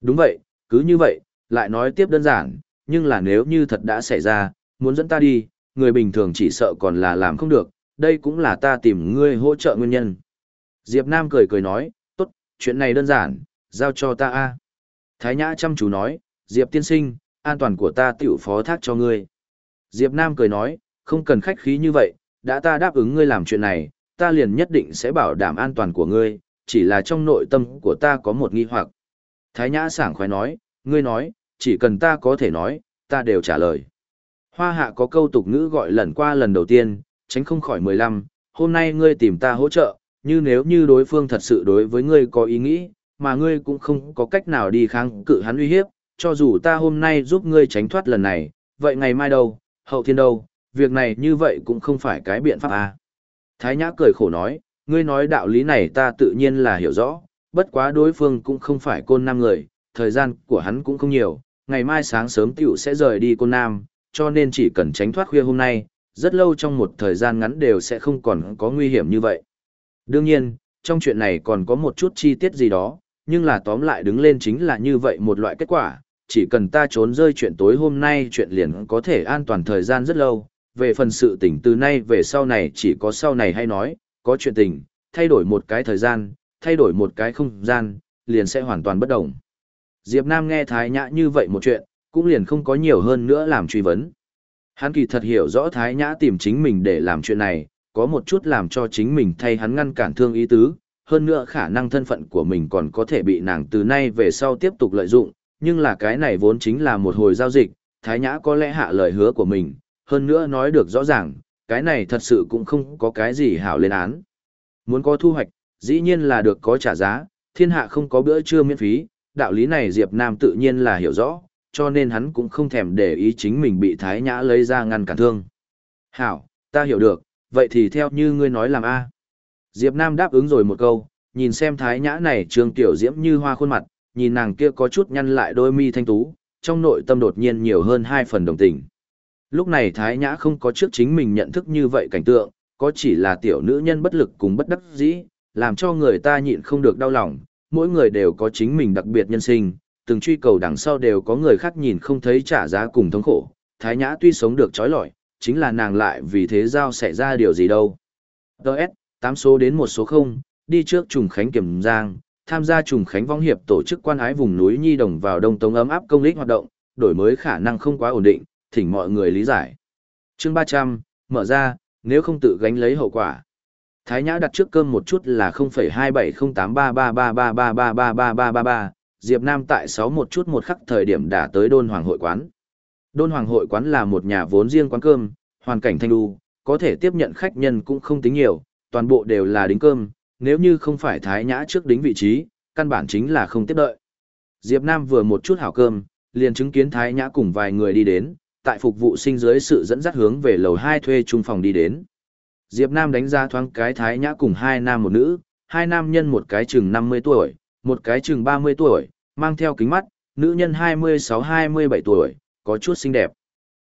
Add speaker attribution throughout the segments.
Speaker 1: Đúng vậy, cứ như vậy, lại nói tiếp đơn giản, nhưng là nếu như thật đã xảy ra, muốn dẫn ta đi, người bình thường chỉ sợ còn là làm không được, đây cũng là ta tìm ngươi hỗ trợ nguyên nhân. Diệp Nam cười cười nói, tốt, chuyện này đơn giản, giao cho ta a. Thái Nhã chăm chú nói, Diệp tiên sinh, an toàn của ta tiểu phó thác cho ngươi. Diệp Nam cười nói, không cần khách khí như vậy, đã ta đáp ứng ngươi làm chuyện này, ta liền nhất định sẽ bảo đảm an toàn của ngươi, chỉ là trong nội tâm của ta có một nghi hoặc. Thái Nhã sảng khoái nói, ngươi nói, chỉ cần ta có thể nói, ta đều trả lời. Hoa hạ có câu tục ngữ gọi lần qua lần đầu tiên, tránh không khỏi mười lăm. hôm nay ngươi tìm ta hỗ trợ, như nếu như đối phương thật sự đối với ngươi có ý nghĩ, mà ngươi cũng không có cách nào đi kháng cự hắn uy hiếp, cho dù ta hôm nay giúp ngươi tránh thoát lần này, vậy ngày mai đâu, hậu thiên đâu, việc này như vậy cũng không phải cái biện pháp à. Thái Nhã cười khổ nói, ngươi nói đạo lý này ta tự nhiên là hiểu rõ, bất quá đối phương cũng không phải côn nam người, thời gian của hắn cũng không nhiều, ngày mai sáng sớm tiểu sẽ rời đi côn nam, cho nên chỉ cần tránh thoát khuya hôm nay, rất lâu trong một thời gian ngắn đều sẽ không còn có nguy hiểm như vậy. Đương nhiên, trong chuyện này còn có một chút chi tiết gì đó, nhưng là tóm lại đứng lên chính là như vậy một loại kết quả, chỉ cần ta trốn rơi chuyện tối hôm nay chuyện liền có thể an toàn thời gian rất lâu, về phần sự tình từ nay về sau này chỉ có sau này hay nói, có chuyện tình, thay đổi một cái thời gian, thay đổi một cái không gian, liền sẽ hoàn toàn bất động. Diệp Nam nghe Thái Nhã như vậy một chuyện, cũng liền không có nhiều hơn nữa làm truy vấn. Hắn kỳ thật hiểu rõ Thái Nhã tìm chính mình để làm chuyện này, có một chút làm cho chính mình thay hắn ngăn cản thương ý tứ, hơn nữa khả năng thân phận của mình còn có thể bị nàng từ nay về sau tiếp tục lợi dụng, nhưng là cái này vốn chính là một hồi giao dịch, Thái Nhã có lẽ hạ lời hứa của mình, hơn nữa nói được rõ ràng, cái này thật sự cũng không có cái gì hảo lên án. Muốn có thu hoạch, dĩ nhiên là được có trả giá, thiên hạ không có bữa trưa miễn phí, đạo lý này Diệp Nam tự nhiên là hiểu rõ, cho nên hắn cũng không thèm để ý chính mình bị Thái Nhã lấy ra ngăn cản thương. Hảo, ta hiểu được, vậy thì theo như ngươi nói làm A. Diệp Nam đáp ứng rồi một câu, nhìn xem Thái Nhã này trương tiểu diễm như hoa khuôn mặt, nhìn nàng kia có chút nhăn lại đôi mi thanh tú, trong nội tâm đột nhiên nhiều hơn hai phần đồng tình. Lúc này Thái Nhã không có trước chính mình nhận thức như vậy cảnh tượng, có chỉ là tiểu nữ nhân bất lực cùng bất đắc dĩ, làm cho người ta nhịn không được đau lòng, mỗi người đều có chính mình đặc biệt nhân sinh, từng truy cầu đằng sau đều có người khác nhìn không thấy trả giá cùng thống khổ. Thái Nhã tuy sống được trói lọi, chính là nàng lại vì thế giao sẽ ra điều gì đâu. Đợt, 8 số đến một số 0, đi trước trùng khánh kiểm giang, tham gia trùng khánh vong hiệp tổ chức quan ái vùng núi Nhi Đồng vào đông tống ấm áp công lý hoạt động, đổi mới khả năng không quá ổn định, thỉnh mọi người lý giải. chương 300, mở ra, nếu không tự gánh lấy hậu quả. Thái Nhã đặt trước cơm một chút là 0,2708333333333333, Diệp Nam tại 6 một chút một khắc thời điểm đã tới Đôn Hoàng hội quán. Đôn Hoàng hội quán là một nhà vốn riêng quán cơm, hoàn cảnh thanh lưu, có thể tiếp nhận khách nhân cũng không tính nhiều, toàn bộ đều là đính cơm, nếu như không phải Thái Nhã trước đính vị trí, căn bản chính là không tiếp đợi. Diệp Nam vừa một chút hảo cơm, liền chứng kiến Thái Nhã cùng vài người đi đến, tại phục vụ sinh dưới sự dẫn dắt hướng về lầu 2 thuê trung phòng đi đến. Diệp Nam đánh giá thoáng cái Thái Nhã cùng hai nam một nữ, hai nam nhân một cái chừng 50 tuổi, một cái chừng 30 tuổi, mang theo kính mắt, nữ nhân 26-27 tuổi, có chút xinh đẹp.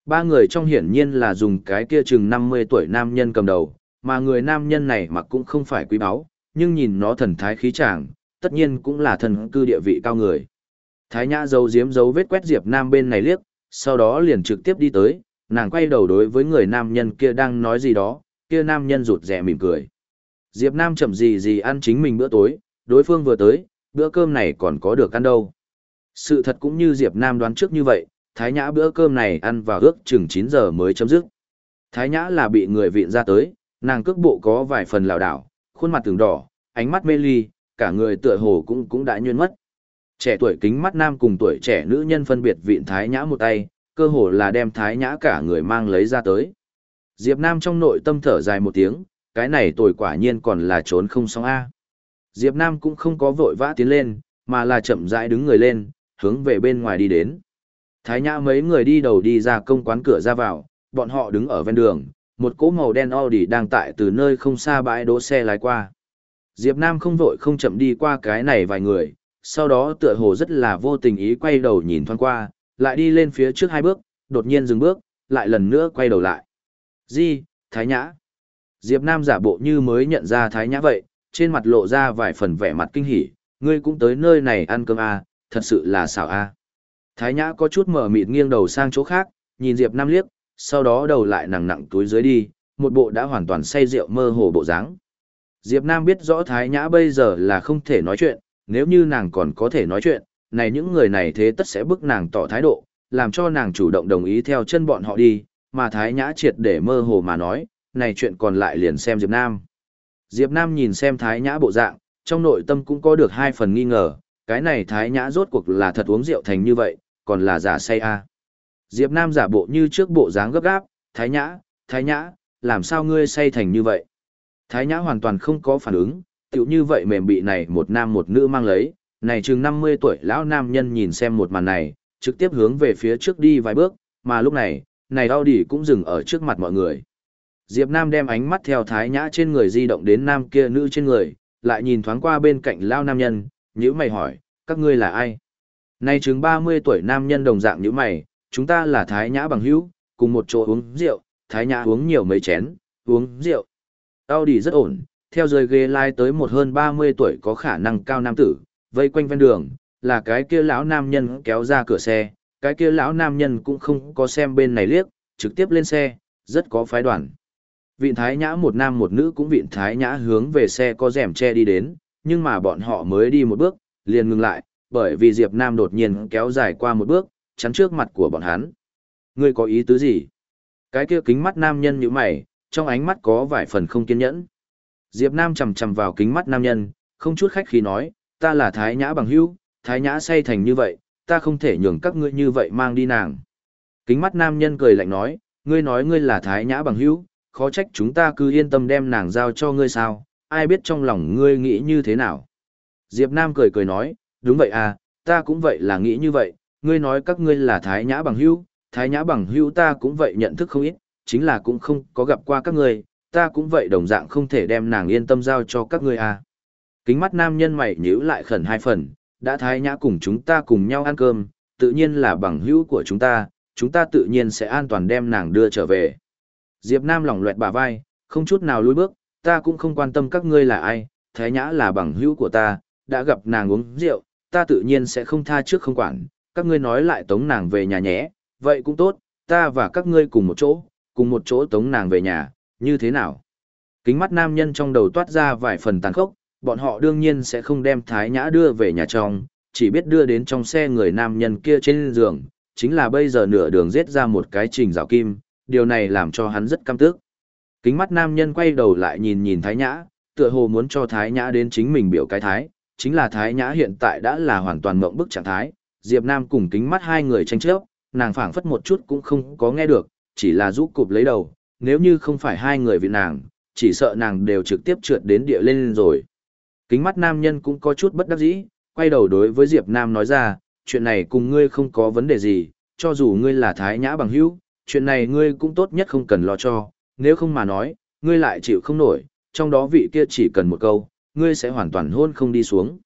Speaker 1: Ba người trong hiển nhiên là dùng cái kia chừng 50 tuổi nam nhân cầm đầu, mà người nam nhân này mặc cũng không phải quý báu, nhưng nhìn nó thần thái khí tràng, tất nhiên cũng là thần cư địa vị cao người. Thái Nhã dấu diếm dấu vết quét Diệp Nam bên này liếc, sau đó liền trực tiếp đi tới, nàng quay đầu đối với người nam nhân kia đang nói gì đó, kia nam nhân rụt rè mỉm cười. Diệp Nam chậm gì gì ăn chính mình bữa tối, đối phương vừa tới, bữa cơm này còn có được ăn đâu. Sự thật cũng như Diệp Nam đoán trước như vậy, Thái Nhã bữa cơm này ăn vào ước chừng 9 giờ mới chấm dứt. Thái Nhã là bị người viện ra tới, nàng cước bộ có vài phần lảo đảo, khuôn mặt từng đỏ, ánh mắt mê ly, cả người tựa hồ cũng cũng đã nhuyễn mất. Trẻ tuổi kính mắt nam cùng tuổi trẻ nữ nhân phân biệt viện Thái Nhã một tay, cơ hồ là đem Thái Nhã cả người mang lấy ra tới. Diệp Nam trong nội tâm thở dài một tiếng, cái này tồi quả nhiên còn là trốn không xong A. Diệp Nam cũng không có vội vã tiến lên, mà là chậm rãi đứng người lên, hướng về bên ngoài đi đến. Thái Nhã mấy người đi đầu đi ra công quán cửa ra vào, bọn họ đứng ở ven đường, một cỗ màu đen Audi đang tại từ nơi không xa bãi đỗ xe lái qua. Diệp Nam không vội không chậm đi qua cái này vài người, sau đó tựa hồ rất là vô tình ý quay đầu nhìn thoáng qua, lại đi lên phía trước hai bước, đột nhiên dừng bước, lại lần nữa quay đầu lại. Di, Thái Nhã. Diệp Nam giả bộ như mới nhận ra Thái Nhã vậy, trên mặt lộ ra vài phần vẻ mặt kinh hỉ, ngươi cũng tới nơi này ăn cơm à, thật sự là xảo à? Thái Nhã có chút mở mịt nghiêng đầu sang chỗ khác, nhìn Diệp Nam liếc, sau đó đầu lại nặng nặng túi dưới đi, một bộ đã hoàn toàn say rượu mơ hồ bộ dáng. Diệp Nam biết rõ Thái Nhã bây giờ là không thể nói chuyện, nếu như nàng còn có thể nói chuyện, này những người này thế tất sẽ bức nàng tỏ thái độ, làm cho nàng chủ động đồng ý theo chân bọn họ đi, mà Thái Nhã triệt để mơ hồ mà nói, này chuyện còn lại liền xem Diệp Nam. Diệp Nam nhìn xem Thái Nhã bộ dạng, trong nội tâm cũng có được hai phần nghi ngờ, cái này Thái Nhã rốt cuộc là thật uống rượu thành như vậy, còn là giả say à. Diệp Nam giả bộ như trước bộ dáng gấp gáp, Thái Nhã, Thái Nhã, làm sao ngươi say thành như vậy? Thái Nhã hoàn toàn không có phản ứng, tiểu như vậy mềm bị này một nam một nữ mang lấy, này chừng 50 tuổi lão nam nhân nhìn xem một màn này, trực tiếp hướng về phía trước đi vài bước, mà lúc này, này Audi cũng dừng ở trước mặt mọi người. Diệp Nam đem ánh mắt theo Thái Nhã trên người di động đến nam kia nữ trên người, lại nhìn thoáng qua bên cạnh lao nam nhân, nhữ mày hỏi, các ngươi là ai? Này ba 30 tuổi nam nhân đồng dạng nhữ mày, chúng ta là Thái Nhã bằng hữu, cùng một chỗ uống rượu, Thái Nhã uống nhiều mấy chén, uống rượu. Audi rất ổn, theo rời ghế lai tới một hơn 30 tuổi có khả năng cao nam tử, vây quanh ven đường, là cái kia lão nam nhân kéo ra cửa xe, cái kia lão nam nhân cũng không có xem bên này liếc, trực tiếp lên xe, rất có phái đoàn. Vịn Thái Nhã một nam một nữ cũng vịn Thái Nhã hướng về xe có rèm che đi đến, nhưng mà bọn họ mới đi một bước, liền ngừng lại, bởi vì Diệp Nam đột nhiên kéo dài qua một bước, chắn trước mặt của bọn hắn. Ngươi có ý tứ gì? Cái kia kính mắt nam nhân như mày, trong ánh mắt có vài phần không kiên nhẫn. Diệp Nam chầm chầm vào kính mắt nam nhân, không chút khách khí nói, ta là Thái Nhã bằng hữu, Thái Nhã say thành như vậy, ta không thể nhường các ngươi như vậy mang đi nàng. Kính mắt nam nhân cười lạnh nói, ngươi nói ngươi là Thái Nhã bằng hữu, khó trách chúng ta cứ yên tâm đem nàng giao cho ngươi sao, ai biết trong lòng ngươi nghĩ như thế nào. Diệp Nam cười cười nói, đúng vậy à, ta cũng vậy là nghĩ như vậy, ngươi nói các ngươi là Thái Nhã bằng hữu, Thái Nhã bằng hữu ta cũng vậy nhận thức không ít, chính là cũng không có gặp qua các ngươi, ta cũng vậy đồng dạng không thể đem nàng yên tâm giao cho các ngươi à. Kính mắt nam nhân mày nhíu lại khẩn hai phần, đã Thái Nhã cùng chúng ta cùng nhau ăn cơm, tự nhiên là bằng hữu của chúng ta, chúng ta tự nhiên sẽ an toàn đem nàng đưa trở về. Diệp Nam lỏng loẹt bả vai, không chút nào lùi bước, ta cũng không quan tâm các ngươi là ai, Thái Nhã là bằng hữu của ta, đã gặp nàng uống rượu, ta tự nhiên sẽ không tha trước không quản, các ngươi nói lại tống nàng về nhà nhé, vậy cũng tốt, ta và các ngươi cùng một chỗ, cùng một chỗ tống nàng về nhà, như thế nào? Kính mắt nam nhân trong đầu toát ra vài phần tàn khốc, bọn họ đương nhiên sẽ không đem Thái Nhã đưa về nhà trong, chỉ biết đưa đến trong xe người nam nhân kia trên giường, chính là bây giờ nửa đường giết ra một cái trình rào kim, điều này làm cho hắn rất căm tức. Kính mắt nam nhân quay đầu lại nhìn nhìn Thái Nhã, tựa hồ muốn cho Thái Nhã đến chính mình biểu cái Thái, chính là Thái Nhã hiện tại đã là hoàn toàn mộng bức trạng thái, Diệp Nam cùng kính mắt hai người tranh chấp, nàng phảng phất một chút cũng không có nghe được, chỉ là rũ cụp lấy đầu, nếu như không phải hai người vì nàng, chỉ sợ nàng đều trực tiếp trượt đến địa lên rồi. Kính mắt nam nhân cũng có chút bất đắc dĩ, quay đầu đối với Diệp Nam nói ra, chuyện này cùng ngươi không có vấn đề gì, cho dù ngươi là Thái Nhã bằng hữu, chuyện này ngươi cũng tốt nhất không cần lo cho, nếu không mà nói, ngươi lại chịu không nổi, trong đó vị kia chỉ cần một câu, ngươi sẽ hoàn toàn hôn không đi xuống.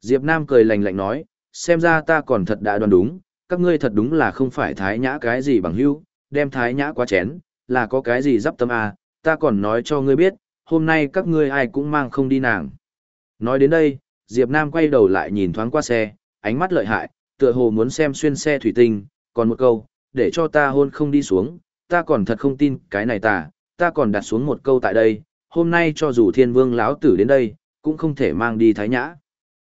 Speaker 1: Diệp Nam cười lạnh lạnh nói, xem ra ta còn thật đã đoán đúng, các ngươi thật đúng là không phải thái nhã cái gì bằng hữu, đem thái nhã quá chén, là có cái gì dắp tâm à, ta còn nói cho ngươi biết, hôm nay các ngươi ai cũng mang không đi nàng. Nói đến đây, Diệp Nam quay đầu lại nhìn thoáng qua xe, ánh mắt lợi hại, tựa hồ muốn xem xuyên xe thủy tinh, còn một câu, để cho ta hôn không đi xuống, ta còn thật không tin cái này ta, ta còn đặt xuống một câu tại đây, hôm nay cho dù thiên vương lão tử đến đây, cũng không thể mang đi thái nhã.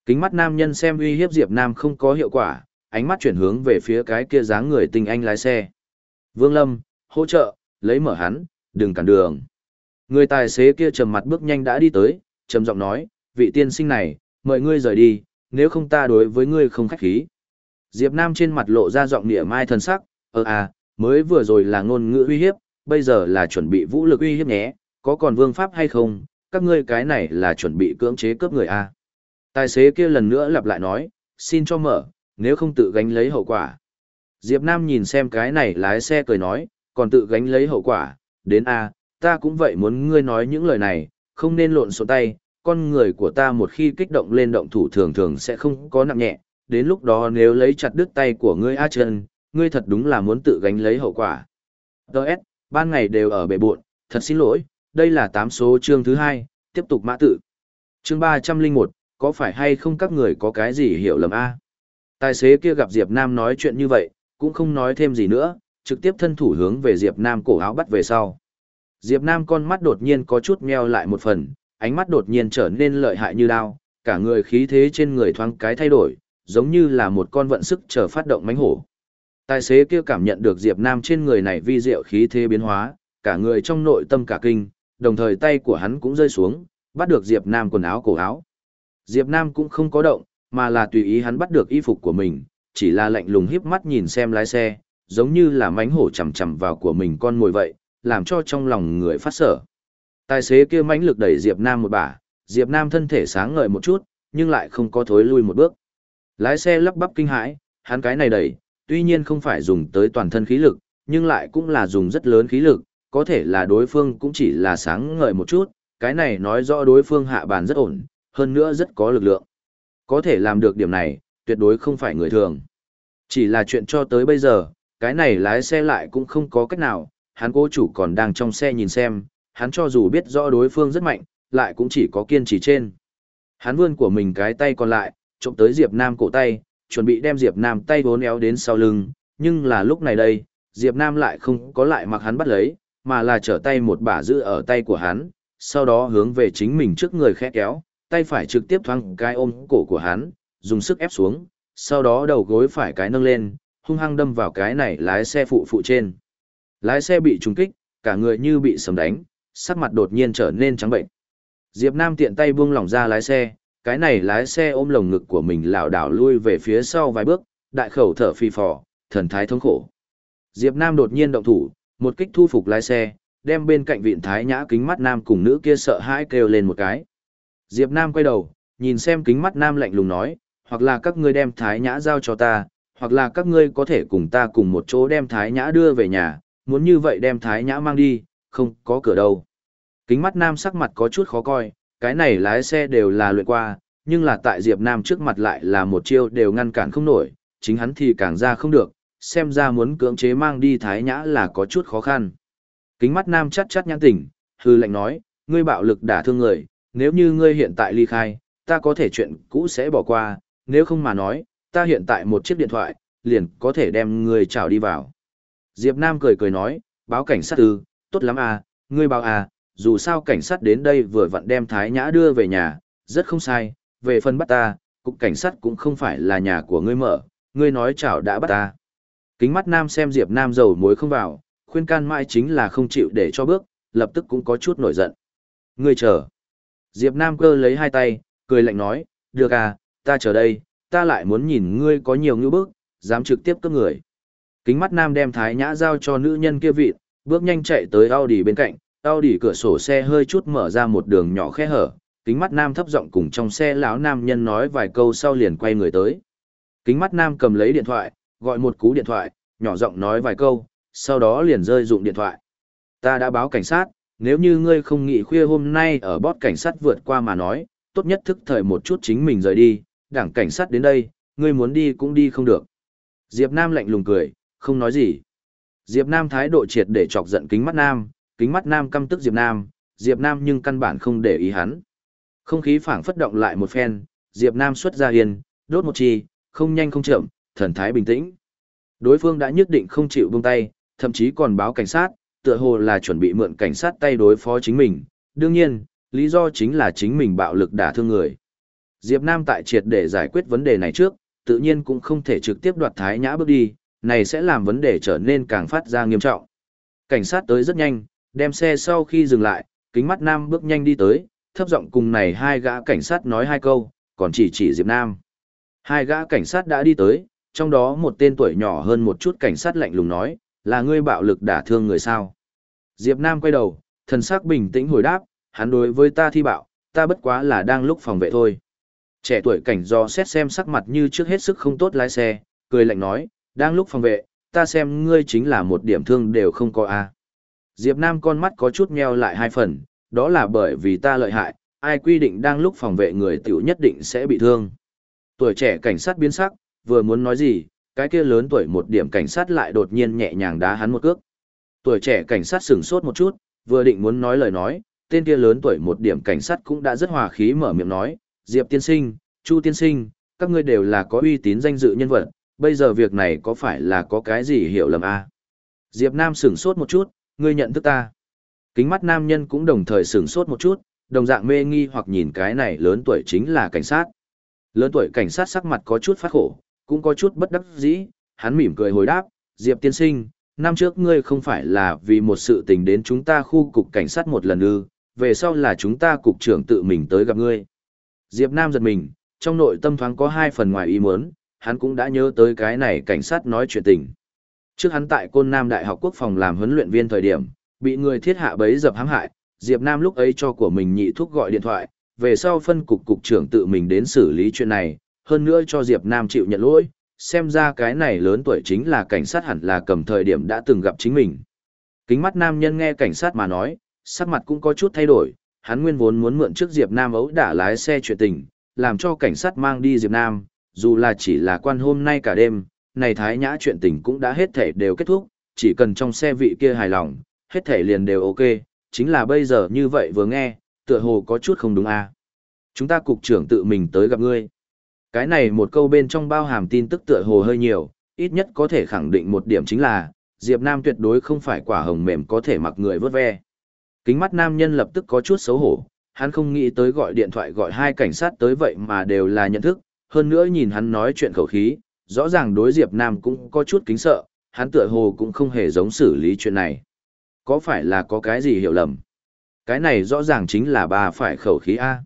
Speaker 1: Kính mắt nam nhân xem uy hiếp Diệp Nam không có hiệu quả, ánh mắt chuyển hướng về phía cái kia dáng người tinh anh lái xe. Vương Lâm, hỗ trợ, lấy mở hắn, đừng cản đường. Người tài xế kia trầm mặt bước nhanh đã đi tới, trầm giọng nói, vị tiên sinh này, mời ngươi rời đi, nếu không ta đối với ngươi không khách khí. Diệp Nam trên mặt lộ ra giọng nịa mai thần sắc, ờ à, mới vừa rồi là ngôn ngữ uy hiếp, bây giờ là chuẩn bị vũ lực uy hiếp nhé, có còn vương pháp hay không, các ngươi cái này là chuẩn bị cưỡng chế cướp người à. Tài xế kia lần nữa lặp lại nói, xin cho mở, nếu không tự gánh lấy hậu quả. Diệp Nam nhìn xem cái này lái xe cười nói, còn tự gánh lấy hậu quả, đến a, ta cũng vậy muốn ngươi nói những lời này, không nên lộn xộn tay, con người của ta một khi kích động lên động thủ thường thường sẽ không có nặng nhẹ, đến lúc đó nếu lấy chặt đứt tay của ngươi a chân, ngươi thật đúng là muốn tự gánh lấy hậu quả. Đợt, ban ngày đều ở bể buộn, thật xin lỗi, đây là tám số chương thứ hai, tiếp tục mã tự. Chương ba trăm linh một, có phải hay không các người có cái gì hiểu lầm a? Tài xế kia gặp Diệp Nam nói chuyện như vậy, cũng không nói thêm gì nữa, trực tiếp thân thủ hướng về Diệp Nam cổ áo bắt về sau. Diệp Nam con mắt đột nhiên có chút meo lại một phần, ánh mắt đột nhiên trở nên lợi hại như đao, cả người khí thế trên người thoáng cái thay đổi, giống như là một con vận sức chờ phát động mánh hổ. Tài xế kia cảm nhận được Diệp Nam trên người này vi diệu khí thế biến hóa, cả người trong nội tâm cả kinh, đồng thời tay của hắn cũng rơi xuống, bắt được Diệp Nam quần áo cổ áo. Diệp Nam cũng không có động, mà là tùy ý hắn bắt được y phục của mình, chỉ là lạnh lùng híp mắt nhìn xem lái xe, giống như là mánh hổ chầm chầm vào của mình con ngồi vậy, làm cho trong lòng người phát sở. Tài xế kia mãnh lực đẩy Diệp Nam một bả, Diệp Nam thân thể sáng ngời một chút, nhưng lại không có thối lui một bước. Lái xe lắp bắp kinh hãi, hắn cái này đẩy, tuy nhiên không phải dùng tới toàn thân khí lực, nhưng lại cũng là dùng rất lớn khí lực, có thể là đối phương cũng chỉ là sáng ngời một chút, cái này nói rõ đối phương hạ bàn rất ổn, hơn nữa rất có lực lượng. Có thể làm được điểm này, tuyệt đối không phải người thường. Chỉ là chuyện cho tới bây giờ, cái này lái xe lại cũng không có cách nào, hắn cố chủ còn đang trong xe nhìn xem, hắn cho dù biết rõ đối phương rất mạnh, lại cũng chỉ có kiên trì trên. Hắn vươn của mình cái tay còn lại, trộm tới Diệp Nam cổ tay, chuẩn bị đem Diệp Nam tay vốn éo đến sau lưng, nhưng là lúc này đây, Diệp Nam lại không có lại mặc hắn bắt lấy, mà là trở tay một bả giữ ở tay của hắn, sau đó hướng về chính mình trước người khẽ kéo, tay phải trực tiếp thoáng cái ôm cổ của hắn, dùng sức ép xuống, sau đó đầu gối phải cái nâng lên, hung hăng đâm vào cái này lái xe phụ phụ trên. Lái xe bị trúng kích, cả người như bị sấm đánh, sắc mặt đột nhiên trở nên trắng bệnh. Diệp Nam tiện tay buông lỏng ra lái xe, cái này lái xe ôm lồng ngực của mình lảo đảo lui về phía sau vài bước, đại khẩu thở phì phò, thần thái thống khổ. Diệp Nam đột nhiên động thủ, một kích thu phục lái xe, đem bên cạnh vịn thái nhã kính mắt nam cùng nữ kia sợ hãi kêu lên một cái. Diệp Nam quay đầu, nhìn xem kính mắt nam lạnh lùng nói, hoặc là các ngươi đem thái nhã giao cho ta, hoặc là các ngươi có thể cùng ta cùng một chỗ đem thái nhã đưa về nhà, muốn như vậy đem thái nhã mang đi, không có cửa đâu. Kính mắt nam sắc mặt có chút khó coi, cái này lái xe đều là luyện qua, nhưng là tại Diệp Nam trước mặt lại là một chiêu đều ngăn cản không nổi, chính hắn thì càng ra không được, xem ra muốn cưỡng chế mang đi thái nhã là có chút khó khăn. Kính mắt nam chắt chắt nhãn tỉnh, hư lệnh nói, ngươi bạo lực đả thương người, nếu như ngươi hiện tại ly khai, ta có thể chuyện cũ sẽ bỏ qua, nếu không mà nói, ta hiện tại một chiếc điện thoại, liền có thể đem ngươi chảo đi vào. Diệp Nam cười cười nói, báo cảnh sát ư, tốt lắm à, ngươi báo à, dù sao cảnh sát đến đây vừa vặn đem Thái Nhã đưa về nhà, rất không sai, về phần bắt ta, cục cảnh sát cũng không phải là nhà của ngươi mở, ngươi nói chảo đã bắt ta. Kính mắt Nam xem Diệp Nam dầu muối không vào, khuyên can mãi chính là không chịu để cho bước, lập tức cũng có chút nổi giận. Ngươi chờ. Diệp Nam cơ lấy hai tay, cười lạnh nói, được à, ta chờ đây, ta lại muốn nhìn ngươi có nhiều ngữ bước, dám trực tiếp cướp người. Kính mắt Nam đem Thái Nhã giao cho nữ nhân kia vị, bước nhanh chạy tới Audi bên cạnh, Audi cửa sổ xe hơi chút mở ra một đường nhỏ khe hở, kính mắt Nam thấp giọng cùng trong xe lão nam nhân nói vài câu sau liền quay người tới. Kính mắt Nam cầm lấy điện thoại, gọi một cú điện thoại, nhỏ giọng nói vài câu, sau đó liền rơi dụng điện thoại. Ta đã báo cảnh sát, nếu như ngươi không nghỉ khuya hôm nay ở bót cảnh sát vượt qua mà nói, tốt nhất thức thời một chút chính mình rời đi, đảng cảnh sát đến đây, ngươi muốn đi cũng đi không được. Diệp Nam lạnh lùng cười, không nói gì. Diệp Nam thái độ triệt để chọc giận kính mắt Nam, kính mắt Nam căm tức Diệp Nam, Diệp Nam nhưng căn bản không để ý hắn. Không khí phảng phất động lại một phen, Diệp Nam xuất ra hiền, đốt một chi, không nhanh không chậm, thần thái bình tĩnh. Đối phương đã nhất định không chịu buông tay, thậm chí còn báo cảnh sát, tựa hồ là chuẩn bị mượn cảnh sát tay đối phó chính mình. Đương nhiên, lý do chính là chính mình bạo lực đả thương người. Diệp Nam tại triệt để giải quyết vấn đề này trước, tự nhiên cũng không thể trực tiếp đoạt thái nhã bước đi, này sẽ làm vấn đề trở nên càng phát ra nghiêm trọng. Cảnh sát tới rất nhanh, đem xe sau khi dừng lại, kính mắt Nam bước nhanh đi tới, thấp giọng cùng này hai gã cảnh sát nói hai câu, còn chỉ chỉ Diệp Nam. Hai gã cảnh sát đã đi tới, trong đó một tên tuổi nhỏ hơn một chút cảnh sát lạnh lùng nói, là ngươi bạo lực đả thương người sao. Diệp Nam quay đầu, thần sắc bình tĩnh hồi đáp, hắn đối với ta thi bạo, ta bất quá là đang lúc phòng vệ thôi. Trẻ tuổi cảnh do xét xem sắc mặt như trước hết sức không tốt lái xe, cười lạnh nói, đang lúc phòng vệ, ta xem ngươi chính là một điểm thương đều không có a. Diệp Nam con mắt có chút nheo lại hai phần, đó là bởi vì ta lợi hại, ai quy định đang lúc phòng vệ người tiểu nhất định sẽ bị thương. Tuổi trẻ cảnh sát biến sắc, vừa muốn nói gì, cái kia lớn tuổi một điểm cảnh sát lại đột nhiên nhẹ nhàng đá hắn một cước. Tuổi trẻ cảnh sát sững sốt một chút, vừa định muốn nói lời nói, tên kia lớn tuổi một điểm cảnh sát cũng đã rất hòa khí mở miệng nói, Diệp tiên sinh, Chu tiên sinh, các ngươi đều là có uy tín danh dự nhân vật, bây giờ việc này có phải là có cái gì hiểu lầm à? Diệp Nam sững sốt một chút, ngươi nhận thức ta. Kính mắt nam nhân cũng đồng thời sửng sốt một chút, đồng dạng mê nghi hoặc nhìn cái này lớn tuổi chính là cảnh sát. Lớn tuổi cảnh sát sắc mặt có chút phát khổ, cũng có chút bất đắc dĩ, hắn mỉm cười hồi đáp, Diệp tiên sinh, năm trước ngươi không phải là vì một sự tình đến chúng ta khu cục cảnh sát một lần ư, về sau là chúng ta cục trưởng tự mình tới gặp ngươi. Diệp Nam giật mình, trong nội tâm thoáng có hai phần ngoài ý muốn, hắn cũng đã nhớ tới cái này cảnh sát nói chuyện tình. Trước hắn tại Côn Nam Đại học Quốc phòng làm huấn luyện viên thời điểm, bị người thiết hạ bấy dập hãm hại, Diệp Nam lúc ấy cho của mình nhị thuốc gọi điện thoại, về sau phân cục cục trưởng tự mình đến xử lý chuyện này, hơn nữa cho Diệp Nam chịu nhận lỗi, xem ra cái này lớn tuổi chính là cảnh sát hẳn là cầm thời điểm đã từng gặp chính mình. Kính mắt nam nhân nghe cảnh sát mà nói, sắc mặt cũng có chút thay đổi, hắn nguyên vốn muốn mượn trước Diệp Nam ấu đả lái xe chuyện tình, làm cho cảnh sát mang đi Diệp Nam, dù là chỉ là quan hôm nay cả đêm, này thái nhã chuyện tình cũng đã hết thể đều kết thúc, chỉ cần trong xe vị kia hài lòng, hết thể liền đều ok, chính là bây giờ như vậy vừa nghe, tựa hồ có chút không đúng à. Chúng ta cục trưởng tự mình tới gặp ngươi. Cái này một câu bên trong bao hàm tin tức tựa hồ hơi nhiều, ít nhất có thể khẳng định một điểm chính là, Diệp Nam tuyệt đối không phải quả hồng mềm có thể mặc người vớt ve. Kính mắt nam nhân lập tức có chút xấu hổ, hắn không nghĩ tới gọi điện thoại gọi hai cảnh sát tới vậy mà đều là nhận thức, hơn nữa nhìn hắn nói chuyện khẩu khí, rõ ràng đối Diệp Nam cũng có chút kính sợ, hắn tựa hồ cũng không hề giống xử lý chuyện này. Có phải là có cái gì hiểu lầm? Cái này rõ ràng chính là bà phải khẩu khí A.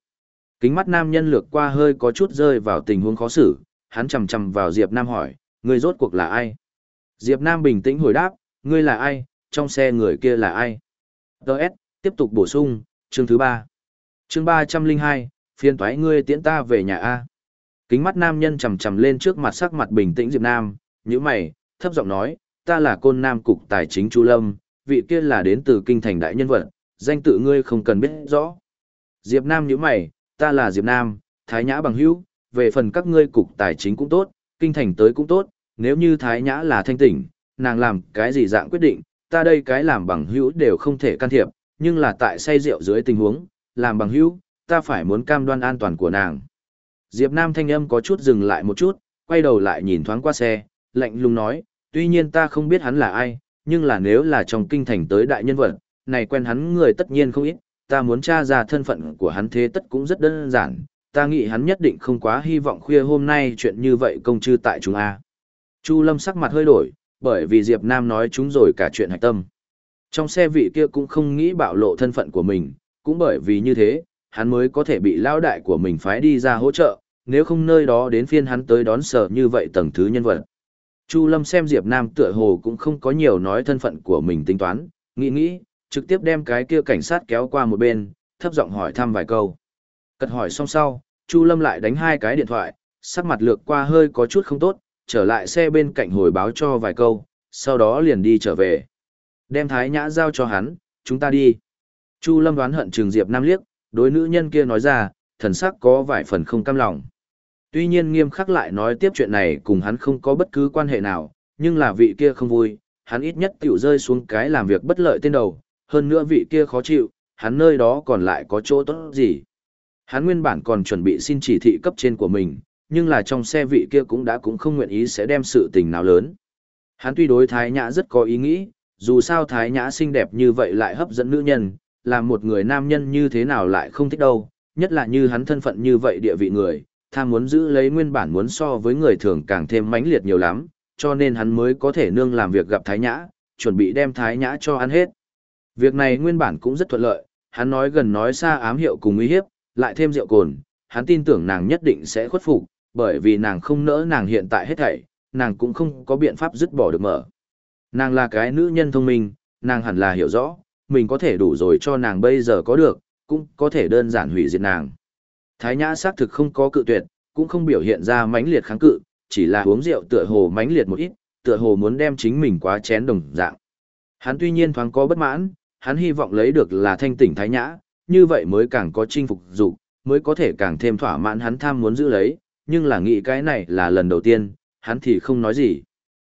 Speaker 1: Kính mắt nam nhân lược qua hơi có chút rơi vào tình huống khó xử, hắn chầm chầm vào Diệp Nam hỏi, người rốt cuộc là ai? Diệp Nam bình tĩnh hồi đáp, ngươi là ai, trong xe người kia là ai? Đợt, tiếp tục bổ sung, chương thứ ba. Chương ba trăm linh hai, phiên toái ngươi tiễn ta về nhà A. Kính mắt nam nhân chầm chầm lên trước mặt sắc mặt bình tĩnh Diệp Nam, như mày, thấp giọng nói, ta là côn nam cục tài chính Chu Lâm, vị kia là đến từ kinh thành đại nhân vật, danh tự ngươi không cần biết rõ. Diệp Nam như mày, ta là Diệp Nam, Thái Nhã bằng hữu, về phần các ngươi cục tài chính cũng tốt, kinh thành tới cũng tốt, nếu như Thái Nhã là thanh tỉnh, nàng làm cái gì dạng quyết định, ta đây cái làm bằng hữu đều không thể can thiệp, nhưng là tại say rượu dưới tình huống, làm bằng hữu, ta phải muốn cam đoan an toàn của nàng. Diệp Nam thanh âm có chút dừng lại một chút, quay đầu lại nhìn thoáng qua xe, lạnh lùng nói, tuy nhiên ta không biết hắn là ai, nhưng là nếu là trong kinh thành tới đại nhân vật, này quen hắn người tất nhiên không ít, ta muốn tra ra thân phận của hắn thế tất cũng rất đơn giản, ta nghĩ hắn nhất định không quá hy vọng khuya hôm nay chuyện như vậy công chư tại chúng A. Chu Lâm sắc mặt hơi đổi, bởi vì Diệp Nam nói chúng rồi cả chuyện hạch tâm. Trong xe vị kia cũng không nghĩ bạo lộ thân phận của mình, cũng bởi vì như thế, hắn mới có thể bị lao đại của mình phái đi ra hỗ trợ, nếu không nơi đó đến phiên hắn tới đón sở như vậy tầng thứ nhân vật. Chu Lâm xem Diệp Nam tựa hồ cũng không có nhiều nói thân phận của mình tính toán, nghĩ nghĩ, trực tiếp đem cái kia cảnh sát kéo qua một bên, thấp giọng hỏi thăm vài câu. Cật hỏi xong sau, Chu Lâm lại đánh hai cái điện thoại, sắc mặt lược qua hơi có chút không tốt, trở lại xe bên cạnh hồi báo cho vài câu, sau đó liền đi trở về. Đem Thái Nhã giao cho hắn, chúng ta đi. Chu Lâm đoán hận Trường Diệp Nam liếc, đối nữ nhân kia nói ra, thần sắc có vài phần không cam lòng. Tuy nhiên nghiêm khắc lại nói tiếp chuyện này cùng hắn không có bất cứ quan hệ nào, nhưng là vị kia không vui, hắn ít nhất tiểu rơi xuống cái làm việc bất lợi tên đầu, hơn nữa vị kia khó chịu, hắn nơi đó còn lại có chỗ tốt gì. Hắn nguyên bản còn chuẩn bị xin chỉ thị cấp trên của mình, nhưng là trong xe vị kia cũng đã cũng không nguyện ý sẽ đem sự tình nào lớn. Hắn tuy đối Thái Nhã rất có ý nghĩ, dù sao Thái Nhã xinh đẹp như vậy lại hấp dẫn nữ nhân, là một người nam nhân như thế nào lại không thích đâu, nhất là như hắn thân phận như vậy địa vị người, tham muốn giữ lấy nguyên bản muốn so với người thường càng thêm mãnh liệt nhiều lắm, cho nên hắn mới có thể nương làm việc gặp Thái Nhã, chuẩn bị đem Thái Nhã cho ăn hết. Việc này nguyên bản cũng rất thuận lợi, hắn nói gần nói xa ám hiệu cùng uy hiếp, lại thêm rượu cồn, hắn tin tưởng nàng nhất định sẽ khuất phục, bởi vì nàng không nỡ nàng hiện tại hết thảy, nàng cũng không có biện pháp dứt bỏ được mở. Nàng là cái nữ nhân thông minh, nàng hẳn là hiểu rõ, mình có thể đủ rồi cho nàng bây giờ có được, cũng có thể đơn giản hủy diệt nàng. Thái Nhã xác thực không có cự tuyệt, cũng không biểu hiện ra mãnh liệt kháng cự, chỉ là uống rượu tựa hồ mãnh liệt một ít, tựa hồ muốn đem chính mình quá chén đồng dạng. Hắn tuy nhiên thoáng có bất mãn, hắn hy vọng lấy được là thanh tỉnh Thái Nhã, như vậy mới càng có chinh phục dục, mới có thể càng thêm thỏa mãn hắn tham muốn giữ lấy, nhưng là nghĩ cái này là lần đầu tiên, hắn thì không nói gì.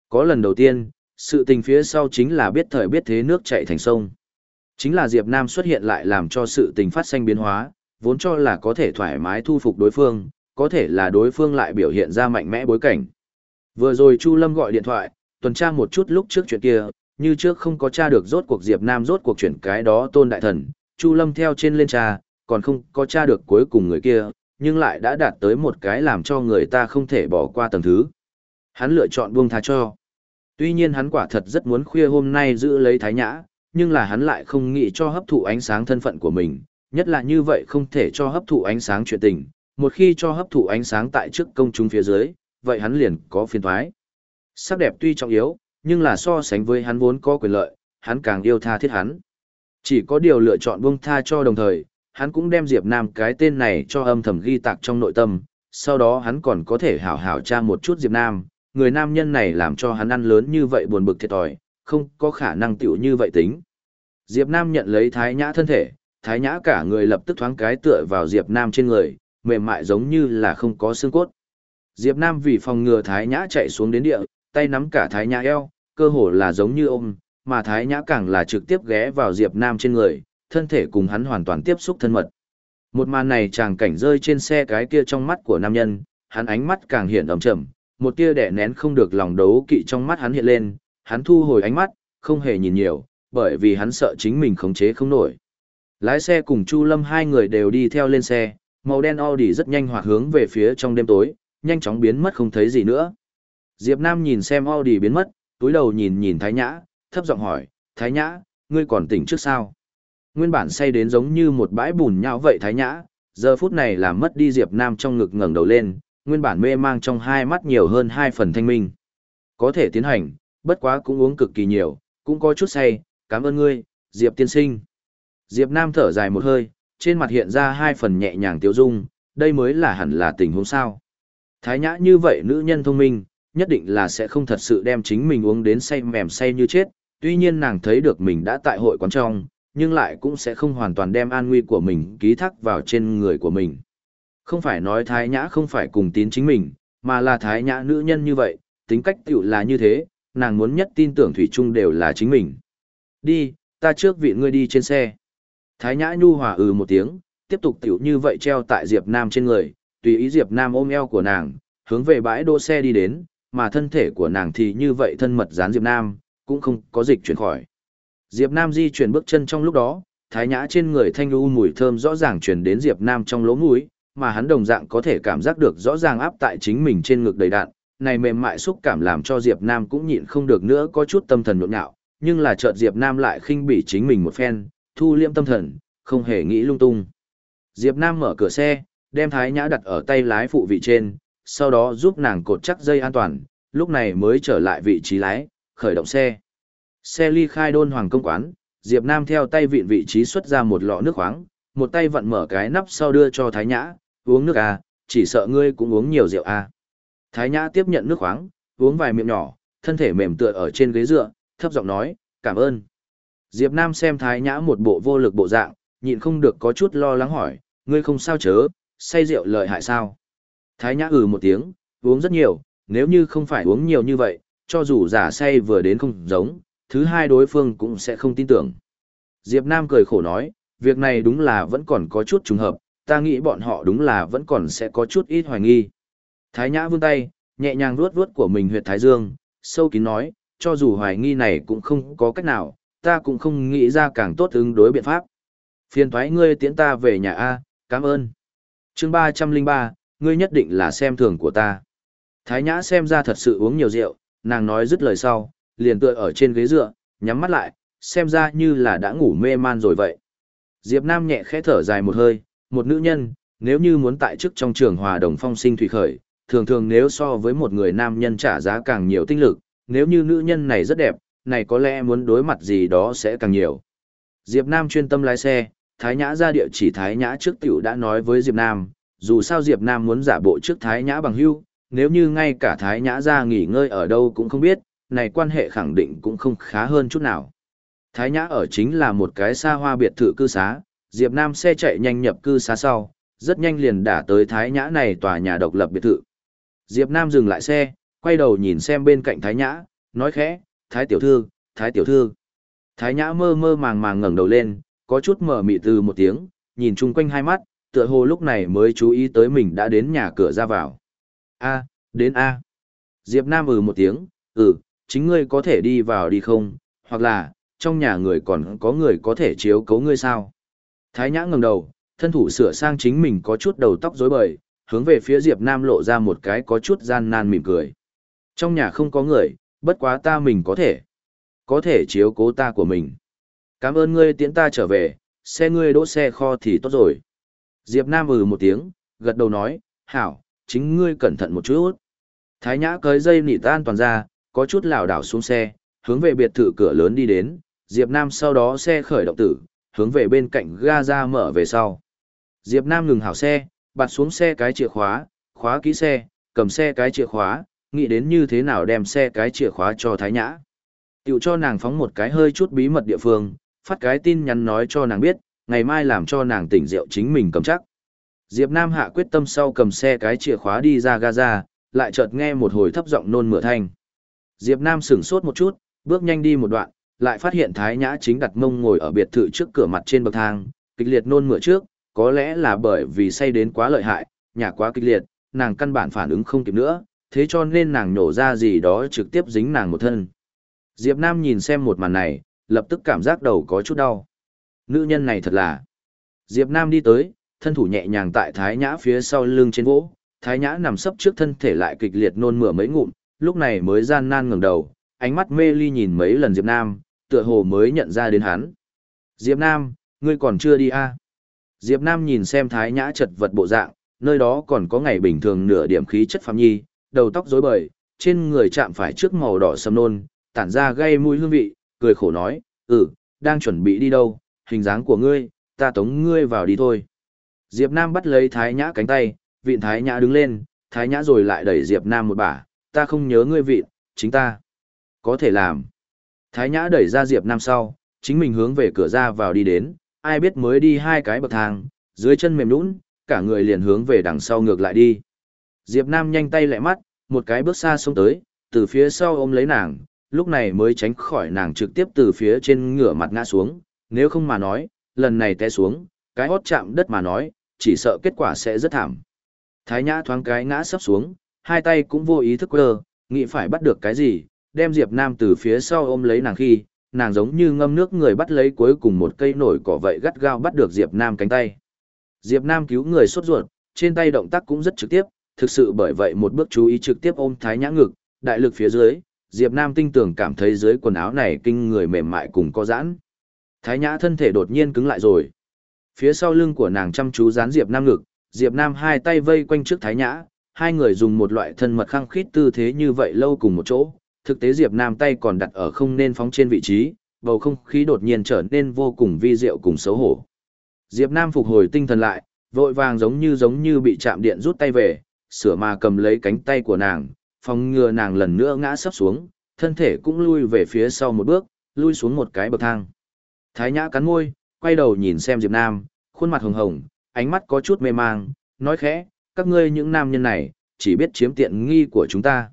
Speaker 1: Có lần đầu tiên, sự tình phía sau chính là biết thời biết thế nước chảy thành sông. Chính là Diệp Nam xuất hiện lại làm cho sự tình phát sinh biến hóa, vốn cho là có thể thoải mái thu phục đối phương, có thể là đối phương lại biểu hiện ra mạnh mẽ bối cảnh. Vừa rồi Chu Lâm gọi điện thoại, tuần tra một chút lúc trước chuyện kia, như trước không có tra được rốt cuộc Diệp Nam rốt cuộc chuyển cái đó tôn đại thần, Chu Lâm theo trên lên tra, còn không có tra được cuối cùng người kia, nhưng lại đã đạt tới một cái làm cho người ta không thể bỏ qua tầng thứ. Hắn lựa chọn buông tha cho. Tuy nhiên hắn quả thật rất muốn khuya hôm nay giữ lấy thái nhã, nhưng là hắn lại không nghĩ cho hấp thụ ánh sáng thân phận của mình, nhất là như vậy không thể cho hấp thụ ánh sáng chuyện tình, một khi cho hấp thụ ánh sáng tại trước công chúng phía dưới, vậy hắn liền có phiền thoái. Sắc đẹp tuy trọng yếu, nhưng là so sánh với hắn vốn có quyền lợi, hắn càng yêu tha thiết hắn. Chỉ có điều lựa chọn buông tha cho đồng thời, hắn cũng đem Diệp Nam cái tên này cho âm thầm ghi tạc trong nội tâm, sau đó hắn còn có thể hảo hảo tra một chút Diệp Nam, người nam nhân này làm cho hắn ăn lớn như vậy buồn bực thiệt thòi, không có khả năng tiểu như vậy tính. Diệp Nam nhận lấy Thái Nhã thân thể, Thái Nhã cả người lập tức thoáng cái tựa vào Diệp Nam trên người, mềm mại giống như là không có xương cốt. Diệp Nam vì phòng ngừa Thái Nhã chạy xuống đến địa, tay nắm cả Thái Nhã eo, cơ hồ là giống như ôm, mà Thái Nhã càng là trực tiếp ghé vào Diệp Nam trên người, thân thể cùng hắn hoàn toàn tiếp xúc thân mật. Một màn này chàng cảnh rơi trên xe cái kia trong mắt của nam nhân, hắn ánh mắt càng hiện ẩm trầm, một tia đẻ nén không được lòng đấu kỵ trong mắt hắn hiện lên, hắn thu hồi ánh mắt, không hề nhìn nhiều, bởi vì hắn sợ chính mình khống chế không nổi. Lái xe cùng Chu Lâm hai người đều đi theo lên xe, màu đen Audi rất nhanh hoạt hướng về phía trong đêm tối, nhanh chóng biến mất không thấy gì nữa. Diệp Nam nhìn xem Audi biến mất, túi đầu nhìn nhìn Thái Nhã, thấp giọng hỏi, Thái Nhã, ngươi còn tỉnh trước sao? Nguyên bản say đến giống như một bãi bùn nhão vậy Thái Nhã, giờ phút này làm mất đi Diệp Nam trong ngực ngẩng đầu lên, nguyên bản mê mang trong hai mắt nhiều hơn hai phần thanh minh. Có thể tiến hành, bất quá cũng uống cực kỳ nhiều, cũng có chút say, cảm ơn ngươi, Diệp tiên sinh. Diệp Nam thở dài một hơi, trên mặt hiện ra hai phần nhẹ nhàng tiêu dung, đây mới là hẳn là tình huống sao. Thái nhã như vậy nữ nhân thông minh, nhất định là sẽ không thật sự đem chính mình uống đến say mềm say như chết, tuy nhiên nàng thấy được mình đã tại hội quán trong, nhưng lại cũng sẽ không hoàn toàn đem an nguy của mình ký thác vào trên người của mình. Không phải nói thái nhã không phải cùng tín chính mình, mà là thái nhã nữ nhân như vậy, tính cách tiểu là như thế, nàng muốn nhất tin tưởng Thủy Trung đều là chính mình. Đi, ta trước vị ngươi đi trên xe. Thái nhã nhu hòa ừ một tiếng, tiếp tục tiểu như vậy treo tại Diệp Nam trên người, tùy ý Diệp Nam ôm eo của nàng, hướng về bãi đỗ xe đi đến, mà thân thể của nàng thì như vậy thân mật dán Diệp Nam, cũng không có dịch chuyển khỏi. Diệp Nam di chuyển bước chân trong lúc đó, thái nhã trên người thanh lưu mùi thơm rõ ràng truyền đến Diệp Nam trong lỗ mũi, mà hắn đồng dạng có thể cảm giác được rõ ràng áp tại chính mình trên ngực đầy đạn, này mềm mại xúc cảm làm cho Diệp Nam cũng nhịn không được nữa có chút tâm thần nhộn nhạo, nhưng là chợt Diệp Nam lại khinh bỉ chính mình một phen, thu liêm tâm thần, không hề nghĩ lung tung. Diệp Nam mở cửa xe, đem Thái Nhã đặt ở tay lái phụ vị trên, sau đó giúp nàng cột chắc dây an toàn, lúc này mới trở lại vị trí lái, khởi động xe. Xe ly khai đôn hoàng công quán, Diệp Nam theo tay vịn vị trí xuất ra một lọ nước khoáng, một tay vặn mở cái nắp sau đưa cho Thái Nhã, uống nước à, chỉ sợ ngươi cũng uống nhiều rượu à. Thái Nhã tiếp nhận nước khoáng, uống vài miệng nhỏ, thân thể mềm tựa ở trên ghế dựa, thấp giọng nói, cảm ơn. Diệp Nam xem Thái Nhã một bộ vô lực bộ dạng, nhịn không được có chút lo lắng hỏi, ngươi không sao chớ, say rượu lợi hại sao? Thái Nhã ừ một tiếng, uống rất nhiều, nếu như không phải uống nhiều như vậy, cho dù giả say vừa đến không giống, thứ hai đối phương cũng sẽ không tin tưởng. Diệp Nam cười khổ nói, việc này đúng là vẫn còn có chút trùng hợp, ta nghĩ bọn họ đúng là vẫn còn sẽ có chút ít hoài nghi. Thái Nhã vươn tay, nhẹ nhàng vuốt vuốt của mình huyệt Thái Dương, sâu kín nói, cho dù hoài nghi này cũng không có cách nào, ta cũng không nghĩ ra càng tốt ứng đối biện pháp. Phiền thoái ngươi tiễn ta về nhà A, cảm ơn. chương 303, ngươi nhất định là xem thường của ta. Thái Nhã xem ra thật sự uống nhiều rượu, nàng nói dứt lời sau, liền tựa ở trên ghế dựa, nhắm mắt lại, xem ra như là đã ngủ mê man rồi vậy. Diệp Nam nhẹ khẽ thở dài một hơi, một nữ nhân, nếu như muốn tại chức trong trường hòa đồng phong sinh thủy khởi, thường thường nếu so với một người nam nhân trả giá càng nhiều tinh lực, nếu như nữ nhân này rất đẹp, này có lẽ muốn đối mặt gì đó sẽ càng nhiều. Diệp Nam chuyên tâm lái xe, Thái Nhã ra địa chỉ Thái Nhã trước tiểu đã nói với Diệp Nam, dù sao Diệp Nam muốn giả bộ trước Thái Nhã bằng hữu nếu như ngay cả Thái Nhã ra nghỉ ngơi ở đâu cũng không biết, này quan hệ khẳng định cũng không khá hơn chút nào. Thái Nhã ở chính là một cái xa hoa biệt thự cư xá, Diệp Nam xe chạy nhanh nhập cư xá sau, rất nhanh liền đả tới Thái Nhã này tòa nhà độc lập biệt thự. Diệp Nam dừng lại xe, quay đầu nhìn xem bên cạnh Thái Nhã, nói khẽ, Thái tiểu thư, Thái tiểu thư. Thái Nhã mơ mơ màng màng ngẩng đầu lên, có chút mở mị từ một tiếng, nhìn chung quanh hai mắt, tựa hồ lúc này mới chú ý tới mình đã đến nhà cửa ra vào. A, đến A. Diệp Nam ừ một tiếng, ừ, chính ngươi có thể đi vào đi không, hoặc là, trong nhà người còn có người có thể chiếu cấu ngươi sao. Thái Nhã ngẩng đầu, thân thủ sửa sang chính mình có chút đầu tóc rối bời, hướng về phía Diệp Nam lộ ra một cái có chút gian nan mỉm cười. Trong nhà không có người, bất quá ta mình có thể. Có thể chiếu cố ta của mình. Cảm ơn ngươi tiễn ta trở về, xe ngươi đỗ xe kho thì tốt rồi. Diệp Nam ừ một tiếng, gật đầu nói, hảo, chính ngươi cẩn thận một chút. Thái Nhã cởi dây nỉ tan toàn ra, có chút lảo đảo xuống xe, hướng về biệt thự cửa lớn đi đến, Diệp Nam sau đó xe khởi động tử, hướng về bên cạnh ga ra mở về sau. Diệp Nam ngừng hảo xe, bạt xuống xe cái chìa khóa, khóa kỹ xe, cầm xe cái chìa khóa, nghĩ đến như thế nào đem xe cái chìa khóa cho Thái Nhã. Tiểu cho nàng phóng một cái hơi chút bí mật địa phương, phát cái tin nhắn nói cho nàng biết, ngày mai làm cho nàng tỉnh rượu chính mình cầm chắc. Diệp Nam hạ quyết tâm sau cầm xe cái chìa khóa đi ra Gaza, lại chợt nghe một hồi thấp giọng nôn mửa thanh. Diệp Nam sững sốt một chút, bước nhanh đi một đoạn, lại phát hiện Thái Nhã chính đặt mông ngồi ở biệt thự trước cửa mặt trên bậc thang, kịch liệt nôn mửa trước, có lẽ là bởi vì say đến quá lợi hại, nhà quá kịch liệt, nàng căn bản phản ứng không kịp nữa, thế cho nên nàng nổ ra gì đó trực tiếp dính nàng một thân. Diệp Nam nhìn xem một màn này, lập tức cảm giác đầu có chút đau. Nữ nhân này thật là. Diệp Nam đi tới, thân thủ nhẹ nhàng tại Thái Nhã phía sau lưng trên vỗ, Thái Nhã nằm sấp trước thân thể lại kịch liệt nôn mửa mấy ngụm, lúc này mới gian nan ngẩng đầu, ánh mắt mê ly nhìn mấy lần Diệp Nam, tựa hồ mới nhận ra đến hắn. Diệp Nam, ngươi còn chưa đi à? Diệp Nam nhìn xem Thái Nhã chật vật bộ dạng, nơi đó còn có ngày bình thường nửa điểm khí chất phàm nhi, đầu tóc rối bời, trên người chạm phải trước màu đỏ sầm nôn, tản ra gây mùi hương vị, cười khổ nói, ừ, đang chuẩn bị đi đâu, hình dáng của ngươi, ta tống ngươi vào đi thôi. Diệp Nam bắt lấy Thái Nhã cánh tay, vịn Thái Nhã đứng lên, Thái Nhã rồi lại đẩy Diệp Nam một bả, ta không nhớ ngươi vịn, chính ta. Có thể làm. Thái Nhã đẩy ra Diệp Nam sau, chính mình hướng về cửa ra vào đi đến, ai biết mới đi hai cái bậc thang, dưới chân mềm nhũn, cả người liền hướng về đằng sau ngược lại đi. Diệp Nam nhanh tay lẹ mắt, một cái bước xa xông tới, từ phía sau ôm lấy nàng, lúc này mới tránh khỏi nàng trực tiếp từ phía trên ngửa mặt ngã xuống, nếu không mà nói, lần này té xuống, cái hót chạm đất mà nói, chỉ sợ kết quả sẽ rất thảm. Thái Nhã thoáng cái ngã sắp xuống, hai tay cũng vô ý thức quơ, nghĩ phải bắt được cái gì, đem Diệp Nam từ phía sau ôm lấy nàng khi, nàng giống như ngâm nước người bắt lấy cuối cùng một cây nổi cỏ vậy gắt gao bắt được Diệp Nam cánh tay. Diệp Nam cứu người sốt ruột, trên tay động tác cũng rất trực tiếp, thực sự bởi vậy một bước chú ý trực tiếp ôm Thái Nhã ngực, đại lực phía dưới, Diệp Nam tinh tường cảm thấy dưới quần áo này kinh người mềm mại cùng có giãn. Thái Nhã thân thể đột nhiên cứng lại rồi. Phía sau lưng của nàng chăm chú dán Diệp Nam ngực, Diệp Nam hai tay vây quanh trước Thái Nhã, hai người dùng một loại thân mật khăng khít tư thế như vậy lâu cùng một chỗ. Thực tế Diệp Nam tay còn đặt ở không nên phóng trên vị trí, bầu không khí đột nhiên trở nên vô cùng vi diệu cùng xấu hổ. Diệp Nam phục hồi tinh thần lại, vội vàng giống như giống như bị chạm điện rút tay về, sửa mà cầm lấy cánh tay của nàng, phòng ngừa nàng lần nữa ngã sấp xuống, thân thể cũng lui về phía sau một bước, lui xuống một cái bậc thang. Thái Nhã cắn môi, quay đầu nhìn xem Diệp Nam, khuôn mặt hồng hồng, ánh mắt có chút mê mang, nói khẽ, các ngươi những nam nhân này, chỉ biết chiếm tiện nghi của chúng ta.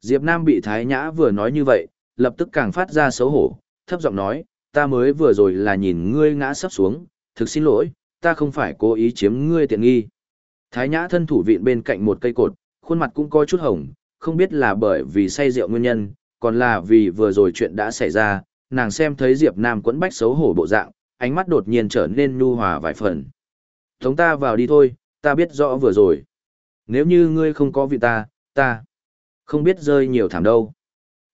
Speaker 1: Diệp Nam bị Thái Nhã vừa nói như vậy, lập tức càng phát ra xấu hổ, thấp giọng nói, ta mới vừa rồi là nhìn ngươi ngã sắp xuống, thực xin lỗi, ta không phải cố ý chiếm ngươi tiện nghi. Thái Nhã thân thủ viện bên cạnh một cây cột, khuôn mặt cũng có chút hồng, không biết là bởi vì say rượu nguyên nhân, còn là vì vừa rồi chuyện đã xảy ra, nàng xem thấy Diệp Nam quẫn bách xấu hổ bộ dạng, ánh mắt đột nhiên trở nên nhu hòa vài phần. Tống ta vào đi thôi, ta biết rõ vừa rồi. Nếu như ngươi không có vị ta, ta không biết rơi nhiều thảm đâu.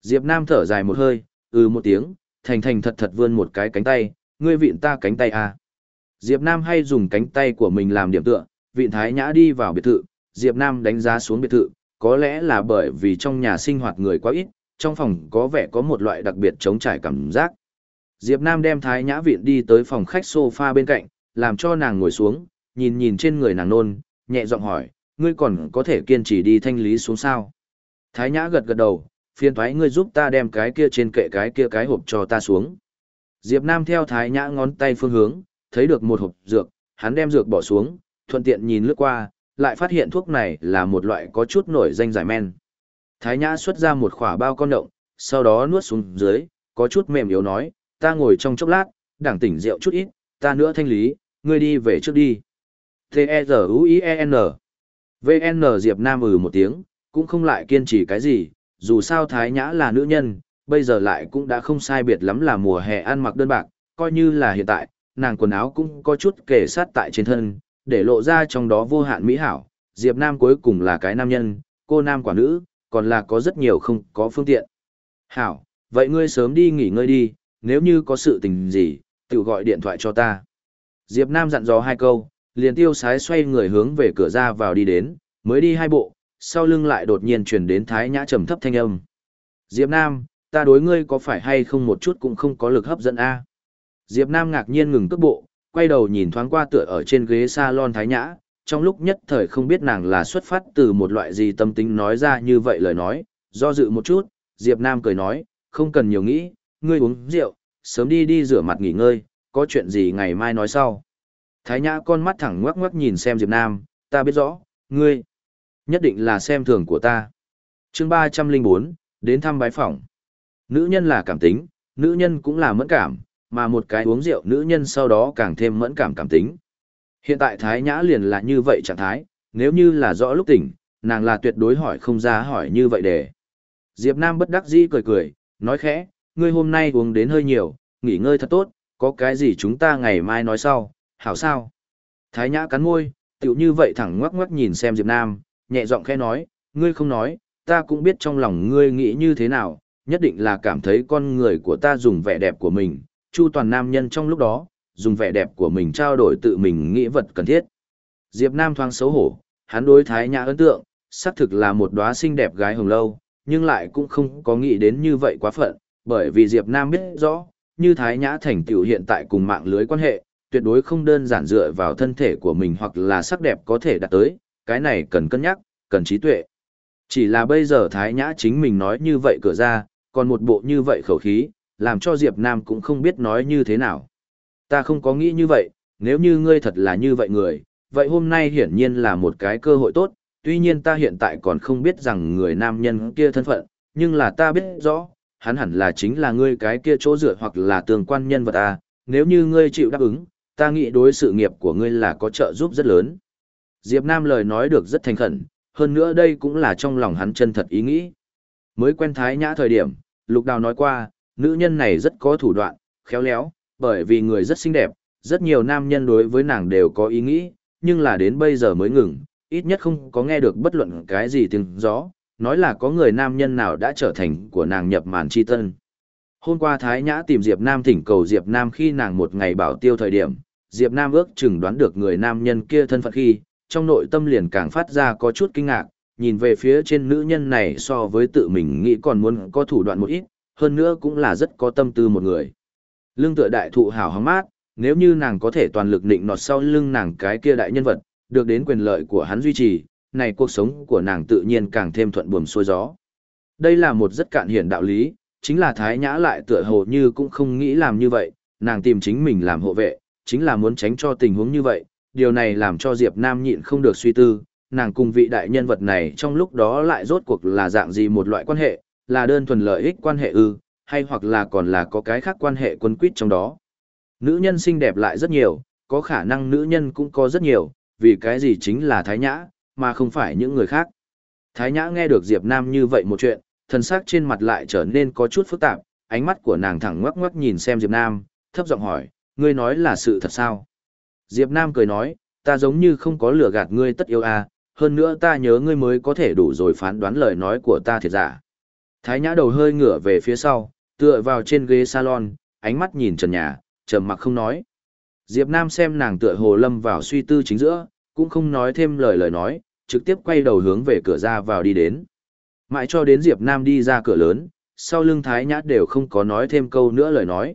Speaker 1: Diệp Nam thở dài một hơi, ừ một tiếng, thành thành thật thật vươn một cái cánh tay, ngươi vịn ta cánh tay à. Diệp Nam hay dùng cánh tay của mình làm điểm tựa, vịn thái nhã đi vào biệt thự, Diệp Nam đánh giá xuống biệt thự, có lẽ là bởi vì trong nhà sinh hoạt người quá ít, trong phòng có vẻ có một loại đặc biệt chống trải cảm giác. Diệp Nam đem Thái Nhã Viện đi tới phòng khách sofa bên cạnh, làm cho nàng ngồi xuống, nhìn nhìn trên người nàng nôn, nhẹ giọng hỏi, ngươi còn có thể kiên trì đi thanh lý xuống sao? Thái Nhã gật gật đầu, phiền thoái ngươi giúp ta đem cái kia trên kệ cái kia cái hộp cho ta xuống. Diệp Nam theo Thái Nhã ngón tay phương hướng, thấy được một hộp dược, hắn đem dược bỏ xuống, thuận tiện nhìn lướt qua, lại phát hiện thuốc này là một loại có chút nổi danh giải men. Thái Nhã xuất ra một khỏa bao con động, sau đó nuốt xuống dưới, có chút mềm yếu nói, ta ngồi trong chốc lát, đảng tỉnh rượu chút ít, ta nữa thanh lý, ngươi đi về trước đi. T-E-Z-U-I-E-N. VN Diệp Nam ừ một tiếng, cũng không lại kiên trì cái gì, dù sao Thái Nhã là nữ nhân, bây giờ lại cũng đã không sai biệt lắm là mùa hè ăn mặc đơn bạc, coi như là hiện tại, nàng quần áo cũng có chút kể sát tại trên thân, để lộ ra trong đó vô hạn mỹ hảo. Diệp Nam cuối cùng là cái nam nhân, cô nam quả nữ, còn là có rất nhiều không có phương tiện. Hảo, vậy ngươi sớm đi nghỉ ngơi đi, nếu như có sự tình gì, tự gọi điện thoại cho ta. Diệp Nam dặn dò hai câu, liền tiêu sái xoay người hướng về cửa ra vào đi đến, mới đi hai bộ, sau lưng lại đột nhiên truyền đến thái nhã trầm thấp thanh âm. Diệp Nam, ta đối ngươi có phải hay không một chút cũng không có lực hấp dẫn a? Diệp Nam ngạc nhiên ngừng cước bộ, quay đầu nhìn thoáng qua tựa ở trên ghế salon thái nhã, trong lúc nhất thời không biết nàng là xuất phát từ một loại gì tâm tính nói ra như vậy lời nói, do dự một chút, Diệp Nam cười nói, không cần nhiều nghĩ, ngươi uống rượu, sớm đi đi rửa mặt nghỉ ngơi, có chuyện gì ngày mai nói sau. Thái Nhã con mắt thẳng ngoắc ngoắc nhìn xem Diệp Nam, ta biết rõ, ngươi, nhất định là xem thường của ta. Chương 304, đến thăm bái phỏng. Nữ nhân là cảm tính, nữ nhân cũng là mẫn cảm, mà một cái uống rượu nữ nhân sau đó càng thêm mẫn cảm cảm tính. Hiện tại Thái Nhã liền là như vậy trạng thái, nếu như là rõ lúc tỉnh, nàng là tuyệt đối hỏi không ra hỏi như vậy để. Diệp Nam bất đắc dĩ cười cười, nói khẽ, ngươi hôm nay uống đến hơi nhiều, nghỉ ngơi thật tốt, có cái gì chúng ta ngày mai nói sau, hảo sao? Thái Nhã cắn môi, tiểu như vậy thẳng ngoắc ngoắc nhìn xem Diệp Nam, nhẹ giọng khẽ nói, ngươi không nói, ta cũng biết trong lòng ngươi nghĩ như thế nào, nhất định là cảm thấy con người của ta dùng vẻ đẹp của mình, chu toàn nam nhân trong lúc đó, dùng vẻ đẹp của mình trao đổi tự mình nghĩ vật cần thiết. Diệp Nam thoáng xấu hổ, hắn đối Thái Nhã ấn tượng, xác thực là một đóa xinh đẹp gái hồng lâu, nhưng lại cũng không có nghĩ đến như vậy quá phận, bởi vì Diệp Nam biết rõ, như Thái Nhã thành tựu hiện tại cùng mạng lưới quan hệ, tuyệt đối không đơn giản dựa vào thân thể của mình hoặc là sắc đẹp có thể đạt tới, cái này cần cân nhắc, cần trí tuệ. Chỉ là bây giờ Thái Nhã chính mình nói như vậy cửa ra, còn một bộ như vậy khẩu khí, làm cho Diệp Nam cũng không biết nói như thế nào. Ta không có nghĩ như vậy, nếu như ngươi thật là như vậy người, vậy hôm nay hiển nhiên là một cái cơ hội tốt, tuy nhiên ta hiện tại còn không biết rằng người nam nhân kia thân phận, nhưng là ta biết rõ, hắn hẳn là chính là ngươi cái kia chỗ dựa hoặc là tương quan nhân vật à, nếu như ngươi chịu đáp ứng, ta nghĩ đối sự nghiệp của ngươi là có trợ giúp rất lớn. Diệp Nam lời nói được rất thành khẩn, hơn nữa đây cũng là trong lòng hắn chân thật ý nghĩ. Mới quen Thái Nhã thời điểm, Lục Đào nói qua, nữ nhân này rất có thủ đoạn, khéo léo, bởi vì người rất xinh đẹp, rất nhiều nam nhân đối với nàng đều có ý nghĩ, nhưng là đến bây giờ mới ngừng, ít nhất không có nghe được bất luận cái gì tiếng gió, nói là có người nam nhân nào đã trở thành của nàng nhập màn chi tân. Hôm qua Thái Nhã tìm Diệp Nam thỉnh cầu Diệp Nam khi nàng một ngày bảo tiêu thời điểm, Diệp Nam ước chừng đoán được người nam nhân kia thân phận khi, trong nội tâm liền càng phát ra có chút kinh ngạc, nhìn về phía trên nữ nhân này so với tự mình nghĩ còn muốn có thủ đoạn một ít, hơn nữa cũng là rất có tâm tư một người. Lưng tựa đại thụ hào hóng mát, nếu như nàng có thể toàn lực định nọt sau lưng nàng cái kia đại nhân vật, được đến quyền lợi của hắn duy trì, này cuộc sống của nàng tự nhiên càng thêm thuận buồm xuôi gió. Đây là một rất cạn hiển đạo lý, chính là Thái Nhã lại tựa hồ như cũng không nghĩ làm như vậy, nàng tìm chính mình làm hộ vệ, chính là muốn tránh cho tình huống như vậy, điều này làm cho Diệp Nam nhịn không được suy tư, nàng cùng vị đại nhân vật này trong lúc đó lại rốt cuộc là dạng gì một loại quan hệ, là đơn thuần lợi ích quan hệ ư, hay hoặc là còn là có cái khác quan hệ quân quyết trong đó. Nữ nhân xinh đẹp lại rất nhiều, có khả năng nữ nhân cũng có rất nhiều, vì cái gì chính là Thái Nhã, mà không phải những người khác. Thái Nhã nghe được Diệp Nam như vậy một chuyện, thần sắc trên mặt lại trở nên có chút phức tạp, ánh mắt của nàng thẳng ngoắc ngoắc nhìn xem Diệp Nam, thấp giọng hỏi, ngươi nói là sự thật sao? Diệp Nam cười nói, ta giống như không có lừa gạt ngươi tất yêu à, hơn nữa ta nhớ ngươi mới có thể đủ rồi phán đoán lời nói của ta thiệt giả. Thái Nhã đầu hơi ngửa về phía sau, tựa vào trên ghế salon, ánh mắt nhìn trần nhà, trầm mặc không nói. Diệp Nam xem nàng tựa hồ lâm vào suy tư chính giữa, cũng không nói thêm lời lời nói, trực tiếp quay đầu hướng về cửa ra vào đi đến. Mãi cho đến Diệp Nam đi ra cửa lớn, sau lưng Thái Nhã đều không có nói thêm câu nữa lời nói.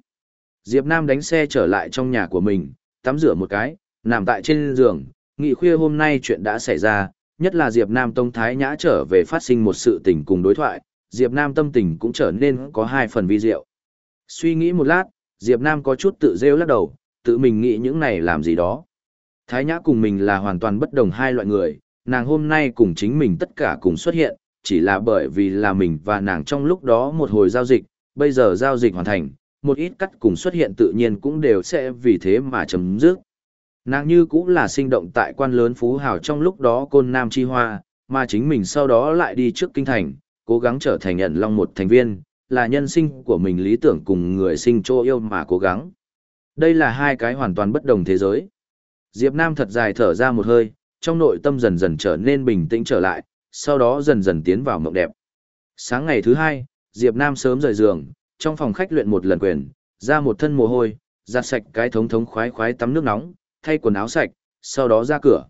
Speaker 1: Diệp Nam đánh xe trở lại trong nhà của mình, tắm rửa một cái, nằm tại trên giường, nghị khuya hôm nay chuyện đã xảy ra, nhất là Diệp Nam Tông Thái Nhã trở về phát sinh một sự tình cùng đối thoại, Diệp Nam tâm tình cũng trở nên có hai phần vi diệu. Suy nghĩ một lát, Diệp Nam có chút tự rêu lắc đầu, tự mình nghĩ những này làm gì đó. Thái Nhã cùng mình là hoàn toàn bất đồng hai loại người, nàng hôm nay cùng chính mình tất cả cùng xuất hiện, chỉ là bởi vì là mình và nàng trong lúc đó một hồi giao dịch, bây giờ giao dịch hoàn thành, một ít cắt cùng xuất hiện tự nhiên cũng đều sẽ vì thế mà chấm dứt. Nàng như cũng là sinh động tại quan lớn phú hào trong lúc đó côn nam chi hoa, mà chính mình sau đó lại đi trước kinh thành, cố gắng trở thành nhận long một thành viên, là nhân sinh của mình lý tưởng cùng người sinh chỗ yêu mà cố gắng. Đây là hai cái hoàn toàn bất đồng thế giới. Diệp Nam thật dài thở ra một hơi, trong nội tâm dần dần trở nên bình tĩnh trở lại, sau đó dần dần tiến vào mộng đẹp. Sáng ngày thứ hai, Diệp Nam sớm rời giường, trong phòng khách luyện một lần quyền, ra một thân mồ hôi, giặt sạch cái thống thống khoái khoái tắm nước nóng, thay quần áo sạch, sau đó ra cửa.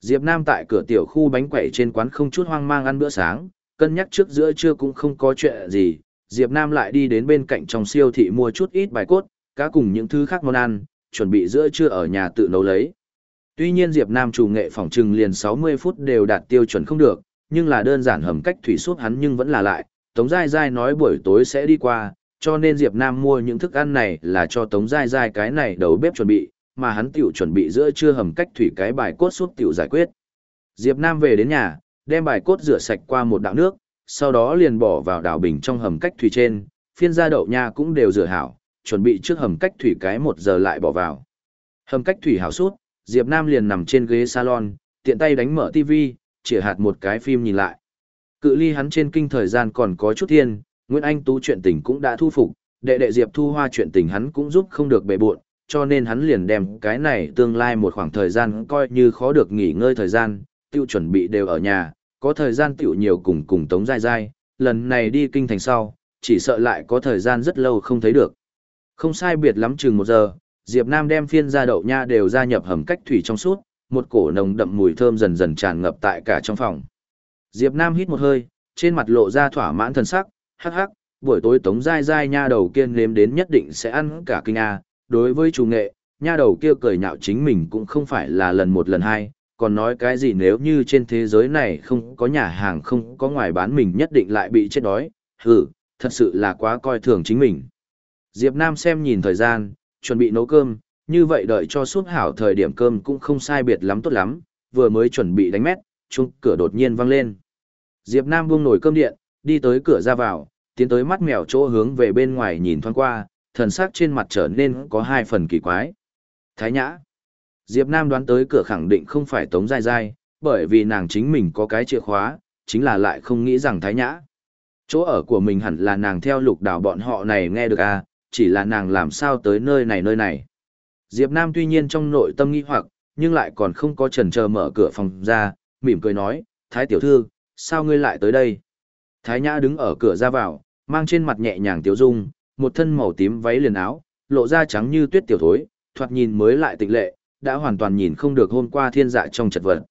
Speaker 1: Diệp Nam tại cửa tiểu khu bánh quẩy trên quán không chút hoang mang ăn bữa sáng, cân nhắc trước giữa trưa cũng không có chuyện gì, Diệp Nam lại đi đến bên cạnh trong siêu thị mua chút ít bài cốt, cá cùng những thứ khác món ăn, chuẩn bị giữa trưa ở nhà tự nấu lấy. Tuy nhiên Diệp Nam chủ nghệ phòng trừng liền 60 phút đều đạt tiêu chuẩn không được, nhưng là đơn giản hầm cách thủy suốt hắn nhưng vẫn là lại, Tống Giai Giai nói buổi tối sẽ đi qua, cho nên Diệp Nam mua những thức ăn này là cho Tống Giai Giai cái này đầu bếp chuẩn bị, mà hắn tiểu chuẩn bị giữa trưa hầm cách thủy cái bài cốt suốt tiểu giải quyết. Diệp Nam về đến nhà, đem bài cốt rửa sạch qua một đạo nước, sau đó liền bỏ vào đảo bình trong hầm cách thủy trên, phiên gia đậu nha cũng đều rửa hảo, chuẩn bị trước hầm cách thủy cái một giờ lại bỏ vào. Hầm cách thủy hảo suốt, Diệp Nam liền nằm trên ghế salon, tiện tay đánh mở TV, chỉ hạt một cái phim nhìn lại. Cự ly hắn trên kinh thời gian còn có chút thiên, Nguyễn Anh Tú chuyện tình cũng đã thu phục, đệ đệ Diệp Thu Hoa chuyện tình hắn cũng giúp không được bề buộn, cho nên hắn liền đem cái này tương lai một khoảng thời gian coi như khó được nghỉ ngơi thời gian, tiêu chuẩn bị đều ở nhà, có thời gian tiểu nhiều cùng cùng Tống Giai Giai, lần này đi kinh thành sau, chỉ sợ lại có thời gian rất lâu không thấy được. Không sai biệt lắm chừng một giờ, Diệp Nam đem phiên gia đậu nha đều gia nhập hầm cách thủy trong suốt, một cổ nồng đậm mùi thơm dần dần tràn ngập tại cả trong phòng. Diệp Nam hít một hơi, trên mặt lộ ra thỏa mãn thần sắc, hắc hắc, buổi tối tống dai dai nha đầu kia nếm đến nhất định sẽ ăn cả kinh a. Đối với chủ nghệ, nha đầu kia cười nhạo chính mình cũng không phải là lần một lần hai, còn nói cái gì nếu như trên thế giới này không có nhà hàng không có ngoài bán mình nhất định lại bị chết đói, hừ, thật sự là quá coi thường chính mình. Diệp Nam xem nhìn thời gian, chuẩn bị nấu cơm, như vậy đợi cho suốt hảo thời điểm cơm cũng không sai biệt lắm tốt lắm, vừa mới chuẩn bị đánh mét, chung cửa đột nhiên vang lên. Diệp Nam buông nồi cơm điện, đi tới cửa ra vào, tiến tới mắt mèo chỗ hướng về bên ngoài nhìn thoáng qua, thần sắc trên mặt trở nên có hai phần kỳ quái. Thái Nhã. Diệp Nam đoán tới cửa khẳng định không phải Tống Giai Giai, bởi vì nàng chính mình có cái chìa khóa, chính là lại không nghĩ rằng Thái Nhã. Chỗ ở của mình hẳn là nàng theo lục đảo bọn họ này nghe được à, chỉ là nàng làm sao tới nơi này nơi này. Diệp Nam tuy nhiên trong nội tâm nghi hoặc, nhưng lại còn không có chần chờ mở cửa phòng ra, mỉm cười nói, Thái tiểu thư, sao ngươi lại tới đây? Thái Nhã đứng ở cửa ra vào, mang trên mặt nhẹ nhàng tiểu dung, một thân màu tím váy liền áo, lộ ra trắng như tuyết tiểu thối, thoạt nhìn mới lại tịch lệ, đã hoàn toàn nhìn không được hôm qua thiên dạ trong chật vật.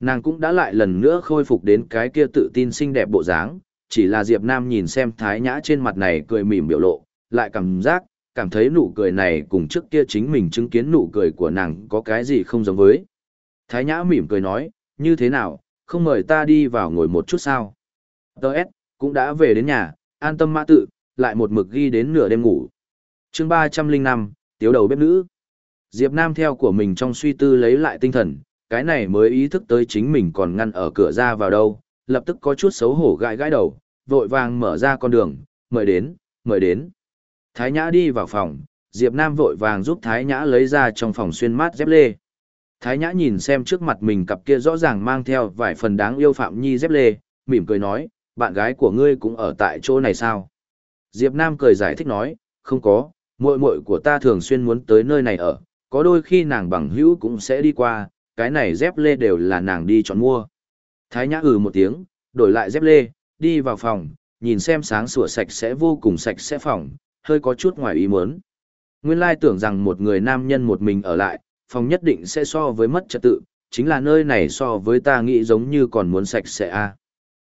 Speaker 1: Nàng cũng đã lại lần nữa khôi phục đến cái kia tự tin xinh đẹp bộ dáng, chỉ là Diệp Nam nhìn xem Thái Nhã trên mặt này cười mỉm biểu lộ, lại cảm giác, cảm thấy nụ cười này cùng trước kia chính mình chứng kiến nụ cười của nàng có cái gì không giống với. Thái Nhã mỉm cười nói, như thế nào, không mời ta đi vào ngồi một chút sao. Đợt, cũng đã về đến nhà, an tâm mã tự, lại một mực ghi đến nửa đêm ngủ. chương 305, tiếu đầu bếp nữ. Diệp Nam theo của mình trong suy tư lấy lại tinh thần, cái này mới ý thức tới chính mình còn ngăn ở cửa ra vào đâu, lập tức có chút xấu hổ gãi gãi đầu, vội vàng mở ra con đường, mời đến, mời đến. Thái Nhã đi vào phòng, Diệp Nam vội vàng giúp Thái Nhã lấy ra trong phòng xuyên mát dép lê. Thái Nhã nhìn xem trước mặt mình cặp kia rõ ràng mang theo vài phần đáng yêu Phạm Nhi dép lê, mỉm cười nói, bạn gái của ngươi cũng ở tại chỗ này sao? Diệp Nam cười giải thích nói, không có, muội muội của ta thường xuyên muốn tới nơi này ở, có đôi khi nàng bằng hữu cũng sẽ đi qua, cái này dép lê đều là nàng đi chọn mua. Thái Nhã ừ một tiếng, đổi lại dép lê, đi vào phòng, nhìn xem sáng sủa sạch sẽ vô cùng sạch sẽ phòng, hơi có chút ngoài ý muốn. Nguyên lai tưởng rằng một người nam nhân một mình ở lại, phòng nhất định sẽ so với mất trật tự, chính là nơi này so với ta nghĩ giống như còn muốn sạch sẽ a.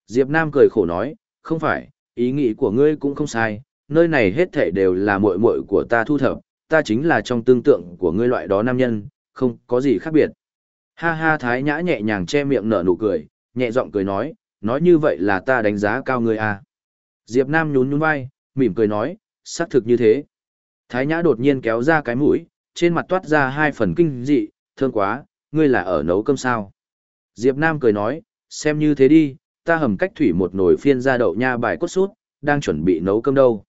Speaker 1: Diệp Nam cười khổ nói, không phải, ý nghĩ của ngươi cũng không sai, nơi này hết thảy đều là muội muội của ta thu thập, ta chính là trong tương tượng của ngươi loại đó nam nhân, không có gì khác biệt. Ha ha Thái Nhã nhẹ nhàng che miệng nở nụ cười, nhẹ giọng cười nói, nói như vậy là ta đánh giá cao ngươi à. Diệp Nam nhún nhún vai, mỉm cười nói, xác thực như thế. Thái Nhã đột nhiên kéo ra cái mũi, trên mặt toát ra hai phần kinh dị, thương quá, ngươi là ở nấu cơm sao. Diệp Nam cười nói, xem như thế đi, ta hầm cách thủy một nồi phiên ra đậu nha bài cốt sút, đang chuẩn bị nấu cơm đâu.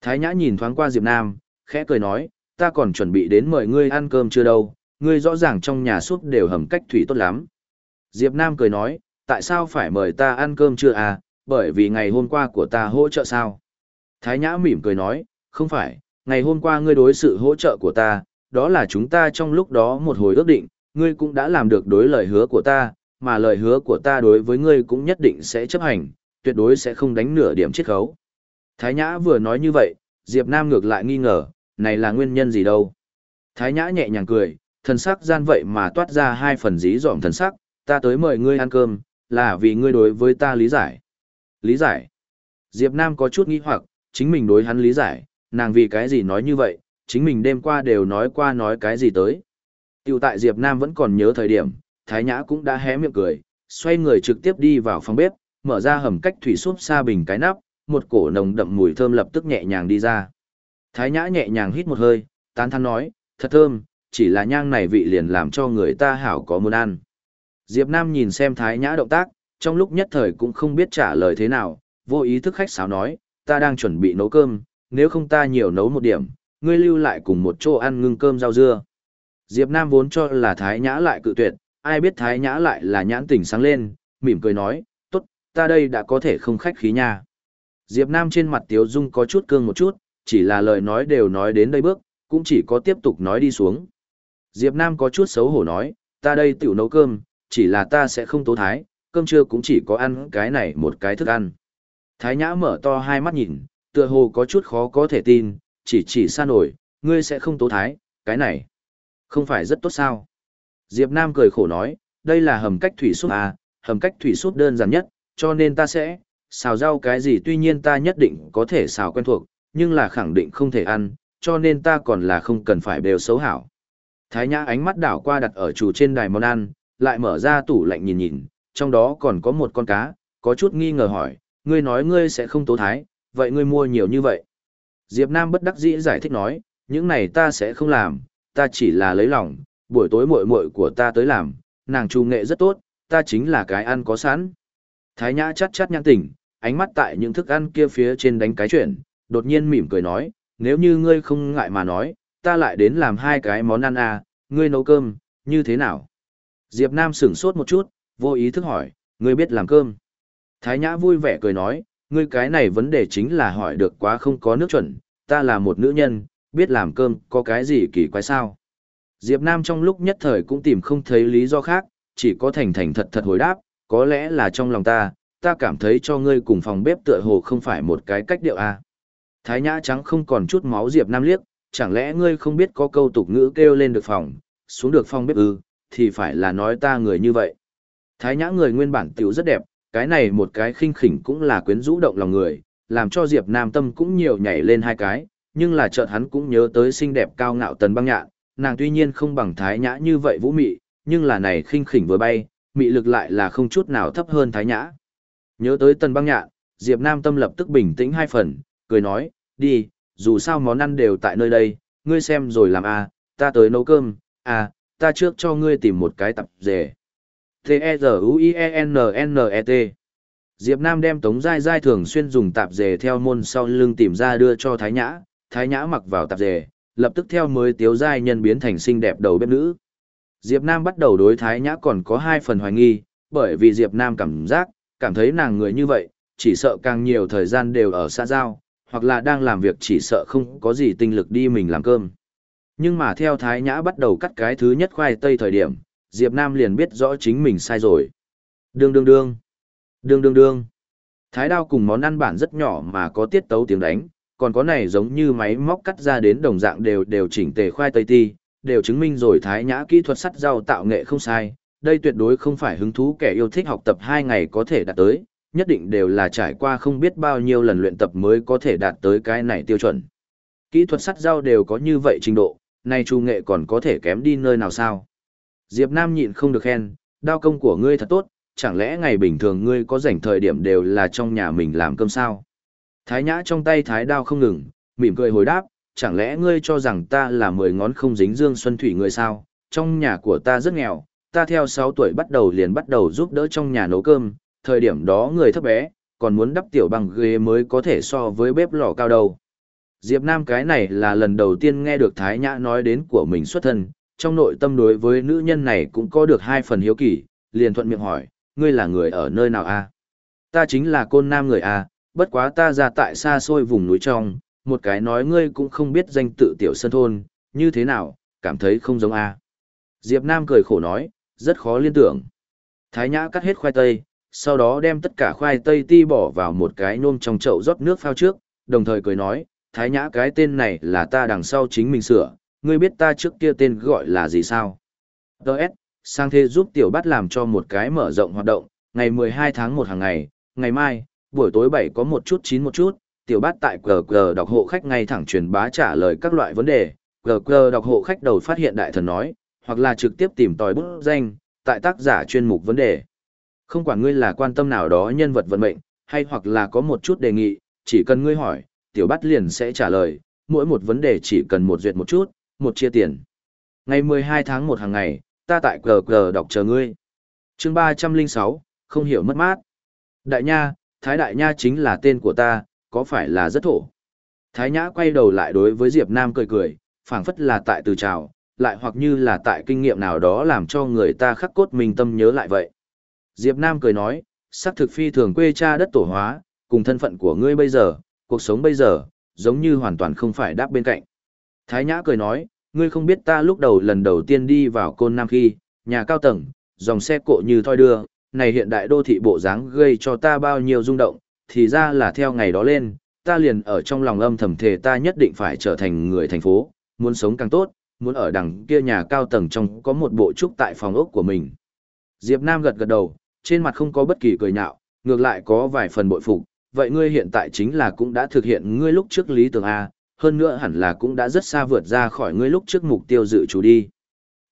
Speaker 1: Thái Nhã nhìn thoáng qua Diệp Nam, khẽ cười nói, ta còn chuẩn bị đến mời ngươi ăn cơm chưa đâu, ngươi rõ ràng trong nhà súp đều hầm cách thủy tốt lắm. Diệp Nam cười nói, tại sao phải mời ta ăn cơm chưa à, bởi vì ngày hôm qua của ta hỗ trợ sao? Thái Nhã mỉm cười nói, không phải, ngày hôm qua ngươi đối sự hỗ trợ của ta, đó là chúng ta trong lúc đó một hồi ước định, ngươi cũng đã làm được đối lời hứa của ta, mà lời hứa của ta đối với ngươi cũng nhất định sẽ chấp hành, tuyệt đối sẽ không đánh nửa điểm chiết khấu. Thái Nhã vừa nói như vậy, Diệp Nam ngược lại nghi ngờ, này là nguyên nhân gì đâu. Thái Nhã nhẹ nhàng cười, thần sắc gian vậy mà toát ra hai phần dí dỏm thần sắc, ta tới mời ngươi ăn cơm, là vì ngươi đối với ta lý giải. Lý giải. Diệp Nam có chút nghi hoặc, chính mình đối hắn lý giải, nàng vì cái gì nói như vậy, chính mình đêm qua đều nói qua nói cái gì tới. Tiểu tại Diệp Nam vẫn còn nhớ thời điểm, Thái Nhã cũng đã hé miệng cười, xoay người trực tiếp đi vào phòng bếp, mở ra hầm cách thủy xốp xa bình cái nắp, một cổ nồng đậm mùi thơm lập tức nhẹ nhàng đi ra. Thái Nhã nhẹ nhàng hít một hơi, tán thán nói, thật thơm, chỉ là nhang này vị liền làm cho người ta hảo có muốn ăn. Diệp Nam nhìn xem Thái Nhã động tác, trong lúc nhất thời cũng không biết trả lời thế nào, vô ý thức khách sáo nói, ta đang chuẩn bị nấu cơm, nếu không ta nhiều nấu một điểm, ngươi lưu lại cùng một chỗ ăn ngưng cơm rau dưa. Diệp Nam vốn cho là Thái Nhã lại cự tuyệt, ai biết Thái Nhã lại là nhãn tình sáng lên, mỉm cười nói, tốt, ta đây đã có thể không khách khí nha. Diệp Nam trên mặt Tiếu Dung có chút cương một chút, chỉ là lời nói đều nói đến đây bước, cũng chỉ có tiếp tục nói đi xuống. Diệp Nam có chút xấu hổ nói, ta đây tiểu nấu cơm, chỉ là ta sẽ không tố thái, cơm trưa cũng chỉ có ăn cái này một cái thức ăn. Thái Nhã mở to hai mắt nhìn, tựa hồ có chút khó có thể tin, chỉ chỉ xa nổi, ngươi sẽ không tố thái, cái này. Không phải rất tốt sao? Diệp Nam cười khổ nói, đây là hầm cách thủy súp à, hầm cách thủy súp đơn giản nhất, cho nên ta sẽ, xào rau cái gì tuy nhiên ta nhất định có thể xào quen thuộc, nhưng là khẳng định không thể ăn, cho nên ta còn là không cần phải đều xấu hảo. Thái Nhã ánh mắt đảo qua đặt ở chủ trên đài món ăn, lại mở ra tủ lạnh nhìn nhìn, trong đó còn có một con cá, có chút nghi ngờ hỏi, ngươi nói ngươi sẽ không tố thái, vậy ngươi mua nhiều như vậy. Diệp Nam bất đắc dĩ giải thích nói, những này ta sẽ không làm, ta chỉ là lấy lòng, buổi tối muội muội của ta tới làm, nàng trù nghệ rất tốt, ta chính là cái ăn có sẵn. Thái Nhã chắt chắt nhãn tỉnh, ánh mắt tại những thức ăn kia phía trên đánh cái chuyện, đột nhiên mỉm cười nói, nếu như ngươi không ngại mà nói, ta lại đến làm hai cái món ăn à, ngươi nấu cơm, như thế nào? Diệp Nam sửng sốt một chút, vô ý thức hỏi, ngươi biết làm cơm. Thái Nhã vui vẻ cười nói, ngươi cái này vấn đề chính là hỏi được quá không có nước chuẩn, ta là một nữ nhân, biết làm cơm, có cái gì kỳ quái sao? Diệp Nam trong lúc nhất thời cũng tìm không thấy lý do khác, chỉ có thành thành thật thật hồi đáp, có lẽ là trong lòng ta, ta cảm thấy cho ngươi cùng phòng bếp tựa hồ không phải một cái cách điệu à. Thái Nhã trắng không còn chút máu Diệp Nam liếc, chẳng lẽ ngươi không biết có câu tục ngữ kêu lên được phòng, xuống được phòng bếp ư, thì phải là nói ta người như vậy. Thái Nhã người nguyên bản tiểu rất đẹp, cái này một cái khinh khỉnh cũng là quyến rũ động lòng người, làm cho Diệp Nam tâm cũng nhiều nhảy lên hai cái, nhưng là chợt hắn cũng nhớ tới xinh đẹp cao ngạo tần băng nhạn, nàng tuy nhiên không bằng Thái Nhã như vậy vũ mị, nhưng là này khinh khỉnh vừa bay, mị lực lại là không chút nào thấp hơn Thái Nhã. Nhớ tới tần băng nhạn, Diệp Nam tâm lập tức bình tĩnh hai phần, cười nói, đi, dù sao món ăn đều tại nơi đây, ngươi xem rồi làm à, ta tới nấu cơm, à, ta trước cho ngươi tìm một cái tập dề. T-E-Z-U-I-E-N-N-E-T Diệp Nam đem tống dai dai thường xuyên dùng tạp dề theo môn sau lưng tìm ra đưa cho Thái Nhã, Thái Nhã mặc vào tạp dề, lập tức theo mới tiếu giai nhân biến thành xinh đẹp đầu bếp nữ. Diệp Nam bắt đầu đối Thái Nhã còn có hai phần hoài nghi, bởi vì Diệp Nam cảm giác, cảm thấy nàng người như vậy, chỉ sợ càng nhiều thời gian đều ở xa giao, hoặc là đang làm việc chỉ sợ không có gì tinh lực đi mình làm cơm. Nhưng mà theo Thái Nhã bắt đầu cắt cái thứ nhất khoai tây thời điểm, Diệp Nam liền biết rõ chính mình sai rồi. Đương đương đương. Đương đương đương. Thái đao cùng món ăn bản rất nhỏ mà có tiết tấu tiếng đánh, còn có này giống như máy móc cắt ra đến đồng dạng đều đều chỉnh tề khoai tây ti, đều chứng minh rồi Thái Nhã kỹ thuật sắt rau tạo nghệ không sai. Đây tuyệt đối không phải hứng thú kẻ yêu thích học tập hai ngày có thể đạt tới, nhất định đều là trải qua không biết bao nhiêu lần luyện tập mới có thể đạt tới cái này tiêu chuẩn. Kỹ thuật sắt rau đều có như vậy trình độ, nay chu nghệ còn có thể kém đi nơi nào sao? Diệp Nam nhịn không được khen, đao công của ngươi thật tốt, chẳng lẽ ngày bình thường ngươi có rảnh thời điểm đều là trong nhà mình làm cơm sao? Thái nhã trong tay thái đao không ngừng, mỉm cười hồi đáp, chẳng lẽ ngươi cho rằng ta là mười ngón không dính dương xuân thủy người sao? Trong nhà của ta rất nghèo, ta theo 6 tuổi bắt đầu liền bắt đầu giúp đỡ trong nhà nấu cơm, thời điểm đó người thấp bé, còn muốn đắp tiểu bằng ghế mới có thể so với bếp lò cao đầu. Diệp Nam cái này là lần đầu tiên nghe được Thái Nhã nói đến của mình xuất thân, trong nội tâm đối với nữ nhân này cũng có được hai phần hiếu kỳ, liền thuận miệng hỏi, ngươi là người ở nơi nào a? Ta chính là côn nam người a, bất quá ta ra tại xa xôi vùng núi trong, một cái nói ngươi cũng không biết danh tự tiểu sơn thôn, như thế nào, cảm thấy không giống a. Diệp Nam cười khổ nói, rất khó liên tưởng. Thái Nhã cắt hết khoai tây, sau đó đem tất cả khoai tây ti bỏ vào một cái nôm trong chậu rót nước phao trước, đồng thời cười nói, Thái Nhã cái tên này là ta đằng sau chính mình sửa, ngươi biết ta trước kia tên gọi là gì sao? Đợt, sang thế giúp tiểu bát làm cho một cái mở rộng hoạt động, ngày 12 tháng 1 hàng ngày, ngày mai, buổi tối 7 có một chút chín một chút, tiểu bát tại QQ đọc hộ khách ngay thẳng truyền bá trả lời các loại vấn đề, QQ đọc hộ khách đầu phát hiện đại thần nói, hoặc là trực tiếp tìm tòi bút danh, tại tác giả chuyên mục vấn đề. Không quản ngươi là quan tâm nào đó nhân vật vận mệnh, hay hoặc là có một chút đề nghị, chỉ cần ngươi hỏi, tiểu bát liền sẽ trả lời, mỗi một vấn đề chỉ cần một duyệt một chút, một chia tiền. Ngày 12 tháng 1 hàng ngày, ta tại QQ đọc chờ ngươi. chương 306, không hiểu mất mát. Đại Nha, Thái Đại Nha chính là tên của ta, có phải là rất thổ? Thái Nhã quay đầu lại đối với Diệp Nam cười cười, phảng phất là tại từ chào, lại hoặc như là tại kinh nghiệm nào đó làm cho người ta khắc cốt mình tâm nhớ lại vậy. Diệp Nam cười nói, sắc thực phi thường quê cha đất tổ hóa, cùng thân phận của ngươi bây giờ, cuộc sống bây giờ, giống như hoàn toàn không phải đáp bên cạnh. Thái Nhã cười nói, ngươi không biết ta lúc đầu lần đầu tiên đi vào côn nam khi, nhà cao tầng, dòng xe cộ như thoi đưa, này hiện đại đô thị bộ dáng gây cho ta bao nhiêu rung động, thì ra là theo ngày đó lên, ta liền ở trong lòng âm thầm thề ta nhất định phải trở thành người thành phố, muốn sống càng tốt, muốn ở đằng kia nhà cao tầng trong có một bộ trúc tại phòng ốc của mình. Diệp Nam gật gật đầu, trên mặt không có bất kỳ cười nhạo, ngược lại có vài phần bội phục, vậy ngươi hiện tại chính là cũng đã thực hiện ngươi lúc trước lý tưởng A, hơn nữa hẳn là cũng đã rất xa vượt ra khỏi ngươi lúc trước mục tiêu dự chủ đi.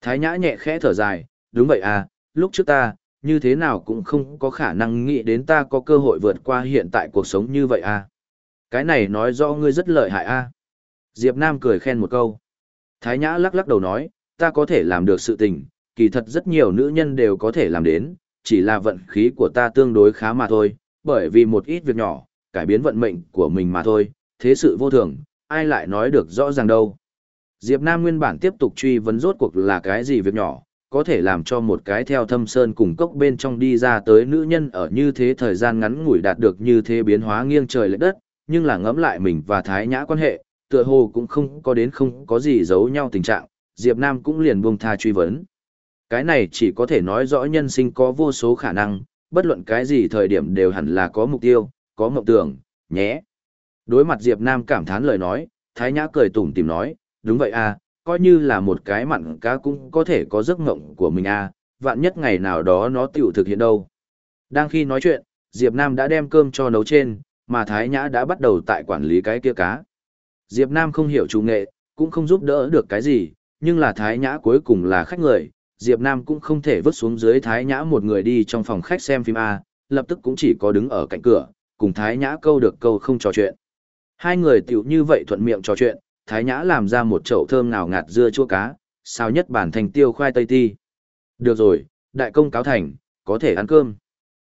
Speaker 1: Thái Nhã nhẹ khẽ thở dài, đúng vậy à, lúc trước ta, như thế nào cũng không có khả năng nghĩ đến ta có cơ hội vượt qua hiện tại cuộc sống như vậy à. Cái này nói rõ ngươi rất lợi hại à. Diệp Nam cười khen một câu. Thái Nhã lắc lắc đầu nói, ta có thể làm được sự tình, kỳ thật rất nhiều nữ nhân đều có thể làm đến, chỉ là vận khí của ta tương đối khá mà thôi, bởi vì một ít việc nhỏ, cải biến vận mệnh của mình mà thôi, thế sự vô thường, ai lại nói được rõ ràng đâu. Diệp Nam nguyên bản tiếp tục truy vấn rốt cuộc là cái gì việc nhỏ, có thể làm cho một cái theo thâm sơn cùng cốc bên trong đi ra tới nữ nhân ở như thế thời gian ngắn ngủi đạt được như thế biến hóa nghiêng trời lệch đất, nhưng là ngẫm lại mình và Thái Nhã quan hệ, tựa hồ cũng không có đến không có gì giấu nhau tình trạng, Diệp Nam cũng liền buông tha truy vấn. Cái này chỉ có thể nói rõ nhân sinh có vô số khả năng, bất luận cái gì thời điểm đều hẳn là có mục tiêu, có mộng tưởng, nhé. Đối mặt Diệp Nam cảm thán lời nói, Thái Nhã cười tủm tỉm nói, đúng vậy à, coi như là một cái mặn cá cũng có thể có giấc mộng của mình à, vạn nhất ngày nào đó nó tiểu thực hiện đâu. Đang khi nói chuyện, Diệp Nam đã đem cơm cho nấu trên, mà Thái Nhã đã bắt đầu tại quản lý cái kia cá. Diệp Nam không hiểu chủ nghệ, cũng không giúp đỡ được cái gì, nhưng là Thái Nhã cuối cùng là khách người, Diệp Nam cũng không thể vứt xuống dưới Thái Nhã một người đi trong phòng khách xem phim A, lập tức cũng chỉ có đứng ở cạnh cửa, cùng Thái Nhã câu được câu không trò chuyện. Hai người tiểu như vậy thuận miệng trò chuyện, Thái Nhã làm ra một chậu thơm ngào ngạt dưa chua cá, sao nhất bản thành tiêu khoai tây ti. Được rồi, đại công cáo thành, có thể ăn cơm.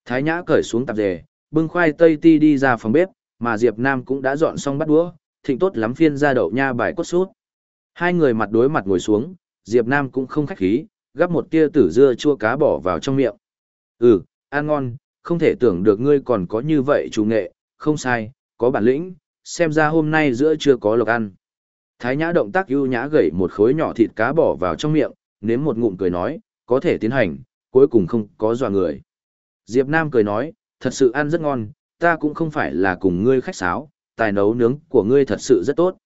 Speaker 1: Thái Nhã cởi xuống tạp dề, bưng khoai tây ti đi ra phòng bếp, mà Diệp Nam cũng đã dọn xong bát đũa, thịnh tốt lắm phiên ra đậu nha bài cốt sút. Hai người mặt đối mặt ngồi xuống, Diệp Nam cũng không khách khí, gắp một tia tử dưa chua cá bỏ vào trong miệng. Ừ, ăn ngon, không thể tưởng được ngươi còn có như vậy chủ nghệ, không sai, có bản lĩnh, xem ra hôm nay giữa chưa có lộc ăn. Thái nhã động tác ưu nhã gẩy một khối nhỏ thịt cá bỏ vào trong miệng, nếm một ngụm cười nói, có thể tiến hành, cuối cùng không có dọa người. Diệp Nam cười nói, thật sự ăn rất ngon, ta cũng không phải là cùng ngươi khách sáo, tài nấu nướng của ngươi thật sự rất tốt.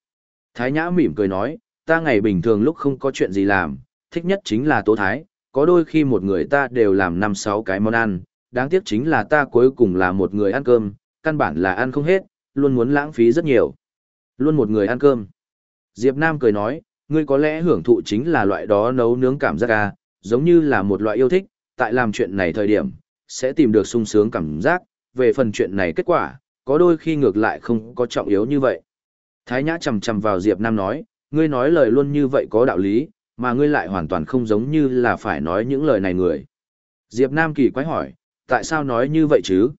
Speaker 1: Thái nhã mỉm cười nói, ta ngày bình thường lúc không có chuyện gì làm, thích nhất chính là tố thái, có đôi khi một người ta đều làm năm sáu cái món ăn, đáng tiếc chính là ta cuối cùng là một người ăn cơm, căn bản là ăn không hết, luôn muốn lãng phí rất nhiều. Luôn một người ăn cơm. Diệp Nam cười nói, ngươi có lẽ hưởng thụ chính là loại đó nấu nướng cảm giác à, giống như là một loại yêu thích, tại làm chuyện này thời điểm, sẽ tìm được sung sướng cảm giác, về phần chuyện này kết quả, có đôi khi ngược lại không có trọng yếu như vậy. Thái Nhã chầm chầm vào Diệp Nam nói, ngươi nói lời luôn như vậy có đạo lý, mà ngươi lại hoàn toàn không giống như là phải nói những lời này người. Diệp Nam kỳ quái hỏi, tại sao nói như vậy chứ?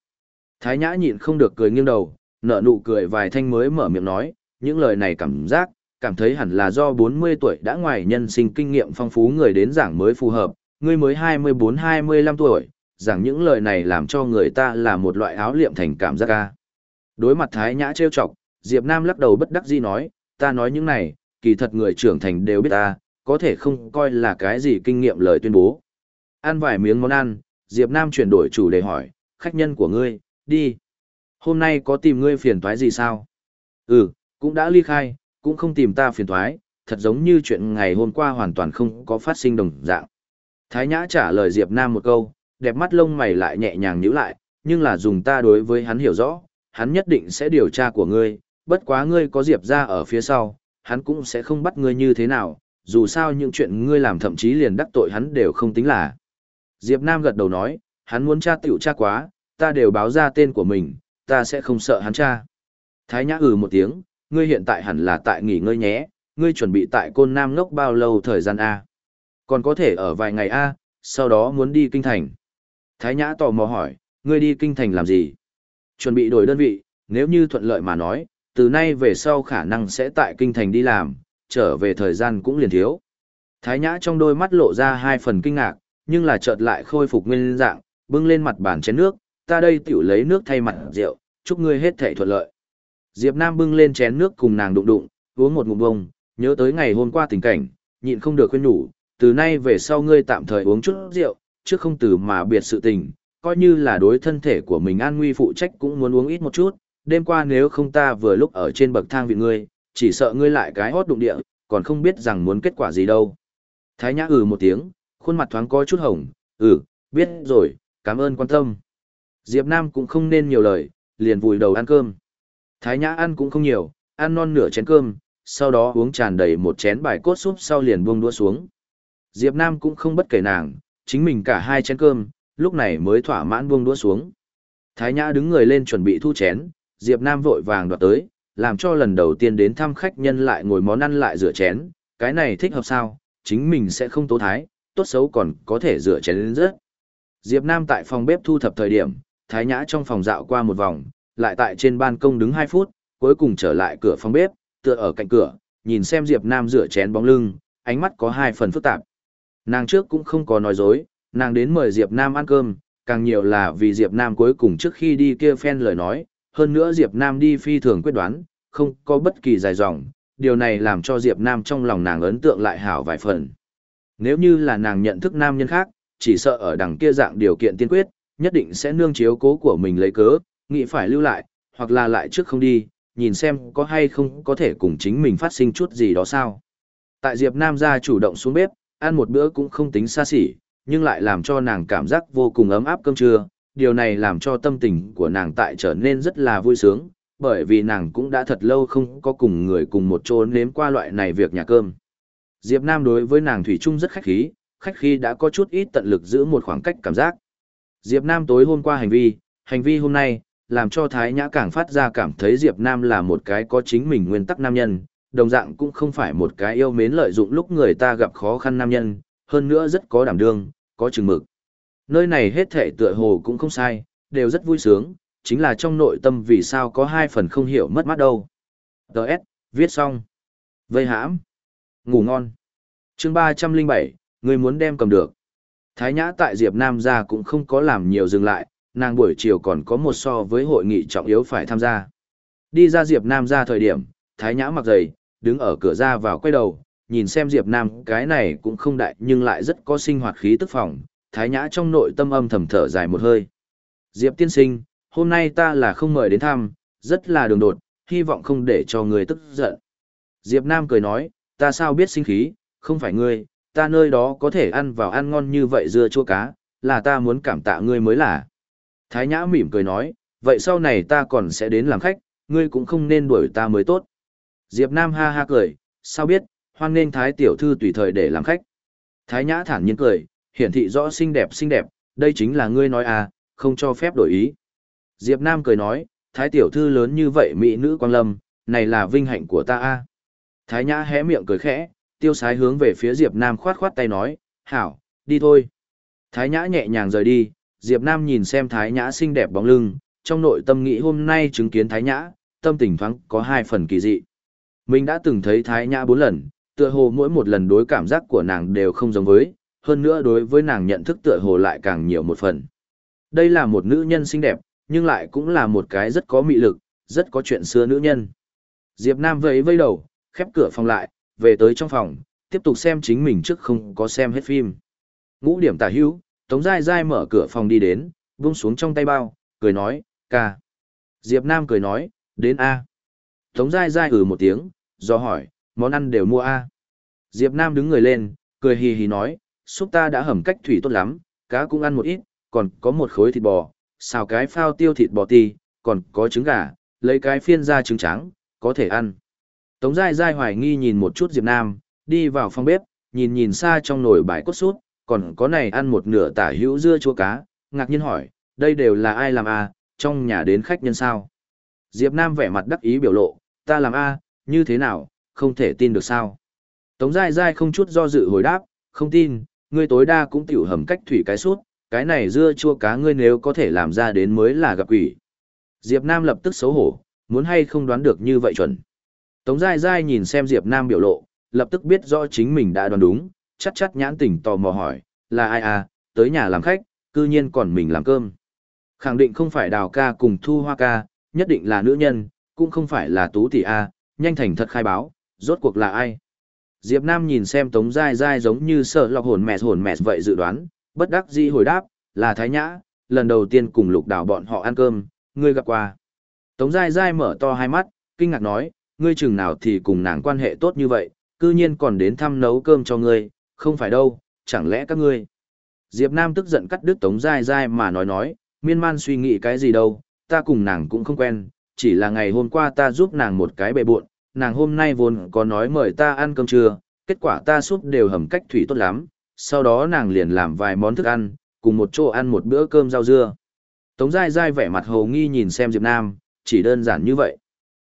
Speaker 1: Thái Nhã nhịn không được cười nghiêng đầu, nở nụ cười vài thanh mới mở miệng nói, những lời này cảm giác, cảm thấy hẳn là do 40 tuổi đã ngoài nhân sinh kinh nghiệm phong phú người đến giảng mới phù hợp, ngươi mới 24-25 tuổi, giảng những lời này làm cho người ta là một loại áo liệm thành cảm giác ca. Đối mặt Thái Nhã trêu chọc, Diệp Nam lắc đầu bất đắc dĩ nói, ta nói những này, kỳ thật người trưởng thành đều biết ta, có thể không coi là cái gì kinh nghiệm lời tuyên bố. Ăn vài miếng món ăn, Diệp Nam chuyển đổi chủ đề hỏi, khách nhân của ngươi, đi. Hôm nay có tìm ngươi phiền toái gì sao? Ừ, cũng đã ly khai, cũng không tìm ta phiền toái, thật giống như chuyện ngày hôm qua hoàn toàn không có phát sinh đồng dạng. Thái Nhã trả lời Diệp Nam một câu, đẹp mắt lông mày lại nhẹ nhàng nhíu lại, nhưng là dùng ta đối với hắn hiểu rõ, hắn nhất định sẽ điều tra của ngươi, bất quá ngươi có Diệp ra ở phía sau, hắn cũng sẽ không bắt ngươi như thế nào, dù sao những chuyện ngươi làm thậm chí liền đắc tội hắn đều không tính là. Diệp Nam gật đầu nói, hắn muốn tra tiểu tra quá, ta đều báo ra tên của mình, ta sẽ không sợ hắn tra. Thái Nhã ừ một tiếng, ngươi hiện tại hẳn là tại nghỉ ngơi nhé, ngươi chuẩn bị tại Côn Nam ngốc bao lâu thời gian A. Còn có thể ở vài ngày A, sau đó muốn đi kinh thành. Thái Nhã tò mò hỏi, ngươi đi kinh thành làm gì? Chuẩn bị đổi đơn vị, nếu như thuận lợi mà nói, từ nay về sau khả năng sẽ tại kinh thành đi làm, trở về thời gian cũng liền thiếu. Thái Nhã trong đôi mắt lộ ra hai phần kinh ngạc, nhưng là chợt lại khôi phục nguyên dạng, bưng lên mặt bàn chén nước, ta đây tiểu lấy nước thay mặt rượu, chúc ngươi hết thảy thuận lợi. Diệp Nam bưng lên chén nước cùng nàng đụng đụng, uống một ngụm bông, nhớ tới ngày hôm qua tình cảnh, nhịn không được khuyên nhủ, từ nay về sau ngươi tạm thời uống chút rượu, chứ không từ mà biệt sự tình, coi như là đối thân thể của mình an nguy phụ trách cũng muốn uống ít một chút, đêm qua nếu không ta vừa lúc ở trên bậc thang vị ngươi, chỉ sợ ngươi lại cái hót đụng địa, còn không biết rằng muốn kết quả gì đâu. Thái Nhã ừ một tiếng, khuôn mặt thoáng có chút hồng, ừ, biết rồi, cảm ơn quan tâm. Diệp Nam cũng không nên nhiều lời, liền vùi đầu ăn cơm. Thái Nhã ăn cũng không nhiều, ăn non nửa chén cơm, sau đó uống tràn đầy một chén bài cốt súp sau liền buông đũa xuống. Diệp Nam cũng không bất kể nàng, chính mình cả hai chén cơm, lúc này mới thỏa mãn buông đũa xuống. Thái Nhã đứng người lên chuẩn bị thu chén, Diệp Nam vội vàng đoạt tới, làm cho lần đầu tiên đến thăm khách nhân lại ngồi món ăn lại rửa chén, cái này thích hợp sao, chính mình sẽ không tố thái, tốt xấu còn có thể rửa chén lên rớt. Diệp Nam tại phòng bếp thu thập thời điểm, Thái Nhã trong phòng dạo qua một vòng, lại tại trên ban công đứng 2 phút, cuối cùng trở lại cửa phòng bếp, tựa ở cạnh cửa, nhìn xem Diệp Nam rửa chén bóng lưng, ánh mắt có hai phần phức tạp. Nàng trước cũng không có nói dối, nàng đến mời Diệp Nam ăn cơm, càng nhiều là vì Diệp Nam cuối cùng trước khi đi kia phen lời nói, hơn nữa Diệp Nam đi phi thường quyết đoán, không có bất kỳ dài dòng, điều này làm cho Diệp Nam trong lòng nàng ấn tượng lại hảo vài phần. Nếu như là nàng nhận thức nam nhân khác, chỉ sợ ở đằng kia dạng điều kiện tiên quyết, nhất định sẽ nương chiếu cố của mình lấy cớ, nghĩ phải lưu lại, hoặc là lại trước không đi, nhìn xem có hay không có thể cùng chính mình phát sinh chút gì đó sao. Tại Diệp Nam gia chủ động xuống bếp, ăn một bữa cũng không tính xa xỉ, nhưng lại làm cho nàng cảm giác vô cùng ấm áp cơm trưa, điều này làm cho tâm tình của nàng tại trở nên rất là vui sướng, bởi vì nàng cũng đã thật lâu không có cùng người cùng một chỗ nếm qua loại này việc nhà cơm. Diệp Nam đối với nàng Thủy Trung rất khách khí, khách khí đã có chút ít tận lực giữ một khoảng cách cảm giác. Diệp Nam tối hôm qua hành vi, hành vi hôm nay, làm cho Thái Nhã càng phát ra cảm thấy Diệp Nam là một cái có chính mình nguyên tắc nam nhân, đồng dạng cũng không phải một cái yêu mến lợi dụng lúc người ta gặp khó khăn nam nhân, hơn nữa rất có đảm đương, có chừng mực. Nơi này hết thể tựa hồ cũng không sai, đều rất vui sướng, chính là trong nội tâm vì sao có hai phần không hiểu mất mát đâu. Đợt, viết xong. Vây hãm. Ngủ ngon. chương 307, người muốn đem cầm được. Thái Nhã tại Diệp Nam ra cũng không có làm nhiều dừng lại, nàng buổi chiều còn có một so với hội nghị trọng yếu phải tham gia. Đi ra Diệp Nam ra thời điểm, Thái Nhã mặc giày, đứng ở cửa ra vào quay đầu, nhìn xem Diệp Nam cái này cũng không đại nhưng lại rất có sinh hoạt khí tức phòng, Thái Nhã trong nội tâm âm thầm thở dài một hơi. Diệp tiên sinh, hôm nay ta là không mời đến thăm, rất là đường đột, hy vọng không để cho người tức giận. Diệp Nam cười nói, ta sao biết sinh khí, không phải ngươi, ta nơi đó có thể ăn vào ăn ngon như vậy dưa chua cá, là ta muốn cảm tạ ngươi mới là. Thái Nhã mỉm cười nói, vậy sau này ta còn sẽ đến làm khách, ngươi cũng không nên đuổi ta mới tốt. Diệp Nam ha ha cười, sao biết, hoan nên Thái tiểu thư tùy thời để làm khách. Thái Nhã thản nhiên cười, hiển thị rõ xinh đẹp xinh đẹp, đây chính là ngươi nói à, không cho phép đổi ý. Diệp Nam cười nói, Thái tiểu thư lớn như vậy mỹ nữ quang lâm, này là vinh hạnh của ta a. À. Thái Nhã hé miệng cười khẽ, tiêu sái hướng về phía Diệp Nam khoát khoát tay nói, hảo, đi thôi. Thái Nhã nhẹ nhàng rời đi, Diệp Nam nhìn xem Thái Nhã xinh đẹp bóng lưng, trong nội tâm nghĩ hôm nay chứng kiến Thái Nhã, tâm tình thoáng có hai phần kỳ dị. Mình đã từng thấy Thái Nhã bốn lần, tựa hồ mỗi một lần đối cảm giác của nàng đều không giống với, hơn nữa đối với nàng nhận thức tựa hồ lại càng nhiều một phần. Đây là một nữ nhân xinh đẹp, nhưng lại cũng là một cái rất có mị lực, rất có chuyện xưa nữ nhân. Diệp Nam vẫy vây đầu, khép cửa phòng lại, về tới trong phòng, tiếp tục xem chính mình trước không có xem hết phim. Ngũ điểm tả hữu, Tống Giai Giai mở cửa phòng đi đến, vung xuống trong tay bao, cười nói, ca. Diệp Nam cười nói, đến A. Tống Giai Giai ừ một tiếng, do hỏi, món ăn đều mua A. Diệp Nam đứng người lên, cười hì hì nói, súp ta đã hầm cách thủy tốt lắm, cá cũng ăn một ít, còn có một khối thịt bò, xào cái phao tiêu thịt bò ti, còn có trứng gà, lấy cái phiên ra trứng trắng, có thể ăn. Tống Giai Giai hoài nghi nhìn một chút Diệp Nam, đi vào phòng bếp, nhìn nhìn xa trong nồi bãi cốt sút, còn có này ăn một nửa tả hữu dưa chua cá, ngạc nhiên hỏi, đây đều là ai làm à, trong nhà đến khách nhân sao? Diệp Nam vẻ mặt đắc ý biểu lộ, ta làm a, như thế nào, không thể tin được sao? Tống Giai Giai không chút do dự hồi đáp, không tin, ngươi tối đa cũng tiểu hầm cách thủy cái suốt, cái này dưa chua cá ngươi nếu có thể làm ra đến mới là gặp quỷ. Diệp Nam lập tức xấu hổ, muốn hay không đoán được như vậy chuẩn. Tống Giai Giai nhìn xem Diệp Nam biểu lộ, lập tức biết rõ chính mình đã đoán đúng, chắc chắn nhãn tỉnh tò mò hỏi, là ai à, tới nhà làm khách, cư nhiên còn mình làm cơm. Khẳng định không phải đào ca cùng thu hoa ca, nhất định là nữ nhân, cũng không phải là tú tỷ A, nhanh thành thật khai báo, rốt cuộc là ai. Diệp Nam nhìn xem Tống Giai Giai giống như sợ lọc hồn mẹ hồn mẹ vậy dự đoán, bất đắc dĩ hồi đáp, là Thái Nhã, lần đầu tiên cùng lục đào bọn họ ăn cơm, ngươi gặp qua. Tống Giai Giai mở to hai mắt, kinh ngạc nói, ngươi chừng nào thì cùng nàng quan hệ tốt như vậy, cư nhiên còn đến thăm nấu cơm cho ngươi, không phải đâu, chẳng lẽ các ngươi. Diệp Nam tức giận cắt đứt Tống Giai Giai mà nói nói, miên man suy nghĩ cái gì đâu, ta cùng nàng cũng không quen, chỉ là ngày hôm qua ta giúp nàng một cái bề buộn, nàng hôm nay vốn có nói mời ta ăn cơm trưa, kết quả ta súp đều hầm cách thủy tốt lắm, sau đó nàng liền làm vài món thức ăn, cùng một chỗ ăn một bữa cơm rau dưa. Tống Giai Giai vẻ mặt hồ nghi nhìn xem Diệp Nam, chỉ đơn giản như vậy.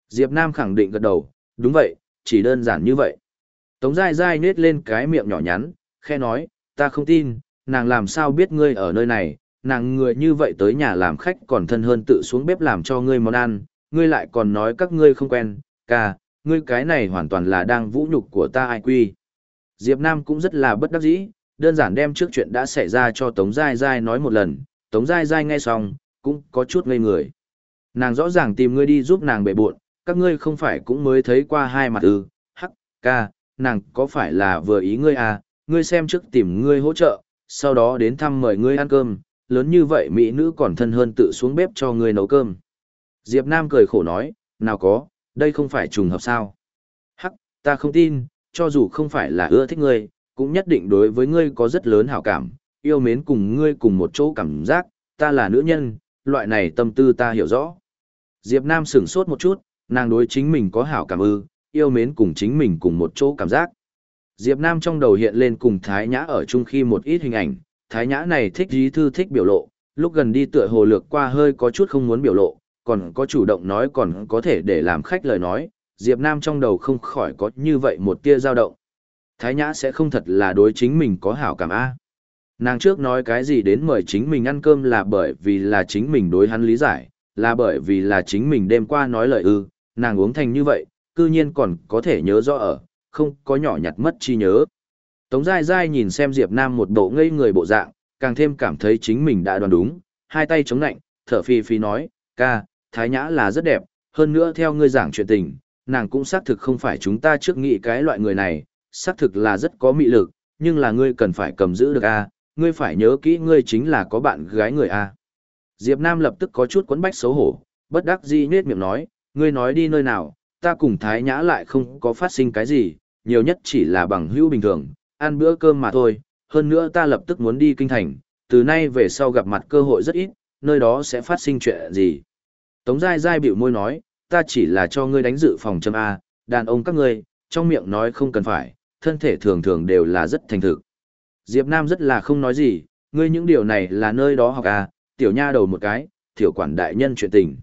Speaker 1: Diệp Nam khẳng định gật đầu, đúng vậy, chỉ đơn giản như vậy. Tống dai dai nết lên cái miệng nhỏ nhắn, khe nói, ta không tin, nàng làm sao biết ngươi ở nơi này, nàng người như vậy tới nhà làm khách còn thân hơn tự xuống bếp làm cho ngươi món ăn, ngươi lại còn nói các ngươi không quen, ca, ngươi cái này hoàn toàn là đang vũ nhục của ta ai quy. Diệp Nam cũng rất là bất đắc dĩ, đơn giản đem trước chuyện đã xảy ra cho Tống Giai Giai nói một lần, Tống Giai Giai nghe xong, cũng có chút ngây người. Nàng rõ ràng tìm ngươi đi giúp nàng bệ buộn, các ngươi không phải cũng mới thấy qua hai mặt ư, hắc, ca, nàng có phải là vừa ý ngươi à, ngươi xem trước tìm ngươi hỗ trợ, sau đó đến thăm mời ngươi ăn cơm, lớn như vậy mỹ nữ còn thân hơn tự xuống bếp cho ngươi nấu cơm. Diệp Nam cười khổ nói, nào có, đây không phải trùng hợp sao. Hắc, ta không tin, cho dù không phải là ưa thích ngươi, cũng nhất định đối với ngươi có rất lớn hảo cảm, yêu mến cùng ngươi cùng một chỗ cảm giác, ta là nữ nhân, loại này tâm tư ta hiểu rõ. Diệp Nam sững sốt một chút, nàng đối chính mình có hảo cảm ư, yêu mến cùng chính mình cùng một chỗ cảm giác. Diệp Nam trong đầu hiện lên cùng Thái Nhã ở chung khi một ít hình ảnh, Thái Nhã này thích dí thư thích biểu lộ, lúc gần đi tựa hồ lược qua hơi có chút không muốn biểu lộ, còn có chủ động nói còn có thể để làm khách lời nói, Diệp Nam trong đầu không khỏi có như vậy một tia dao động. Thái Nhã sẽ không thật là đối chính mình có hảo cảm a. Nàng trước nói cái gì đến mời chính mình ăn cơm là bởi vì là chính mình đối hắn lý giải, là bởi vì là chính mình đêm qua nói lời ư, nàng uống thành như vậy, cư nhiên còn có thể nhớ rõ ở, không có nhỏ nhặt mất chi nhớ. Tống Giai Giai nhìn xem Diệp Nam một bộ ngây người bộ dạng, càng thêm cảm thấy chính mình đã đoán đúng, hai tay chống nạnh, thở phi phi nói, ca, Thái Nhã là rất đẹp, hơn nữa theo ngươi giảng chuyện tình, nàng cũng xác thực không phải chúng ta trước nghĩ cái loại người này, xác thực là rất có mị lực, nhưng là ngươi cần phải cầm giữ được a, ngươi phải nhớ kỹ ngươi chính là có bạn gái người a. Diệp Nam lập tức có chút quấn bách xấu hổ, bất đắc dĩ nhếch miệng nói, ngươi nói đi nơi nào, ta cùng Thái Nhã lại không có phát sinh cái gì, nhiều nhất chỉ là bằng hữu bình thường, ăn bữa cơm mà thôi, hơn nữa ta lập tức muốn đi kinh thành, từ nay về sau gặp mặt cơ hội rất ít, nơi đó sẽ phát sinh chuyện gì. Tống Giai Giai biểu môi nói, ta chỉ là cho ngươi đánh dự phòng châm A, đàn ông các ngươi, trong miệng nói không cần phải, thân thể thường thường đều là rất thành thực. Diệp Nam rất là không nói gì, ngươi những điều này là nơi đó học A, tiểu nha đầu một cái, tiểu quản đại nhân chuyện tình.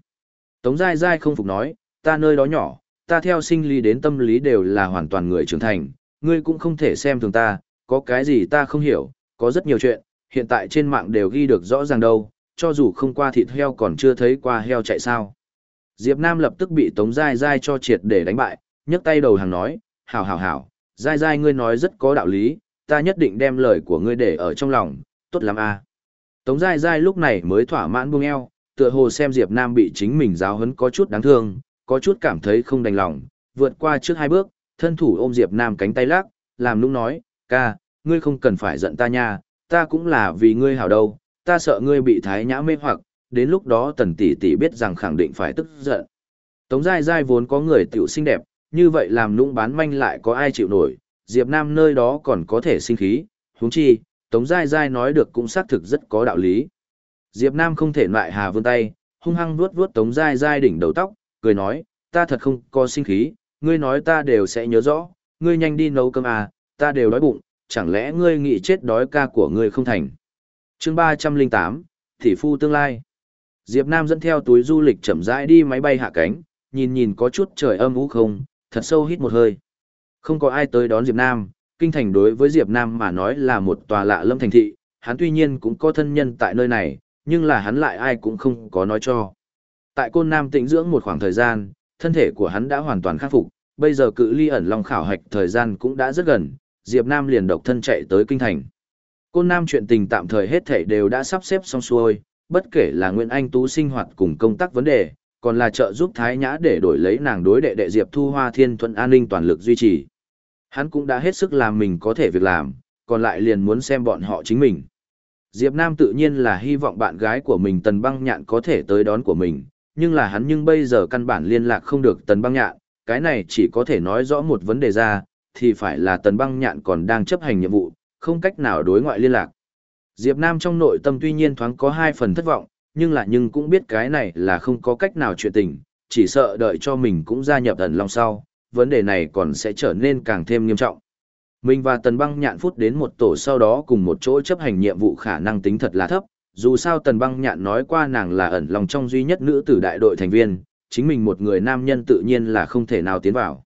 Speaker 1: Tống Giai Giai không phục nói, ta nơi đó nhỏ, ta theo sinh lý đến tâm lý đều là hoàn toàn người trưởng thành, ngươi cũng không thể xem thường ta, có cái gì ta không hiểu, có rất nhiều chuyện, hiện tại trên mạng đều ghi được rõ ràng đâu, cho dù không qua thịt heo còn chưa thấy qua heo chạy sao. Diệp Nam lập tức bị Tống Giai Giai cho triệt để đánh bại, nhấc tay đầu hàng nói, hảo hảo hảo, Giai Giai ngươi nói rất có đạo lý, ta nhất định đem lời của ngươi để ở trong lòng, tốt lắm a. Tống Giai Giai lúc này mới thỏa mãn buông eo, tựa hồ xem Diệp Nam bị chính mình giáo huấn có chút đáng thương, có chút cảm thấy không đành lòng, vượt qua trước hai bước, thân thủ ôm Diệp Nam cánh tay lắc, làm nũng nói, ca, ngươi không cần phải giận ta nha, ta cũng là vì ngươi hảo đâu, ta sợ ngươi bị thái nhã mê hoặc, đến lúc đó tần tỷ tỷ biết rằng khẳng định phải tức giận. Tống dai dai vốn có người tiểu xinh đẹp, như vậy làm nũng bán manh lại có ai chịu nổi, Diệp Nam nơi đó còn có thể sinh khí, huống chi, Tống dai dai nói được cũng xác thực rất có đạo lý. Diệp Nam không thể loại hà vươn tay, hung hăng vuốt vuốt Tống dai dai đỉnh đầu tóc, cười nói, ta thật không có sinh khí, ngươi nói ta đều sẽ nhớ rõ, ngươi nhanh đi nấu cơm à, ta đều đói bụng, chẳng lẽ ngươi nghĩ chết đói ca của ngươi không thành. chương 308, Thị Phu Tương Lai Diệp Nam dẫn theo túi du lịch chậm rãi đi máy bay hạ cánh, nhìn nhìn có chút trời âm u không, thật sâu hít một hơi. Không có ai tới đón Diệp Nam, kinh thành đối với Diệp Nam mà nói là một tòa lạ lâm thành thị, hắn tuy nhiên cũng có thân nhân tại nơi này, nhưng là hắn lại ai cũng không có nói cho. Tại Côn Nam tĩnh dưỡng một khoảng thời gian, thân thể của hắn đã hoàn toàn khắc phục, bây giờ cự ly ẩn long khảo hạch thời gian cũng đã rất gần, Diệp Nam liền độc thân chạy tới kinh thành. Côn Nam chuyện tình tạm thời hết thảy đều đã sắp xếp xong xuôi, bất kể là Nguyễn Anh Tú sinh hoạt cùng công tác vấn đề, còn là trợ giúp Thái Nhã để đổi lấy nàng đối đệ đệ Diệp Thu Hoa Thiên Thuận an ninh toàn lực duy trì. Hắn cũng đã hết sức làm mình có thể việc làm, còn lại liền muốn xem bọn họ chính mình. Diệp Nam tự nhiên là hy vọng bạn gái của mình Tần Băng Nhạn có thể tới đón của mình, nhưng là hắn nhưng bây giờ căn bản liên lạc không được Tần Băng Nhạn, cái này chỉ có thể nói rõ một vấn đề ra, thì phải là Tần Băng Nhạn còn đang chấp hành nhiệm vụ, không cách nào đối ngoại liên lạc. Diệp Nam trong nội tâm tuy nhiên thoáng có hai phần thất vọng, nhưng là nhưng cũng biết cái này là không có cách nào chuyện tình, chỉ sợ đợi cho mình cũng gia nhập ẩn long sau, vấn đề này còn sẽ trở nên càng thêm nghiêm trọng. Mình và Tần Băng Nhạn phút đến một tổ sau đó cùng một chỗ chấp hành nhiệm vụ khả năng tính thật là thấp, dù sao Tần Băng Nhạn nói qua nàng là ẩn lòng trong duy nhất nữ tử đại đội thành viên, chính mình một người nam nhân tự nhiên là không thể nào tiến vào.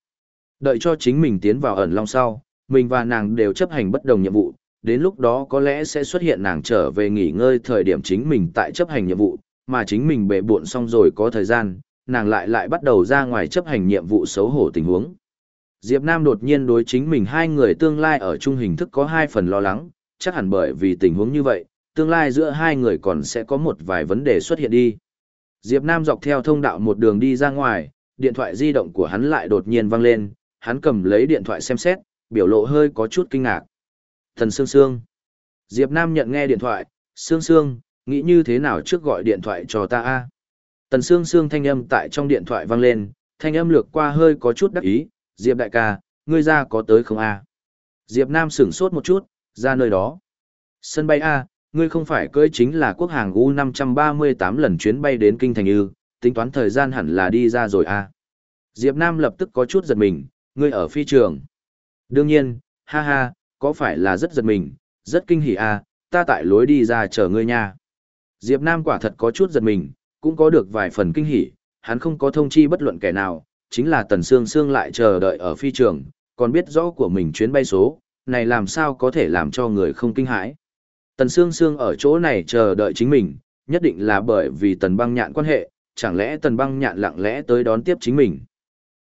Speaker 1: Đợi cho chính mình tiến vào ẩn long sau, mình và nàng đều chấp hành bất đồng nhiệm vụ, đến lúc đó có lẽ sẽ xuất hiện nàng trở về nghỉ ngơi thời điểm chính mình tại chấp hành nhiệm vụ, mà chính mình bệ buộn xong rồi có thời gian, nàng lại lại bắt đầu ra ngoài chấp hành nhiệm vụ xấu hổ tình huống. Diệp Nam đột nhiên đối chính mình hai người tương lai ở chung hình thức có hai phần lo lắng, chắc hẳn bởi vì tình huống như vậy, tương lai giữa hai người còn sẽ có một vài vấn đề xuất hiện đi. Diệp Nam dọc theo thông đạo một đường đi ra ngoài, điện thoại di động của hắn lại đột nhiên vang lên, hắn cầm lấy điện thoại xem xét, biểu lộ hơi có chút kinh ngạc. Thần Sương Sương. Diệp Nam nhận nghe điện thoại, Sương Sương, nghĩ như thế nào trước gọi điện thoại cho ta a? Tần Sương Sương thanh âm tại trong điện thoại vang lên, thanh âm lược qua hơi có chút đắc ý, Diệp đại ca, ngươi ra có tới không a? Diệp Nam sửng sốt một chút, ra nơi đó. Sân bay a, ngươi không phải cưỡi chính là quốc hàng U538 lần chuyến bay đến kinh thành ư, tính toán thời gian hẳn là đi ra rồi à? Diệp Nam lập tức có chút giật mình, ngươi ở phi trường. Đương nhiên, ha ha, có phải là rất giật mình, rất kinh hỉ à, ta tại lối đi ra chờ ngươi nha. Diệp Nam quả thật có chút giật mình, cũng có được vài phần kinh hỉ, hắn không có thông chi bất luận kẻ nào, chính là Tần Sương Sương lại chờ đợi ở phi trường, còn biết rõ của mình chuyến bay số, này làm sao có thể làm cho người không kinh hãi. Tần Sương Sương ở chỗ này chờ đợi chính mình, nhất định là bởi vì Tần Băng Nhạn quan hệ, chẳng lẽ Tần Băng Nhạn lặng lẽ tới đón tiếp chính mình.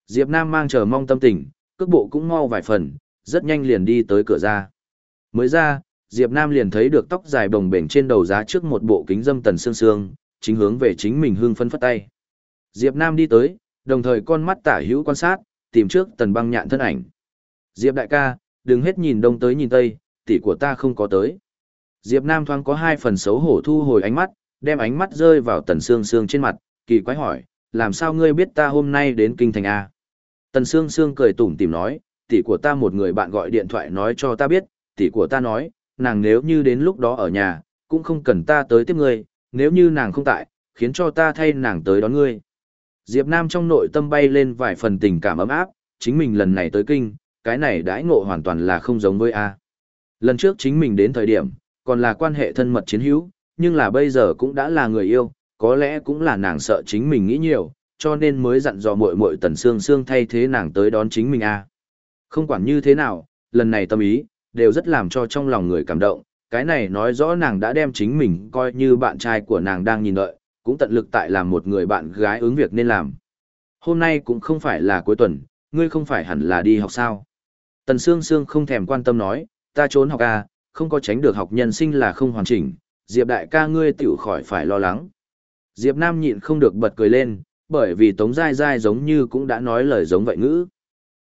Speaker 1: Diệp Nam mang chờ mong tâm tình, cước bộ cũng mau vài phần, rất nhanh liền đi tới cửa ra. Mới ra, Diệp Nam liền thấy được tóc dài bồng bềnh trên đầu giá trước một bộ kính dâm tần sương sương, chính hướng về chính mình hương phân phất tay. Diệp Nam đi tới, đồng thời con mắt tả hữu quan sát, tìm trước tần băng nhạn thân ảnh. Diệp đại ca, đừng hết nhìn đông tới nhìn tây, tỷ của ta không có tới. Diệp Nam thoáng có hai phần xấu hổ thu hồi ánh mắt, đem ánh mắt rơi vào tần sương sương trên mặt, kỳ quái hỏi, làm sao ngươi biết ta hôm nay đến kinh thành A? Tần sương sương cười tủm tỉm nói, tỷ của ta một người bạn gọi điện thoại nói cho ta biết, tỷ của ta nói, nàng nếu như đến lúc đó ở nhà, cũng không cần ta tới tiếp ngươi, nếu như nàng không tại, khiến cho ta thay nàng tới đón ngươi. Diệp Nam trong nội tâm bay lên vài phần tình cảm ấm áp, chính mình lần này tới kinh, cái này đãi ngộ hoàn toàn là không giống với A. Lần trước chính mình đến thời điểm, còn là quan hệ thân mật chiến hữu, nhưng là bây giờ cũng đã là người yêu, có lẽ cũng là nàng sợ chính mình nghĩ nhiều, cho nên mới dặn dò muội muội Tần Sương Sương thay thế nàng tới đón chính mình a. Không quản như thế nào, lần này tâm ý, đều rất làm cho trong lòng người cảm động, cái này nói rõ nàng đã đem chính mình coi như bạn trai của nàng đang nhìn đợi, cũng tận lực tại làm một người bạn gái ứng việc nên làm. Hôm nay cũng không phải là cuối tuần, ngươi không phải hẳn là đi học sao? Tần Sương Sương không thèm quan tâm nói, ta trốn học à, không có tránh được học nhân sinh là không hoàn chỉnh, Diệp đại ca ngươi tiểu khỏi phải lo lắng. Diệp Nam nhịn không được bật cười lên, bởi vì Tống Giai Giai giống như cũng đã nói lời giống vậy ngữ.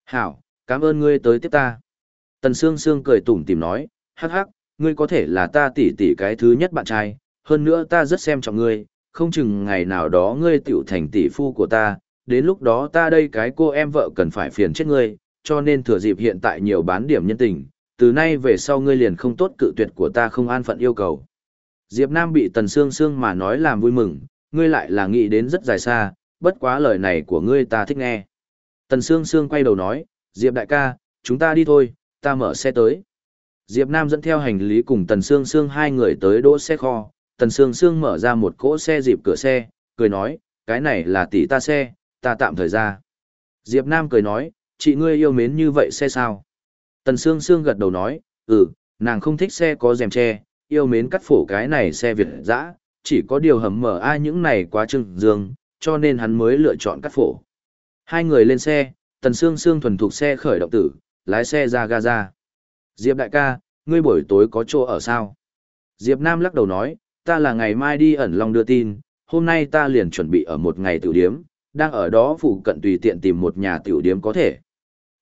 Speaker 1: Hảo, cảm ơn ngươi tới tiếp ta. Tần Sương Sương cười tủm tỉm nói, hắc hắc, ngươi có thể là ta tỷ tỷ cái thứ nhất bạn trai, hơn nữa ta rất xem trọng ngươi, không chừng ngày nào đó ngươi tiểu thành tỷ phu của ta, đến lúc đó ta đây cái cô em vợ cần phải phiền chết ngươi, cho nên thừa dịp hiện tại nhiều bán điểm nhân tình, từ nay về sau ngươi liền không tốt cự tuyệt của ta không an phận yêu cầu. Diệp Nam bị Tần Sương Sương mà nói làm vui mừng, ngươi lại là nghĩ đến rất dài xa, bất quá lời này của ngươi ta thích nghe. Tần Sương Sương quay đầu nói, Diệp đại ca, chúng ta đi thôi, ta mở xe tới. Diệp Nam dẫn theo hành lý cùng Tần Sương Sương hai người tới đỗ xe kho, Tần Sương Sương mở ra một cỗ xe dịp cửa xe, cười nói, cái này là tỷ ta xe, ta tạm thời ra. Diệp Nam cười nói, chị ngươi yêu mến như vậy xe sao? Tần Sương Sương gật đầu nói, ừ, nàng không thích xe có rèm che, yêu mến cắt phổ cái này xe Việt dã, chỉ có điều hầm mở ai những này quá trưng dương, cho nên hắn mới lựa chọn cắt phổ. Hai người lên xe, Tần Sương Sương thuần thục xe khởi động tử, lái xe ra Gaza. Diệp đại ca, ngươi buổi tối có chỗ ở sao? Diệp Nam lắc đầu nói, ta là ngày mai đi ẩn long đưa tin, hôm nay ta liền chuẩn bị ở một ngày tiểu điếm, đang ở đó phụ cận tùy tiện tìm một nhà tiểu điếm có thể.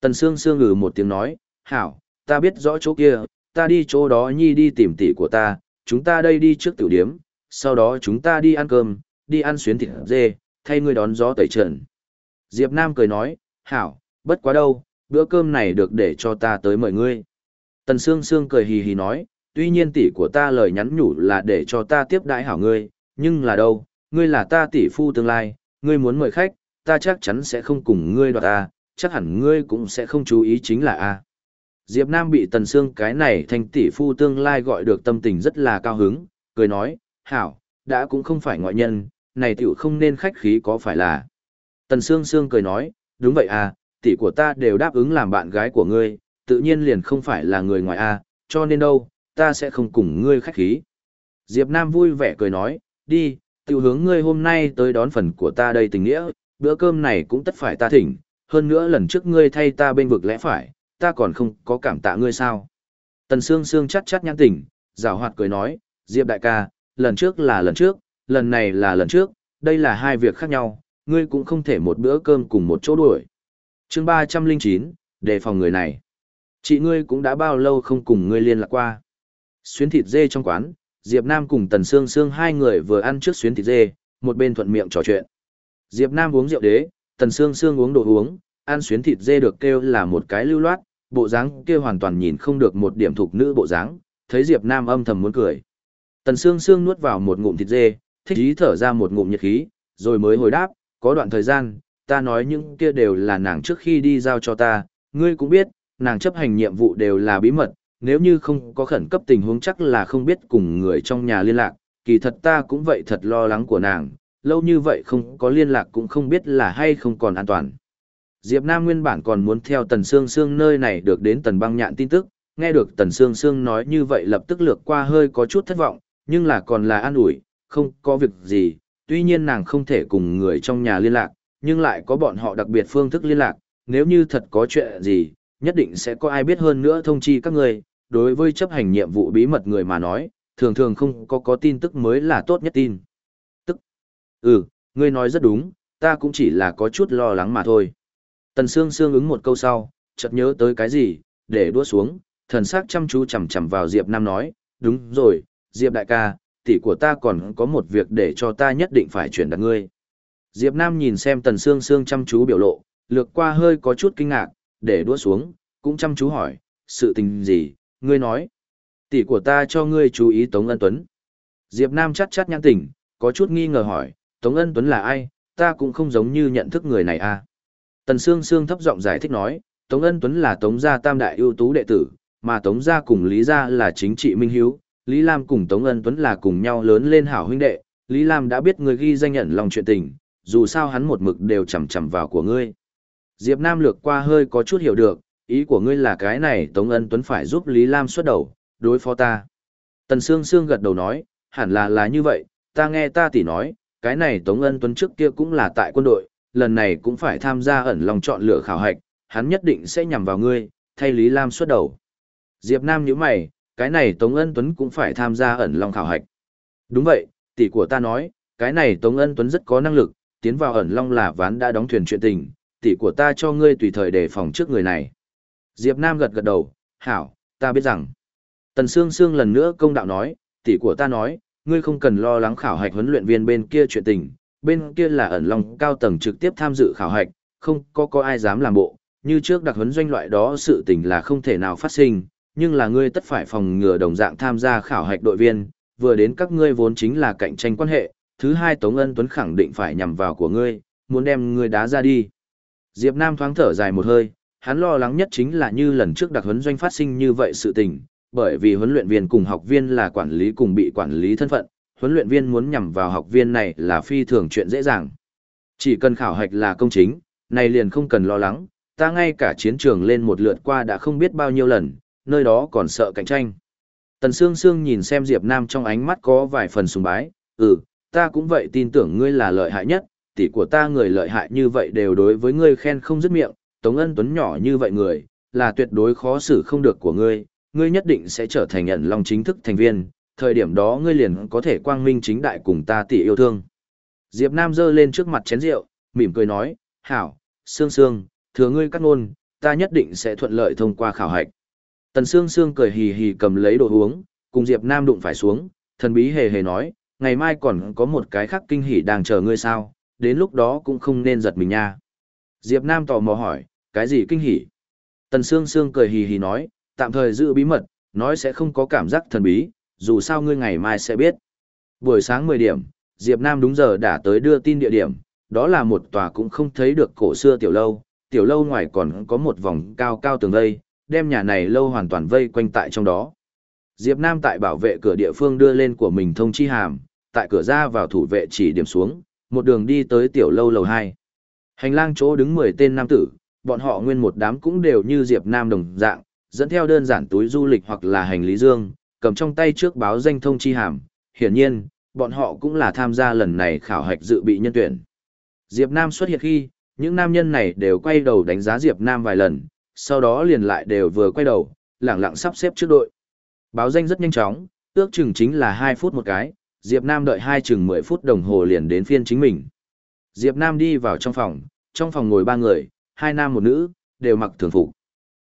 Speaker 1: Tần Sương Sương ngừ một tiếng nói, hảo, ta biết rõ chỗ kia, ta đi chỗ đó nhi đi tìm tỷ của ta, chúng ta đây đi trước tiểu điếm, sau đó chúng ta đi ăn cơm, đi ăn xuyến thịt dê, thay ngươi đón gió tẩy trần. Diệp Nam cười nói, hảo, bất quá đâu, bữa cơm này được để cho ta tới mời ngươi. Tần Sương Sương cười hì hì nói, tuy nhiên tỷ của ta lời nhắn nhủ là để cho ta tiếp đãi hảo ngươi, nhưng là đâu, ngươi là ta tỷ phu tương lai, ngươi muốn mời khách, ta chắc chắn sẽ không cùng ngươi đoạt ta, chắc hẳn ngươi cũng sẽ không chú ý chính là a. Diệp Nam bị Tần Sương cái này thành tỷ phu tương lai gọi được tâm tình rất là cao hứng, cười nói, hảo, đã cũng không phải ngoại nhân, này tiểu không nên khách khí có phải là. Tần Sương Sương cười nói, đúng vậy à, tỷ của ta đều đáp ứng làm bạn gái của ngươi, tự nhiên liền không phải là người ngoài à, cho nên đâu, ta sẽ không cùng ngươi khách khí. Diệp Nam vui vẻ cười nói, đi, tiểu hướng ngươi hôm nay tới đón phần của ta đây tình nghĩa, bữa cơm này cũng tất phải ta thỉnh, hơn nữa lần trước ngươi thay ta bên vực lẽ phải, ta còn không có cảm tạ ngươi sao. Tần Sương Sương chắt chắt nhãn tỉnh, rào hoạt cười nói, Diệp đại ca, lần trước là lần trước, lần này là lần trước, đây là hai việc khác nhau, ngươi cũng không thể một bữa cơm cùng một chỗ đuổi. chương 309, đề phòng người này. Chị ngươi cũng đã bao lâu không cùng ngươi liên lạc qua. Xuyến thịt dê trong quán, Diệp Nam cùng Tần Sương Sương hai người vừa ăn trước xuyến thịt dê, một bên thuận miệng trò chuyện. Diệp Nam uống rượu đế, Tần Sương Sương uống đồ uống, ăn xuyến thịt dê được kêu là một cái lưu loát, bộ dáng kia hoàn toàn nhìn không được một điểm thuộc nữ bộ dáng, thấy Diệp Nam âm thầm muốn cười. Tần Sương Sương nuốt vào một ngụm thịt dê, thích ý thở ra một ngụm nhiệt khí, rồi mới hồi đáp, có đoạn thời gian, ta nói những kia đều là nàng trước khi đi giao cho ta, ngươi cũng biết, nàng chấp hành nhiệm vụ đều là bí mật, nếu như không có khẩn cấp tình huống chắc là không biết cùng người trong nhà liên lạc, kỳ thật ta cũng vậy thật lo lắng của nàng, lâu như vậy không có liên lạc cũng không biết là hay không còn an toàn. Diệp Nam nguyên bản còn muốn theo Tần Sương Sương nơi này được đến Tần Băng Nhạn tin tức, nghe được Tần Sương Sương nói như vậy lập tức lược qua hơi có chút thất vọng, nhưng là còn là an ủi, không có việc gì, tuy nhiên nàng không thể cùng người trong nhà liên lạc, nhưng lại có bọn họ đặc biệt phương thức liên lạc, nếu như thật có chuyện gì, nhất định sẽ có ai biết hơn nữa thông chi các người, đối với chấp hành nhiệm vụ bí mật người mà nói, thường thường không có có tin tức mới là tốt nhất tin. Tức, ừ, ngươi nói rất đúng, ta cũng chỉ là có chút lo lắng mà thôi. Tần Sương Sương ứng một câu sau, chợt nhớ tới cái gì, để đua xuống, thần sắc chăm chú chằm chằm vào Diệp Nam nói, đúng rồi, Diệp đại ca, tỷ của ta còn có một việc để cho ta nhất định phải chuyển đặt ngươi. Diệp Nam nhìn xem Tần Sương Sương chăm chú biểu lộ, lược qua hơi có chút kinh ngạc, để đua xuống, cũng chăm chú hỏi, sự tình gì, ngươi nói. Tỷ của ta cho ngươi chú ý Tống Ân Tuấn. Diệp Nam chắt chắt nhãn tỉnh, có chút nghi ngờ hỏi, Tống Ân Tuấn là ai, ta cũng không giống như nhận thức người này à. Tần Sương Sương thấp giọng giải thích nói, Tống Ân Tuấn là Tống gia tam đại ưu tú đệ tử, mà Tống gia cùng Lý gia là chính trị minh hiếu, Lý Lam cùng Tống Ân Tuấn là cùng nhau lớn lên hảo huynh đệ, Lý Lam đã biết người ghi danh nhận lòng chuyện tình, dù sao hắn một mực đều chầm chầm vào của ngươi. Diệp Nam lược qua hơi có chút hiểu được, ý của ngươi là cái này Tống Ân Tuấn phải giúp Lý Lam xuất đầu, đối phó ta. Tần Sương Sương gật đầu nói, hẳn là là như vậy, ta nghe ta tỷ nói, cái này Tống Ân Tuấn trước kia cũng là tại quân đội, lần này cũng phải tham gia ẩn lòng chọn lựa khảo hạch, hắn nhất định sẽ nhằm vào ngươi, thay Lý Lam xuất đầu. Diệp Nam nhíu mày, cái này Tống Ân Tuấn cũng phải tham gia ẩn long khảo hạch. Đúng vậy, tỷ của ta nói, cái này Tống Ân Tuấn rất có năng lực, tiến vào ẩn long là ván đã đóng thuyền chuyện tình, tỷ của ta cho ngươi tùy thời đề phòng trước người này. Diệp Nam gật gật đầu, hảo, ta biết rằng. Tần Sương Sương lần nữa công đạo nói, tỷ của ta nói, ngươi không cần lo lắng khảo hạch huấn luyện viên bên kia chuyện tình, bên kia là ẩn long cao tầng trực tiếp tham dự khảo hạch, không có có ai dám làm bộ, như trước đặc huấn doanh loại đó sự tình là không thể nào phát sinh, nhưng là ngươi tất phải phòng ngừa đồng dạng tham gia khảo hạch đội viên, vừa đến các ngươi vốn chính là cạnh tranh quan hệ, thứ hai Tống Ân Tuấn khẳng định phải nhằm vào của ngươi, muốn đem ngươi đá ra đi. Diệp Nam thoáng thở dài một hơi, hắn lo lắng nhất chính là như lần trước đặc huấn doanh phát sinh như vậy sự tình, bởi vì huấn luyện viên cùng học viên là quản lý cùng bị quản lý thân phận, huấn luyện viên muốn nhằm vào học viên này là phi thường chuyện dễ dàng. Chỉ cần khảo hạch là công chính, này liền không cần lo lắng, ta ngay cả chiến trường lên một lượt qua đã không biết bao nhiêu lần, nơi đó còn sợ cạnh tranh. Tần Sương Sương nhìn xem Diệp Nam trong ánh mắt có vài phần sùng bái, ừ, ta cũng vậy tin tưởng ngươi là lợi hại nhất, tỷ của ta người lợi hại như vậy đều đối với ngươi khen không dứt miệng, Tống Ân Tuấn nhỏ như vậy người, là tuyệt đối khó xử không được của ngươi, ngươi nhất định sẽ trở thành nhận long chính thức thành viên, thời điểm đó ngươi liền có thể quang minh chính đại cùng ta tỷ yêu thương. Diệp Nam giơ lên trước mặt chén rượu, mỉm cười nói, hảo, Sương Sương, thừa ngươi cắt ngôn, ta nhất định sẽ thuận lợi thông qua khảo hạch. Tần Sương Sương cười hì hì cầm lấy đồ uống, cùng Diệp Nam đụng phải xuống, thần bí hề hề nói, ngày mai còn có một cái khác kinh hỉ đang chờ ngươi sao, đến lúc đó cũng không nên giật mình nha. Diệp Nam tò mò hỏi, cái gì kinh hỉ? Tần Sương Sương cười hì hì nói, tạm thời giữ bí mật, nói sẽ không có cảm giác thần bí, dù sao ngươi ngày mai sẽ biết. Buổi sáng 10 điểm, Diệp Nam đúng giờ đã tới đưa tin địa điểm, đó là một tòa cũng không thấy được cổ xưa tiểu lâu, tiểu lâu ngoài còn có một vòng cao cao tường vây, đem nhà này lâu hoàn toàn vây quanh tại trong đó. Diệp Nam tại bảo vệ cửa địa phương đưa lên của mình thông chi hàm, tại cửa ra vào thủ vệ chỉ điểm xuống, một đường đi tới tiểu lâu lầu 2. Hành lang chỗ đứng 10 tên nam tử, bọn họ nguyên một đám cũng đều như Diệp Nam đồng dạng, dẫn theo đơn giản túi du lịch hoặc là hành lý dương, cầm trong tay trước báo danh thông chi hàm, hiển nhiên, bọn họ cũng là tham gia lần này khảo hạch dự bị nhân tuyển. Diệp Nam xuất hiện khi, những nam nhân này đều quay đầu đánh giá Diệp Nam vài lần, sau đó liền lại đều vừa quay đầu, lẳng lặng sắp xếp trước đội. Báo danh rất nhanh chóng, ước chừng chính là 2 phút một cái, Diệp Nam đợi hai chừng 10 phút đồng hồ liền đến phiên chính mình. Diệp Nam đi vào trong phòng, trong phòng ngồi ba người, hai nam một nữ, đều mặc thường phục.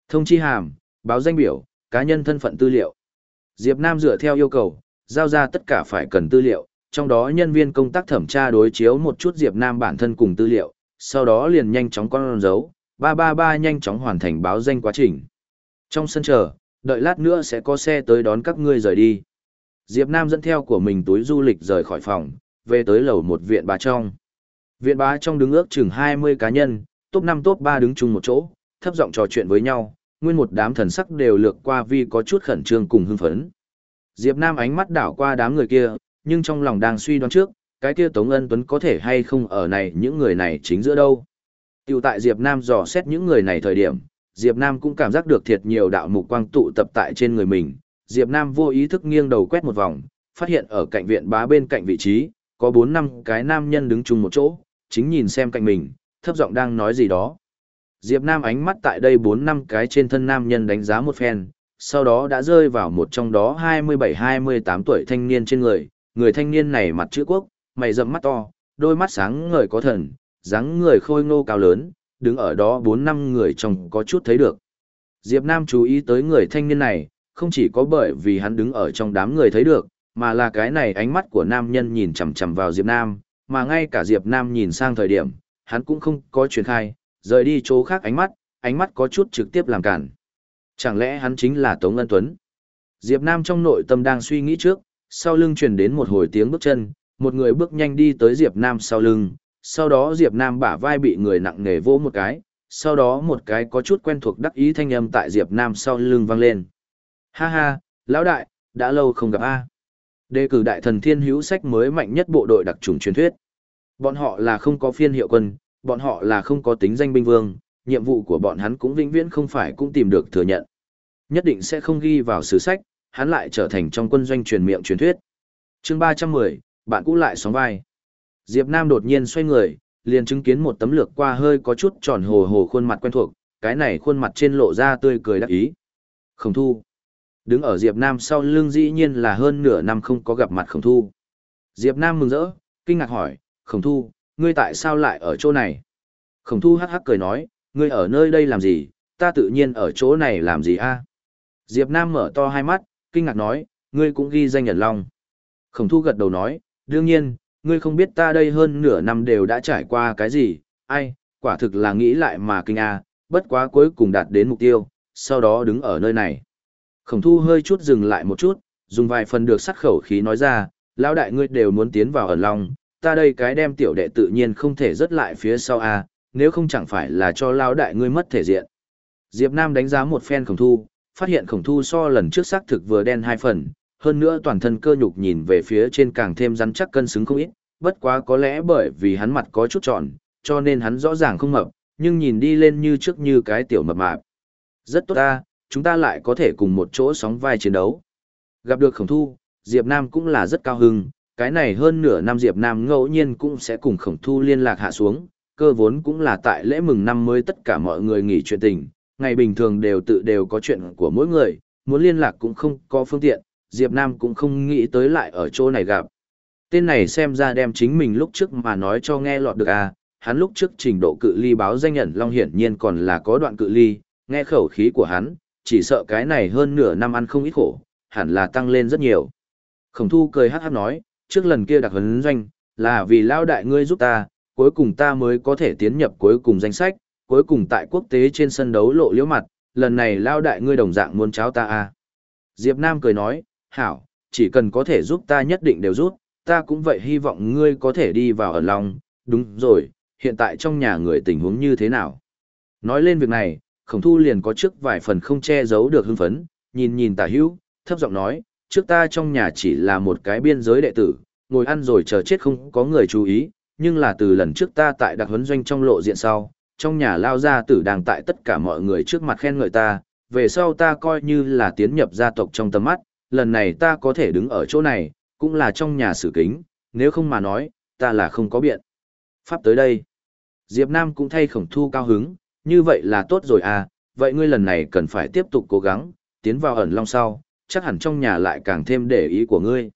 Speaker 1: Thông chi hàm, báo danh biểu, cá nhân thân phận tư liệu. Diệp Nam dựa theo yêu cầu, giao ra tất cả phải cần tư liệu, trong đó nhân viên công tác thẩm tra đối chiếu một chút Diệp Nam bản thân cùng tư liệu, sau đó liền nhanh chóng con dấu, 333 nhanh chóng hoàn thành báo danh quá trình. Trong sân chờ, đợi lát nữa sẽ có xe tới đón các ngươi rời đi. Diệp Nam dẫn theo của mình túi du lịch rời khỏi phòng, về tới lầu một viện bà trong. Viện bá trong đứng ước chừng 20 cá nhân, top 5 top 3 đứng chung một chỗ, thấp giọng trò chuyện với nhau, nguyên một đám thần sắc đều lược qua vì có chút khẩn trương cùng hưng phấn. Diệp Nam ánh mắt đảo qua đám người kia, nhưng trong lòng đang suy đoán trước, cái kia Tống Ân Tuấn có thể hay không ở này những người này chính giữa đâu. Tiểu tại Diệp Nam dò xét những người này thời điểm, Diệp Nam cũng cảm giác được thiệt nhiều đạo mục quang tụ tập tại trên người mình. Diệp Nam vô ý thức nghiêng đầu quét một vòng, phát hiện ở cạnh viện bá bên cạnh vị trí, có 4 năm cái nam nhân đứng chung một chỗ, chính nhìn xem cạnh mình, thấp giọng đang nói gì đó. Diệp Nam ánh mắt tại đây 4 năm cái trên thân nam nhân đánh giá một phen, sau đó đã rơi vào một trong đó 27-28 tuổi thanh niên trên người, người thanh niên này mặt chữ quốc, mày rậm mắt to, đôi mắt sáng ngời có thần, dáng người khôi ngô cao lớn, đứng ở đó 4 năm người trong có chút thấy được. Diệp Nam chú ý tới người thanh niên này, không chỉ có bởi vì hắn đứng ở trong đám người thấy được, mà là cái này ánh mắt của nam nhân nhìn chằm chằm vào Diệp Nam, mà ngay cả Diệp Nam nhìn sang thời điểm, hắn cũng không có truyền khai, rời đi chỗ khác ánh mắt, ánh mắt có chút trực tiếp làm cản. Chẳng lẽ hắn chính là Tống Ân Tuấn? Diệp Nam trong nội tâm đang suy nghĩ trước, sau lưng truyền đến một hồi tiếng bước chân, một người bước nhanh đi tới Diệp Nam sau lưng, sau đó Diệp Nam bả vai bị người nặng nề vỗ một cái, sau đó một cái có chút quen thuộc đắc ý thanh âm tại Diệp Nam sau lưng vang lên. Ha ha, lão đại, đã lâu không gặp a. Đề cử đại thần thiên hữu sách mới mạnh nhất bộ đội đặc trùng truyền thuyết. Bọn họ là không có phiên hiệu quân, bọn họ là không có tính danh binh vương, nhiệm vụ của bọn hắn cũng vĩnh viễn không phải cũng tìm được thừa nhận. Nhất định sẽ không ghi vào sử sách, hắn lại trở thành trong quân doanh truyền miệng truyền thuyết. Chương 310, bạn cũ lại sóng vai. Diệp Nam đột nhiên xoay người, liền chứng kiến một tấm lược qua hơi có chút tròn hồ hồ khuôn mặt quen thuộc, cái này khuôn mặt trên lộ ra tươi cười đắc ý. Khổng thu. Đứng ở Diệp Nam sau lưng dĩ nhiên là hơn nửa năm không có gặp mặt khổng thu. Diệp Nam mừng rỡ, kinh ngạc hỏi, khổng thu, ngươi tại sao lại ở chỗ này? Khổng thu hắc hắc cười nói, ngươi ở nơi đây làm gì, ta tự nhiên ở chỗ này làm gì a? Diệp Nam mở to hai mắt, kinh ngạc nói, ngươi cũng ghi danh ẩn long. Khổng thu gật đầu nói, đương nhiên, ngươi không biết ta đây hơn nửa năm đều đã trải qua cái gì, ai, quả thực là nghĩ lại mà kinh a, bất quá cuối cùng đạt đến mục tiêu, sau đó đứng ở nơi này. Khổng thu hơi chút dừng lại một chút, dùng vài phần được sắt khẩu khí nói ra, lão đại ngươi đều muốn tiến vào ẩn long, ta đây cái đem tiểu đệ tự nhiên không thể rớt lại phía sau a, nếu không chẳng phải là cho lão đại ngươi mất thể diện. Diệp Nam đánh giá một phen khổng thu, phát hiện khổng thu so lần trước xác thực vừa đen hai phần, hơn nữa toàn thân cơ nhục nhìn về phía trên càng thêm rắn chắc cân xứng không ít, bất quá có lẽ bởi vì hắn mặt có chút tròn, cho nên hắn rõ ràng không mập, nhưng nhìn đi lên như trước như cái tiểu mập mạp. Rất tốt ta, chúng ta lại có thể cùng một chỗ sóng vai chiến đấu. Gặp được khổng thu, Diệp Nam cũng là rất cao hứng, cái này hơn nửa năm Diệp Nam ngẫu nhiên cũng sẽ cùng khổng thu liên lạc hạ xuống, cơ vốn cũng là tại lễ mừng năm mới tất cả mọi người nghỉ chuyện tình, ngày bình thường đều tự đều có chuyện của mỗi người, muốn liên lạc cũng không có phương tiện, Diệp Nam cũng không nghĩ tới lại ở chỗ này gặp. Tên này xem ra đem chính mình lúc trước mà nói cho nghe lọt được à, hắn lúc trước trình độ cự ly báo danh nhận Long hiển nhiên còn là có đoạn cự ly, nghe khẩu khí của hắn, chỉ sợ cái này hơn nửa năm ăn không ít khổ, hẳn là tăng lên rất nhiều. Khổng thu cười hát hát nói, trước lần kia đặc huấn doanh, là vì lao đại ngươi giúp ta, cuối cùng ta mới có thể tiến nhập cuối cùng danh sách, cuối cùng tại quốc tế trên sân đấu lộ liễu mặt, lần này lao đại ngươi đồng dạng muốn cháo ta à. Diệp Nam cười nói, hảo, chỉ cần có thể giúp ta nhất định đều giúp, ta cũng vậy hy vọng ngươi có thể đi vào ở lòng, đúng rồi, hiện tại trong nhà người tình huống như thế nào. Nói lên việc này, khổng thu liền có trước vài phần không che giấu được hưng phấn, nhìn nhìn tả hữu, thấp giọng nói, trước ta trong nhà chỉ là một cái biên giới đệ tử, ngồi ăn rồi chờ chết không có người chú ý, nhưng là từ lần trước ta tại đặc huấn doanh trong lộ diện sau, trong nhà lao gia tử đang tại tất cả mọi người trước mặt khen ngợi ta, về sau ta coi như là tiến nhập gia tộc trong tầm mắt, lần này ta có thể đứng ở chỗ này, cũng là trong nhà sử kính, nếu không mà nói, ta là không có biện. Pháp tới đây. Diệp Nam cũng thay khổng thu cao hứng, như vậy là tốt rồi à, vậy ngươi lần này cần phải tiếp tục cố gắng, tiến vào ẩn long sau, chắc hẳn trong nhà lại càng thêm để ý của ngươi.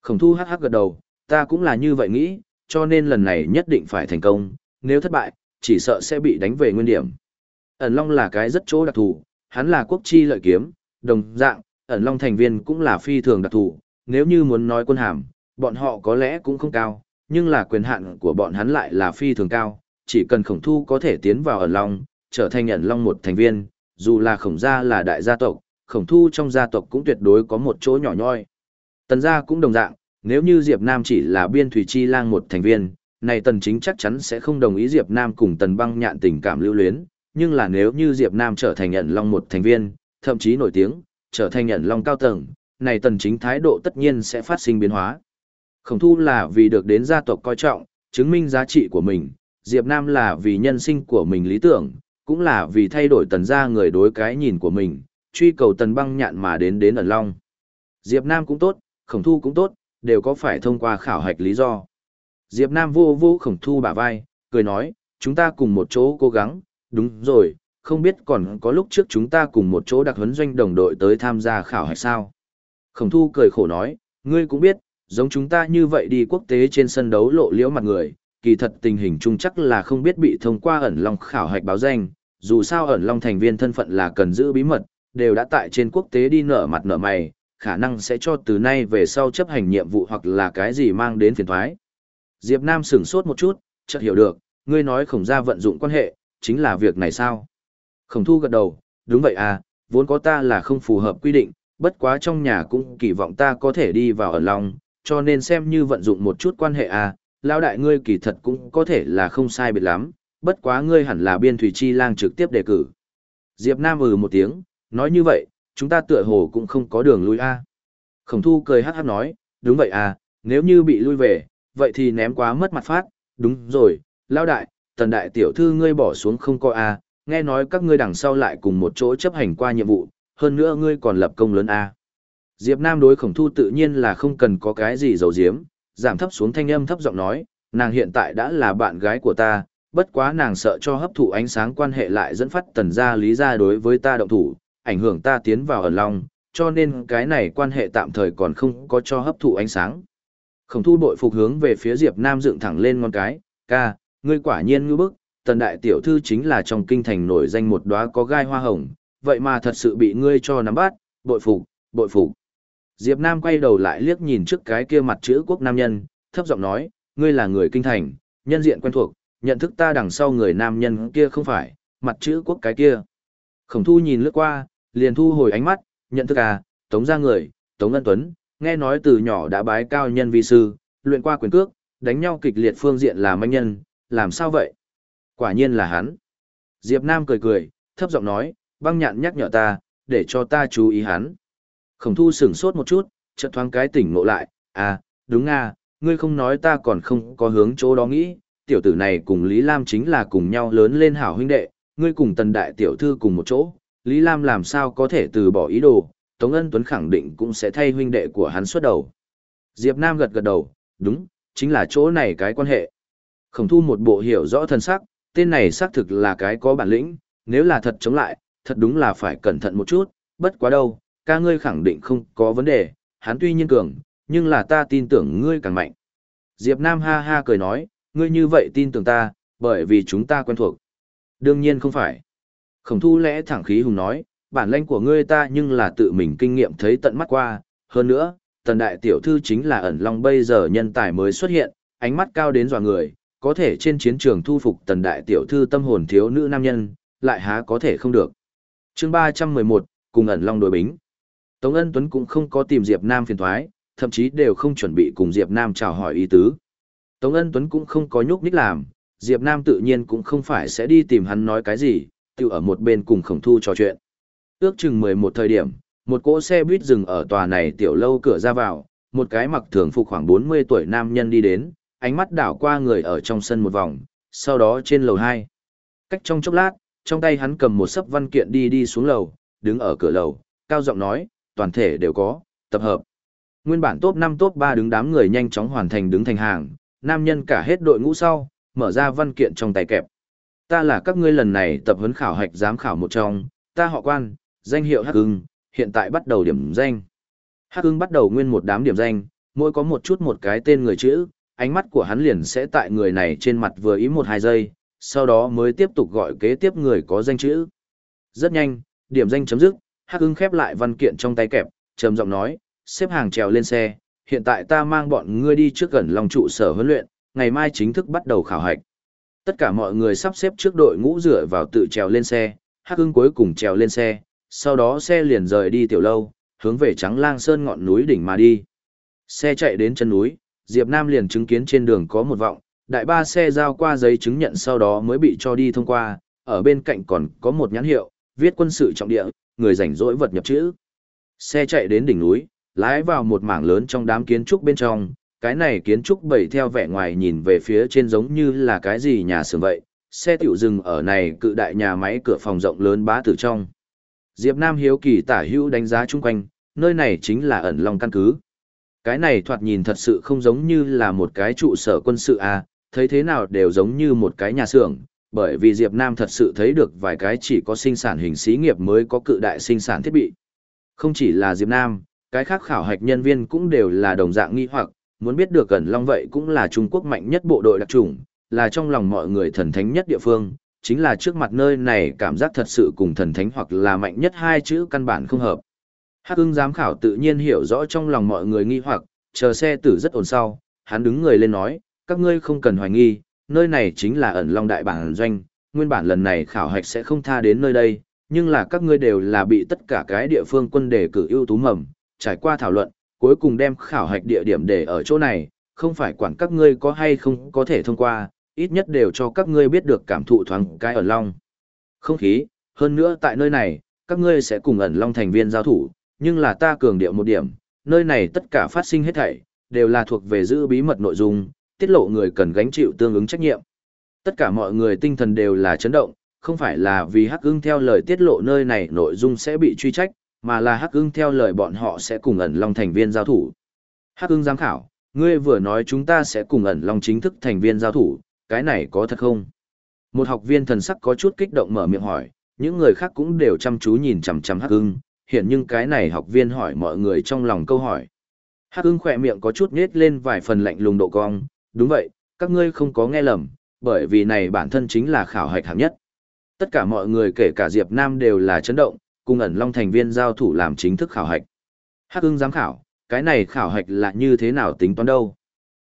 Speaker 1: Khổng thu hắc hắc gật đầu, ta cũng là như vậy nghĩ, cho nên lần này nhất định phải thành công, nếu thất bại, chỉ sợ sẽ bị đánh về nguyên điểm. Ẩn long là cái rất chỗ đặc thù, hắn là quốc chi lợi kiếm, đồng dạng, ẩn long thành viên cũng là phi thường đặc thù, nếu như muốn nói quân hàm, bọn họ có lẽ cũng không cao, nhưng là quyền hạn của bọn hắn lại là phi thường cao, chỉ cần khổng thu có thể tiến vào ẩn long, trở thành ẩn long một thành viên, dù là khổng gia là đại gia tộc, khổng thu trong gia tộc cũng tuyệt đối có một chỗ nhỏ nhoi. Tần gia cũng đồng dạng, nếu như Diệp Nam chỉ là biên thủy chi lang một thành viên, này tần chính chắc chắn sẽ không đồng ý Diệp Nam cùng tần băng nhạn tình cảm lưu luyến, nhưng là nếu như Diệp Nam trở thành ẩn long một thành viên, thậm chí nổi tiếng, trở thành ẩn long cao tầng, này tần chính thái độ tất nhiên sẽ phát sinh biến hóa. Khổng thu là vì được đến gia tộc coi trọng, chứng minh giá trị của mình, Diệp Nam là vì nhân sinh của mình lý tưởng, cũng là vì thay đổi tần gia người đối cái nhìn của mình, truy cầu tần băng nhạn mà đến đến ẩn long. Diệp Nam cũng tốt, khổng thu cũng tốt, đều có phải thông qua khảo hạch lý do. Diệp Nam vô vô khổng thu bả vai, cười nói, chúng ta cùng một chỗ cố gắng, đúng rồi, không biết còn có lúc trước chúng ta cùng một chỗ đặc huấn doanh đồng đội tới tham gia khảo hạch sao. Khổng thu cười khổ nói, ngươi cũng biết, giống chúng ta như vậy đi quốc tế trên sân đấu lộ liễu mặt người, kỳ thật tình hình chung chắc là không biết bị thông qua ẩn long khảo hạch báo danh, dù sao ẩn long thành viên thân phận là cần giữ bí mật, đều đã tại trên quốc tế đi nở mặt nở mày, khả năng sẽ cho từ nay về sau chấp hành nhiệm vụ hoặc là cái gì mang đến phiền thoái. Diệp Nam sửng sốt một chút, chợt hiểu được, ngươi nói khổng gia vận dụng quan hệ, chính là việc này sao? Khổng thu gật đầu, đúng vậy à, vốn có ta là không phù hợp quy định, bất quá trong nhà cũng kỳ vọng ta có thể đi vào ẩn lòng cho nên xem như vận dụng một chút quan hệ à, lão đại ngươi kỳ thật cũng có thể là không sai biệt lắm, bất quá ngươi hẳn là biên thủy chi lang trực tiếp đề cử. Diệp Nam ừ một tiếng, nói như vậy, chúng ta tựa hồ cũng không có đường lui a. Khổng thu cười hát hát nói, đúng vậy à, nếu như bị lui về, vậy thì ném quá mất mặt phát, đúng rồi, lao đại, tần đại tiểu thư ngươi bỏ xuống không coi a, nghe nói các ngươi đằng sau lại cùng một chỗ chấp hành qua nhiệm vụ, hơn nữa ngươi còn lập công lớn a. Diệp Nam đối khổng thu tự nhiên là không cần có cái gì giấu giếm, giảm thấp xuống thanh âm thấp giọng nói, nàng hiện tại đã là bạn gái của ta, bất quá nàng sợ cho hấp thụ ánh sáng quan hệ lại dẫn phát tần gia lý gia đối với ta động thủ, ảnh hưởng ta tiến vào ẩn long, cho nên cái này quan hệ tạm thời còn không có cho hấp thụ ánh sáng. Khổng thu bội phục hướng về phía Diệp Nam dựng thẳng lên ngón cái, ca, ngươi quả nhiên ngư bức, tần đại tiểu thư chính là trong kinh thành nổi danh một đóa có gai hoa hồng, vậy mà thật sự bị ngươi cho nắm bắt, bội phục, bội phục. Diệp Nam quay đầu lại liếc nhìn trước cái kia mặt chữ quốc nam nhân, thấp giọng nói, ngươi là người kinh thành, nhân diện quen thuộc, nhận thức ta đằng sau người nam nhân kia không phải, mặt chữ quốc cái kia. Khổng thu nhìn lướt qua, liền thu hồi ánh mắt, nhận thức à, tống ra người, tống ân tuấn, nghe nói từ nhỏ đã bái cao nhân vi sư, luyện qua quyền cước, đánh nhau kịch liệt phương diện là manh nhân, làm sao vậy? Quả nhiên là hắn. Diệp Nam cười cười, thấp giọng nói, băng nhạn nhắc nhở ta, để cho ta chú ý hắn. Khổng thu sửng sốt một chút, chợt thoáng cái tỉnh ngộ lại, à, đúng à, ngươi không nói ta còn không có hướng chỗ đó nghĩ, tiểu tử này cùng Lý Lam chính là cùng nhau lớn lên hảo huynh đệ, ngươi cùng tần đại tiểu thư cùng một chỗ, Lý Lam làm sao có thể từ bỏ ý đồ, Tống Ân Tuấn khẳng định cũng sẽ thay huynh đệ của hắn xuất đầu. Diệp Nam gật gật đầu, đúng, chính là chỗ này cái quan hệ. Khổng thu một bộ hiểu rõ thân sắc, tên này xác thực là cái có bản lĩnh, nếu là thật chống lại, thật đúng là phải cẩn thận một chút, bất quá đâu, ca ngươi khẳng định không có vấn đề, hắn tuy nhiên cường, nhưng là ta tin tưởng ngươi càng mạnh. Diệp Nam ha ha cười nói, ngươi như vậy tin tưởng ta, bởi vì chúng ta quen thuộc. Đương nhiên không phải. Khổng thu lẽ thẳng khí hùng nói, bản lãnh của ngươi ta nhưng là tự mình kinh nghiệm thấy tận mắt qua, hơn nữa, tần đại tiểu thư chính là ẩn long bây giờ nhân tài mới xuất hiện, ánh mắt cao đến dọa người, có thể trên chiến trường thu phục tần đại tiểu thư tâm hồn thiếu nữ nam nhân, lại há có thể không được. chương 311, cùng ẩn long đối bính. Tống Ân Tuấn cũng không có tìm Diệp Nam phiền thoái, thậm chí đều không chuẩn bị cùng Diệp Nam chào hỏi ý tứ. Tống Ân Tuấn cũng không có nhúc nhích làm, Diệp Nam tự nhiên cũng không phải sẽ đi tìm hắn nói cái gì, tự ở một bên cùng khổng thu trò chuyện. Ước chừng 11 thời điểm, một cỗ xe buýt dừng ở tòa này tiểu lâu cửa ra vào, một cái mặc thường phục khoảng 40 tuổi nam nhân đi đến, ánh mắt đảo qua người ở trong sân một vòng, sau đó trên lầu 2. Cách trong chốc lát, trong tay hắn cầm một sấp văn kiện đi đi xuống lầu, đứng ở cửa lầu, cao giọng nói, toàn thể đều có, tập hợp. Nguyên bản top 5 top 3 đứng đám người nhanh chóng hoàn thành đứng thành hàng, nam nhân cả hết đội ngũ sau, mở ra văn kiện trong tay kẹp. Ta là các ngươi lần này tập huấn khảo hạch giám khảo một trong, ta họ quan, danh hiệu Hắc Hưng, hiện tại bắt đầu điểm danh. Hắc Hưng bắt đầu nguyên một đám điểm danh, mỗi có một chút một cái tên người chữ, ánh mắt của hắn liền sẽ tại người này trên mặt vừa ý một hai giây, sau đó mới tiếp tục gọi kế tiếp người có danh chữ. Rất nhanh, điểm danh chấm dứt, Hắc Hưng khép lại văn kiện trong tay kẹp, trầm giọng nói, xếp hàng trèo lên xe, hiện tại ta mang bọn ngươi đi trước gần lòng trụ sở huấn luyện, ngày mai chính thức bắt đầu khảo hạch. Tất cả mọi người sắp xếp trước đội ngũ rửa vào tự trèo lên xe, Hắc Hưng cuối cùng trèo lên xe, sau đó xe liền rời đi tiểu lâu, hướng về Trắng Lang Sơn ngọn núi đỉnh mà đi. Xe chạy đến chân núi, Diệp Nam liền chứng kiến trên đường có một vọng, đại ba xe giao qua giấy chứng nhận sau đó mới bị cho đi thông qua, ở bên cạnh còn có một nhãn hiệu, viết quân sự trọng địa, người rảnh rỗi vật nhập chữ. Xe chạy đến đỉnh núi, lái vào một mảng lớn trong đám kiến trúc bên trong, cái này kiến trúc bày theo vẻ ngoài nhìn về phía trên giống như là cái gì nhà xưởng vậy, xe tiểu dừng ở này cự đại nhà máy cửa phòng rộng lớn bá tử trong. Diệp Nam hiếu kỳ tả hữu đánh giá chung quanh, nơi này chính là ẩn long căn cứ. Cái này thoạt nhìn thật sự không giống như là một cái trụ sở quân sự à, thấy thế nào đều giống như một cái nhà xưởng, bởi vì Diệp Nam thật sự thấy được vài cái chỉ có sinh sản hình xí nghiệp mới có cự đại sinh sản thiết bị. Không chỉ là Diệp Nam, cái khác khảo hạch nhân viên cũng đều là đồng dạng nghi hoặc, muốn biết được ẩn long vậy cũng là Trung Quốc mạnh nhất bộ đội đặc chủng, là trong lòng mọi người thần thánh nhất địa phương, chính là trước mặt nơi này cảm giác thật sự cùng thần thánh hoặc là mạnh nhất hai chữ căn bản không hợp. Hắc ưng giám khảo tự nhiên hiểu rõ trong lòng mọi người nghi hoặc, chờ xe tử rất ổn sau, hắn đứng người lên nói, các ngươi không cần hoài nghi, nơi này chính là ẩn long đại bản doanh, nguyên bản lần này khảo hạch sẽ không tha đến nơi đây, nhưng là các ngươi đều là bị tất cả cái địa phương quân đề cử ưu tú mầm, trải qua thảo luận, cuối cùng đem khảo hạch địa điểm để ở chỗ này, không phải quản các ngươi có hay không có thể thông qua, ít nhất đều cho các ngươi biết được cảm thụ thoáng cái ẩn long. Không khí, hơn nữa tại nơi này, các ngươi sẽ cùng ẩn long thành viên giao thủ, nhưng là ta cường điệu một điểm, nơi này tất cả phát sinh hết thảy, đều là thuộc về giữ bí mật nội dung, tiết lộ người cần gánh chịu tương ứng trách nhiệm. Tất cả mọi người tinh thần đều là chấn động, không phải là vì Hắc Ưng theo lời tiết lộ nơi này nội dung sẽ bị truy trách, mà là Hắc Ưng theo lời bọn họ sẽ cùng ẩn long thành viên giao thủ. Hắc Ưng giám khảo, ngươi vừa nói chúng ta sẽ cùng ẩn long chính thức thành viên giao thủ, cái này có thật không? Một học viên thần sắc có chút kích động mở miệng hỏi, những người khác cũng đều chăm chú nhìn chằm chằm Hắc Ưng, hiện nhưng cái này học viên hỏi mọi người trong lòng câu hỏi. Hắc Ưng khỏe miệng có chút nhếch lên vài phần lạnh lùng độ cong, đúng vậy, các ngươi không có nghe lầm, bởi vì này bản thân chính là khảo hạch hạng nhất. Tất cả mọi người kể cả Diệp Nam đều là chấn động, cùng ẩn long thành viên giao thủ làm chính thức khảo hạch. Hắc ưng giám khảo, cái này khảo hạch là như thế nào tính toán đâu?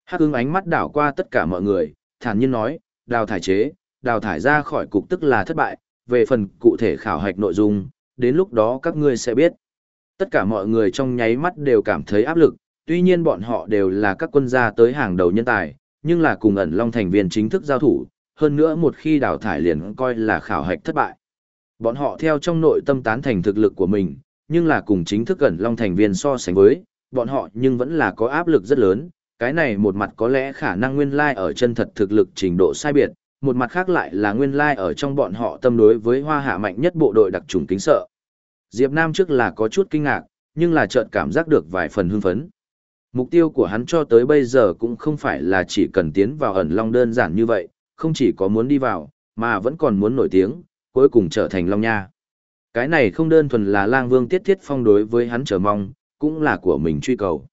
Speaker 1: Hắc ưng ánh mắt đảo qua tất cả mọi người, thản nhiên nói, đào thải chế, đào thải ra khỏi cục tức là thất bại, về phần cụ thể khảo hạch nội dung, đến lúc đó các ngươi sẽ biết. Tất cả mọi người trong nháy mắt đều cảm thấy áp lực, tuy nhiên bọn họ đều là các quân gia tới hàng đầu nhân tài, nhưng là cùng ẩn long thành viên chính thức giao thủ, hơn nữa một khi đào thải liền coi là khảo hạch thất bại. Bọn họ theo trong nội tâm tán thành thực lực của mình, nhưng là cùng chính thức ẩn long thành viên so sánh với, bọn họ nhưng vẫn là có áp lực rất lớn, cái này một mặt có lẽ khả năng nguyên lai like ở chân thật thực lực trình độ sai biệt, một mặt khác lại là nguyên lai like ở trong bọn họ tâm đối với hoa hạ mạnh nhất bộ đội đặc trùng kính sợ. Diệp Nam trước là có chút kinh ngạc, nhưng là chợt cảm giác được vài phần hưng phấn. Mục tiêu của hắn cho tới bây giờ cũng không phải là chỉ cần tiến vào ẩn long đơn giản như vậy, không chỉ có muốn đi vào, mà vẫn còn muốn nổi tiếng, cuối cùng trở thành long nha. Cái này không đơn thuần là lang vương tiết thiết phong đối với hắn chờ mong, cũng là của mình truy cầu.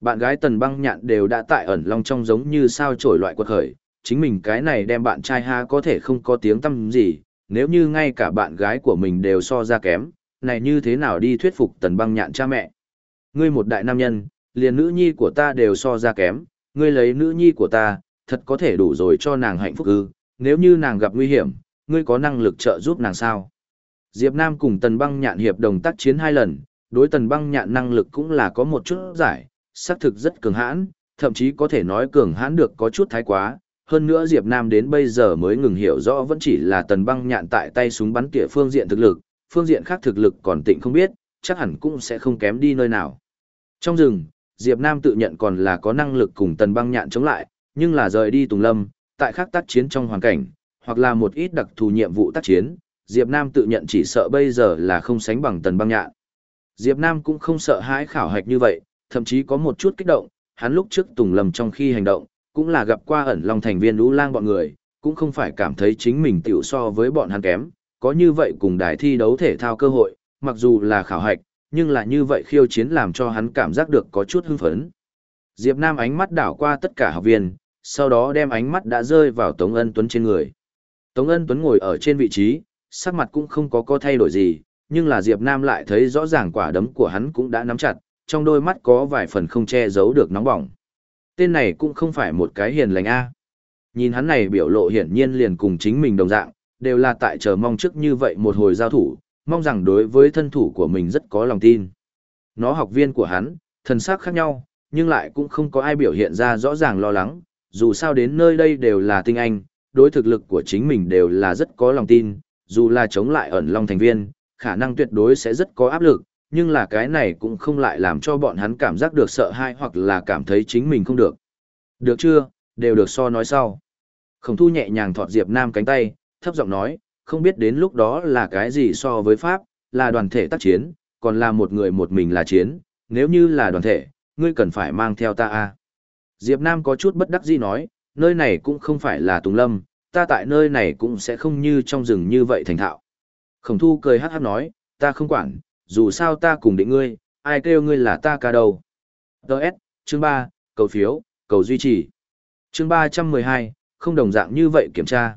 Speaker 1: Bạn gái tần băng nhạn đều đã tại ẩn long trong giống như sao trổi loại quật khởi, chính mình cái này đem bạn trai ha có thể không có tiếng tâm gì, nếu như ngay cả bạn gái của mình đều so ra kém, này như thế nào đi thuyết phục tần băng nhạn cha mẹ. Ngươi một đại nam nhân, liền nữ nhi của ta đều so ra kém, ngươi lấy nữ nhi của ta, thật có thể đủ rồi cho nàng hạnh phúc ư, nếu như nàng gặp nguy hiểm, ngươi có năng lực trợ giúp nàng sao? Diệp Nam cùng Tần Băng Nhạn hiệp đồng tác chiến hai lần, đối Tần Băng Nhạn năng lực cũng là có một chút giải, xác thực rất cường hãn, thậm chí có thể nói cường hãn được có chút thái quá. Hơn nữa Diệp Nam đến bây giờ mới ngừng hiểu rõ vẫn chỉ là Tần Băng Nhạn tại tay súng bắn tỉa phương diện thực lực, phương diện khác thực lực còn tịnh không biết, chắc hẳn cũng sẽ không kém đi nơi nào. Trong rừng, Diệp Nam tự nhận còn là có năng lực cùng Tần Băng Nhạn chống lại, nhưng là rời đi Tùng Lâm, tại khác tác chiến trong hoàn cảnh, hoặc là một ít đặc thù nhiệm vụ tác chiến, Diệp Nam tự nhận chỉ sợ bây giờ là không sánh bằng Tần Băng Nhạn. Diệp Nam cũng không sợ hãi khảo hạch như vậy, thậm chí có một chút kích động, hắn lúc trước Tùng Lâm trong khi hành động, cũng là gặp qua ẩn long thành viên lũ lang bọn người, cũng không phải cảm thấy chính mình tiểu so với bọn hắn kém, có như vậy cùng đài thi đấu thể thao cơ hội, mặc dù là khảo hạch, nhưng là như vậy khiêu chiến làm cho hắn cảm giác được có chút hưng phấn. Diệp Nam ánh mắt đảo qua tất cả học viên, sau đó đem ánh mắt đã rơi vào Tống Ân Tuấn trên người. Tống Ân Tuấn ngồi ở trên vị trí, sắc mặt cũng không có có thay đổi gì, nhưng là Diệp Nam lại thấy rõ ràng quả đấm của hắn cũng đã nắm chặt, trong đôi mắt có vài phần không che giấu được nóng bỏng. Tên này cũng không phải một cái hiền lành a. Nhìn hắn này biểu lộ hiển nhiên liền cùng chính mình đồng dạng, đều là tại chờ mong trước như vậy một hồi giao thủ, mong rằng đối với thân thủ của mình rất có lòng tin. Nó học viên của hắn, thần sắc khác nhau, nhưng lại cũng không có ai biểu hiện ra rõ ràng lo lắng, dù sao đến nơi đây đều là tinh anh, đối thực lực của chính mình đều là rất có lòng tin, dù là chống lại ẩn long thành viên, khả năng tuyệt đối sẽ rất có áp lực, nhưng là cái này cũng không lại làm cho bọn hắn cảm giác được sợ hãi hoặc là cảm thấy chính mình không được. Được chưa, đều được so nói sau. Khổng thu nhẹ nhàng thọt Diệp Nam cánh tay, thấp giọng nói, không biết đến lúc đó là cái gì so với Pháp, là đoàn thể tác chiến, còn là một người một mình là chiến, nếu như là đoàn thể, ngươi cần phải mang theo ta a. Diệp Nam có chút bất đắc dĩ nói, nơi này cũng không phải là Tùng Lâm, ta tại nơi này cũng sẽ không như trong rừng như vậy thành thạo. Khổng thu cười hát hát nói, ta không quản, dù sao ta cùng định ngươi, ai kêu ngươi là ta ca đâu. Đợt, chương 3, cầu phiếu, cầu duy trì. Chương 312, không đồng dạng như vậy kiểm tra.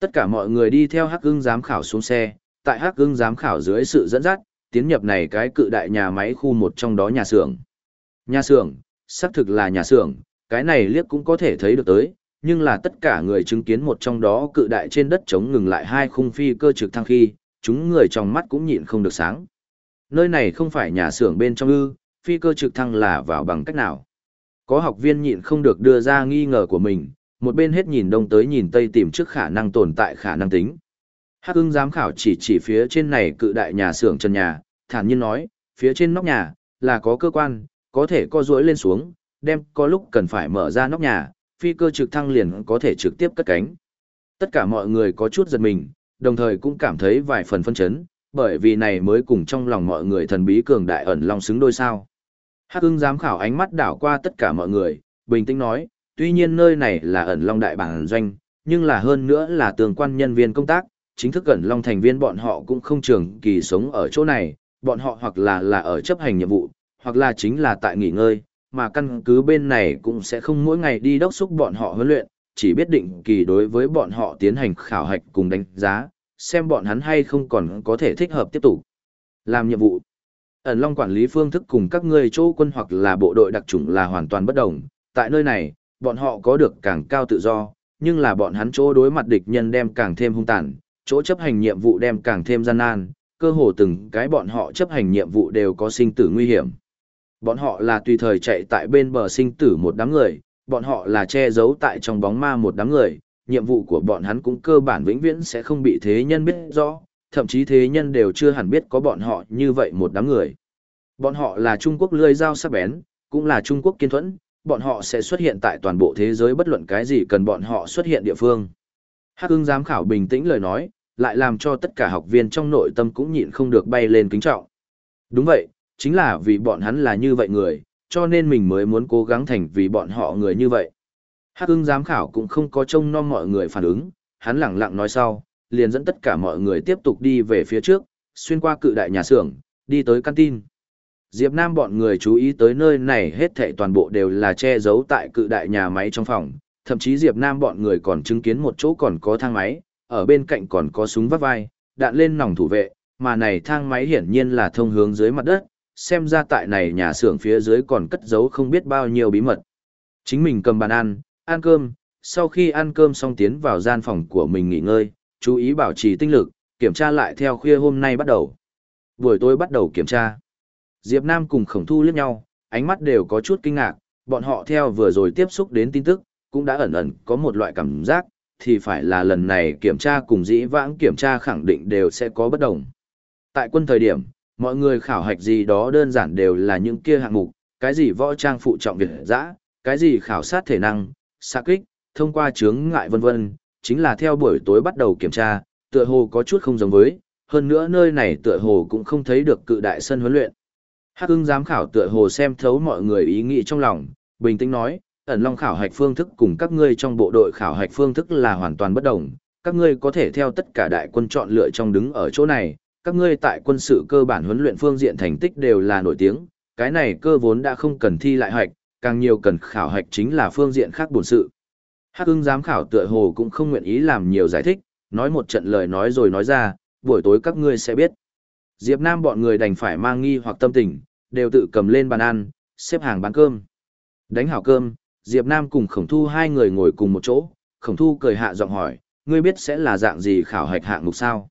Speaker 1: Tất cả mọi người đi theo hắc ưng giám khảo xuống xe, tại hắc ưng giám khảo dưới sự dẫn dắt, tiến nhập này cái cự đại nhà máy khu một trong đó nhà xưởng. Nhà xưởng, xác thực là nhà xưởng, cái này liếc cũng có thể thấy được tới, nhưng là tất cả người chứng kiến một trong đó cự đại trên đất chống ngừng lại hai khung phi cơ trực thăng khi, chúng người trong mắt cũng nhịn không được sáng. Nơi này không phải nhà xưởng bên trong ư, phi cơ trực thăng là vào bằng cách nào. Có học viên nhịn không được đưa ra nghi ngờ của mình, một bên hết nhìn đông tới nhìn tây tìm trước khả năng tồn tại khả năng tính. Hắc ưng giám khảo chỉ chỉ phía trên này cự đại nhà xưởng chân nhà, thản nhiên nói, phía trên nóc nhà, là có cơ quan, có thể co duỗi lên xuống, đem có lúc cần phải mở ra nóc nhà, phi cơ trực thăng liền có thể trực tiếp cất cánh. Tất cả mọi người có chút giật mình, đồng thời cũng cảm thấy vài phần phân chấn, bởi vì này mới cùng trong lòng mọi người thần bí cường đại ẩn long xứng đôi sao. Hắc ưng giám khảo ánh mắt đảo qua tất cả mọi người, bình tĩnh nói, tuy nhiên nơi này là ẩn long đại bản doanh, nhưng là hơn nữa là tường quan nhân viên công tác, chính thức ẩn long thành viên bọn họ cũng không trường kỳ sống ở chỗ này, bọn họ hoặc là là ở chấp hành nhiệm vụ, hoặc là chính là tại nghỉ ngơi, mà căn cứ bên này cũng sẽ không mỗi ngày đi đốc xúc bọn họ huấn luyện, chỉ biết định kỳ đối với bọn họ tiến hành khảo hạch cùng đánh giá, xem bọn hắn hay không còn có thể thích hợp tiếp tục làm nhiệm vụ. Ẩn Long quản lý phương thức cùng các ngươi chỗ quân hoặc là bộ đội đặc chủng là hoàn toàn bất đồng, tại nơi này, bọn họ có được càng cao tự do, nhưng là bọn hắn chỗ đối mặt địch nhân đem càng thêm hung tàn, chỗ chấp hành nhiệm vụ đem càng thêm gian nan, cơ hồ từng cái bọn họ chấp hành nhiệm vụ đều có sinh tử nguy hiểm. Bọn họ là tùy thời chạy tại bên bờ sinh tử một đám người, bọn họ là che giấu tại trong bóng ma một đám người, nhiệm vụ của bọn hắn cũng cơ bản vĩnh viễn sẽ không bị thế nhân biết rõ, thậm chí thế nhân đều chưa hẳn biết có bọn họ như vậy một đám người. Bọn họ là Trung Quốc lươi dao sắc bén, cũng là Trung Quốc kiên thuẫn, bọn họ sẽ xuất hiện tại toàn bộ thế giới bất luận cái gì cần bọn họ xuất hiện địa phương. Hắc ưng giám khảo bình tĩnh lời nói, lại làm cho tất cả học viên trong nội tâm cũng nhịn không được bay lên kính trọng. Đúng vậy, chính là vì bọn hắn là như vậy người, cho nên mình mới muốn cố gắng thành vì bọn họ người như vậy. Hắc ưng giám khảo cũng không có trông nom mọi người phản ứng, hắn lặng lặng nói sau, liền dẫn tất cả mọi người tiếp tục đi về phía trước, xuyên qua cự đại nhà xưởng, đi tới canteen. Diệp Nam bọn người chú ý tới nơi này hết thảy toàn bộ đều là che giấu tại cự đại nhà máy trong phòng, thậm chí Diệp Nam bọn người còn chứng kiến một chỗ còn có thang máy, ở bên cạnh còn có súng vắt vai, đạn lên nòng thủ vệ, mà này thang máy hiển nhiên là thông hướng dưới mặt đất, xem ra tại này nhà xưởng phía dưới còn cất giấu không biết bao nhiêu bí mật. Chính mình cầm bàn ăn, ăn cơm, sau khi ăn cơm xong tiến vào gian phòng của mình nghỉ ngơi, chú ý bảo trì tinh lực, kiểm tra lại theo khuya hôm nay bắt đầu. Buổi tối bắt đầu kiểm tra. Diệp Nam cùng Khổng Thu liếc nhau, ánh mắt đều có chút kinh ngạc, bọn họ theo vừa rồi tiếp xúc đến tin tức, cũng đã ẩn ẩn có một loại cảm giác, thì phải là lần này kiểm tra cùng dĩ vãng kiểm tra khẳng định đều sẽ có bất đồng. Tại quân thời điểm, mọi người khảo hạch gì đó đơn giản đều là những kia hạng mục, cái gì võ trang phụ trọng việt dã, cái gì khảo sát thể năng, xạ kích, thông qua chướng ngại vân vân, chính là theo buổi tối bắt đầu kiểm tra, tựa hồ có chút không giống với, hơn nữa nơi này tựa hồ cũng không thấy được cự đại sân huấn luyện. Hắc ưng giám khảo tựa hồ xem thấu mọi người ý nghĩ trong lòng, bình tĩnh nói, ẩn long khảo hạch phương thức cùng các ngươi trong bộ đội khảo hạch phương thức là hoàn toàn bất đồng. Các ngươi có thể theo tất cả đại quân chọn lựa trong đứng ở chỗ này, các ngươi tại quân sự cơ bản huấn luyện phương diện thành tích đều là nổi tiếng, cái này cơ vốn đã không cần thi lại hạch, càng nhiều cần khảo hạch chính là phương diện khác bổn sự. Hắc ưng giám khảo tựa hồ cũng không nguyện ý làm nhiều giải thích, nói một trận lời nói rồi nói ra, buổi tối các ngươi sẽ biết. Diệp Nam bọn người đành phải mang nghi hoặc tâm tình, đều tự cầm lên bàn ăn, xếp hàng bán cơm. Đánh hảo cơm, Diệp Nam cùng Khổng Thu hai người ngồi cùng một chỗ, Khổng Thu cười hạ giọng hỏi, ngươi biết sẽ là dạng gì khảo hạch hạng mục sao?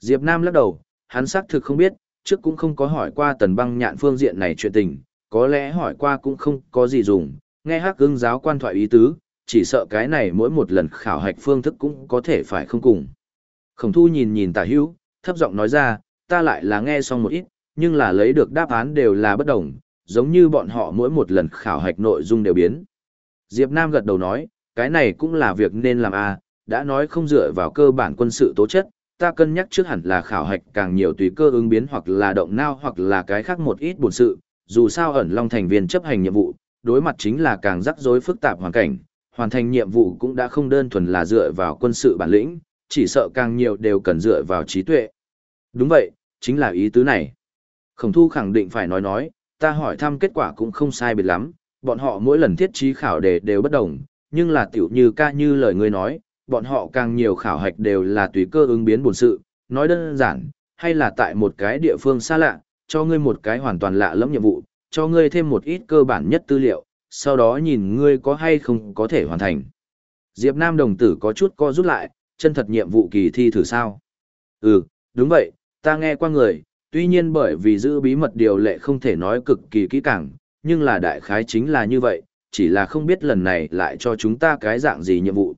Speaker 1: Diệp Nam lắc đầu, hắn xác thực không biết, trước cũng không có hỏi qua tần băng nhạn phương diện này chuyện tình, có lẽ hỏi qua cũng không có gì dùng, nghe hắc ưng giáo quan thoại ý tứ, chỉ sợ cái này mỗi một lần khảo hạch phương thức cũng có thể phải không cùng. Khổng thu nhìn nhìn tả hữu, thấp giọng nói ra, ta lại là nghe xong một ít, nhưng là lấy được đáp án đều là bất đồng, giống như bọn họ mỗi một lần khảo hạch nội dung đều biến. Diệp Nam gật đầu nói, cái này cũng là việc nên làm a, à, đã nói không dựa vào cơ bản quân sự tố chất, ta cân nhắc trước hẳn là khảo hạch càng nhiều tùy cơ ứng biến hoặc là động não hoặc là cái khác một ít bổn sự, dù sao ẩn long thành viên chấp hành nhiệm vụ, đối mặt chính là càng rắc rối phức tạp hoàn cảnh, hoàn thành nhiệm vụ cũng đã không đơn thuần là dựa vào quân sự bản lĩnh, chỉ sợ càng nhiều đều cần dựa vào trí tuệ. Đúng vậy, chính là ý tứ này. Khổng thu khẳng định phải nói nói, ta hỏi thăm kết quả cũng không sai biệt lắm, bọn họ mỗi lần thiết trí khảo đề đều bất đồng, nhưng là tiểu như ca như lời ngươi nói, bọn họ càng nhiều khảo hạch đều là tùy cơ ứng biến bổn sự, nói đơn giản, hay là tại một cái địa phương xa lạ, cho ngươi một cái hoàn toàn lạ lẫm nhiệm vụ, cho ngươi thêm một ít cơ bản nhất tư liệu, sau đó nhìn ngươi có hay không có thể hoàn thành. Diệp Nam đồng tử có chút co rút lại, chân thật nhiệm vụ kỳ thi thử sao. Ừ, đúng vậy, ta nghe qua người, tuy nhiên bởi vì giữ bí mật điều lệ không thể nói cực kỳ kỹ càng, nhưng là đại khái chính là như vậy, chỉ là không biết lần này lại cho chúng ta cái dạng gì nhiệm vụ.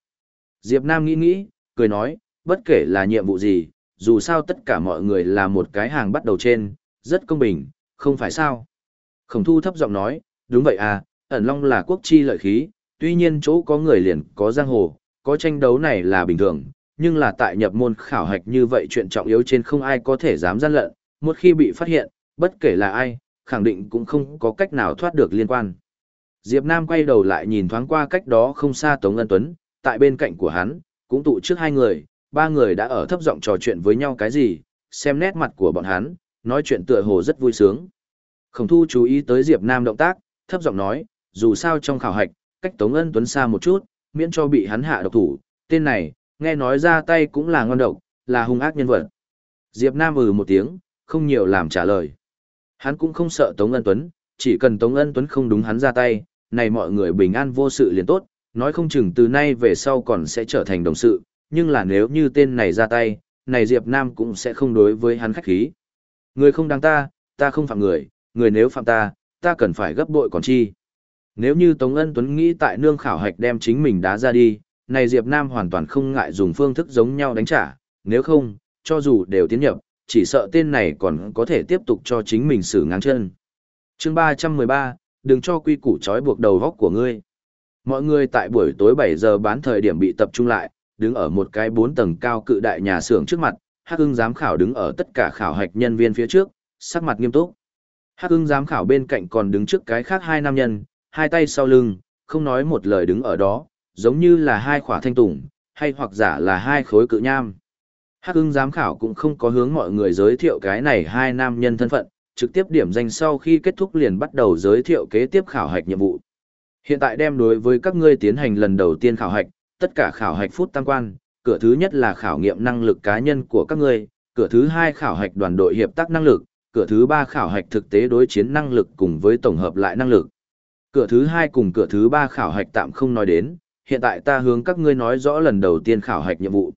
Speaker 1: Diệp Nam nghĩ nghĩ, cười nói, bất kể là nhiệm vụ gì, dù sao tất cả mọi người là một cái hàng bắt đầu trên, rất công bình, không phải sao. Khổng thu thấp giọng nói, đúng vậy à, ẩn long là quốc chi lợi khí, tuy nhiên chỗ có người liền có giang hồ, có tranh đấu này là bình thường, nhưng là tại nhập môn khảo hạch như vậy chuyện trọng yếu trên không ai có thể dám gian lận, một khi bị phát hiện, bất kể là ai, khẳng định cũng không có cách nào thoát được liên quan. Diệp Nam quay đầu lại nhìn thoáng qua cách đó không xa Tống Ân Tuấn, tại bên cạnh của hắn, cũng tụ trước hai người, ba người đã ở thấp giọng trò chuyện với nhau cái gì, xem nét mặt của bọn hắn, nói chuyện tựa hồ rất vui sướng. Khổng thu chú ý tới Diệp Nam động tác, thấp giọng nói, dù sao trong khảo hạch, cách Tống Ân Tuấn xa một chút, miễn cho bị hắn hạ độc thủ, tên này, nghe nói ra tay cũng là ngon độc, là hung ác nhân vật. Diệp Nam ừ một tiếng, không nhiều làm trả lời. Hắn cũng không sợ Tống Ân Tuấn, chỉ cần Tống Ân Tuấn không đúng hắn ra tay, này mọi người bình an vô sự liền tốt, nói không chừng từ nay về sau còn sẽ trở thành đồng sự, nhưng là nếu như tên này ra tay, này Diệp Nam cũng sẽ không đối với hắn khách khí. Người không đáng ta, ta không phạm người, người nếu phạm ta, ta cần phải gấp bội còn chi. Nếu như Tống Ân Tuấn nghĩ tại nương khảo hạch đem chính mình đá ra đi, này Diệp Nam hoàn toàn không ngại dùng phương thức giống nhau đánh trả, nếu không, cho dù đều tiến nhập, chỉ sợ tên này còn có thể tiếp tục cho chính mình xử ngang chân. Chương 313, đừng cho quy củ trói buộc đầu góc của ngươi. Mọi người tại buổi tối 7 giờ bán thời điểm bị tập trung lại, đứng ở một cái 4 tầng cao cự đại nhà xưởng trước mặt, Hắc Ưng giám khảo đứng ở tất cả khảo hạch nhân viên phía trước, sắc mặt nghiêm túc. Hắc Ưng giám khảo bên cạnh còn đứng trước cái khác hai nam nhân, hai tay sau lưng, không nói một lời đứng ở đó, giống như là hai khỏa thanh tùng, hay hoặc giả là hai khối cự nham. Hắc ưng giám khảo cũng không có hướng mọi người giới thiệu cái này hai nam nhân thân phận, trực tiếp điểm danh sau khi kết thúc liền bắt đầu giới thiệu kế tiếp khảo hạch nhiệm vụ. Hiện tại đem đối với các ngươi tiến hành lần đầu tiên khảo hạch, tất cả khảo hạch phút tăng quan, cửa thứ nhất là khảo nghiệm năng lực cá nhân của các ngươi, cửa thứ hai khảo hạch đoàn đội hiệp tác năng lực, cửa thứ ba khảo hạch thực tế đối chiến năng lực cùng với tổng hợp lại năng lực. Cửa thứ hai cùng cửa thứ ba khảo hạch tạm không nói đến, hiện tại ta hướng các ngươi nói rõ lần đầu tiên khảo hạch nhiệm vụ.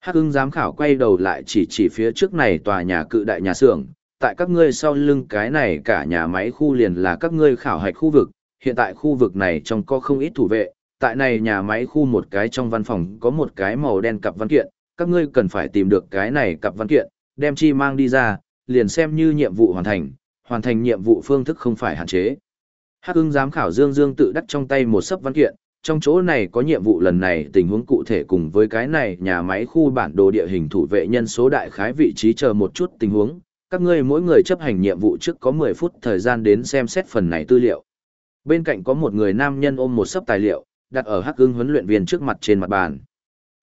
Speaker 1: Hắc ưng giám khảo quay đầu lại chỉ chỉ phía trước này tòa nhà cự đại nhà xưởng, tại các ngươi sau lưng cái này cả nhà máy khu liền là các ngươi khảo hạch khu vực, hiện tại khu vực này trong có không ít thủ vệ, tại này nhà máy khu một cái trong văn phòng có một cái màu đen cặp văn kiện, các ngươi cần phải tìm được cái này cặp văn kiện, đem chi mang đi ra, liền xem như nhiệm vụ hoàn thành, hoàn thành nhiệm vụ phương thức không phải hạn chế. Hắc ưng giám khảo Dương Dương tự đắc trong tay một sấp văn kiện, trong chỗ này có nhiệm vụ lần này tình huống cụ thể cùng với cái này nhà máy khu bản đồ địa hình thủ vệ nhân số đại khái vị trí chờ một chút tình huống. Các ngươi mỗi người chấp hành nhiệm vụ trước có 10 phút thời gian đến xem xét phần này tư liệu. Bên cạnh có một người nam nhân ôm một sấp tài liệu, đặt ở Hắc Ưng huấn luyện viên trước mặt trên mặt bàn.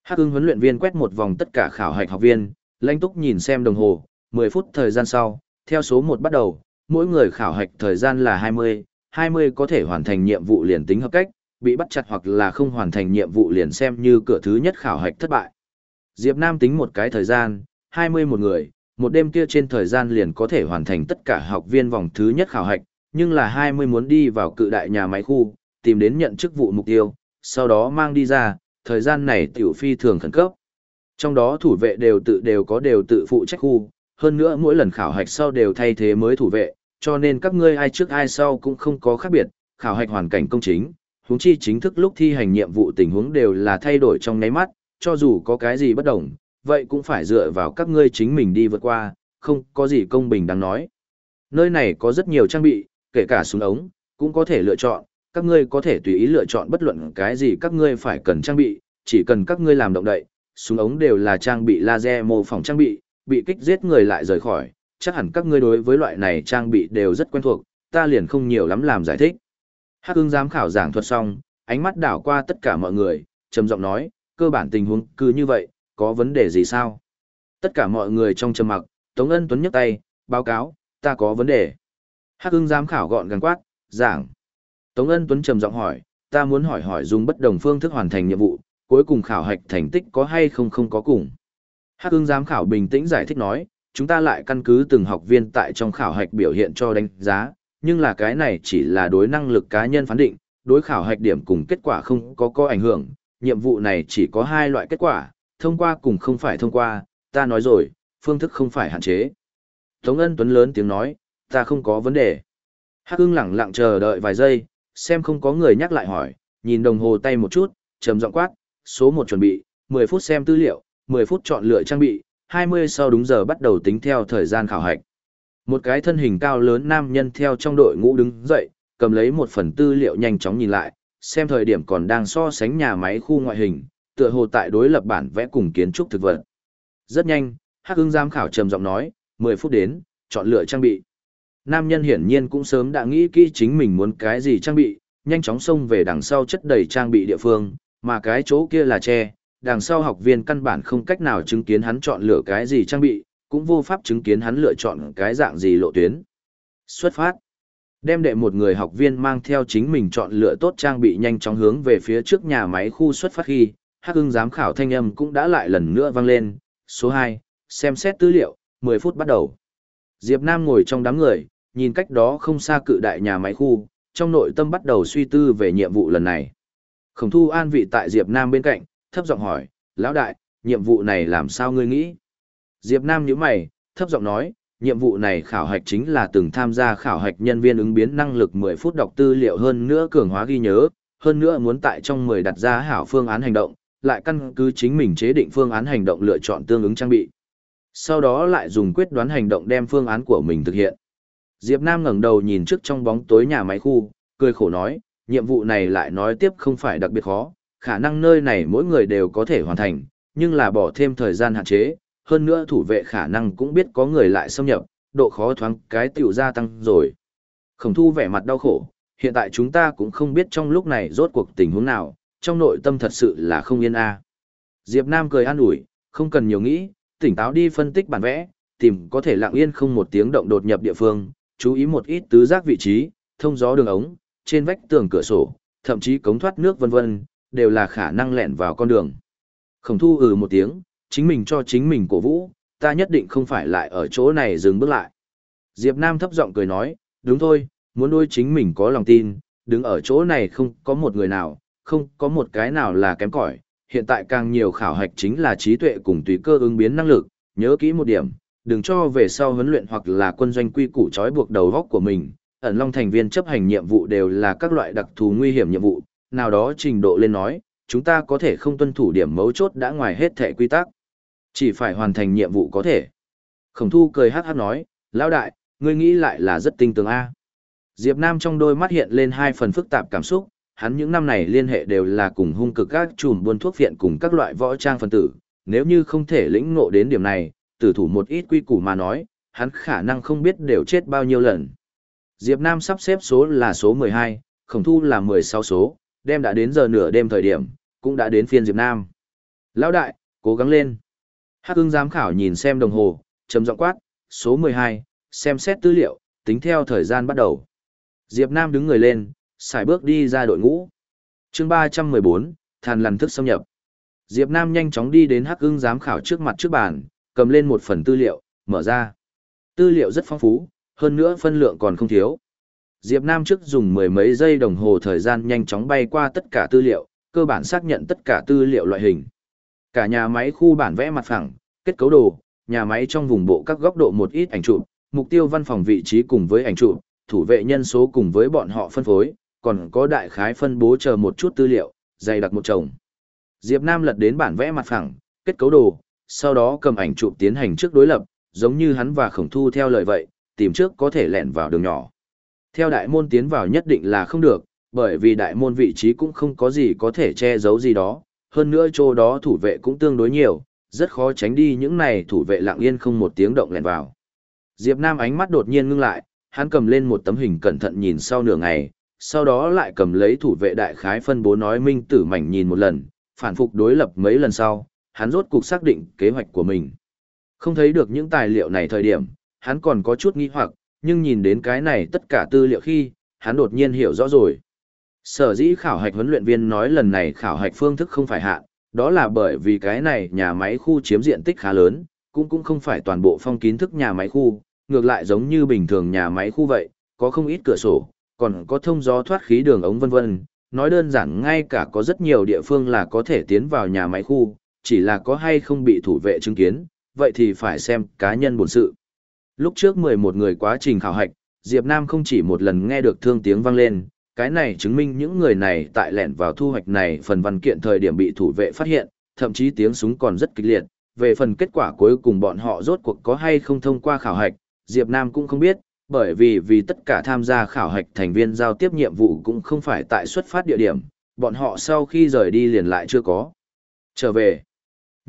Speaker 1: Hắc Ưng huấn luyện viên quét một vòng tất cả khảo hạch học viên, lãnh túc nhìn xem đồng hồ, 10 phút thời gian sau, theo số 1 bắt đầu, mỗi người khảo hạch thời gian là 20, 20 có thể hoàn thành nhiệm vụ liền tính hợp cách, bị bắt chặt hoặc là không hoàn thành nhiệm vụ liền xem như cửa thứ nhất khảo hạch thất bại. Diệp Nam tính một cái thời gian, 20 một người, một đêm kia trên thời gian liền có thể hoàn thành tất cả học viên vòng thứ nhất khảo hạch, nhưng là 20 muốn đi vào cự đại nhà máy khu, tìm đến nhận chức vụ mục tiêu, sau đó mang đi ra, thời gian này tiểu phi thường khẩn cấp. Trong đó thủ vệ đều tự đều có đều tự phụ trách khu, hơn nữa mỗi lần khảo hạch sau đều thay thế mới thủ vệ, cho nên các ngươi ai trước ai sau cũng không có khác biệt, khảo hạch hoàn cảnh công chính, huống chi chính thức lúc thi hành nhiệm vụ tình huống đều là thay đổi trong nháy mắt, cho dù có cái gì bất đồng, vậy cũng phải dựa vào các ngươi chính mình đi vượt qua, không có gì công bình đáng nói. Nơi này có rất nhiều trang bị, kể cả súng ống, cũng có thể lựa chọn, các ngươi có thể tùy ý lựa chọn bất luận cái gì các ngươi phải cần trang bị, chỉ cần các ngươi làm động đậy, súng ống đều là trang bị laser mô phỏng trang bị, bị kích giết người lại rời khỏi, chắc hẳn các ngươi đối với loại này trang bị đều rất quen thuộc, ta liền không nhiều lắm làm giải thích. Hắc ưng giám khảo giảng thuật xong, ánh mắt đảo qua tất cả mọi người, trầm giọng nói, cơ bản tình huống cứ như vậy, có vấn đề gì sao? Tất cả mọi người trong trầm mặc, Tống Ân Tuấn nhấc tay, báo cáo, ta có vấn đề. Hắc ưng giám khảo gọn gàng quát, giảng. Tống Ân Tuấn trầm giọng hỏi, ta muốn hỏi hỏi dùng bất đồng phương thức hoàn thành nhiệm vụ, cuối cùng khảo hạch thành tích có hay không không có cùng. Hắc ưng giám khảo bình tĩnh giải thích nói, chúng ta lại căn cứ từng học viên tại trong khảo hạch biểu hiện cho đánh giá, nhưng là cái này chỉ là đối năng lực cá nhân phán định, đối khảo hạch điểm cùng kết quả không có có ảnh hưởng, nhiệm vụ này chỉ có hai loại kết quả, thông qua cùng không phải thông qua, ta nói rồi, phương thức không phải hạn chế. Tống ân tuấn lớn tiếng nói, ta không có vấn đề. Hắc ưng lặng lặng chờ đợi vài giây, xem không có người nhắc lại hỏi, nhìn đồng hồ tay một chút, trầm giọng quát, số một chuẩn bị, 10 phút xem tư liệu, 10 phút chọn lựa trang bị, 20 sau đúng giờ bắt đầu tính theo thời gian khảo hạch. Một cái thân hình cao lớn nam nhân theo trong đội ngũ đứng dậy, cầm lấy một phần tư liệu nhanh chóng nhìn lại, xem thời điểm còn đang so sánh nhà máy khu ngoại hình, tựa hồ tại đối lập bản vẽ cùng kiến trúc thực vật. Rất nhanh, Hắc Ưng giám khảo trầm giọng nói, 10 phút đến, chọn lựa trang bị. Nam nhân hiển nhiên cũng sớm đã nghĩ kỹ chính mình muốn cái gì trang bị, nhanh chóng xông về đằng sau chất đầy trang bị địa phương, mà cái chỗ kia là tre, đằng sau học viên căn bản không cách nào chứng kiến hắn chọn lựa cái gì trang bị, cũng vô pháp chứng kiến hắn lựa chọn cái dạng gì lộ tuyến. Xuất phát. Đem đệ một người học viên mang theo chính mình chọn lựa tốt trang bị nhanh chóng hướng về phía trước nhà máy khu xuất phát khi, Hắc ưng giám khảo thanh âm cũng đã lại lần nữa vang lên. Số 2, xem xét tư liệu, 10 phút bắt đầu. Diệp Nam ngồi trong đám người, nhìn cách đó không xa cự đại nhà máy khu, trong nội tâm bắt đầu suy tư về nhiệm vụ lần này. Khổng thu an vị tại Diệp Nam bên cạnh, thấp giọng hỏi, lão đại, nhiệm vụ này làm sao ngươi nghĩ? Diệp Nam nhíu mày, thấp giọng nói, nhiệm vụ này khảo hạch chính là từng tham gia khảo hạch nhân viên ứng biến năng lực 10 phút đọc tư liệu hơn nữa cường hóa ghi nhớ, hơn nữa muốn tại trong 10 đặt ra hảo phương án hành động, lại căn cứ chính mình chế định phương án hành động lựa chọn tương ứng trang bị. Sau đó lại dùng quyết đoán hành động đem phương án của mình thực hiện. Diệp Nam ngẩng đầu nhìn trước trong bóng tối nhà máy khu, cười khổ nói, nhiệm vụ này lại nói tiếp không phải đặc biệt khó, khả năng nơi này mỗi người đều có thể hoàn thành, nhưng là bỏ thêm thời gian hạn chế, hơn nữa thủ vệ khả năng cũng biết có người lại xâm nhập, độ khó thoáng cái tiểu gia tăng rồi. Khổng thu vẻ mặt đau khổ, hiện tại chúng ta cũng không biết trong lúc này rốt cuộc tình huống nào, trong nội tâm thật sự là không yên a. Diệp Nam cười an ủi, không cần nhiều nghĩ, tỉnh táo đi phân tích bản vẽ, tìm có thể lặng yên không một tiếng động đột nhập địa phương, chú ý một ít tứ giác vị trí, thông gió đường ống, trên vách tường cửa sổ, thậm chí cống thoát nước vân vân, đều là khả năng lẻn vào con đường. Khổng thu ừ một tiếng, chính mình cho chính mình cổ vũ, ta nhất định không phải lại ở chỗ này dừng bước lại. Diệp Nam thấp giọng cười nói, đúng thôi, muốn nuôi chính mình có lòng tin, đứng ở chỗ này không có một người nào, không có một cái nào là kém cỏi. Hiện tại càng nhiều khảo hạch chính là trí tuệ cùng tùy cơ ứng biến năng lực, nhớ kỹ một điểm, đừng cho về sau huấn luyện hoặc là quân doanh quy củ trói buộc đầu góc của mình. Ẩn Long thành viên chấp hành nhiệm vụ đều là các loại đặc thù nguy hiểm nhiệm vụ, nào đó trình độ lên nói, chúng ta có thể không tuân thủ điểm mấu chốt đã ngoài hết thể quy tắc. Chỉ phải hoàn thành nhiệm vụ có thể. Khổng thu cười hát hát nói, lão đại, ngươi nghĩ lại là rất tinh tường A. Diệp Nam trong đôi mắt hiện lên hai phần phức tạp cảm xúc, hắn những năm này liên hệ đều là cùng hung cực các chùm buôn thuốc viện cùng các loại võ trang phân tử, nếu như không thể lĩnh ngộ đến điểm này, tử thủ một ít quy củ mà nói, hắn khả năng không biết đều chết bao nhiêu lần. Diệp Nam sắp xếp số là số 12, khổng thu là 16 số, đêm đã đến giờ nửa đêm thời điểm, cũng đã đến phiên Diệp Nam. Lão đại, cố gắng lên. Hắc ưng giám khảo nhìn xem đồng hồ, trầm giọng quát, số 12, xem xét tư liệu, tính theo thời gian bắt đầu. Diệp Nam đứng người lên, xài bước đi ra đội ngũ. chương 314, thàn lằn thức xâm nhập. Diệp Nam nhanh chóng đi đến Hắc ưng giám khảo trước mặt trước bàn, cầm lên một phần tư liệu, mở ra. Tư liệu rất phong phú, hơn nữa phân lượng còn không thiếu. Diệp Nam trước dùng mười mấy giây đồng hồ thời gian nhanh chóng bay qua tất cả tư liệu, cơ bản xác nhận tất cả tư liệu loại hình. Cả nhà máy khu bản vẽ mặt phẳng, kết cấu đồ, nhà máy trong vùng bộ các góc độ một ít ảnh chụp, mục tiêu văn phòng vị trí cùng với ảnh chụp, thủ vệ nhân số cùng với bọn họ phân phối, còn có đại khái phân bố chờ một chút tư liệu, dày đặc một chồng. Diệp Nam lật đến bản vẽ mặt phẳng, kết cấu đồ, sau đó cầm ảnh chụp tiến hành trước đối lập, giống như hắn và khổng thu theo lời vậy, tìm trước có thể lẻn vào đường nhỏ. Theo đại môn tiến vào nhất định là không được, bởi vì đại môn vị trí cũng không có gì có thể che giấu gì đó, hơn nữa chỗ đó thủ vệ cũng tương đối nhiều, rất khó tránh đi những này thủ vệ lặng yên không một tiếng động lẻn vào. Diệp Nam ánh mắt đột nhiên ngưng lại, hắn cầm lên một tấm hình cẩn thận nhìn sau nửa ngày, sau đó lại cầm lấy thủ vệ đại khái phân bố nói minh tử mảnh nhìn một lần, phản phục đối lập mấy lần sau, hắn rốt cục xác định kế hoạch của mình. Không thấy được những tài liệu này thời điểm, hắn còn có chút nghi hoặc, nhưng nhìn đến cái này tất cả tư liệu khi, hắn đột nhiên hiểu rõ rồi. Sở dĩ khảo hạch huấn luyện viên nói lần này khảo hạch phương thức không phải hạn, đó là bởi vì cái này nhà máy khu chiếm diện tích khá lớn, cũng cũng không phải toàn bộ phong kín thức nhà máy khu, ngược lại giống như bình thường nhà máy khu vậy, có không ít cửa sổ, còn có thông gió thoát khí đường ống vân vân. Nói đơn giản ngay cả có rất nhiều địa phương là có thể tiến vào nhà máy khu, chỉ là có hay không bị thủ vệ chứng kiến, vậy thì phải xem cá nhân bổn sự. Lúc trước 11 người quá trình khảo hạch, Diệp Nam không chỉ một lần nghe được thương tiếng vang lên, cái này chứng minh những người này tại lẻn vào thu hoạch này phần văn kiện thời điểm bị thủ vệ phát hiện, thậm chí tiếng súng còn rất kịch liệt. Về phần kết quả cuối cùng bọn họ rốt cuộc có hay không thông qua khảo hạch, Diệp Nam cũng không biết, bởi vì vì tất cả tham gia khảo hạch thành viên giao tiếp nhiệm vụ cũng không phải tại xuất phát địa điểm, bọn họ sau khi rời đi liền lại chưa có. Trở về,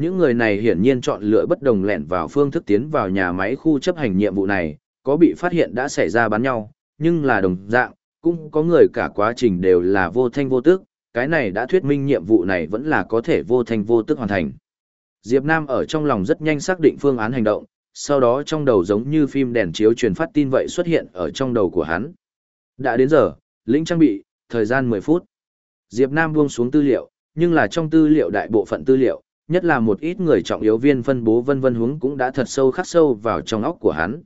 Speaker 1: những người này hiển nhiên chọn lựa bất đồng lẻn vào phương thức tiến vào nhà máy khu chấp hành nhiệm vụ này, có bị phát hiện đã xảy ra bắn nhau, nhưng là đồng dạng, cũng có người cả quá trình đều là vô thanh vô tức, cái này đã thuyết minh nhiệm vụ này vẫn là có thể vô thanh vô tức hoàn thành. Diệp Nam ở trong lòng rất nhanh xác định phương án hành động, sau đó trong đầu giống như phim đèn chiếu truyền phát tin vậy xuất hiện ở trong đầu của hắn. Đã đến giờ, lĩnh trang bị, thời gian 10 phút. Diệp Nam buông xuống tư liệu, nhưng là trong tư liệu đại bộ phận tư liệu, nhất là một ít người trọng yếu viên phân bố vân vân hướng cũng đã thật sâu khắc sâu vào trong óc của hắn.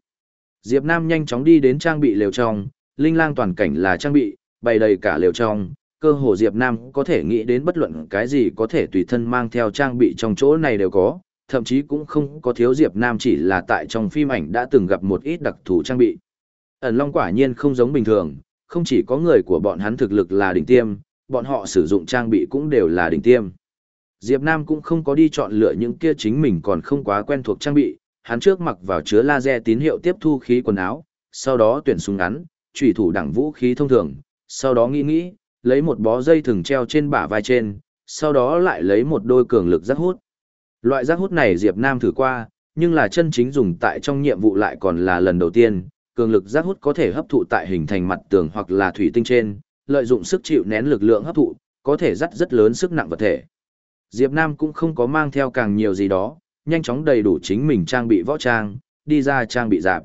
Speaker 1: Diệp Nam nhanh chóng đi đến trang bị lều trong, linh lang toàn cảnh là trang bị, bày đầy cả lều trong, cơ hồ Diệp Nam có thể nghĩ đến bất luận cái gì có thể tùy thân mang theo trang bị trong chỗ này đều có, thậm chí cũng không có thiếu Diệp Nam chỉ là tại trong phim ảnh đã từng gặp một ít đặc thù trang bị. Ẩn Long quả nhiên không giống bình thường, không chỉ có người của bọn hắn thực lực là đỉnh tiêm, bọn họ sử dụng trang bị cũng đều là đỉnh tiêm. Diệp Nam cũng không có đi chọn lựa những kia chính mình còn không quá quen thuộc trang bị, hắn trước mặc vào chứa laser tín hiệu tiếp thu khí quần áo, sau đó tuyển súng ngắn, chủy thủ đẳng vũ khí thông thường, sau đó nghĩ nghĩ, lấy một bó dây thừng treo trên bả vai trên, sau đó lại lấy một đôi cường lực giác hút. Loại giác hút này Diệp Nam thử qua, nhưng là chân chính dùng tại trong nhiệm vụ lại còn là lần đầu tiên, cường lực giác hút có thể hấp thụ tại hình thành mặt tường hoặc là thủy tinh trên, lợi dụng sức chịu nén lực lượng hấp thụ, có thể dắt rất lớn sức nặng vật thể. Diệp Nam cũng không có mang theo càng nhiều gì đó, nhanh chóng đầy đủ chính mình trang bị võ trang, đi ra trang bị dạp.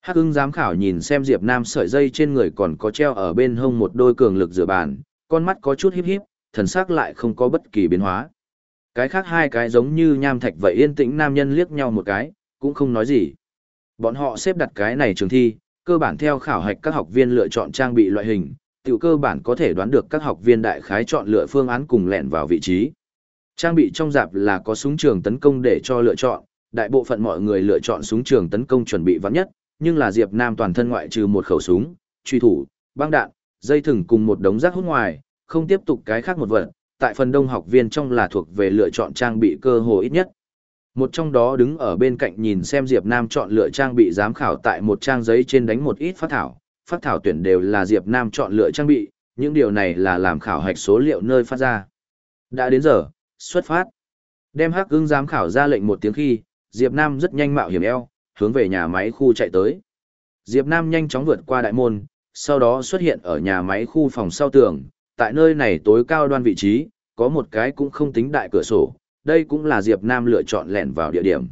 Speaker 1: Hắc ưng giám khảo nhìn xem Diệp Nam sợi dây trên người còn có treo ở bên hông một đôi cường lực rửa bàn, con mắt có chút híp híp, thần sắc lại không có bất kỳ biến hóa. Cái khác hai cái giống như nham thạch vậy yên tĩnh nam nhân liếc nhau một cái, cũng không nói gì. Bọn họ xếp đặt cái này trường thi, cơ bản theo khảo hạch các học viên lựa chọn trang bị loại hình, tiểu cơ bản có thể đoán được các học viên đại khái chọn lựa phương án cùng lẹn vào vị trí. Trang bị trong dạp là có súng trường tấn công để cho lựa chọn, đại bộ phận mọi người lựa chọn súng trường tấn công chuẩn bị vắn nhất, nhưng là Diệp Nam toàn thân ngoại trừ một khẩu súng, truy thủ, băng đạn, dây thừng cùng một đống rác hút ngoài, không tiếp tục cái khác một vật, tại phần đông học viên trong là thuộc về lựa chọn trang bị cơ hồ ít nhất. Một trong đó đứng ở bên cạnh nhìn xem Diệp Nam chọn lựa trang bị giám khảo tại một trang giấy trên đánh một ít phát thảo, phát thảo tuyển đều là Diệp Nam chọn lựa trang bị, những điều này là làm khảo hạch số liệu nơi phát ra. Đã đến giờ, xuất phát. Đem hắc ưng giám khảo ra lệnh một tiếng khi, Diệp Nam rất nhanh mạo hiểm eo, hướng về nhà máy khu chạy tới. Diệp Nam nhanh chóng vượt qua đại môn, sau đó xuất hiện ở nhà máy khu phòng sau tường, tại nơi này tối cao đoan vị trí, có một cái cũng không tính đại cửa sổ, đây cũng là Diệp Nam lựa chọn lẻn vào địa điểm.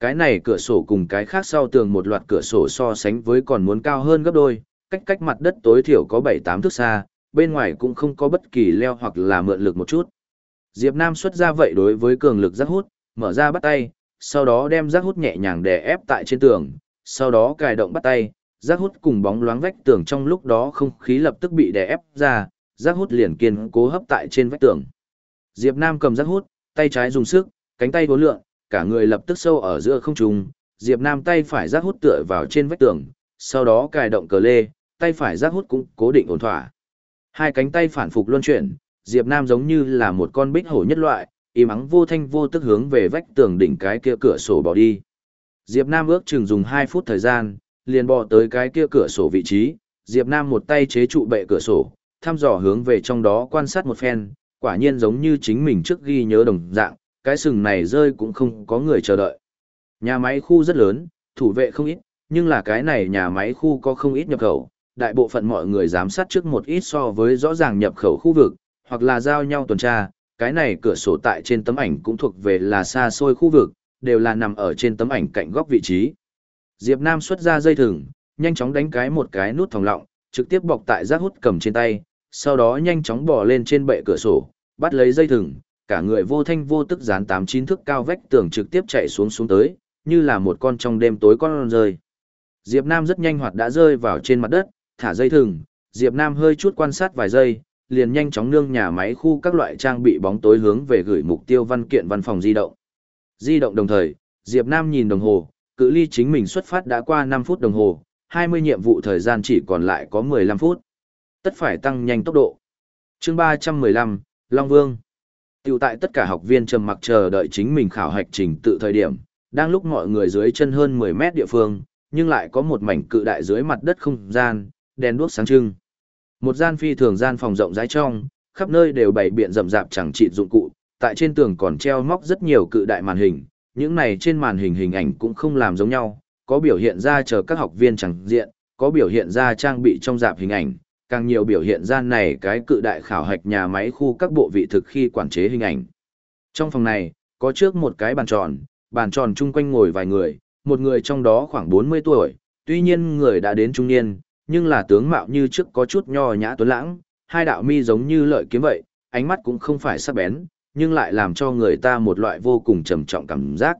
Speaker 1: Cái này cửa sổ cùng cái khác sau tường một loạt cửa sổ so sánh với còn muốn cao hơn gấp đôi, cách cách mặt đất tối thiểu có 7-8 thước xa, bên ngoài cũng không có bất kỳ leo hoặc là mượn lực một chút. Diệp Nam xuất ra vậy đối với cường lực giác hút, mở ra bắt tay, sau đó đem giác hút nhẹ nhàng đè ép tại trên tường, sau đó cài động bắt tay, giác hút cùng bóng loáng vách tường trong lúc đó không khí lập tức bị đè ép ra, giác hút liền kiên cố hấp tại trên vách tường. Diệp Nam cầm giác hút, tay trái dùng sức, cánh tay vốn lượn, cả người lập tức sâu ở giữa không trung. Diệp Nam tay phải giác hút tựa vào trên vách tường, sau đó cài động cờ lê, tay phải giác hút cũng cố định ổn thỏa. Hai cánh tay phản phục luân chuyển, Diệp Nam giống như là một con bích hổ nhất loại, im ắng vô thanh vô tức hướng về vách tường đỉnh cái kia cửa sổ bỏ đi. Diệp Nam ước chừng dùng 2 phút thời gian, liền bò tới cái kia cửa sổ vị trí, Diệp Nam một tay chế trụ bệ cửa sổ, thăm dò hướng về trong đó quan sát một phen, quả nhiên giống như chính mình trước ghi nhớ đồng dạng, cái sừng này rơi cũng không có người chờ đợi. Nhà máy khu rất lớn, thủ vệ không ít, nhưng là cái này nhà máy khu có không ít nhập khẩu, đại bộ phận mọi người giám sát trước một ít so với rõ ràng nhập khẩu khu vực, hoặc là giao nhau tuần tra, cái này cửa sổ tại trên tấm ảnh cũng thuộc về là xa xôi khu vực, đều là nằm ở trên tấm ảnh cạnh góc vị trí. Diệp Nam xuất ra dây thừng, nhanh chóng đánh cái một cái nút thòng lọng, trực tiếp bọc tại giác hút cầm trên tay, sau đó nhanh chóng bò lên trên bệ cửa sổ, bắt lấy dây thừng, cả người vô thanh vô tức dán tám chín thước cao vách tường trực tiếp chạy xuống xuống tới, như là một con trong đêm tối con rơi. Diệp Nam rất nhanh hoạt đã rơi vào trên mặt đất, thả dây thừng, Diệp Nam hơi chút quan sát vài giây, liền nhanh chóng nương nhà máy khu các loại trang bị bóng tối hướng về gửi mục tiêu văn kiện văn phòng di động. Di động đồng thời, Diệp Nam nhìn đồng hồ, cự ly chính mình xuất phát đã qua 5 phút đồng hồ, 20 nhiệm vụ thời gian chỉ còn lại có 15 phút. Tất phải tăng nhanh tốc độ. Chương 315, Long Vương. Tiểu tại tất cả học viên trầm mặc chờ đợi chính mình khảo hạch trình tự thời điểm, đang lúc mọi người dưới chân hơn 10 mét địa phương, nhưng lại có một mảnh cự đại dưới mặt đất không gian, đèn đuốc sáng trưng. Một gian phi thường gian phòng rộng rãi trong, khắp nơi đều bày biện rậm rạp chẳng trị dụng cụ, tại trên tường còn treo móc rất nhiều cự đại màn hình, những này trên màn hình hình ảnh cũng không làm giống nhau, có biểu hiện ra chờ các học viên chẳng diện, có biểu hiện ra trang bị trong dạp hình ảnh, càng nhiều biểu hiện ra này cái cự đại khảo hạch nhà máy khu các bộ vị thực khi quản chế hình ảnh. Trong phòng này, có trước một cái bàn tròn, bàn tròn chung quanh ngồi vài người, một người trong đó khoảng 40 tuổi, tuy nhiên người đã đến trung niên, nhưng là tướng mạo như trước có chút nho nhã tuấn lãng, hai đạo mi giống như lợi kiếm vậy, ánh mắt cũng không phải sắc bén, nhưng lại làm cho người ta một loại vô cùng trầm trọng cảm giác.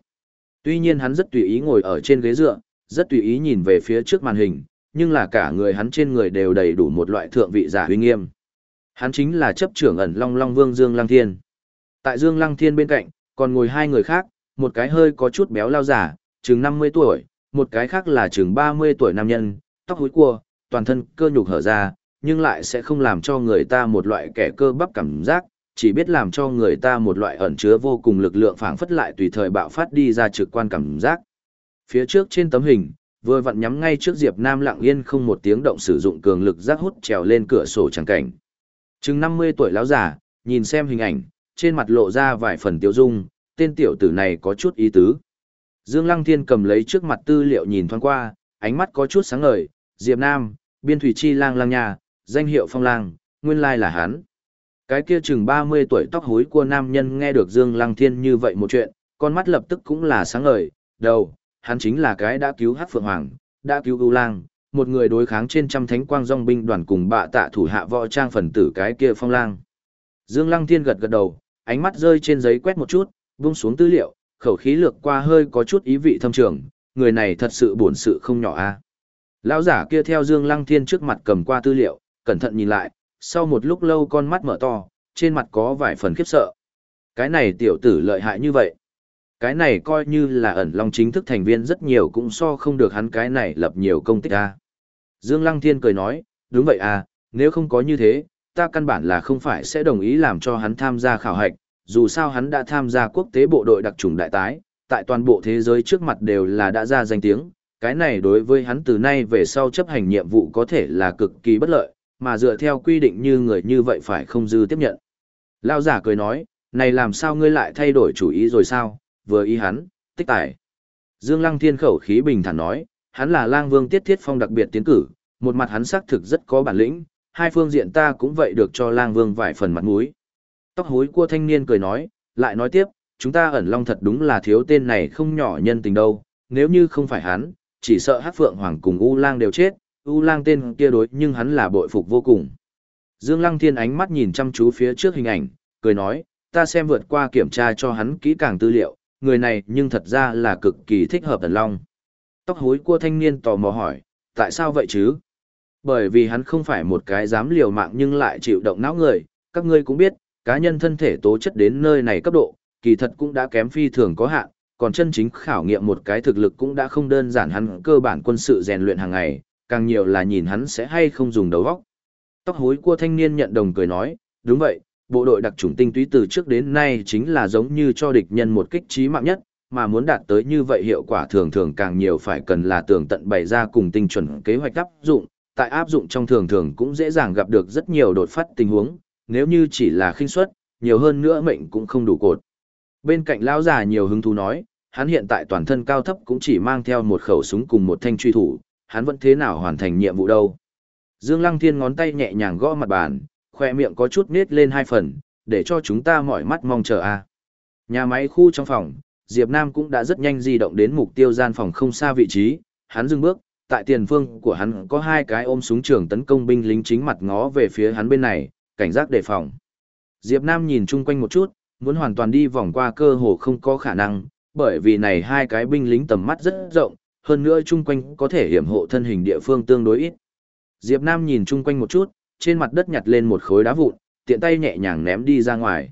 Speaker 1: Tuy nhiên hắn rất tùy ý ngồi ở trên ghế dựa, rất tùy ý nhìn về phía trước màn hình, nhưng là cả người hắn trên người đều đầy đủ một loại thượng vị giả uy nghiêm. Hắn chính là chấp trưởng ẩn Long Long Vương Dương Lăng Thiên. Tại Dương Lăng Thiên bên cạnh, còn ngồi hai người khác, một cái hơi có chút béo lao giả, chừng 50 tuổi, một cái khác là chừng 30 tuổi nam nhân, tóc húi cua, toàn thân cơ nhục hở ra, nhưng lại sẽ không làm cho người ta một loại kẻ cơ bắp cảm giác, chỉ biết làm cho người ta một loại ẩn chứa vô cùng lực lượng phảng phất lại tùy thời bạo phát đi ra trực quan cảm giác. Phía trước trên tấm hình, vừa vặn nhắm ngay trước Diệp Nam lặng yên không một tiếng động sử dụng cường lực giác hút trèo lên cửa sổ chẳng cảnh. Trừng 50 tuổi lão giả, nhìn xem hình ảnh, trên mặt lộ ra vài phần tiêu dung, tên tiểu tử này có chút ý tứ. Dương Lăng Thiên cầm lấy trước mặt tư liệu nhìn thoáng qua, ánh mắt có chút sáng ngời, Diệp Nam, biên thủy chi lang lang nhà, danh hiệu phong lang, nguyên lai là hắn. Cái kia chừng 30 tuổi tóc hối của nam nhân nghe được Dương Lăng Thiên như vậy một chuyện, con mắt lập tức cũng là sáng ngời, đầu, hắn chính là cái đã cứu Hát Phượng Hoàng, đã cứu ưu lang, một người đối kháng trên trăm thánh quang dòng binh đoàn cùng bạ tạ thủ hạ võ trang phần tử cái kia phong lang. Dương Lăng Thiên gật gật đầu, ánh mắt rơi trên giấy quét một chút, buông xuống tư liệu, khẩu khí lược qua hơi có chút ý vị thâm trường, người này thật sự buồn sự không nhỏ a. Lão giả kia theo Dương Lăng Thiên trước mặt cầm qua tư liệu, cẩn thận nhìn lại, sau một lúc lâu con mắt mở to, trên mặt có vài phần khiếp sợ. Cái này tiểu tử lợi hại như vậy. Cái này coi như là ẩn long chính thức thành viên rất nhiều cũng so không được hắn cái này lập nhiều công tích a. Dương Lăng Thiên cười nói, đúng vậy à, nếu không có như thế, ta căn bản là không phải sẽ đồng ý làm cho hắn tham gia khảo hạch, dù sao hắn đã tham gia quốc tế bộ đội đặc trùng đại tái, tại toàn bộ thế giới trước mặt đều là đã ra danh tiếng, cái này đối với hắn từ nay về sau chấp hành nhiệm vụ có thể là cực kỳ bất lợi, mà dựa theo quy định như người như vậy phải không dư tiếp nhận. Lao giả cười nói, này làm sao ngươi lại thay đổi chủ ý rồi sao, vừa ý hắn, tích tải Dương Lăng Thiên khẩu khí bình thản nói, hắn là lang vương tiết thiết phong đặc biệt tiến cử, một mặt hắn xác thực rất có bản lĩnh, hai phương diện ta cũng vậy được cho lang vương vài phần mặt mũi. Tóc hối cua thanh niên cười nói, lại nói tiếp, chúng ta ẩn long thật đúng là thiếu tên này không nhỏ nhân tình đâu, nếu như không phải hắn, chỉ sợ hát phượng hoàng cùng U lang đều chết, U lang tên kia đối nhưng hắn là bội phục vô cùng. Dương Lăng Thiên ánh mắt nhìn chăm chú phía trước hình ảnh, cười nói, ta xem vượt qua kiểm tra cho hắn kỹ càng tư liệu, người này nhưng thật ra là cực kỳ thích hợp thần long. Tóc hối cua thanh niên tò mò hỏi, tại sao vậy chứ? Bởi vì hắn không phải một cái dám liều mạng nhưng lại chịu động não người, các ngươi cũng biết, cá nhân thân thể tố chất đến nơi này cấp độ, kỳ thật cũng đã kém phi thường có hạn, còn chân chính khảo nghiệm một cái thực lực cũng đã không đơn giản hắn cơ bản quân sự rèn luyện hàng ngày, càng nhiều là nhìn hắn sẽ hay không dùng đầu óc. Tóc hối của thanh niên nhận đồng cười nói, đúng vậy, bộ đội đặc chủng tinh túy từ trước đến nay chính là giống như cho địch nhân một kích trí mạng nhất, mà muốn đạt tới như vậy hiệu quả thường thường càng nhiều phải cần là tường tận bày ra cùng tinh chuẩn kế hoạch áp dụng, tại áp dụng trong thường thường cũng dễ dàng gặp được rất nhiều đột phát tình huống, nếu như chỉ là khinh suất, nhiều hơn nữa mệnh cũng không đủ cột. Bên cạnh lão già nhiều hứng thú nói, hắn hiện tại toàn thân cao thấp cũng chỉ mang theo một khẩu súng cùng một thanh truy thủ, hắn vẫn thế nào hoàn thành nhiệm vụ đâu. Dương Lăng Thiên ngón tay nhẹ nhàng gõ mặt bàn, khoe miệng có chút nết lên hai phần, để cho chúng ta mỏi mắt mong chờ a. À. Nhà máy khu trong phòng, Diệp Nam cũng đã rất nhanh di động đến mục tiêu gian phòng không xa vị trí, hắn dừng bước, tại tiền phương của hắn có hai cái ôm súng trường tấn công binh lính chính mặt ngó về phía hắn bên này, cảnh giác đề phòng. Diệp Nam nhìn chung quanh một chút, muốn hoàn toàn đi vòng qua cơ hồ không có khả năng, bởi vì này hai cái binh lính tầm mắt rất rộng, hơn nữa chung quanh có thể hiểm hộ thân hình địa phương tương đối ít. Diệp Nam nhìn chung quanh một chút, trên mặt đất nhặt lên một khối đá vụn, tiện tay nhẹ nhàng ném đi ra ngoài.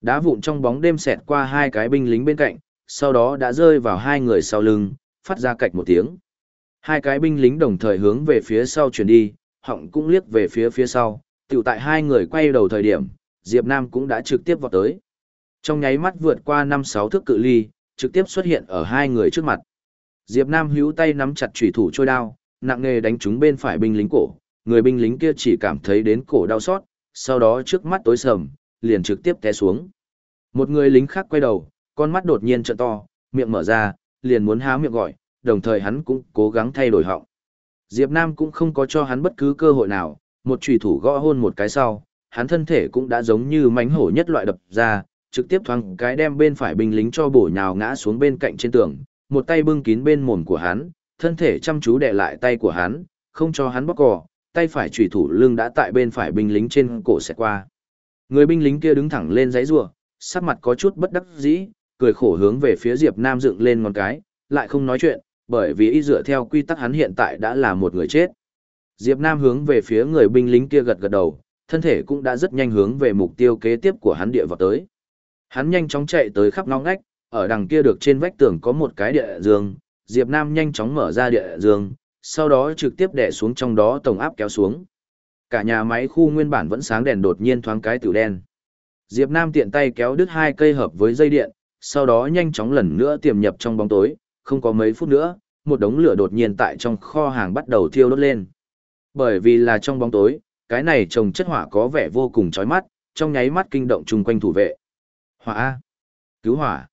Speaker 1: Đá vụn trong bóng đêm xẹt qua hai cái binh lính bên cạnh, sau đó đã rơi vào hai người sau lưng, phát ra cạch một tiếng. Hai cái binh lính đồng thời hướng về phía sau chuyển đi, họng cũng liếc về phía phía sau, tiểu tại hai người quay đầu thời điểm, Diệp Nam cũng đã trực tiếp vọt tới. Trong nháy mắt vượt qua 5-6 thước cự ly, trực tiếp xuất hiện ở hai người trước mặt. Diệp Nam hữu tay nắm chặt chủy thủ trôi đao, nặng nề đánh trúng bên phải binh lính cổ, người binh lính kia chỉ cảm thấy đến cổ đau xót, sau đó trước mắt tối sầm, liền trực tiếp té xuống. Một người lính khác quay đầu, con mắt đột nhiên trợn to, miệng mở ra, liền muốn há miệng gọi, đồng thời hắn cũng cố gắng thay đổi họng. Diệp Nam cũng không có cho hắn bất cứ cơ hội nào, một chùy thủ gõ hôn một cái sau, hắn thân thể cũng đã giống như mánh hổ nhất loại đập ra, trực tiếp thoáng cái đem bên phải binh lính cho bổ nhào ngã xuống bên cạnh trên tường, một tay bưng kín bên mồm của hắn, thân thể chăm chú đè lại tay của hắn, không cho hắn bóc cò, tay phải chủy thủ lưng đã tại bên phải binh lính trên cổ sẽ qua. Người binh lính kia đứng thẳng lên giấy rùa, sắc mặt có chút bất đắc dĩ, cười khổ hướng về phía Diệp Nam dựng lên ngón cái, lại không nói chuyện, bởi vì y dựa theo quy tắc hắn hiện tại đã là một người chết. Diệp Nam hướng về phía người binh lính kia gật gật đầu, thân thể cũng đã rất nhanh hướng về mục tiêu kế tiếp của hắn địa vào tới. Hắn nhanh chóng chạy tới khắp ngóc ngách, ở đằng kia được trên vách tường có một cái địa dương, Diệp Nam nhanh chóng mở ra địa dương, sau đó trực tiếp đè xuống trong đó tổng áp kéo xuống. Cả nhà máy khu nguyên bản vẫn sáng đèn đột nhiên thoáng cái tiểu đen. Diệp Nam tiện tay kéo đứt hai cây hợp với dây điện, sau đó nhanh chóng lần nữa tiềm nhập trong bóng tối, không có mấy phút nữa, một đống lửa đột nhiên tại trong kho hàng bắt đầu thiêu đốt lên. Bởi vì là trong bóng tối, cái này trồng chất hỏa có vẻ vô cùng chói mắt, trong nháy mắt kinh động chung quanh thủ vệ. Hỏa Cứu hỏa!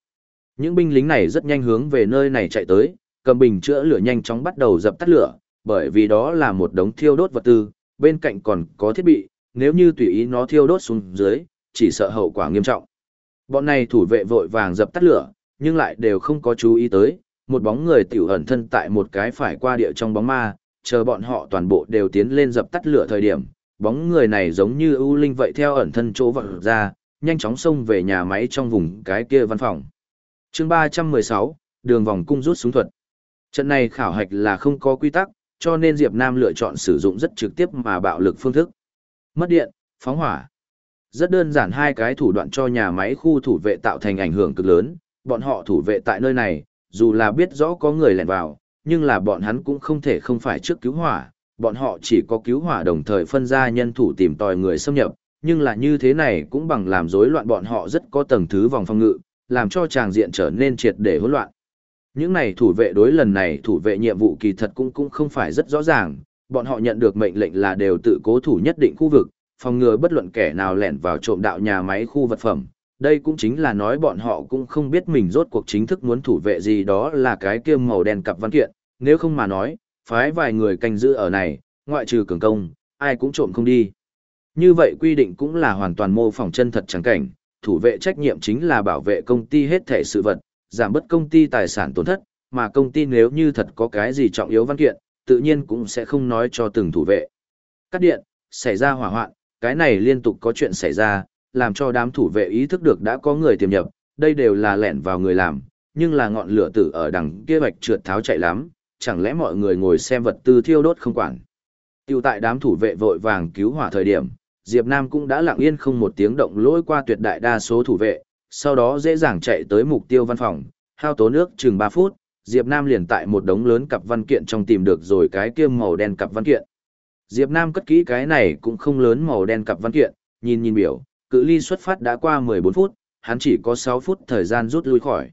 Speaker 1: Những binh lính này rất nhanh hướng về nơi này chạy tới, cầm bình chữa lửa nhanh chóng bắt đầu dập tắt lửa, bởi vì đó là một đống thiêu đốt vật tư, bên cạnh còn có thiết bị, nếu như tùy ý nó thiêu đốt xuống dưới, chỉ sợ hậu quả nghiêm trọng. Bọn này thủ vệ vội vàng dập tắt lửa, nhưng lại đều không có chú ý tới, một bóng người tiểu ẩn thân tại một cái phải qua địa trong bóng ma, chờ bọn họ toàn bộ đều tiến lên dập tắt lửa thời điểm, bóng người này giống như ưu linh vậy theo ẩn thân chỗ vọt ra, nhanh chóng xông về nhà máy trong vùng cái kia văn phòng. Chương 316, đường vòng cung rút súng thuật. Trận này khảo hạch là không có quy tắc, cho nên Diệp Nam lựa chọn sử dụng rất trực tiếp mà bạo lực phương thức. Mất điện, phóng hỏa. Rất đơn giản hai cái thủ đoạn cho nhà máy khu thủ vệ tạo thành ảnh hưởng cực lớn, bọn họ thủ vệ tại nơi này, dù là biết rõ có người lẻn vào, nhưng là bọn hắn cũng không thể không phải trước cứu hỏa, bọn họ chỉ có cứu hỏa đồng thời phân ra nhân thủ tìm tòi người xâm nhập, nhưng là như thế này cũng bằng làm rối loạn bọn họ rất có tầng thứ vòng phòng ngự, làm cho tràng diện trở nên triệt để hỗn loạn. Những này thủ vệ đối lần này thủ vệ nhiệm vụ kỳ thật cũng cũng không phải rất rõ ràng, bọn họ nhận được mệnh lệnh là đều tự cố thủ nhất định khu vực, phòng ngừa bất luận kẻ nào lẻn vào trộm đạo nhà máy khu vật phẩm. Đây cũng chính là nói bọn họ cũng không biết mình rốt cuộc chính thức muốn thủ vệ gì đó là cái kia màu đen cặp văn kiện, nếu không mà nói, phái vài người canh giữ ở này, ngoại trừ cường công, ai cũng trộm không đi. Như vậy quy định cũng là hoàn toàn mô phỏng chân thật trắng cảnh, thủ vệ trách nhiệm chính là bảo vệ công ty hết thể sự vật, giảm bớt công ty tài sản tổn thất, mà công ty nếu như thật có cái gì trọng yếu văn kiện, tự nhiên cũng sẽ không nói cho từng thủ vệ. Cắt điện, xảy ra hỏa hoạn, cái này liên tục có chuyện xảy ra, làm cho đám thủ vệ ý thức được đã có người tiềm nhập, đây đều là lẻn vào người làm, nhưng là ngọn lửa tử ở đằng kia bạch trượt tháo chạy lắm, chẳng lẽ mọi người ngồi xem vật tư thiêu đốt không quản. Tiêu tại đám thủ vệ vội vàng cứu hỏa thời điểm, Diệp Nam cũng đã lặng yên không một tiếng động lỗi qua tuyệt đại đa số thủ vệ, sau đó dễ dàng chạy tới mục tiêu văn phòng, hao tố nước chừng 3 phút, Diệp Nam liền tại một đống lớn cặp văn kiện trong tìm được rồi cái kia màu đen cặp văn kiện. Diệp Nam cất kỹ cái này cũng không lớn màu đen cặp văn kiện, nhìn nhìn biểu, cự ly xuất phát đã qua 14 phút, hắn chỉ có 6 phút thời gian rút lui khỏi.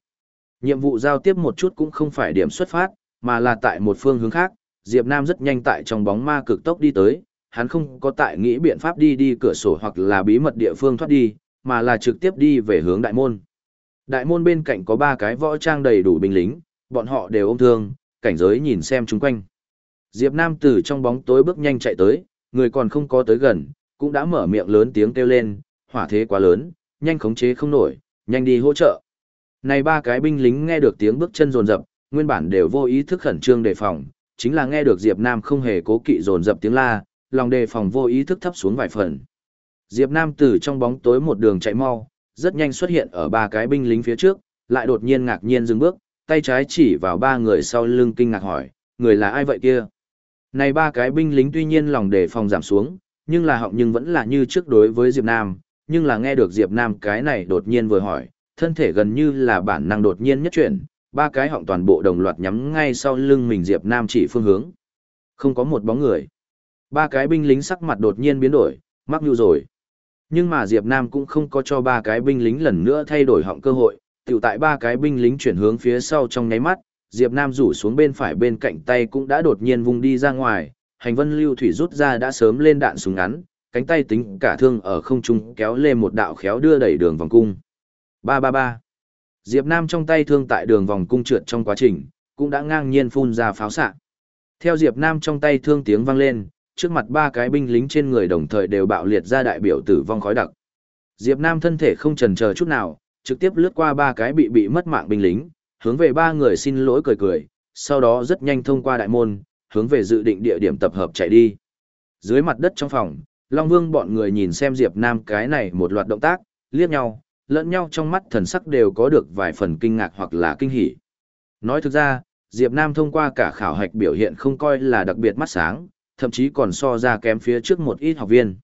Speaker 1: Nhiệm vụ giao tiếp một chút cũng không phải điểm xuất phát, mà là tại một phương hướng khác, Diệp Nam rất nhanh tại trong bóng ma cực tốc đi tới, hắn không có tại nghĩ biện pháp đi đi cửa sổ hoặc là bí mật địa phương thoát đi, mà là trực tiếp đi về hướng đại môn. Đại môn bên cạnh có ba cái võ trang đầy đủ binh lính, bọn họ đều ôm thương, cảnh giới nhìn xem chung quanh. Diệp Nam từ trong bóng tối bước nhanh chạy tới, người còn không có tới gần, cũng đã mở miệng lớn tiếng kêu lên, hỏa thế quá lớn, nhanh khống chế không nổi, nhanh đi hỗ trợ. Này ba cái binh lính nghe được tiếng bước chân rồn rập, nguyên bản đều vô ý thức khẩn trương đề phòng, chính là nghe được Diệp Nam không hề cố kỵ rồn rập tiếng la, lòng đề phòng vô ý thức thấp xuống vài phần. Diệp Nam từ trong bóng tối một đường chạy mau, rất nhanh xuất hiện ở ba cái binh lính phía trước, lại đột nhiên ngạc nhiên dừng bước, tay trái chỉ vào ba người sau lưng kinh ngạc hỏi, người là ai vậy kia? Này ba cái binh lính tuy nhiên lòng đề phòng giảm xuống, nhưng là họng nhưng vẫn là như trước đối với Diệp Nam, nhưng là nghe được Diệp Nam cái này đột nhiên vừa hỏi, thân thể gần như là bản năng đột nhiên nhất chuyển, ba cái họng toàn bộ đồng loạt nhắm ngay sau lưng mình Diệp Nam chỉ phương hướng. Không có một bóng người. Ba cái binh lính sắc mặt đột nhiên biến đổi, mắc nhu rồi. Nhưng mà Diệp Nam cũng không có cho ba cái binh lính lần nữa thay đổi họng cơ hội, tiểu tại ba cái binh lính chuyển hướng phía sau trong nháy mắt, Diệp Nam rủ xuống bên phải bên cạnh tay cũng đã đột nhiên vung đi ra ngoài, hành vân lưu thủy rút ra đã sớm lên đạn súng ngắn, cánh tay tính cả thương ở không trung kéo lên một đạo khéo đưa đẩy đường vòng cung. Ba ba ba. Diệp Nam trong tay thương tại đường vòng cung trượt trong quá trình, cũng đã ngang nhiên phun ra pháo xạ. Theo Diệp Nam trong tay thương tiếng vang lên, trước mặt ba cái binh lính trên người đồng thời đều bạo liệt ra đại biểu tử vong khói đặc. Diệp Nam thân thể không chần chờ chút nào, trực tiếp lướt qua ba cái bị bị mất mạng binh lính, hướng về ba người xin lỗi cười cười, sau đó rất nhanh thông qua đại môn, hướng về dự định địa điểm tập hợp chạy đi. Dưới mặt đất trong phòng, Long Vương bọn người nhìn xem Diệp Nam cái này một loạt động tác, liếc nhau, lẫn nhau trong mắt thần sắc đều có được vài phần kinh ngạc hoặc là kinh hỉ. Nói thực ra, Diệp Nam thông qua cả khảo hạch biểu hiện không coi là đặc biệt mắt sáng, thậm chí còn so ra kém phía trước một ít học viên.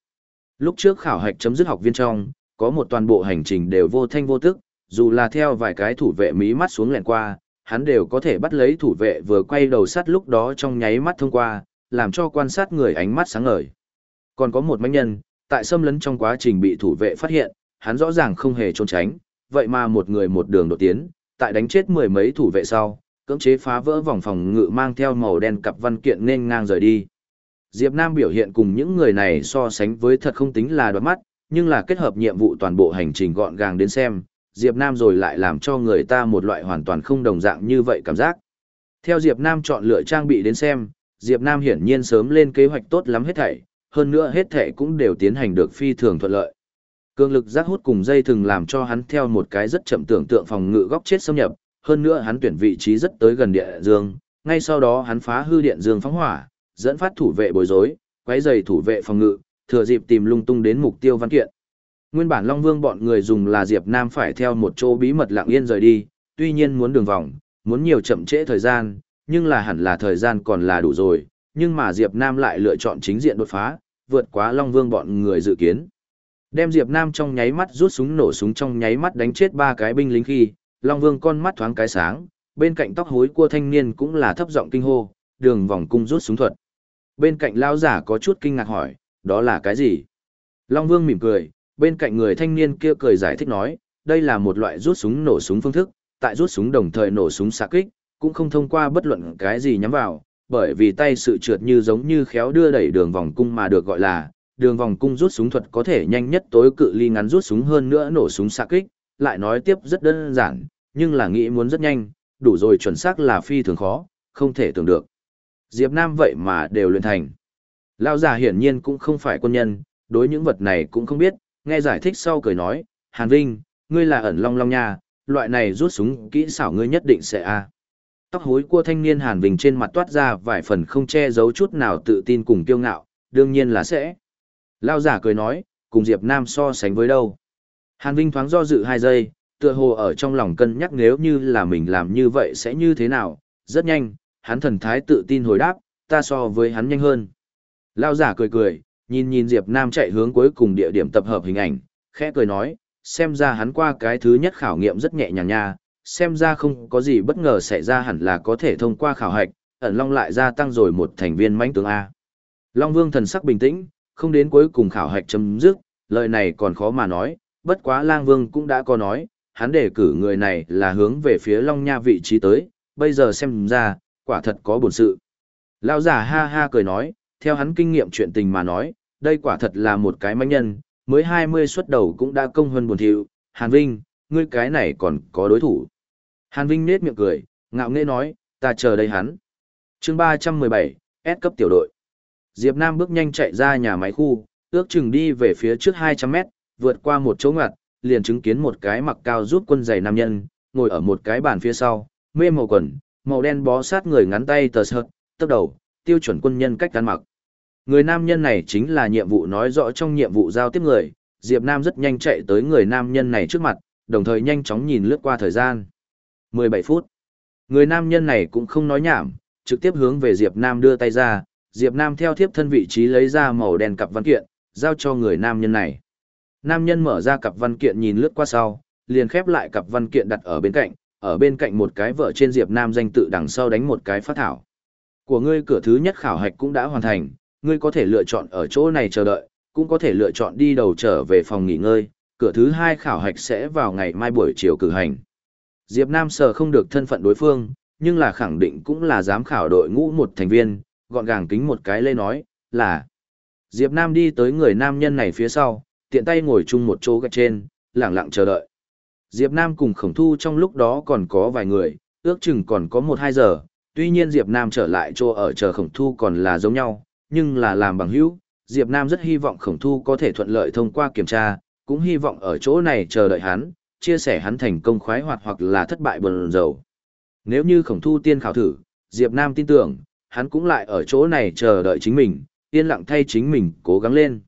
Speaker 1: Lúc trước khảo hạch chấm dứt học viên trong, có một toàn bộ hành trình đều vô thanh vô tức, dù là theo vài cái thủ vệ mí mắt xuống lẹn qua, hắn đều có thể bắt lấy thủ vệ vừa quay đầu sát lúc đó trong nháy mắt thông qua, làm cho quan sát người ánh mắt sáng ngời. Còn có một manh nhân, tại xâm lấn trong quá trình bị thủ vệ phát hiện, hắn rõ ràng không hề trốn tránh, vậy mà một người một đường đột tiến, tại đánh chết mười mấy thủ vệ sau, cưỡng chế phá vỡ vòng phòng ngự mang theo màu đen cặp văn kiện nên ngang rời đi. Diệp Nam biểu hiện cùng những người này so sánh với thật không tính là đoán mắt, nhưng là kết hợp nhiệm vụ toàn bộ hành trình gọn gàng đến xem, Diệp Nam rồi lại làm cho người ta một loại hoàn toàn không đồng dạng như vậy cảm giác. Theo Diệp Nam chọn lựa trang bị đến xem, Diệp Nam hiển nhiên sớm lên kế hoạch tốt lắm hết thảy, hơn nữa hết thảy cũng đều tiến hành được phi thường thuận lợi. Cương lực giác hút cùng dây thường làm cho hắn theo một cái rất chậm tưởng tượng phòng ngự góc chết xâm nhập, hơn nữa hắn tuyển vị trí rất tới gần địa dương, ngay sau đó hắn phá hư điện dương phóng hỏa, dẫn phát thủ vệ bối rối, quấy rầy thủ vệ phòng ngự, thừa dịp tìm lung tung đến mục tiêu văn kiện. Nguyên bản Long Vương bọn người dùng là Diệp Nam phải theo một chỗ bí mật lặng yên rời đi, tuy nhiên muốn đường vòng, muốn nhiều chậm trễ thời gian, nhưng là hẳn là thời gian còn là đủ rồi, nhưng mà Diệp Nam lại lựa chọn chính diện đột phá, vượt quá Long Vương bọn người dự kiến. Đem Diệp Nam trong nháy mắt rút súng nổ súng trong nháy mắt đánh chết ba cái binh lính khi, Long Vương con mắt thoáng cái sáng, bên cạnh tóc hối của thanh niên cũng là thấp giọng kinh hô, đường vòng cung rút súng thuật. Bên cạnh lão giả có chút kinh ngạc hỏi, đó là cái gì? Long Vương mỉm cười, bên cạnh người thanh niên kia cười giải thích nói, đây là một loại rút súng nổ súng phương thức, tại rút súng đồng thời nổ súng xạ kích, cũng không thông qua bất luận cái gì nhắm vào, bởi vì tay sự trượt như giống như khéo đưa đẩy đường vòng cung mà được gọi là đường vòng cung rút súng thuật có thể nhanh nhất tối cự ly ngắn rút súng hơn nữa nổ súng xạ kích, lại nói tiếp rất đơn giản, nhưng là nghĩ muốn rất nhanh, đủ rồi chuẩn xác là phi thường khó, không thể tưởng được. Diệp Nam vậy mà đều luyện thành. Lão già hiển nhiên cũng không phải quân nhân, đối những vật này cũng không biết, nghe giải thích sau cười nói, Hàn Vinh, ngươi là ẩn long long nha, loại này rút súng kỹ xảo ngươi nhất định sẽ a. Tóc hối của thanh niên Hàn Vinh trên mặt toát ra vài phần không che giấu chút nào tự tin cùng kiêu ngạo, đương nhiên là sẽ. Lão giả cười nói, cùng Diệp Nam so sánh với đâu. Hàn Vinh thoáng do dự hai giây, tựa hồ ở trong lòng cân nhắc nếu như là mình làm như vậy sẽ như thế nào, rất nhanh, hắn thần thái tự tin hồi đáp, ta so với hắn nhanh hơn. Lao giả cười cười, nhìn nhìn Diệp Nam chạy hướng cuối cùng địa điểm tập hợp hình ảnh, khẽ cười nói, xem ra hắn qua cái thứ nhất khảo nghiệm rất nhẹ nhàng nha, xem ra không có gì bất ngờ xảy ra hẳn là có thể thông qua khảo hạch, ẩn long lại gia tăng rồi một thành viên mãnh tướng A. Long Vương thần sắc bình tĩnh, không đến cuối cùng khảo hạch chấm dứt, lời này còn khó mà nói, bất quá Lang Vương cũng đã có nói, hắn đề cử người này là hướng về phía Long Nha vị trí tới, bây giờ xem ra, quả thật có buồn sự. Lão giả ha ha cười nói, theo hắn kinh nghiệm chuyện tình mà nói, đây quả thật là một cái manh nhân, mới 20 xuất đầu cũng đã công hơn buồn thiệu, Hàn Vinh, ngươi cái này còn có đối thủ. Hàn Vinh nết miệng cười, ngạo nghễ nói, ta chờ đây hắn. chương 317, S cấp tiểu đội. Diệp Nam bước nhanh chạy ra nhà máy khu, ước chừng đi về phía trước 200 mét, vượt qua một chỗ ngặt, liền chứng kiến một cái mặc cao rút quân giày nam nhân, ngồi ở một cái bàn phía sau, mê màu quần, màu đen bó sát người ngắn tay tờ sợt, tốc đầu, tiêu chuẩn quân nhân cách ăn mặc. Người nam nhân này chính là nhiệm vụ nói rõ trong nhiệm vụ giao tiếp người, Diệp Nam rất nhanh chạy tới người nam nhân này trước mặt, đồng thời nhanh chóng nhìn lướt qua thời gian. 17 phút. Người nam nhân này cũng không nói nhảm, trực tiếp hướng về Diệp Nam đưa tay ra, Diệp Nam theo thiếp thân vị trí lấy ra màu đen cặp văn kiện, giao cho người nam nhân này. Nam nhân mở ra cặp văn kiện nhìn lướt qua sau, liền khép lại cặp văn kiện đặt ở bên cạnh, ở bên cạnh một cái vợ trên Diệp Nam danh tự đằng sau đánh một cái phát thảo. Của ngươi cửa thứ nhất khảo hạch cũng đã hoàn thành, ngươi có thể lựa chọn ở chỗ này chờ đợi, cũng có thể lựa chọn đi đầu trở về phòng nghỉ ngơi, cửa thứ hai khảo hạch sẽ vào ngày mai buổi chiều cử hành. Diệp Nam sờ không được thân phận đối phương, nhưng là khẳng định cũng là giám khảo đội ngũ một thành viên, gọn gàng kính một cái lê nói, là. Diệp Nam đi tới người nam nhân này phía sau, tiện tay ngồi chung một chỗ gạch trên, lặng lặng chờ đợi. Diệp Nam cùng khổng thu trong lúc đó còn có vài người, ước chừng còn có một hai giờ, tuy nhiên Diệp Nam trở lại chỗ ở chờ khổng thu còn là giống nhau, nhưng là làm bằng hữu, Diệp Nam rất hy vọng khổng thu có thể thuận lợi thông qua kiểm tra, cũng hy vọng ở chỗ này chờ đợi hắn, chia sẻ hắn thành công khoái hoạt hoặc là thất bại bần dầu. Nếu như khổng thu tiên khảo thử, Diệp Nam tin tưởng, hắn cũng lại ở chỗ này chờ đợi chính mình, yên lặng thay chính mình cố gắng lên.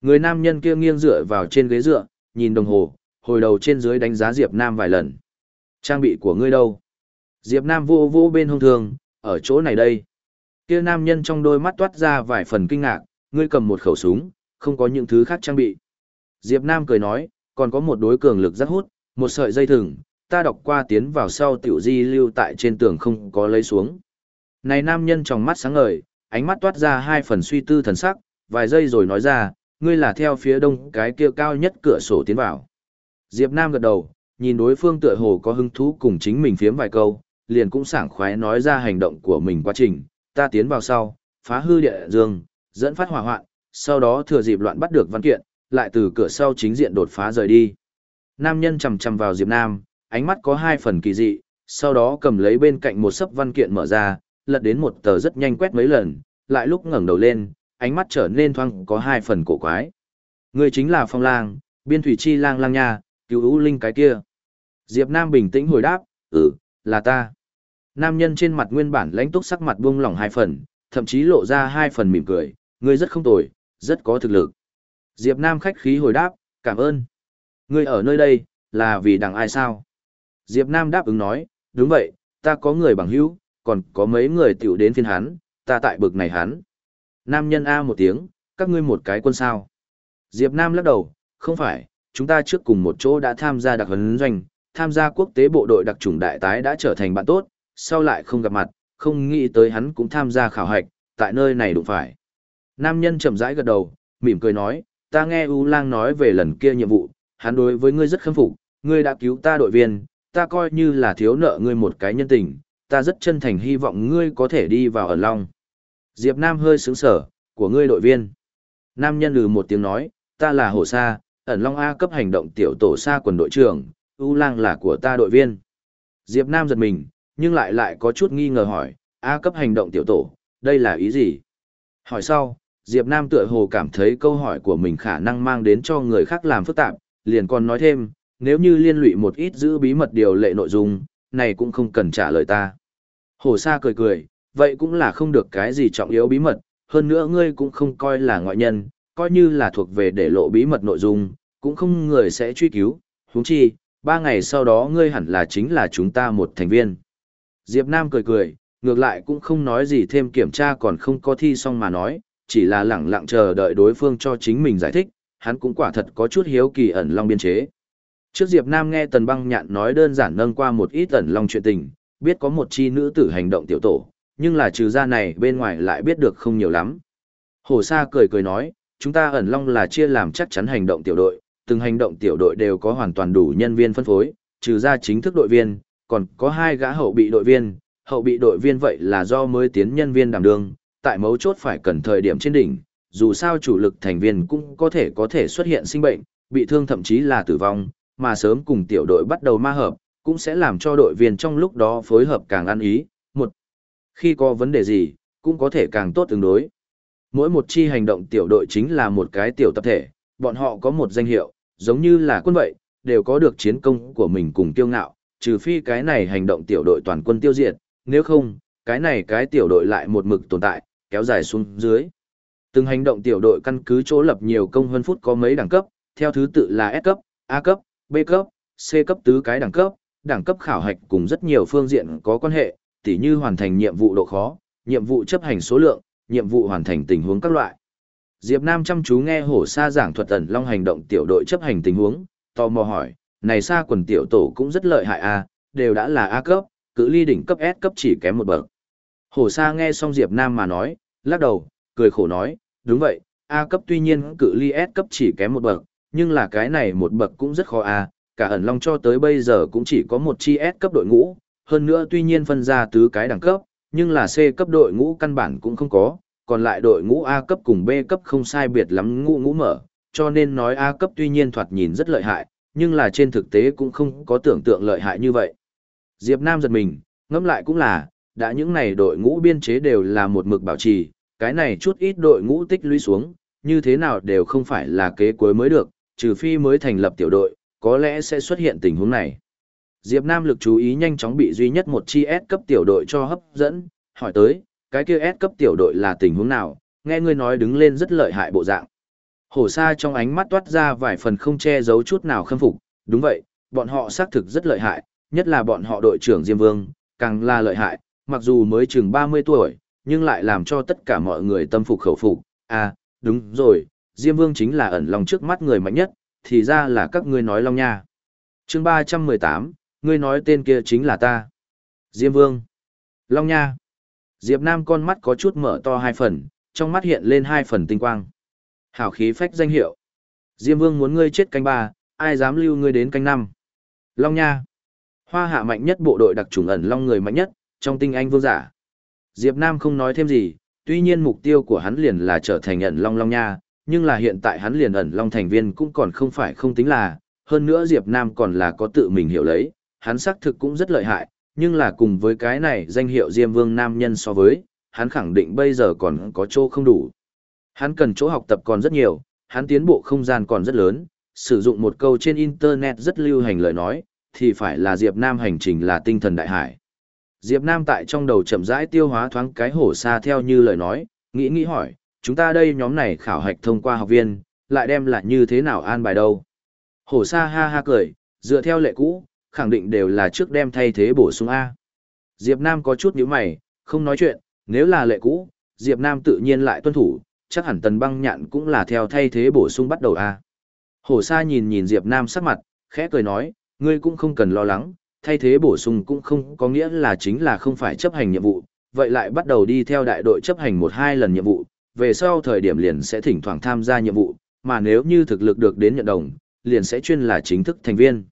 Speaker 1: Người nam nhân kia nghiêng dựa vào trên ghế dựa, nhìn đồng hồ, hồi đầu trên dưới đánh giá Diệp Nam vài lần. Trang bị của ngươi đâu? Diệp Nam vô vô bên hông thường, ở chỗ này đây. Kia nam nhân trong đôi mắt toát ra vài phần kinh ngạc, ngươi cầm một khẩu súng, không có những thứ khác trang bị. Diệp Nam cười nói, còn có một đối cường lực rất hút, một sợi dây thừng, ta đọc qua tiến vào sau tiểu di lưu tại trên tường không có lấy xuống. Này nam nhân trong mắt sáng ngời, ánh mắt toát ra hai phần suy tư thần sắc, vài giây rồi nói ra, ngươi là theo phía đông cái kia cao nhất cửa sổ tiến vào. Diệp Nam gật đầu, nhìn đối phương tựa hồ có hứng thú cùng chính mình phiếm vài câu, liền cũng sảng khoái nói ra hành động của mình quá trình, ta tiến vào sau, phá hư địa dương, dẫn phát hỏa hoạn, sau đó thừa dịp loạn bắt được văn kiện, lại từ cửa sau chính diện đột phá rời đi. Nam nhân chầm chầm vào Diệp Nam, ánh mắt có hai phần kỳ dị, sau đó cầm lấy bên cạnh một sấp văn kiện mở ra, lật đến một tờ rất nhanh quét mấy lần, lại lúc ngẩng đầu lên, ánh mắt trở nên thoang có hai phần cổ quái. Người chính là Phong Lang, biên thủy chi lang lang nha, cứu ưu linh cái kia. Diệp Nam bình tĩnh hồi đáp, ừ, là ta. Nam nhân trên mặt nguyên bản lãnh túc sắc mặt buông lỏng hai phần, thậm chí lộ ra hai phần mỉm cười, ngươi rất không tồi, rất có thực lực. Diệp Nam khách khí hồi đáp, cảm ơn. Ngươi ở nơi đây, là vì đằng ai sao? Diệp Nam đáp ứng nói, đúng vậy, ta có người bằng hữu, còn có mấy người tiểu đến phiên hắn, ta tại bực này hắn. Nam nhân A một tiếng, các ngươi một cái quân sao. Diệp Nam lắc đầu, không phải, chúng ta trước cùng một chỗ đã tham gia đặc huấn doanh, tham gia quốc tế bộ đội đặc chủng đại tái đã trở thành bạn tốt, sau lại không gặp mặt, không nghĩ tới hắn cũng tham gia khảo hạch, tại nơi này đụng phải. Nam nhân chậm rãi gật đầu, mỉm cười nói, ta nghe U Lang nói về lần kia nhiệm vụ, hắn đối với ngươi rất khâm phục, ngươi đã cứu ta đội viên, ta coi như là thiếu nợ ngươi một cái nhân tình, ta rất chân thành hy vọng ngươi có thể đi vào ở long. Diệp Nam hơi sướng sở, của ngươi đội viên. Nam nhân lừ một tiếng nói, ta là Hổ Sa, ẩn long A cấp hành động tiểu tổ Sa quần đội trưởng, U Lang là của ta đội viên. Diệp Nam giật mình, nhưng lại lại có chút nghi ngờ hỏi, A cấp hành động tiểu tổ, đây là ý gì? Hỏi sau, Diệp Nam tựa hồ cảm thấy câu hỏi của mình khả năng mang đến cho người khác làm phức tạp, liền còn nói thêm, nếu như liên lụy một ít giữ bí mật điều lệ nội dung, này cũng không cần trả lời ta. Hồ Sa cười cười, vậy cũng là không được cái gì trọng yếu bí mật, hơn nữa ngươi cũng không coi là ngoại nhân, coi như là thuộc về để lộ bí mật nội dung, cũng không người sẽ truy cứu, huống chi, ba ngày sau đó ngươi hẳn là chính là chúng ta một thành viên. Diệp Nam cười cười, ngược lại cũng không nói gì thêm kiểm tra còn không có thi xong mà nói, chỉ là lẳng lặng chờ đợi đối phương cho chính mình giải thích, hắn cũng quả thật có chút hiếu kỳ ẩn long biên chế. Trước Diệp Nam nghe Tần Băng Nhạn nói đơn giản nâng qua một ít ẩn long chuyện tình, biết có một chi nữ tử hành động tiểu tổ, nhưng là trừ ra này bên ngoài lại biết được không nhiều lắm. Hồ Sa cười cười nói, chúng ta ẩn long là chia làm chắc chắn hành động tiểu đội, từng hành động tiểu đội đều có hoàn toàn đủ nhân viên phân phối, trừ ra chính thức đội viên, còn có hai gã hậu bị đội viên, hậu bị đội viên vậy là do mới tiến nhân viên đảm đương, tại mấu chốt phải cần thời điểm trên đỉnh, dù sao chủ lực thành viên cũng có thể có thể xuất hiện sinh bệnh, bị thương thậm chí là tử vong, mà sớm cùng tiểu đội bắt đầu ma hợp, cũng sẽ làm cho đội viên trong lúc đó phối hợp càng ăn ý, một khi có vấn đề gì, cũng có thể càng tốt tương đối. Mỗi một chi hành động tiểu đội chính là một cái tiểu tập thể, bọn họ có một danh hiệu, giống như là quân vậy, đều có được chiến công của mình cùng tiêu ngạo, trừ phi cái này hành động tiểu đội toàn quân tiêu diệt, nếu không, cái này cái tiểu đội lại một mực tồn tại, kéo dài xuống dưới. Từng hành động tiểu đội căn cứ chỗ lập nhiều công hơn phút có mấy đẳng cấp, theo thứ tự là S cấp, A cấp, B cấp, C cấp tứ cái đẳng cấp, đẳng cấp khảo hạch cùng rất nhiều phương diện có quan hệ, tỉ như hoàn thành nhiệm vụ độ khó, nhiệm vụ chấp hành số lượng, nhiệm vụ hoàn thành tình huống các loại. Diệp Nam chăm chú nghe hổ sa giảng thuật ẩn long hành động tiểu đội chấp hành tình huống, tò mò hỏi, này sa quần tiểu tổ cũng rất lợi hại a, đều đã là A cấp, cự ly đỉnh cấp S cấp chỉ kém một bậc. Hổ sa nghe xong Diệp Nam mà nói, lắc đầu, cười khổ nói, đúng vậy, A cấp tuy nhiên cự ly S cấp chỉ kém một bậc, nhưng là cái này một bậc cũng rất khó A, cả ẩn long cho tới bây giờ cũng chỉ có một chi S cấp đội ngũ, hơn nữa tuy nhiên phân ra tứ cái đẳng cấp, nhưng là C cấp đội ngũ căn bản cũng không có, còn lại đội ngũ A cấp cùng B cấp không sai biệt lắm ngũ ngũ mở, cho nên nói A cấp tuy nhiên thoạt nhìn rất lợi hại, nhưng là trên thực tế cũng không có tưởng tượng lợi hại như vậy. Diệp Nam giật mình, ngẫm lại cũng là, đã những này đội ngũ biên chế đều là một mực bảo trì, cái này chút ít đội ngũ tích lũy xuống, như thế nào đều không phải là kế cuối mới được, trừ phi mới thành lập tiểu đội, có lẽ sẽ xuất hiện tình huống này. Diệp Nam lực chú ý nhanh chóng bị duy nhất một chi S cấp tiểu đội cho hấp dẫn, hỏi tới, cái kia S cấp tiểu đội là tình huống nào, nghe ngươi nói đứng lên rất lợi hại bộ dạng. Hổ sa trong ánh mắt toát ra vài phần không che giấu chút nào khâm phục, đúng vậy, bọn họ xác thực rất lợi hại, nhất là bọn họ đội trưởng Diêm Vương, càng là lợi hại, mặc dù mới chừng 30 tuổi, nhưng lại làm cho tất cả mọi người tâm phục khẩu phục. À, đúng rồi, Diêm Vương chính là ẩn lòng trước mắt người mạnh nhất, thì ra là các ngươi nói long nha. chương 318, ngươi nói tên kia chính là ta. Diêm Vương. Long nha. Diệp Nam con mắt có chút mở to hai phần, trong mắt hiện lên hai phần tinh quang. Hảo khí phách danh hiệu. Diêm Vương muốn ngươi chết canh ba, ai dám lưu ngươi đến canh năm. Long nha. Hoa hạ mạnh nhất bộ đội đặc trùng ẩn long người mạnh nhất, trong tinh anh vương giả. Diệp Nam không nói thêm gì, tuy nhiên mục tiêu của hắn liền là trở thành ẩn long long nha, nhưng là hiện tại hắn liền ẩn long thành viên cũng còn không phải không tính là, hơn nữa Diệp Nam còn là có tự mình hiểu lấy, hắn xác thực cũng rất lợi hại, nhưng là cùng với cái này danh hiệu Diêm Vương Nam Nhân so với, hắn khẳng định bây giờ còn có chỗ không đủ. Hắn cần chỗ học tập còn rất nhiều, hắn tiến bộ không gian còn rất lớn, sử dụng một câu trên Internet rất lưu hành lời nói, thì phải là Diệp Nam hành trình là tinh thần đại hải. Diệp Nam tại trong đầu chậm rãi tiêu hóa thoáng cái hổ xa theo như lời nói, nghĩ nghĩ hỏi, chúng ta đây nhóm này khảo hạch thông qua học viên, lại đem lại như thế nào an bài đâu. Hổ xa ha ha cười, dựa theo lệ cũ, khẳng định đều là trước đem thay thế bổ sung A. Diệp Nam có chút nhíu mày, không nói chuyện, nếu là lệ cũ, Diệp Nam tự nhiên lại tuân thủ, chắc hẳn tần băng nhạn cũng là theo thay thế bổ sung bắt đầu A. Hổ sa nhìn nhìn Diệp Nam sắc mặt, khẽ cười nói, ngươi cũng không cần lo lắng, thay thế bổ sung cũng không có nghĩa là chính là không phải chấp hành nhiệm vụ, vậy lại bắt đầu đi theo đại đội chấp hành một hai lần nhiệm vụ, về sau thời điểm liền sẽ thỉnh thoảng tham gia nhiệm vụ, mà nếu như thực lực được đến nhận đồng, liền sẽ chuyên là chính thức thành viên.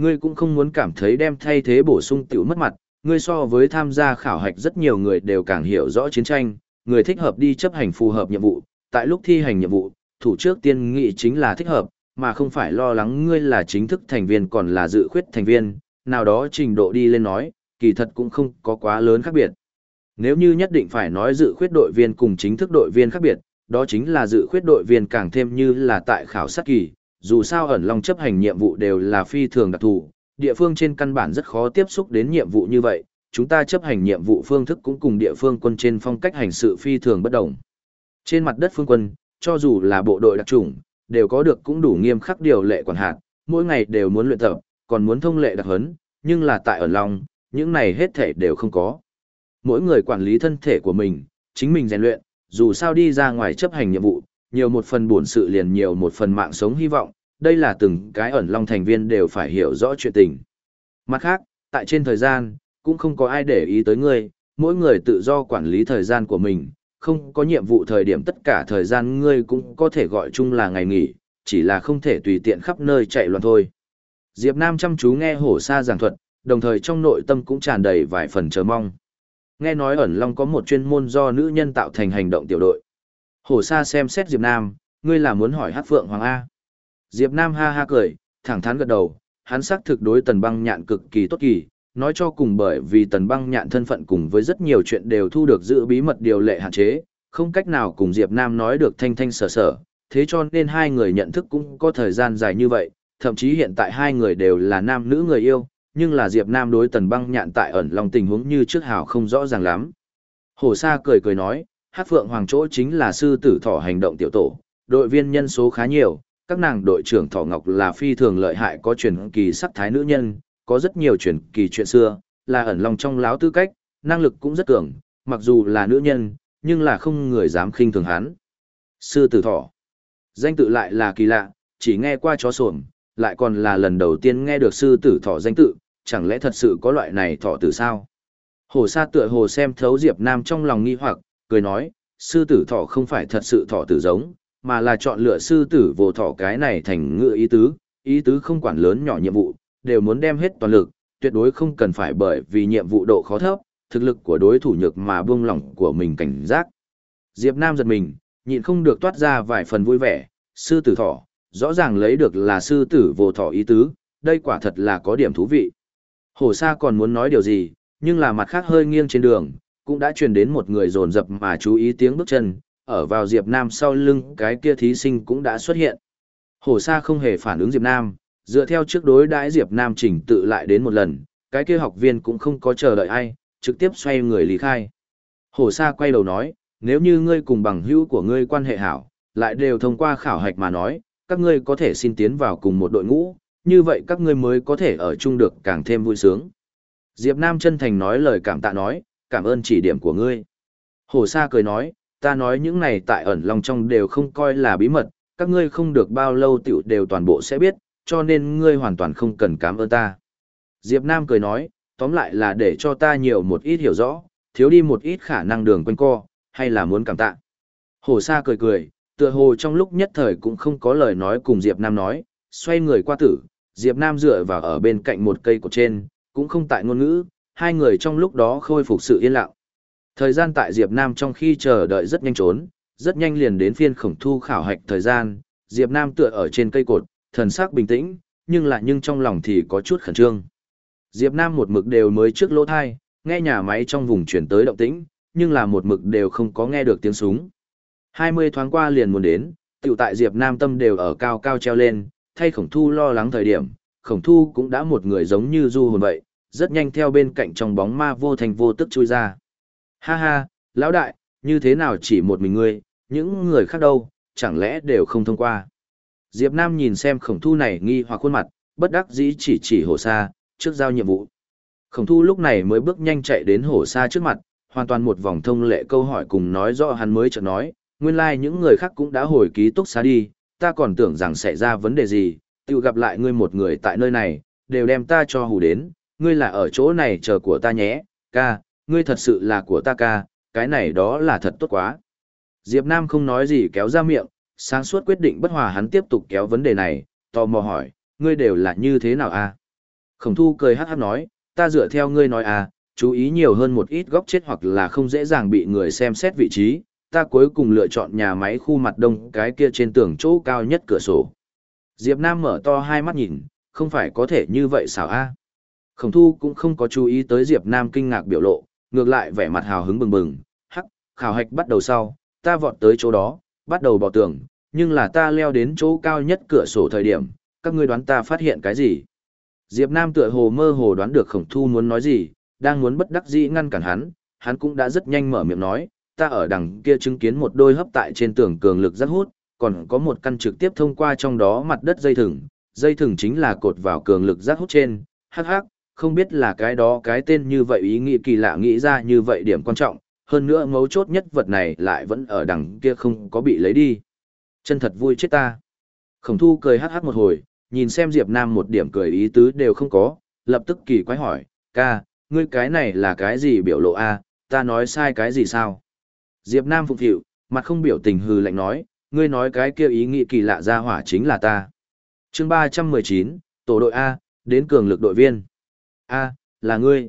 Speaker 1: Ngươi cũng không muốn cảm thấy đem thay thế bổ sung tiểu mất mặt, ngươi so với tham gia khảo hạch rất nhiều người đều càng hiểu rõ chiến tranh, người thích hợp đi chấp hành phù hợp nhiệm vụ, tại lúc thi hành nhiệm vụ, thủ trước tiên nghị chính là thích hợp, mà không phải lo lắng ngươi là chính thức thành viên còn là dự khuyết thành viên, nào đó trình độ đi lên nói, kỳ thật cũng không có quá lớn khác biệt. Nếu như nhất định phải nói dự khuyết đội viên cùng chính thức đội viên khác biệt, đó chính là dự khuyết đội viên càng thêm như là tại khảo sát kỳ, dù sao ẩn long chấp hành nhiệm vụ đều là phi thường đặc thù, địa phương trên căn bản rất khó tiếp xúc đến nhiệm vụ như vậy, chúng ta chấp hành nhiệm vụ phương thức cũng cùng địa phương quân trên phong cách hành sự phi thường bất đồng. Trên mặt đất phương quân, cho dù là bộ đội đặc chủng, đều có được cũng đủ nghiêm khắc điều lệ quản hạt, mỗi ngày đều muốn luyện tập, còn muốn thông lệ đặc huấn, nhưng là tại ở Long, những này hết thể đều không có. Mỗi người quản lý thân thể của mình, chính mình rèn luyện, dù sao đi ra ngoài chấp hành nhiệm vụ, nhiều một phần buồn sự liền nhiều một phần mạng sống hy vọng, đây là từng cái ẩn Long thành viên đều phải hiểu rõ chuyện tình. Mặt khác, tại trên thời gian, cũng không có ai để ý tới ngươi, mỗi người tự do quản lý thời gian của mình, không có nhiệm vụ thời điểm tất cả thời gian ngươi cũng có thể gọi chung là ngày nghỉ, chỉ là không thể tùy tiện khắp nơi chạy loạn thôi. Diệp Nam chăm chú nghe hổ sa giảng thuật, đồng thời trong nội tâm cũng tràn đầy vài phần chờ mong. Nghe nói ẩn long có một chuyên môn do nữ nhân tạo thành hành động tiểu đội. Hổ sa xem xét Diệp Nam, ngươi là muốn hỏi hát phượng hoàng A. Diệp Nam ha ha cười, thẳng thắn gật đầu, hắn xác thực đối tần băng nhạn cực kỳ tốt kỳ, nói cho cùng bởi vì tần băng nhạn thân phận cùng với rất nhiều chuyện đều thu được giữ bí mật điều lệ hạn chế, không cách nào cùng Diệp Nam nói được thanh thanh sở sở, thế cho nên hai người nhận thức cũng có thời gian dài như vậy, thậm chí hiện tại hai người đều là nam nữ người yêu, nhưng là Diệp Nam đối tần băng nhạn tại ẩn lòng tình huống như trước hào không rõ ràng lắm. Hổ Sa cười cười nói, Hát Phượng Hoàng chỗ chính là sư tử thỏ hành động tiểu tổ, đội viên nhân số khá nhiều, các nàng đội trưởng Thỏ Ngọc là phi thường lợi hại có truyền kỳ sắc thái nữ nhân, có rất nhiều truyền kỳ chuyện xưa, là ẩn lòng trong láo tư cách, năng lực cũng rất cường, mặc dù là nữ nhân, nhưng là không người dám khinh thường hắn. Sư tử thỏ. Danh tự lại là kỳ lạ, chỉ nghe qua chó sổm, lại còn là lần đầu tiên nghe được sư tử thỏ danh tự, chẳng lẽ thật sự có loại này thỏ tử sao? Hồ sa tựa hồ xem thấu Diệp Nam trong lòng nghi hoặc, cười nói, sư tử thỏ không phải thật sự thỏ tử giống, mà là chọn lựa sư tử vô thỏ cái này thành ngựa ý tứ, ý tứ không quản lớn nhỏ nhiệm vụ, đều muốn đem hết toàn lực, tuyệt đối không cần phải bởi vì nhiệm vụ độ khó thấp, thực lực của đối thủ nhược mà buông lỏng của mình cảnh giác. Diệp Nam giật mình, nhịn không được toát ra vài phần vui vẻ, sư tử thỏ, rõ ràng lấy được là sư tử vô thỏ ý tứ, đây quả thật là có điểm thú vị. Hổ Sa còn muốn nói điều gì, nhưng là mặt khác hơi nghiêng trên đường, cũng đã truyền đến một người dồn dập mà chú ý tiếng bước chân, ở vào Diệp Nam sau lưng cái kia thí sinh cũng đã xuất hiện. Hổ Sa không hề phản ứng Diệp Nam, dựa theo trước đối đãi Diệp Nam chỉnh tự lại đến một lần, cái kia học viên cũng không có chờ đợi ai, trực tiếp xoay người lý khai. Hổ Sa quay đầu nói, nếu như ngươi cùng bằng hữu của ngươi quan hệ hảo, lại đều thông qua khảo hạch mà nói, các ngươi có thể xin tiến vào cùng một đội ngũ, như vậy các ngươi mới có thể ở chung được càng thêm vui sướng. Diệp Nam chân thành nói lời cảm tạ nói, cảm ơn chỉ điểm của ngươi. Hồ Sa cười nói, ta nói những này tại ẩn lòng trong đều không coi là bí mật, các ngươi không được bao lâu tiểu đều toàn bộ sẽ biết, cho nên ngươi hoàn toàn không cần cảm ơn ta. Diệp Nam cười nói, tóm lại là để cho ta nhiều một ít hiểu rõ, thiếu đi một ít khả năng đường quanh co, hay là muốn cảm tạ. Hồ Sa cười cười, tựa hồ trong lúc nhất thời cũng không có lời nói cùng Diệp Nam nói, xoay người qua tử, Diệp Nam dựa vào ở bên cạnh một cây cột trên, cũng không tại ngôn ngữ, hai người trong lúc đó khôi phục sự yên lặng. Thời gian tại Diệp Nam trong khi chờ đợi rất nhanh trốn, rất nhanh liền đến phiên khổng thu khảo hạch thời gian, Diệp Nam tựa ở trên cây cột, thần sắc bình tĩnh, nhưng lại nhưng trong lòng thì có chút khẩn trương. Diệp Nam một mực đều mới trước lỗ thai, nghe nhà máy trong vùng chuyển tới động tĩnh, nhưng là một mực đều không có nghe được tiếng súng. 20 thoáng qua liền muốn đến, tiểu tại Diệp Nam tâm đều ở cao cao treo lên, thay khổng thu lo lắng thời điểm, khổng thu cũng đã một người giống như du hồn vậy, rất nhanh theo bên cạnh trong bóng ma vô thành vô tức chui ra. Ha ha, lão đại, như thế nào chỉ một mình ngươi, những người khác đâu, chẳng lẽ đều không thông qua. Diệp Nam nhìn xem khổng thu này nghi hoặc khuôn mặt, bất đắc dĩ chỉ chỉ hổ sa trước giao nhiệm vụ. Khổng thu lúc này mới bước nhanh chạy đến hổ sa trước mặt, hoàn toàn một vòng thông lệ câu hỏi cùng nói rõ hắn mới chợt nói, nguyên lai like những người khác cũng đã hồi ký túc xá đi, ta còn tưởng rằng sẽ ra vấn đề gì, tự gặp lại ngươi một người tại nơi này, đều đem ta cho hù đến, ngươi là ở chỗ này chờ của ta nhé, ca, ngươi thật sự là của ta ca, cái này đó là thật tốt quá. Diệp Nam không nói gì kéo ra miệng, sáng suốt quyết định bất hòa hắn tiếp tục kéo vấn đề này, tò mò hỏi, ngươi đều là như thế nào a? Khổng thu cười hát hát nói, ta dựa theo ngươi nói à, chú ý nhiều hơn một ít góc chết hoặc là không dễ dàng bị người xem xét vị trí, ta cuối cùng lựa chọn nhà máy khu mặt đông cái kia trên tường chỗ cao nhất cửa sổ. Diệp Nam mở to hai mắt nhìn, không phải có thể như vậy sao a? À? Khổng thu cũng không có chú ý tới Diệp Nam kinh ngạc biểu lộ, ngược lại vẻ mặt hào hứng bừng bừng, hắc, khảo hạch bắt đầu sau, ta vọt tới chỗ đó, bắt đầu bỏ tường, nhưng là ta leo đến chỗ cao nhất cửa sổ thời điểm, các ngươi đoán ta phát hiện cái gì? Diệp Nam tựa hồ mơ hồ đoán được khổng thu muốn nói gì, đang muốn bất đắc dĩ ngăn cản hắn, hắn cũng đã rất nhanh mở miệng nói, ta ở đằng kia chứng kiến một đôi hấp tại trên tường cường lực rất hút, còn có một căn trực tiếp thông qua trong đó mặt đất dây thừng, dây thừng chính là cột vào cường lực rác hút trên, hắc hắc, không biết là cái đó cái tên như vậy ý nghĩ kỳ lạ nghĩ ra như vậy điểm quan trọng, hơn nữa mấu chốt nhất vật này lại vẫn ở đằng kia không có bị lấy đi. Chân thật vui chết ta. Khổng thu cười hắc hắc một hồi, nhìn xem Diệp Nam một điểm cười ý tứ đều không có, lập tức kỳ quái hỏi, ca, ngươi cái này là cái gì biểu lộ a? ta nói sai cái gì sao? Diệp Nam phục hiệu, mặt không biểu tình hừ lạnh nói, ngươi nói cái kia ý nghĩ kỳ lạ ra hỏa chính là ta. Chương 319, tổ đội A, đến cường lực đội viên. A, là ngươi.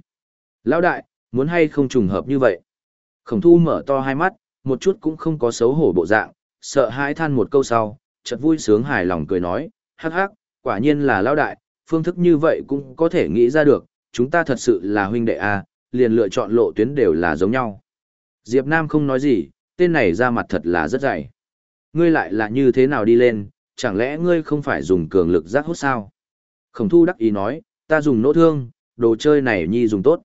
Speaker 1: Lão đại, muốn hay không trùng hợp như vậy? Khổng thu mở to hai mắt, một chút cũng không có xấu hổ bộ dạng, sợ hãi than một câu sau, chợt vui sướng hài lòng cười nói, hắc hắc, quả nhiên là lão đại, phương thức như vậy cũng có thể nghĩ ra được, chúng ta thật sự là huynh đệ A, liền lựa chọn lộ tuyến đều là giống nhau. Diệp Nam không nói gì, tên này ra mặt thật là rất dày. Ngươi lại là như thế nào đi lên, chẳng lẽ ngươi không phải dùng cường lực giác hút sao? Khổng thu đắc ý nói, ta dùng nỗ thương, đồ chơi này nhi dùng tốt.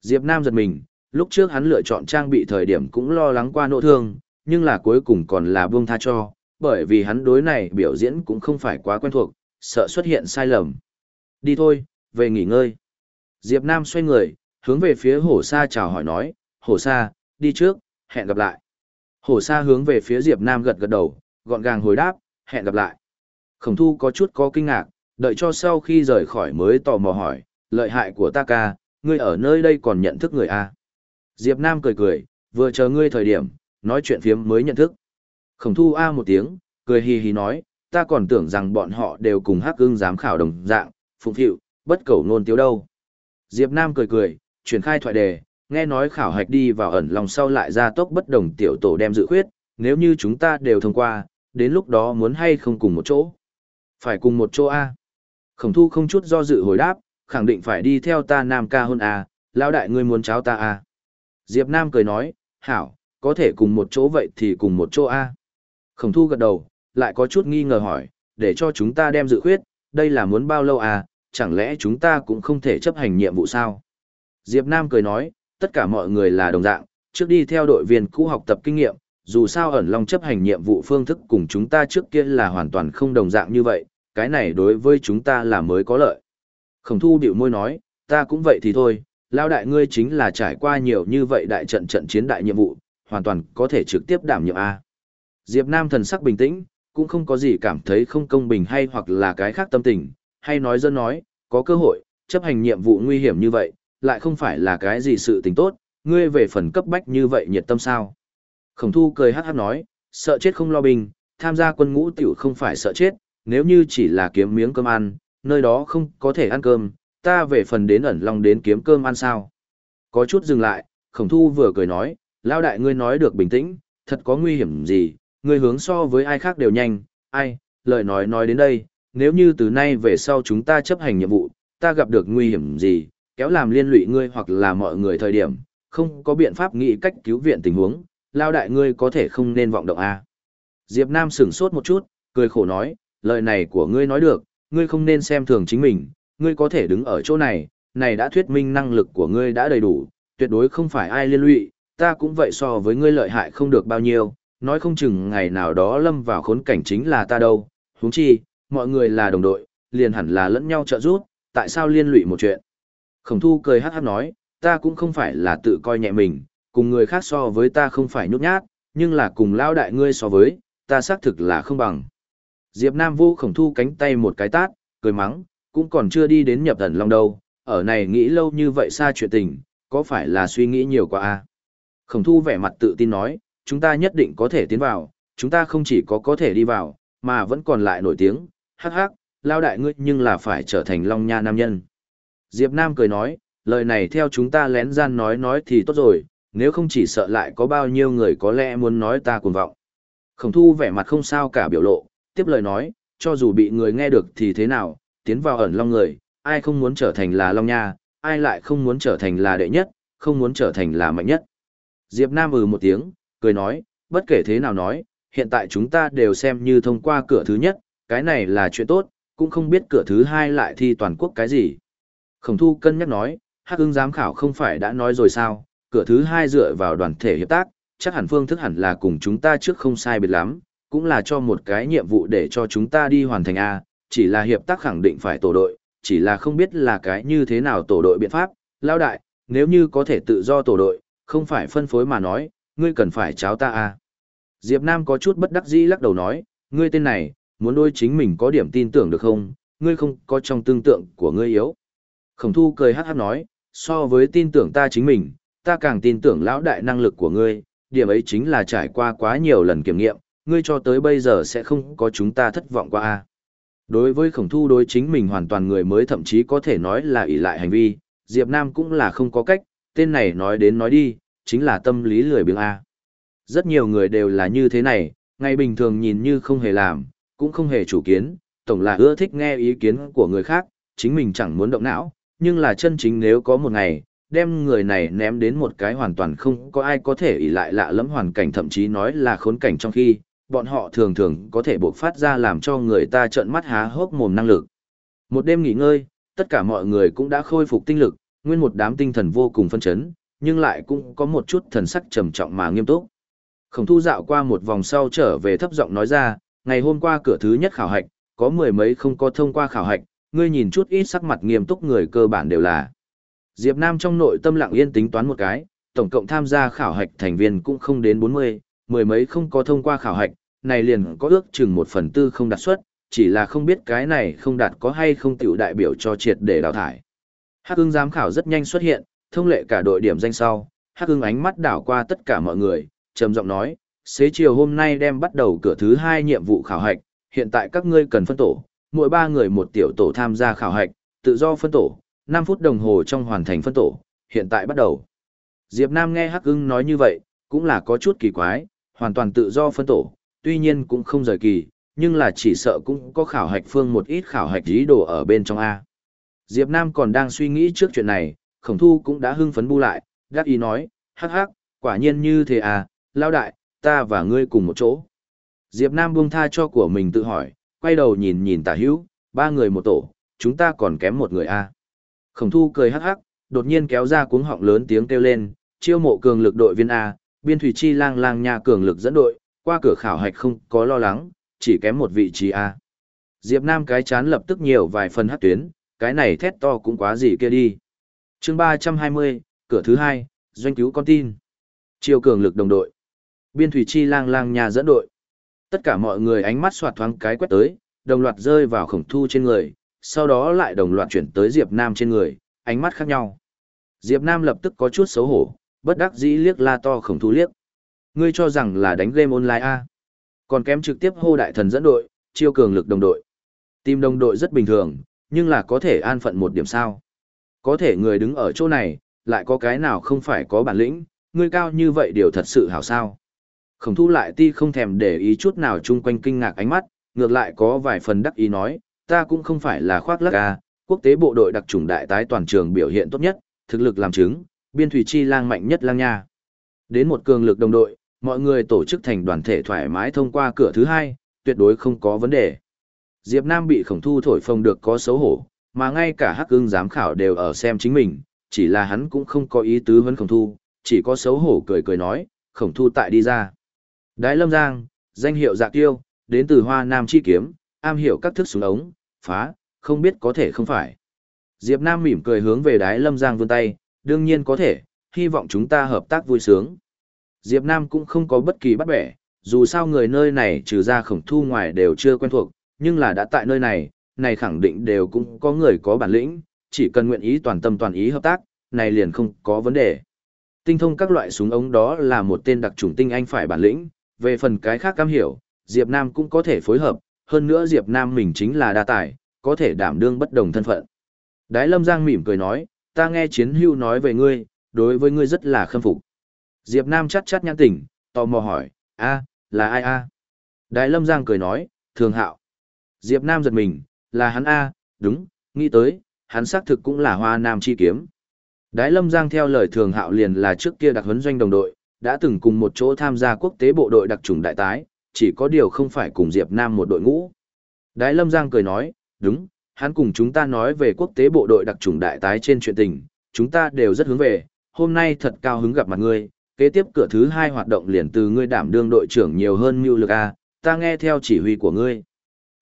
Speaker 1: Diệp Nam giật mình, lúc trước hắn lựa chọn trang bị thời điểm cũng lo lắng qua nỗ thương, nhưng là cuối cùng còn là buông tha cho, bởi vì hắn đối này biểu diễn cũng không phải quá quen thuộc, sợ xuất hiện sai lầm. Đi thôi, về nghỉ ngơi. Diệp Nam xoay người, hướng về phía hổ sa chào hỏi nói, hổ sa, đi trước, hẹn gặp lại. Hổ sa hướng về phía Diệp Nam gật gật đầu, gọn gàng hồi đáp, hẹn gặp lại. Khổng thu có chút có kinh ngạc, đợi cho sau khi rời khỏi mới tò mò hỏi, lợi hại của ta ca, ngươi ở nơi đây còn nhận thức người A. Diệp Nam cười cười, vừa chờ ngươi thời điểm, nói chuyện phiếm mới nhận thức. Khổng thu A một tiếng, cười hì hì nói, ta còn tưởng rằng bọn họ đều cùng hắc ưng giám khảo đồng dạng, phụng thiệu, bất cầu nôn tiếu đâu. Diệp Nam cười cười, chuyển khai thoại đề, nghe nói khảo hạch đi vào ẩn lòng sau lại ra tốc bất đồng tiểu tổ đem dự khuyết, nếu như chúng ta đều thông qua, đến lúc đó muốn hay không cùng một chỗ. Phải cùng một chỗ A. Khổng thu không chút do dự hồi đáp, khẳng định phải đi theo ta nam ca hơn à, lão đại ngươi muốn cháo ta à? Diệp Nam cười nói, hảo, có thể cùng một chỗ vậy thì cùng một chỗ A. Khổng thu gật đầu, lại có chút nghi ngờ hỏi, để cho chúng ta đem dự khuyết, đây là muốn bao lâu à, chẳng lẽ chúng ta cũng không thể chấp hành nhiệm vụ sao? Diệp Nam cười nói, tất cả mọi người là đồng dạng, trước đi theo đội viên cũ học tập kinh nghiệm, dù sao ẩn long chấp hành nhiệm vụ phương thức cùng chúng ta trước kia là hoàn toàn không đồng dạng như vậy, cái này đối với chúng ta là mới có lợi. Khổng thu biểu môi nói, ta cũng vậy thì thôi, lao đại ngươi chính là trải qua nhiều như vậy đại trận trận chiến đại nhiệm vụ, hoàn toàn có thể trực tiếp đảm nhiệm A. Diệp Nam thần sắc bình tĩnh, cũng không có gì cảm thấy không công bình hay hoặc là cái khác tâm tình, hay nói dân nói, có cơ hội, chấp hành nhiệm vụ nguy hiểm như vậy, lại không phải là cái gì sự tình tốt, ngươi về phần cấp bách như vậy nhiệt tâm sao. Khổng thu cười hát hát nói, sợ chết không lo bình, tham gia quân ngũ tiểu không phải sợ chết, nếu như chỉ là kiếm miếng cơm ăn, nơi đó không có thể ăn cơm, ta về phần đến ẩn long đến kiếm cơm ăn sao. Có chút dừng lại, khổng thu vừa cười nói, lao đại ngươi nói được bình tĩnh, thật có nguy hiểm gì, ngươi hướng so với ai khác đều nhanh, ai, lời nói nói đến đây, nếu như từ nay về sau chúng ta chấp hành nhiệm vụ, ta gặp được nguy hiểm gì, kéo làm liên lụy ngươi hoặc là mọi người thời điểm, không có biện pháp nghĩ cách cứu viện tình huống, lao đại ngươi có thể không nên vọng động a. À. Diệp Nam sửng sốt một chút, cười khổ nói, lời này của ngươi nói được, ngươi không nên xem thường chính mình, ngươi có thể đứng ở chỗ này, này đã thuyết minh năng lực của ngươi đã đầy đủ, tuyệt đối không phải ai liên lụy, ta cũng vậy so với ngươi lợi hại không được bao nhiêu, nói không chừng ngày nào đó lâm vào khốn cảnh chính là ta đâu, huống chi, mọi người là đồng đội, liền hẳn là lẫn nhau trợ giúp, tại sao liên lụy một chuyện. Khổng thu cười hát hát nói, ta cũng không phải là tự coi nhẹ mình, cùng người khác so với ta không phải nhút nhát, nhưng là cùng lao đại ngươi so với, ta xác thực là không bằng. Diệp Nam vô khổng thu cánh tay một cái tát, cười mắng, cũng còn chưa đi đến nhập thần long đâu, ở này nghĩ lâu như vậy xa chuyện tình, có phải là suy nghĩ nhiều quá a? Khổng thu vẻ mặt tự tin nói, chúng ta nhất định có thể tiến vào, chúng ta không chỉ có có thể đi vào, mà vẫn còn lại nổi tiếng, hắc hắc, lao đại ngươi nhưng là phải trở thành long nha nam nhân. Diệp Nam cười nói, lời này theo chúng ta lén gian nói nói thì tốt rồi, nếu không chỉ sợ lại có bao nhiêu người có lẽ muốn nói ta cuồng vọng. Khổng thu vẻ mặt không sao cả biểu lộ, tiếp lời nói, cho dù bị người nghe được thì thế nào, tiến vào ẩn long người, ai không muốn trở thành là long nha, ai lại không muốn trở thành là đệ nhất, không muốn trở thành là mạnh nhất. Diệp Nam ừ một tiếng, cười nói, bất kể thế nào nói, hiện tại chúng ta đều xem như thông qua cửa thứ nhất, cái này là chuyện tốt, cũng không biết cửa thứ hai lại thi toàn quốc cái gì. Khổng thu cân nhắc nói, hắc ưng giám khảo không phải đã nói rồi sao, cửa thứ hai dựa vào đoàn thể hiệp tác, chắc hẳn phương thức hẳn là cùng chúng ta trước không sai biệt lắm, cũng là cho một cái nhiệm vụ để cho chúng ta đi hoàn thành A, chỉ là hiệp tác khẳng định phải tổ đội, chỉ là không biết là cái như thế nào tổ đội biện pháp, lao đại, nếu như có thể tự do tổ đội, không phải phân phối mà nói, ngươi cần phải cháo ta a. Diệp Nam có chút bất đắc dĩ lắc đầu nói, ngươi tên này, muốn đôi chính mình có điểm tin tưởng được không, ngươi không có trong tương tượng của ngươi yếu. Khổng thu cười hát hát nói, so với tin tưởng ta chính mình, ta càng tin tưởng lão đại năng lực của ngươi, điểm ấy chính là trải qua quá nhiều lần kiểm nghiệm, ngươi cho tới bây giờ sẽ không có chúng ta thất vọng qua a. Đối với khổng thu đối chính mình hoàn toàn người mới thậm chí có thể nói là ỷ lại hành vi, Diệp Nam cũng là không có cách, tên này nói đến nói đi, chính là tâm lý lười biếng A. Rất nhiều người đều là như thế này, ngày bình thường nhìn như không hề làm, cũng không hề chủ kiến, tổng là ưa thích nghe ý kiến của người khác, chính mình chẳng muốn động não, nhưng là chân chính nếu có một ngày, đem người này ném đến một cái hoàn toàn không có ai có thể ỷ lại lạ lẫm hoàn cảnh thậm chí nói là khốn cảnh trong khi, bọn họ thường thường có thể buộc phát ra làm cho người ta trợn mắt há hốc mồm năng lực. Một đêm nghỉ ngơi, tất cả mọi người cũng đã khôi phục tinh lực, nguyên một đám tinh thần vô cùng phân chấn, nhưng lại cũng có một chút thần sắc trầm trọng mà nghiêm túc. Khổng thu dạo qua một vòng sau trở về thấp giọng nói ra, ngày hôm qua cửa thứ nhất khảo hạch, có mười mấy không có thông qua khảo hạch, ngươi nhìn chút ít sắc mặt nghiêm túc người cơ bản đều là. Diệp Nam trong nội tâm lặng yên tính toán một cái, tổng cộng tham gia khảo hạch thành viên cũng không đến 40, mười mấy không có thông qua khảo hạch, này liền có ước chừng một phần tư không đạt suất, chỉ là không biết cái này không đạt có hay không tiểu đại biểu cho triệt để đào thải. Hắc ưng giám khảo rất nhanh xuất hiện, thông lệ cả đội điểm danh sau, Hắc ưng ánh mắt đảo qua tất cả mọi người, trầm giọng nói, xế chiều hôm nay đem bắt đầu cửa thứ hai nhiệm vụ khảo hạch, hiện tại các ngươi cần phân tổ, mỗi ba người một tiểu tổ tham gia khảo hạch, tự do phân tổ, 5 phút đồng hồ trong hoàn thành phân tổ, hiện tại bắt đầu. Diệp Nam nghe Hắc ưng nói như vậy, cũng là có chút kỳ quái, hoàn toàn tự do phân tổ, tuy nhiên cũng không rời kỳ, nhưng là chỉ sợ cũng có khảo hạch phương một ít khảo hạch ý đồ ở bên trong A. Diệp Nam còn đang suy nghĩ trước chuyện này, khổng thu cũng đã hưng phấn bu lại, đắc ý nói, hắc hắc, quả nhiên như thế à, lao đại, ta và ngươi cùng một chỗ. Diệp Nam buông tha cho của mình tự hỏi, quay đầu nhìn nhìn tả hữu, ba người một tổ, chúng ta còn kém một người à. Khổng thu cười hắc hắc, đột nhiên kéo ra cuống họng lớn tiếng kêu lên, chiêu mộ cường lực đội viên A, biên thủy chi lang lang nha cường lực dẫn đội, qua cửa khảo hạch không có lo lắng, chỉ kém một vị trí A. Diệp Nam cái chán lập tức nhiều vài phần hắc tuyến, cái này thét to cũng quá gì kia đi. Chương 320, cửa thứ hai, doanh cứu con tin. Chiêu cường lực đồng đội. Biên thủy chi lang lang nhà dẫn đội. Tất cả mọi người ánh mắt xoạt thoáng cái quét tới, đồng loạt rơi vào khổng thu trên người, sau đó lại đồng loạt chuyển tới Diệp Nam trên người, ánh mắt khác nhau. Diệp Nam lập tức có chút xấu hổ, bất đắc dĩ liếc la to khổng thu liếc. Ngươi cho rằng là đánh game online a? Còn kém trực tiếp hô đại thần dẫn đội, chiêu cường lực đồng đội. Tìm đồng đội rất bình thường, nhưng là có thể an phận một điểm sao. Có thể người đứng ở chỗ này, lại có cái nào không phải có bản lĩnh, ngươi cao như vậy điều thật sự hảo sao. Khổng thu lại ti không thèm để ý chút nào chung quanh kinh ngạc ánh mắt, ngược lại có vài phần đắc ý nói, ta cũng không phải là khoác lắc à, quốc tế bộ đội đặc trùng đại tái toàn trường biểu hiện tốt nhất, thực lực làm chứng, biên thủy chi lang mạnh nhất lang nha. Đến một cường lực đồng đội, mọi người tổ chức thành đoàn thể thoải mái thông qua cửa thứ hai, tuyệt đối không có vấn đề. Diệp Nam bị khổng thu thổi phồng được có xấu hổ, mà ngay cả hắc ưng giám khảo đều ở xem chính mình, chỉ là hắn cũng không có ý tứ vấn khổng thu, chỉ có xấu hổ cười cười nói, khổng thu tại đi ra. Đái lâm giang, danh hiệu dạ tiêu, đến từ hoa nam chi kiếm, am hiểu các thức súng ống, phá, không biết có thể không phải. Diệp Nam mỉm cười hướng về đái lâm giang vươn tay, đương nhiên có thể, hy vọng chúng ta hợp tác vui sướng. Diệp Nam cũng không có bất kỳ bắt bẻ, dù sao người nơi này trừ ra khổng thu ngoài đều chưa quen thuộc, nhưng là đã tại nơi này, này khẳng định đều cũng có người có bản lĩnh, chỉ cần nguyện ý toàn tâm toàn ý hợp tác, này liền không có vấn đề. Tinh thông các loại súng ống đó là một tên đặc trùng tinh anh phải bản lĩnh, về phần cái khác cam hiểu, Diệp Nam cũng có thể phối hợp, hơn nữa Diệp Nam mình chính là đa tài, có thể đảm đương bất đồng thân phận. Đái Lâm Giang mỉm cười nói, ta nghe chiến hưu nói về ngươi, đối với ngươi rất là khâm phục. Diệp Nam chắt chắt nhãn tỉnh, tò mò hỏi, a, là ai a? đại Lâm Giang cười nói, thường hạo. Diệp Nam giật mình, là hắn a, đúng, nghĩ tới, hắn xác thực cũng là hoa nam chi kiếm. đại Lâm Giang theo lời thường hạo liền là trước kia đặc huấn doanh đồng đội, đã từng cùng một chỗ tham gia quốc tế bộ đội đặc trùng đại tái, chỉ có điều không phải cùng Diệp Nam một đội ngũ. đại Lâm Giang cười nói, đúng, hắn cùng chúng ta nói về quốc tế bộ đội đặc trùng đại tái trên chuyện tình, chúng ta đều rất hướng về, hôm nay thật cao hứng gặp mặt ngươi, kế tiếp cửa thứ hai hoạt động liền từ ngươi đảm đương đội trưởng nhiều hơn mưu lực A, ta nghe theo chỉ huy của ngươi.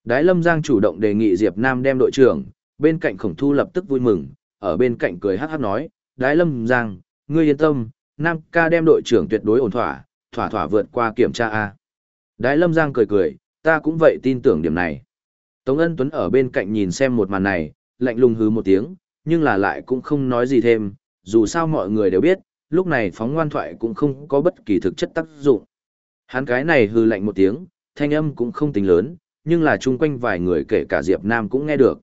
Speaker 1: Đái Lâm Giang chủ động đề nghị Diệp Nam đem đội trưởng, bên cạnh khổng thu lập tức vui mừng, ở bên cạnh cười hát hát nói, Đái Lâm Giang, ngươi yên tâm, Nam ca đem đội trưởng tuyệt đối ổn thỏa, thỏa thỏa vượt qua kiểm tra A. Đái Lâm Giang cười cười, ta cũng vậy tin tưởng điểm này. Tống Ân Tuấn ở bên cạnh nhìn xem một màn này, lạnh lùng hứ một tiếng, nhưng là lại cũng không nói gì thêm, dù sao mọi người đều biết, lúc này phóng ngoan thoại cũng không có bất kỳ thực chất tác dụng. Hắn cái này hư lạnh một tiếng, thanh âm cũng không tính lớn, nhưng là chung quanh vài người kể cả Diệp Nam cũng nghe được.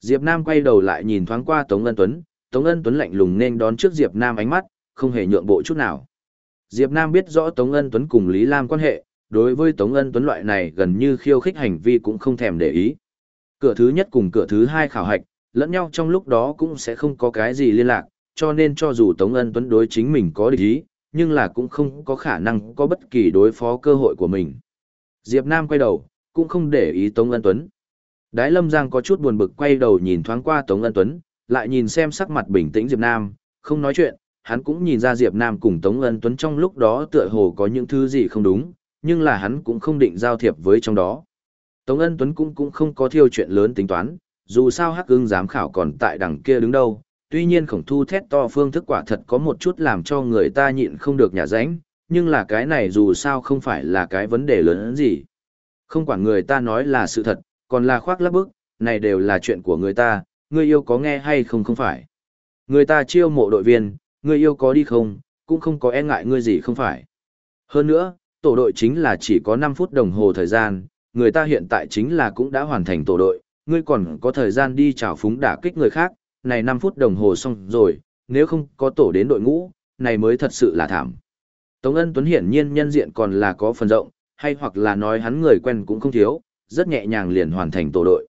Speaker 1: Diệp Nam quay đầu lại nhìn thoáng qua Tống Ân Tuấn, Tống Ân Tuấn lạnh lùng nên đón trước Diệp Nam ánh mắt, không hề nhượng bộ chút nào. Diệp Nam biết rõ Tống Ân Tuấn cùng Lý Lam quan hệ, đối với Tống Ân Tuấn loại này gần như khiêu khích hành vi cũng không thèm để ý. Cửa thứ nhất cùng cửa thứ hai khảo hạch, lẫn nhau trong lúc đó cũng sẽ không có cái gì liên lạc, cho nên cho dù Tống Ân Tuấn đối chính mình có địch ý, nhưng là cũng không có khả năng có bất kỳ đối phó cơ hội của mình. Diệp Nam quay đầu, cũng không để ý Tống Ân Tuấn. Đái Lâm Giang có chút buồn bực quay đầu nhìn thoáng qua Tống Ân Tuấn, lại nhìn xem sắc mặt bình tĩnh Diệp Nam, không nói chuyện, hắn cũng nhìn ra Diệp Nam cùng Tống Ân Tuấn trong lúc đó tựa hồ có những thứ gì không đúng, nhưng là hắn cũng không định giao thiệp với trong đó. Tống Ân Tuấn cũng cũng không có thiêu chuyện lớn tính toán, dù sao Hắc Ưng giám khảo còn tại đằng kia đứng đâu, tuy nhiên khổng thu thét to phương thức quả thật có một chút làm cho người ta nhịn không được nhả ránh, nhưng là cái này dù sao không phải là cái vấn đề lớn gì. Không quản người ta nói là sự thật, còn là khoác lác bức, này đều là chuyện của người ta, người yêu có nghe hay không không phải. Người ta chiêu mộ đội viên, người yêu có đi không, cũng không có e ngại ngươi gì không phải. Hơn nữa, tổ đội chính là chỉ có 5 phút đồng hồ thời gian, người ta hiện tại chính là cũng đã hoàn thành tổ đội, ngươi còn có thời gian đi chào phúng đả kích người khác, này 5 phút đồng hồ xong rồi, nếu không có tổ đến đội ngũ, này mới thật sự là thảm. Tống Ân Tuấn hiển nhiên nhân diện còn là có phần rộng, hay hoặc là nói hắn người quen cũng không thiếu, rất nhẹ nhàng liền hoàn thành tổ đội.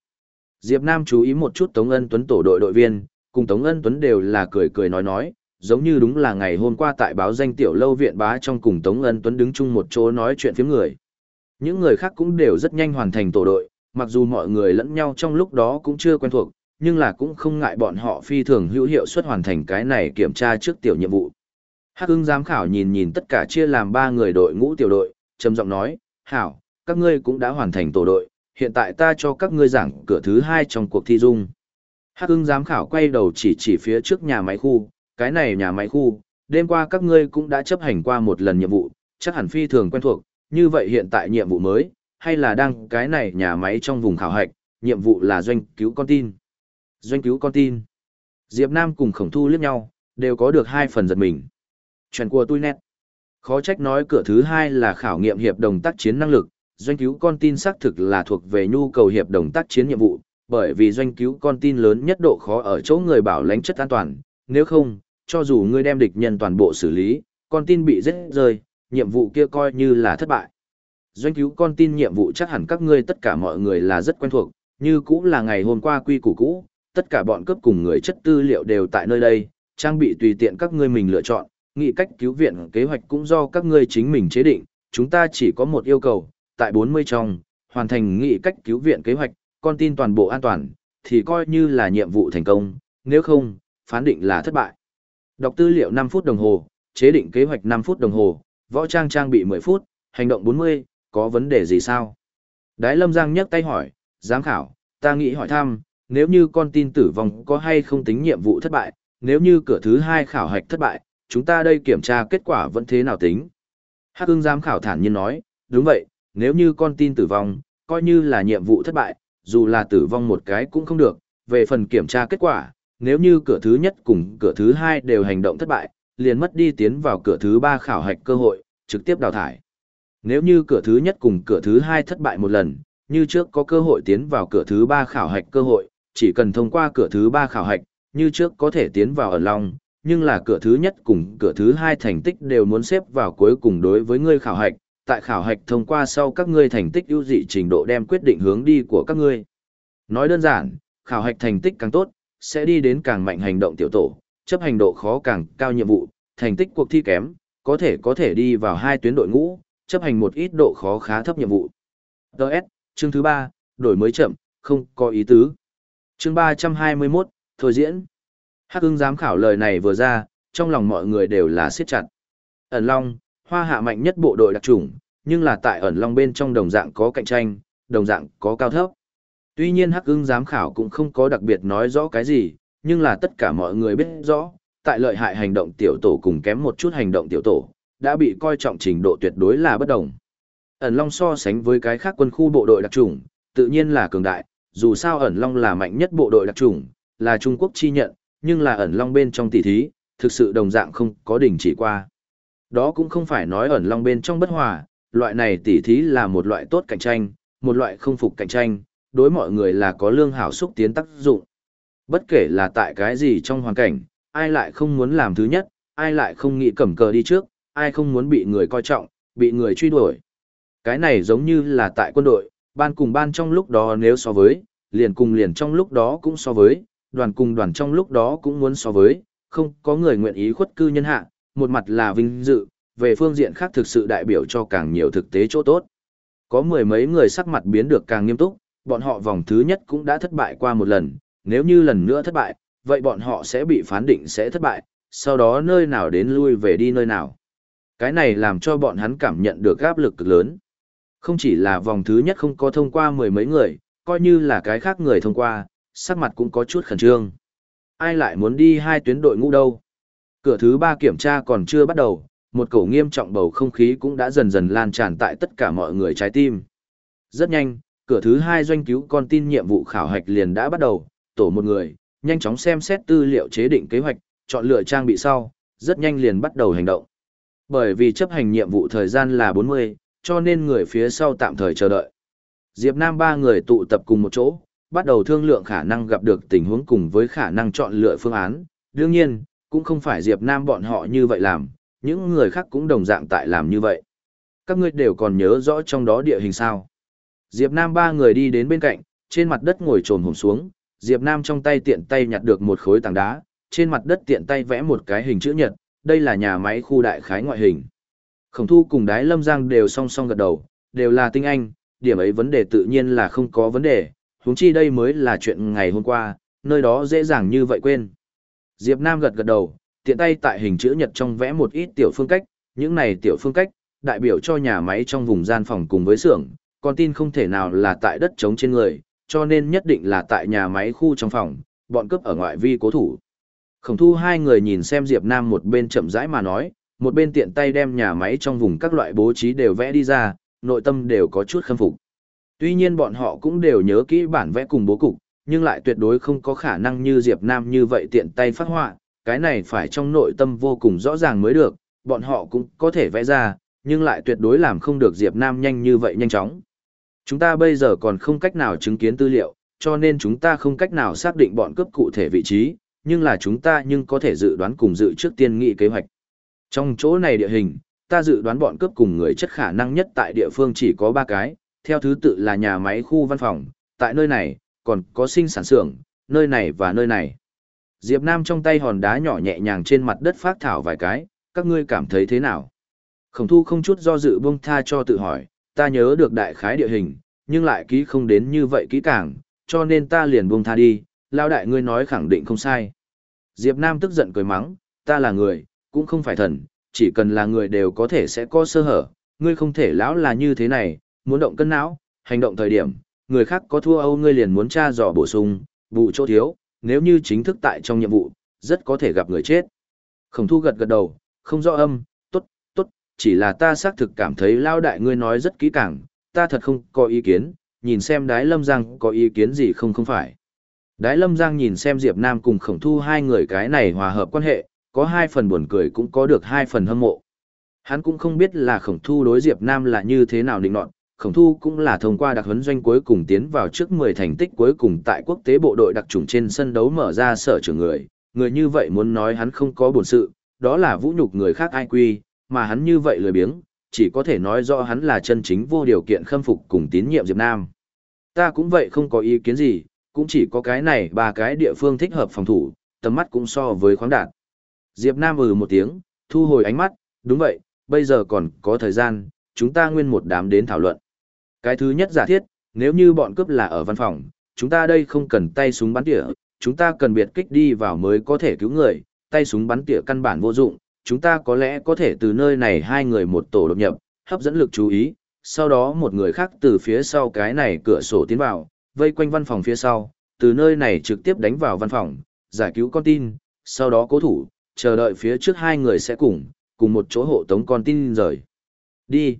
Speaker 1: Diệp Nam chú ý một chút Tống Ân Tuấn tổ đội đội viên, cùng Tống Ân Tuấn đều là cười cười nói nói, giống như đúng là ngày hôm qua tại báo danh tiểu lâu viện bá trong cùng Tống Ân Tuấn đứng chung một chỗ nói chuyện phía người. Những người khác cũng đều rất nhanh hoàn thành tổ đội, mặc dù mọi người lẫn nhau trong lúc đó cũng chưa quen thuộc, nhưng là cũng không ngại bọn họ phi thường hữu hiệu suất hoàn thành cái này kiểm tra trước tiểu nhiệm vụ. Hắc ưng giám khảo nhìn nhìn tất cả chia làm ba người đội ngũ tiểu đội, trầm giọng nói, hảo, các ngươi cũng đã hoàn thành tổ đội, hiện tại ta cho các ngươi giảng cửa thứ hai trong cuộc thi dung. Hắc ưng giám khảo quay đầu chỉ chỉ phía trước nhà máy khu, cái này nhà máy khu, đêm qua các ngươi cũng đã chấp hành qua một lần nhiệm vụ, chắc hẳn phi thường quen thuộc, như vậy hiện tại nhiệm vụ mới, hay là đang cái này nhà máy trong vùng khảo hạch, nhiệm vụ là doanh cứu con tin. Doanh cứu con tin. Diệp Nam cùng khổng thu liếc nhau, đều có được hai phần giật mình. Chuyện của tôi nét. Khó trách nói cửa thứ hai là khảo nghiệm hiệp đồng tác chiến năng lực, doanh cứu con tin xác thực là thuộc về nhu cầu hiệp đồng tác chiến nhiệm vụ, bởi vì doanh cứu con tin lớn nhất độ khó ở chỗ người bảo lãnh chất an toàn, nếu không, cho dù ngươi đem địch nhân toàn bộ xử lý, con tin bị giết rơi, nhiệm vụ kia coi như là thất bại. Doanh cứu con tin nhiệm vụ chắc hẳn các ngươi tất cả mọi người là rất quen thuộc, như cũ là ngày hôm qua quy củ cũ, tất cả bọn cướp cùng người chất tư liệu đều tại nơi đây, trang bị tùy tiện các ngươi mình lựa chọn, nghị cách cứu viện kế hoạch cũng do các ngươi chính mình chế định, chúng ta chỉ có một yêu cầu, tại 40 trong, hoàn thành nghị cách cứu viện kế hoạch, con tin toàn bộ an toàn, thì coi như là nhiệm vụ thành công, nếu không, phán định là thất bại. Đọc tư liệu 5 phút đồng hồ, chế định kế hoạch 5 phút đồng hồ, võ trang trang bị 10 phút, hành động 40, có vấn đề gì sao? Đái Lâm Giang nhấc tay hỏi, giám khảo, ta nghĩ hỏi thăm, nếu như con tin tử vong có hay không tính nhiệm vụ thất bại, nếu như cửa thứ hai khảo hạch thất bại, chúng ta đây kiểm tra kết quả vẫn thế nào tính? Hắc ưng giám khảo thản nhiên nói, đúng vậy, nếu như con tin tử vong, coi như là nhiệm vụ thất bại, dù là tử vong một cái cũng không được, về phần kiểm tra kết quả, nếu như cửa thứ nhất cùng cửa thứ hai đều hành động thất bại, liền mất đi tiến vào cửa thứ ba khảo hạch cơ hội, trực tiếp đào thải. Nếu như cửa thứ nhất cùng cửa thứ hai thất bại một lần, như trước có cơ hội tiến vào cửa thứ ba khảo hạch cơ hội, chỉ cần thông qua cửa thứ ba khảo hạch, như trước có thể tiến vào ở long, nhưng là cửa thứ nhất cùng cửa thứ hai thành tích đều muốn xếp vào cuối cùng đối với ngươi khảo hạch, tại khảo hạch thông qua sau các ngươi thành tích ưu dị trình độ đem quyết định hướng đi của các ngươi. Nói đơn giản, khảo hạch thành tích càng tốt, sẽ đi đến càng mạnh hành động tiểu tổ, chấp hành độ khó càng cao nhiệm vụ, thành tích cuộc thi kém, có thể có thể đi vào hai tuyến đội ngũ, chấp hành một ít độ khó khá thấp nhiệm vụ. Đợt, chương thứ 3, đổi mới chậm, không có ý tứ. Chương 321, thôi diễn. Hắc ưng giám khảo lời này vừa ra, trong lòng mọi người đều là siết chặt. Ẩn Long, hoa hạ mạnh nhất bộ đội đặc trùng, nhưng là tại ẩn Long bên trong đồng dạng có cạnh tranh, đồng dạng có cao thấp. Tuy nhiên Hắc ưng giám khảo cũng không có đặc biệt nói rõ cái gì, nhưng là tất cả mọi người biết rõ, tại lợi hại hành động tiểu tổ cùng kém một chút hành động tiểu tổ, đã bị coi trọng trình độ tuyệt đối là bất đồng. Ẩn Long so sánh với cái khác quân khu bộ đội đặc chủng, tự nhiên là cường đại, dù sao Ẩn Long là mạnh nhất bộ đội đặc chủng, là Trung Quốc chi nhận, nhưng là Ẩn Long bên trong tỷ thí, thực sự đồng dạng không có đỉnh chỉ qua. Đó cũng không phải nói Ẩn Long bên trong bất hòa, loại này tỷ thí là một loại tốt cạnh tranh, một loại không phục cạnh tranh, đối mọi người là có lương hảo xúc tiến tác dụng. Bất kể là tại cái gì trong hoàn cảnh, ai lại không muốn làm thứ nhất, ai lại không nghĩ cầm cờ đi trước, ai không muốn bị người coi trọng, bị người truy đuổi. Cái này giống như là tại quân đội, ban cùng ban trong lúc đó nếu so với, liền cùng liền trong lúc đó cũng so với, đoàn cùng đoàn trong lúc đó cũng muốn so với, không có người nguyện ý khuất cư nhân hạ, một mặt là vinh dự, về phương diện khác thực sự đại biểu cho càng nhiều thực tế chỗ tốt. Có mười mấy người sắc mặt biến được càng nghiêm túc, bọn họ vòng thứ nhất cũng đã thất bại qua một lần, nếu như lần nữa thất bại, vậy bọn họ sẽ bị phán định sẽ thất bại, sau đó nơi nào đến lui về đi nơi nào. Cái này làm cho bọn hắn cảm nhận được áp lực cực lớn. Không chỉ là vòng thứ nhất không có thông qua mười mấy người, coi như là cái khác người thông qua, sắc mặt cũng có chút khẩn trương. Ai lại muốn đi hai tuyến đội ngũ đâu? Cửa thứ ba kiểm tra còn chưa bắt đầu, một cổ nghiêm trọng bầu không khí cũng đã dần dần lan tràn tại tất cả mọi người trái tim. Rất nhanh, cửa thứ hai doanh cứu con tin nhiệm vụ khảo hạch liền đã bắt đầu, tổ một người, nhanh chóng xem xét tư liệu chế định kế hoạch, chọn lựa trang bị sau, rất nhanh liền bắt đầu hành động. Bởi vì chấp hành nhiệm vụ thời gian là 40, cho nên người phía sau tạm thời chờ đợi. Diệp Nam ba người tụ tập cùng một chỗ, bắt đầu thương lượng khả năng gặp được tình huống cùng với khả năng chọn lựa phương án. Đương nhiên, cũng không phải Diệp Nam bọn họ như vậy làm, những người khác cũng đồng dạng tại làm như vậy. Các ngươi đều còn nhớ rõ trong đó địa hình sao. Diệp Nam ba người đi đến bên cạnh, trên mặt đất ngồi trồn hổm xuống, Diệp Nam trong tay tiện tay nhặt được một khối tảng đá, trên mặt đất tiện tay vẽ một cái hình chữ nhật, đây là nhà máy khu đại khái ngoại hình. Khổng thu cùng đái lâm giang đều song song gật đầu, đều là tinh anh, điểm ấy vấn đề tự nhiên là không có vấn đề, huống chi đây mới là chuyện ngày hôm qua, nơi đó dễ dàng như vậy quên. Diệp Nam gật gật đầu, tiện tay tại hình chữ nhật trong vẽ một ít tiểu phương cách, những này tiểu phương cách, đại biểu cho nhà máy trong vùng gian phòng cùng với xưởng, con tin không thể nào là tại đất trống trên người, cho nên nhất định là tại nhà máy khu trong phòng, bọn cướp ở ngoại vi cố thủ. Khổng thu hai người nhìn xem Diệp Nam một bên chậm rãi mà nói, một bên tiện tay đem nhà máy trong vùng các loại bố trí đều vẽ đi ra, nội tâm đều có chút khâm phục. Tuy nhiên bọn họ cũng đều nhớ kỹ bản vẽ cùng bố cục, nhưng lại tuyệt đối không có khả năng như Diệp Nam như vậy tiện tay phát họa, cái này phải trong nội tâm vô cùng rõ ràng mới được, bọn họ cũng có thể vẽ ra, nhưng lại tuyệt đối làm không được Diệp Nam nhanh như vậy nhanh chóng. Chúng ta bây giờ còn không cách nào chứng kiến tư liệu, cho nên chúng ta không cách nào xác định bọn cướp cụ thể vị trí, nhưng là chúng ta nhưng có thể dự đoán cùng dự trước tiên nghị kế hoạch. Trong chỗ này địa hình, ta dự đoán bọn cướp cùng người chất khả năng nhất tại địa phương chỉ có 3 cái, theo thứ tự là nhà máy khu văn phòng, tại nơi này, còn có sinh sản xưởng, nơi này và nơi này. Diệp Nam trong tay hòn đá nhỏ nhẹ nhàng trên mặt đất phát thảo vài cái, các ngươi cảm thấy thế nào? Khổng thu không chút do dự buông tha cho tự hỏi, ta nhớ được đại khái địa hình, nhưng lại ký không đến như vậy kỹ càng, cho nên ta liền buông tha đi, lao đại ngươi nói khẳng định không sai. Diệp Nam tức giận cười mắng, ta là người, cũng không phải thần, chỉ cần là người đều có thể sẽ có sơ hở, ngươi không thể lão là như thế này, muốn động cân não, hành động thời điểm, người khác có thua Âu ngươi liền muốn tra dò bổ sung, vụ chỗ thiếu, nếu như chính thức tại trong nhiệm vụ, rất có thể gặp người chết. Khổng thu gật gật đầu, không rõ âm, chỉ là ta xác thực cảm thấy lao đại ngươi nói rất kỹ càng, ta thật không có ý kiến, nhìn xem đái lâm giang có ý kiến gì không không phải. Đái lâm giang nhìn xem Diệp Nam cùng khổng thu hai người cái này hòa hợp quan hệ, có hai phần buồn cười cũng có được hai phần hâm mộ. Hắn cũng không biết là khổng thu đối Diệp Nam là như thế nào định nọt, khổng thu cũng là thông qua đặc huấn doanh cuối cùng tiến vào trước 10 thành tích cuối cùng tại quốc tế bộ đội đặc trùng trên sân đấu mở ra sở trưởng người, người như vậy muốn nói hắn không có buồn sự, đó là vũ nhục người khác ai quy, mà hắn như vậy lười biếng, chỉ có thể nói rõ hắn là chân chính vô điều kiện khâm phục cùng tín nhiệm Diệp Nam. Ta cũng vậy không có ý kiến gì, cũng chỉ có cái này ba cái địa phương thích hợp phòng thủ, tầm mắt cũng so với khoáng đạt. Diệp Nam ừ một tiếng, thu hồi ánh mắt, đúng vậy, bây giờ còn có thời gian, chúng ta nguyên một đám đến thảo luận. Cái thứ nhất giả thiết, nếu như bọn cướp là ở văn phòng, chúng ta đây không cần tay súng bắn tỉa, chúng ta cần biệt kích đi vào mới có thể cứu người, tay súng bắn tỉa căn bản vô dụng, chúng ta có lẽ có thể từ nơi này hai người một tổ đột nhập, hấp dẫn lực chú ý, sau đó một người khác từ phía sau cái này cửa sổ tiến vào, vây quanh văn phòng phía sau, từ nơi này trực tiếp đánh vào văn phòng, giải cứu con tin, sau đó cố thủ, chờ đợi phía trước hai người sẽ cùng, cùng một chỗ hộ tống con tin rời. Đi.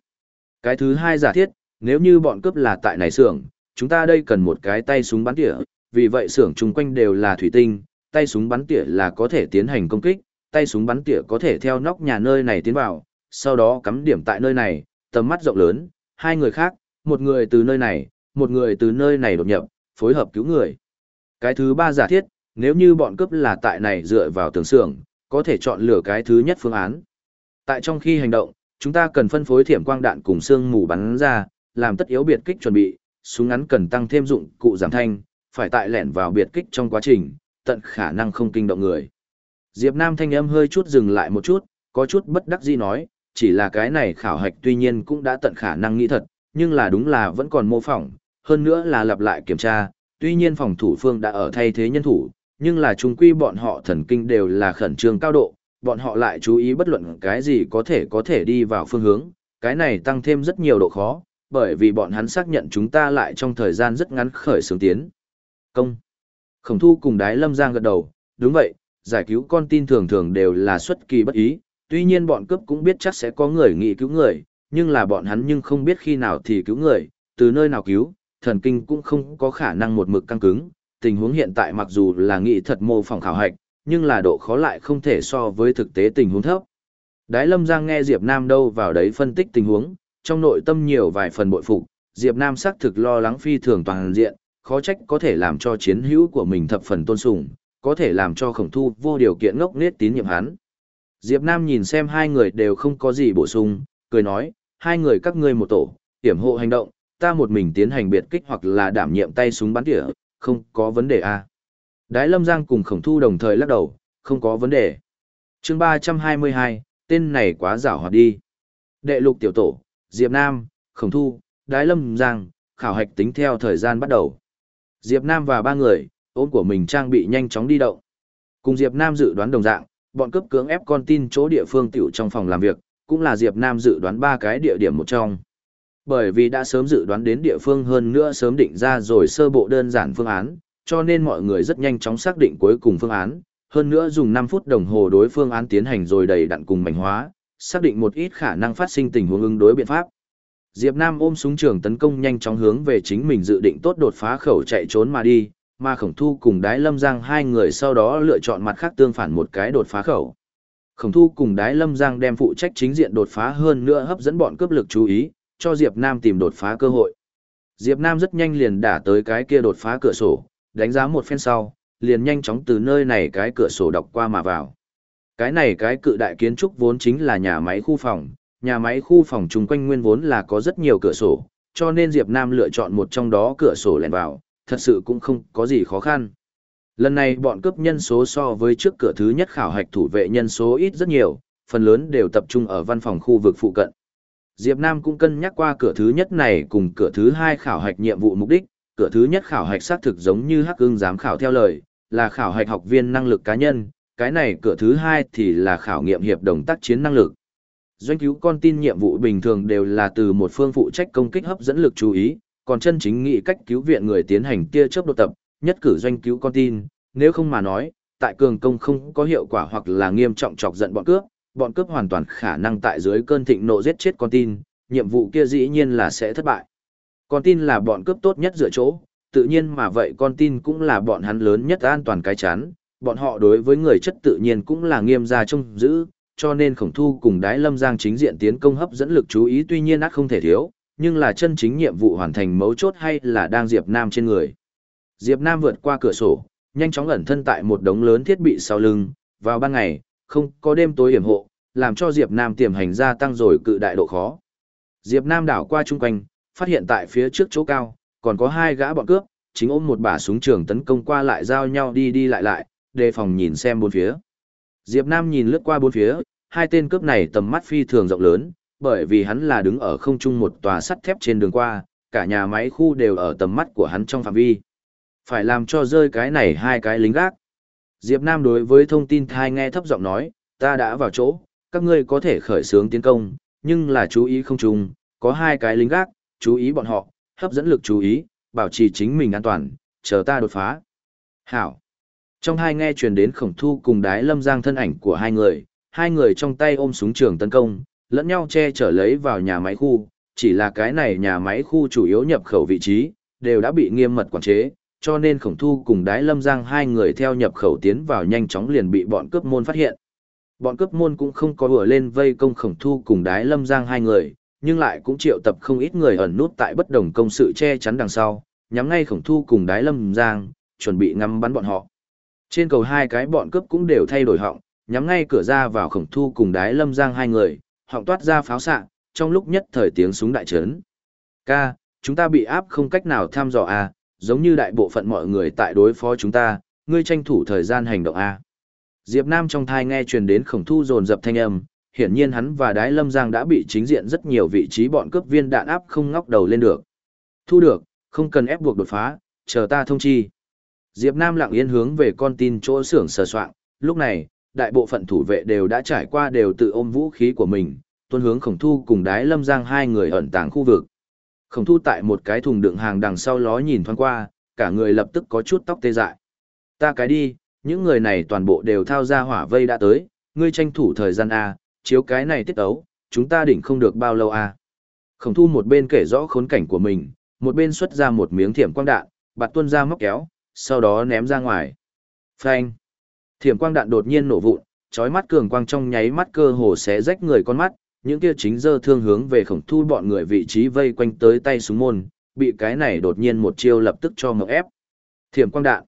Speaker 1: Cái thứ hai giả thiết, nếu như bọn cướp là tại này xưởng, chúng ta đây cần một cái tay súng bắn tỉa, vì vậy xưởng chung quanh đều là thủy tinh, tay súng bắn tỉa là có thể tiến hành công kích, tay súng bắn tỉa có thể theo nóc nhà nơi này tiến vào, sau đó cắm điểm tại nơi này, tầm mắt rộng lớn, hai người khác, một người từ nơi này, một người từ nơi này đột nhập, phối hợp cứu người. Cái thứ ba giả thiết, nếu như bọn cướp là tại này dựa vào tường xưởng, có thể chọn lựa cái thứ nhất phương án. Tại trong khi hành động, chúng ta cần phân phối thiểm quang đạn cùng xương mù bắn ra, làm tất yếu biệt kích chuẩn bị, súng ngắn cần tăng thêm dụng cụ giảm thanh, phải tại lẻn vào biệt kích trong quá trình, tận khả năng không kinh động người. Diệp Nam thanh âm hơi chút dừng lại một chút, có chút bất đắc dĩ nói, chỉ là cái này khảo hạch tuy nhiên cũng đã tận khả năng nghĩ thật, nhưng là đúng là vẫn còn mô phỏng, hơn nữa là lặp lại kiểm tra, tuy nhiên phòng thủ phương đã ở thay thế nhân thủ, nhưng là chung quy bọn họ thần kinh đều là khẩn trương cao độ, bọn họ lại chú ý bất luận cái gì có thể có thể đi vào phương hướng, cái này tăng thêm rất nhiều độ khó, bởi vì bọn hắn xác nhận chúng ta lại trong thời gian rất ngắn khởi xướng tiến. Công. Khổng thu cùng đái lâm giang gật đầu, đúng vậy, giải cứu con tin thường thường đều là xuất kỳ bất ý, tuy nhiên bọn cướp cũng biết chắc sẽ có người nghĩ cứu người, nhưng là bọn hắn nhưng không biết khi nào thì cứu người, từ nơi nào cứu, thần kinh cũng không có khả năng một mực căng cứng, tình huống hiện tại mặc dù là nghị thật mô phỏng khảo hạch, nhưng là độ khó lại không thể so với thực tế tình huống thấp. Đái Lâm Giang nghe Diệp Nam đâu vào đấy phân tích tình huống, trong nội tâm nhiều vài phần bội phục, Diệp Nam xác thực lo lắng phi thường toàn diện, khó trách có thể làm cho chiến hữu của mình thập phần tôn sùng, có thể làm cho khổng thu vô điều kiện ngốc nết tín nhiệm hắn. Diệp Nam nhìn xem hai người đều không có gì bổ sung, cười nói, hai người các ngươi một tổ, hiểm hộ hành động, ta một mình tiến hành biệt kích hoặc là đảm nhiệm tay súng bắn tỉa, không có vấn đề à. Đái Lâm Giang cùng khổng thu đồng thời lắc đầu, không có vấn đề. chương 322, tên này quá giả hoạt đi. Đệ lục tiểu tổ, Diệp Nam, Khổng Thu, Đái Lâm Giang, khảo hạch tính theo thời gian bắt đầu. Diệp Nam và ba người, ôm của mình trang bị nhanh chóng đi động. Cùng Diệp Nam dự đoán đồng dạng, bọn cướp cưỡng ép con tin chỗ địa phương tiểu trong phòng làm việc, cũng là Diệp Nam dự đoán ba cái địa điểm một trong. Bởi vì đã sớm dự đoán đến địa phương hơn nữa sớm định ra rồi sơ bộ đơn giản phương án, cho nên mọi người rất nhanh chóng xác định cuối cùng phương án, hơn nữa dùng 5 phút đồng hồ đối phương án tiến hành rồi đầy đặn cùng mảnh hóa, xác định một ít khả năng phát sinh tình huống ứng đối biện pháp. Diệp Nam ôm súng trường tấn công nhanh chóng hướng về chính mình dự định tốt đột phá khẩu chạy trốn mà đi, mà Khổng Thu cùng Đái Lâm Giang hai người sau đó lựa chọn mặt khác tương phản một cái đột phá khẩu. Khổng Thu cùng Đái Lâm Giang đem phụ trách chính diện đột phá hơn nữa hấp dẫn bọn cướp lực chú ý, cho Diệp Nam tìm đột phá cơ hội. Diệp Nam rất nhanh liền đả tới cái kia đột phá cửa sổ, đánh giá một phen sau, liền nhanh chóng từ nơi này cái cửa sổ đọc qua mà vào. Cái này cái cự đại kiến trúc vốn chính là nhà máy khu phòng, nhà máy khu phòng chung quanh nguyên vốn là có rất nhiều cửa sổ, cho nên Diệp Nam lựa chọn một trong đó cửa sổ lẻn vào, thật sự cũng không có gì khó khăn. Lần này bọn cướp nhân số so với trước cửa thứ nhất khảo hạch thủ vệ nhân số ít rất nhiều, phần lớn đều tập trung ở văn phòng khu vực phụ cận. Diệp Nam cũng cân nhắc qua cửa thứ nhất này cùng cửa thứ hai khảo hạch nhiệm vụ mục đích, cửa thứ nhất khảo hạch xác thực giống như Hắc Ưng giám khảo theo lời, là khảo hạch học viên năng lực cá nhân, cái này cửa thứ hai thì là khảo nghiệm hiệp đồng tác chiến năng lực. Doanh cứu con tin nhiệm vụ bình thường đều là từ một phương phụ trách công kích hấp dẫn lực chú ý, còn chân chính nghị cách cứu viện người tiến hành tia chớp đột tập, nhất cử doanh cứu con tin, nếu không mà nói, tại cường công không có hiệu quả hoặc là nghiêm trọng chọc giận bọn cướp, bọn cướp hoàn toàn khả năng tại dưới cơn thịnh nộ giết chết con tin, nhiệm vụ kia dĩ nhiên là sẽ thất bại. Con tin là bọn cướp tốt nhất dựa chỗ, tự nhiên mà vậy con tin cũng là bọn hắn lớn nhất an toàn cái chắn, bọn họ đối với người chất tự nhiên cũng là nghiêm gia trông giữ, cho nên khổng thu cùng đái lâm giang chính diện tiến công hấp dẫn lực chú ý tuy nhiên át không thể thiếu, nhưng là chân chính nhiệm vụ hoàn thành mấu chốt hay là đang Diệp Nam trên người. Diệp Nam vượt qua cửa sổ, nhanh chóng ẩn thân tại một đống lớn thiết bị sau lưng, vào ban ngày, không có đêm tối hiểm hộ, làm cho Diệp Nam tiềm hành gia tăng rồi cự đại độ khó. Diệp Nam đảo qua chung quanh, phát hiện tại phía trước chỗ cao, còn có hai gã bọn cướp, chính ôm một bả súng trường tấn công qua lại giao nhau đi đi lại lại, đề phòng nhìn xem bốn phía. Diệp Nam nhìn lướt qua bốn phía, hai tên cướp này tầm mắt phi thường rộng lớn, bởi vì hắn là đứng ở không trung một tòa sắt thép trên đường qua, cả nhà máy khu đều ở tầm mắt của hắn trong phạm vi. Phải làm cho rơi cái này hai cái lính gác. Diệp Nam đối với thông tin thai nghe thấp giọng nói, ta đã vào chỗ, các ngươi có thể khởi xướng tiến công, nhưng là chú ý không trùng, có hai cái lính gác, chú ý bọn họ, hấp dẫn lực chú ý, bảo trì chính mình an toàn, chờ ta đột phá. Hảo. Trong hai nghe truyền đến khổng thu cùng đái lâm giang thân ảnh của hai người, hai người trong tay ôm súng trường tấn công, lẫn nhau che chở lấy vào nhà máy khu, chỉ là cái này nhà máy khu chủ yếu nhập khẩu vị trí, đều đã bị nghiêm mật quản chế, cho nên khổng thu cùng đái lâm giang hai người theo nhập khẩu tiến vào nhanh chóng liền bị bọn cướp môn phát hiện. Bọn cướp môn cũng không có vừa lên vây công khổng thu cùng đái lâm giang hai người, nhưng lại cũng triệu tập không ít người ẩn nút tại bất đồng công sự che chắn đằng sau, nhắm ngay khổng thu cùng đái lâm giang, chuẩn bị ngắm bắn bọn họ. Trên cầu hai cái bọn cướp cũng đều thay đổi họng, nhắm ngay cửa ra vào khổng thu cùng đái lâm giang hai người, họng toát ra pháo xạ, trong lúc nhất thời tiếng súng đại trấn. Ca, chúng ta bị áp không cách nào tham dò à, giống như đại bộ phận mọi người tại đối phó chúng ta, ngươi tranh thủ thời gian hành động à. Diệp Nam trong thai nghe truyền đến khổng thu dồn dập thanh âm, hiển nhiên hắn và đái lâm giang đã bị chính diện rất nhiều vị trí bọn cướp viên đạn áp không ngóc đầu lên được. Thu được, không cần ép buộc đột phá, chờ ta thông chi. Diệp Nam lặng yên hướng về con tin chỗ xưởng sờ soạn, lúc này, đại bộ phận thủ vệ đều đã trải qua đều tự ôm vũ khí của mình, tuân hướng khổng thu cùng đái lâm giang hai người ẩn tàng khu vực. Khổng thu tại một cái thùng đựng hàng đằng sau ló nhìn thoáng qua, cả người lập tức có chút tóc tê dại. Ta cái đi, những người này toàn bộ đều thao ra hỏa vây đã tới, ngươi tranh thủ thời gian A, chiếu cái này tiết ấu, chúng ta đỉnh không được bao lâu A. Khổng thu một bên kể rõ khốn cảnh của mình, một bên xuất ra một miếng thiểm quang đạn, bạt tuân ra móc kéo, sau đó ném ra ngoài. Phanh. Thiểm quang đạn đột nhiên nổ vụn, chói mắt cường quang trong nháy mắt cơ hồ xé rách người con mắt, những kia chính dơ thương hướng về khổng thu bọn người vị trí vây quanh tới tay súng môn, bị cái này đột nhiên một chiêu lập tức cho ngợp ép. Thiểm quang đạn.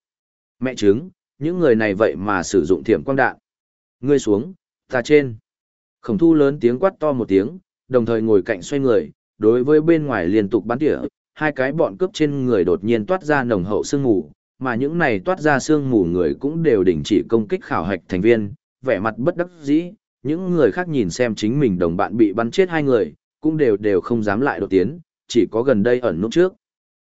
Speaker 1: Mẹ chứng, những người này vậy mà sử dụng thiểm quang đạn. Ngươi xuống, ta trên. Khổng thu lớn tiếng quát to một tiếng, đồng thời ngồi cạnh xoay người, đối với bên ngoài liên tục bắn tỉa, hai cái bọn cướp trên người đột nhiên toát ra nồng hậu sương mù, mà những này toát ra xương mù người cũng đều đình chỉ công kích khảo hạch thành viên, vẻ mặt bất đắc dĩ, những người khác nhìn xem chính mình đồng bạn bị bắn chết hai người, cũng đều đều không dám lại đột tiến, chỉ có gần đây ẩn nút trước.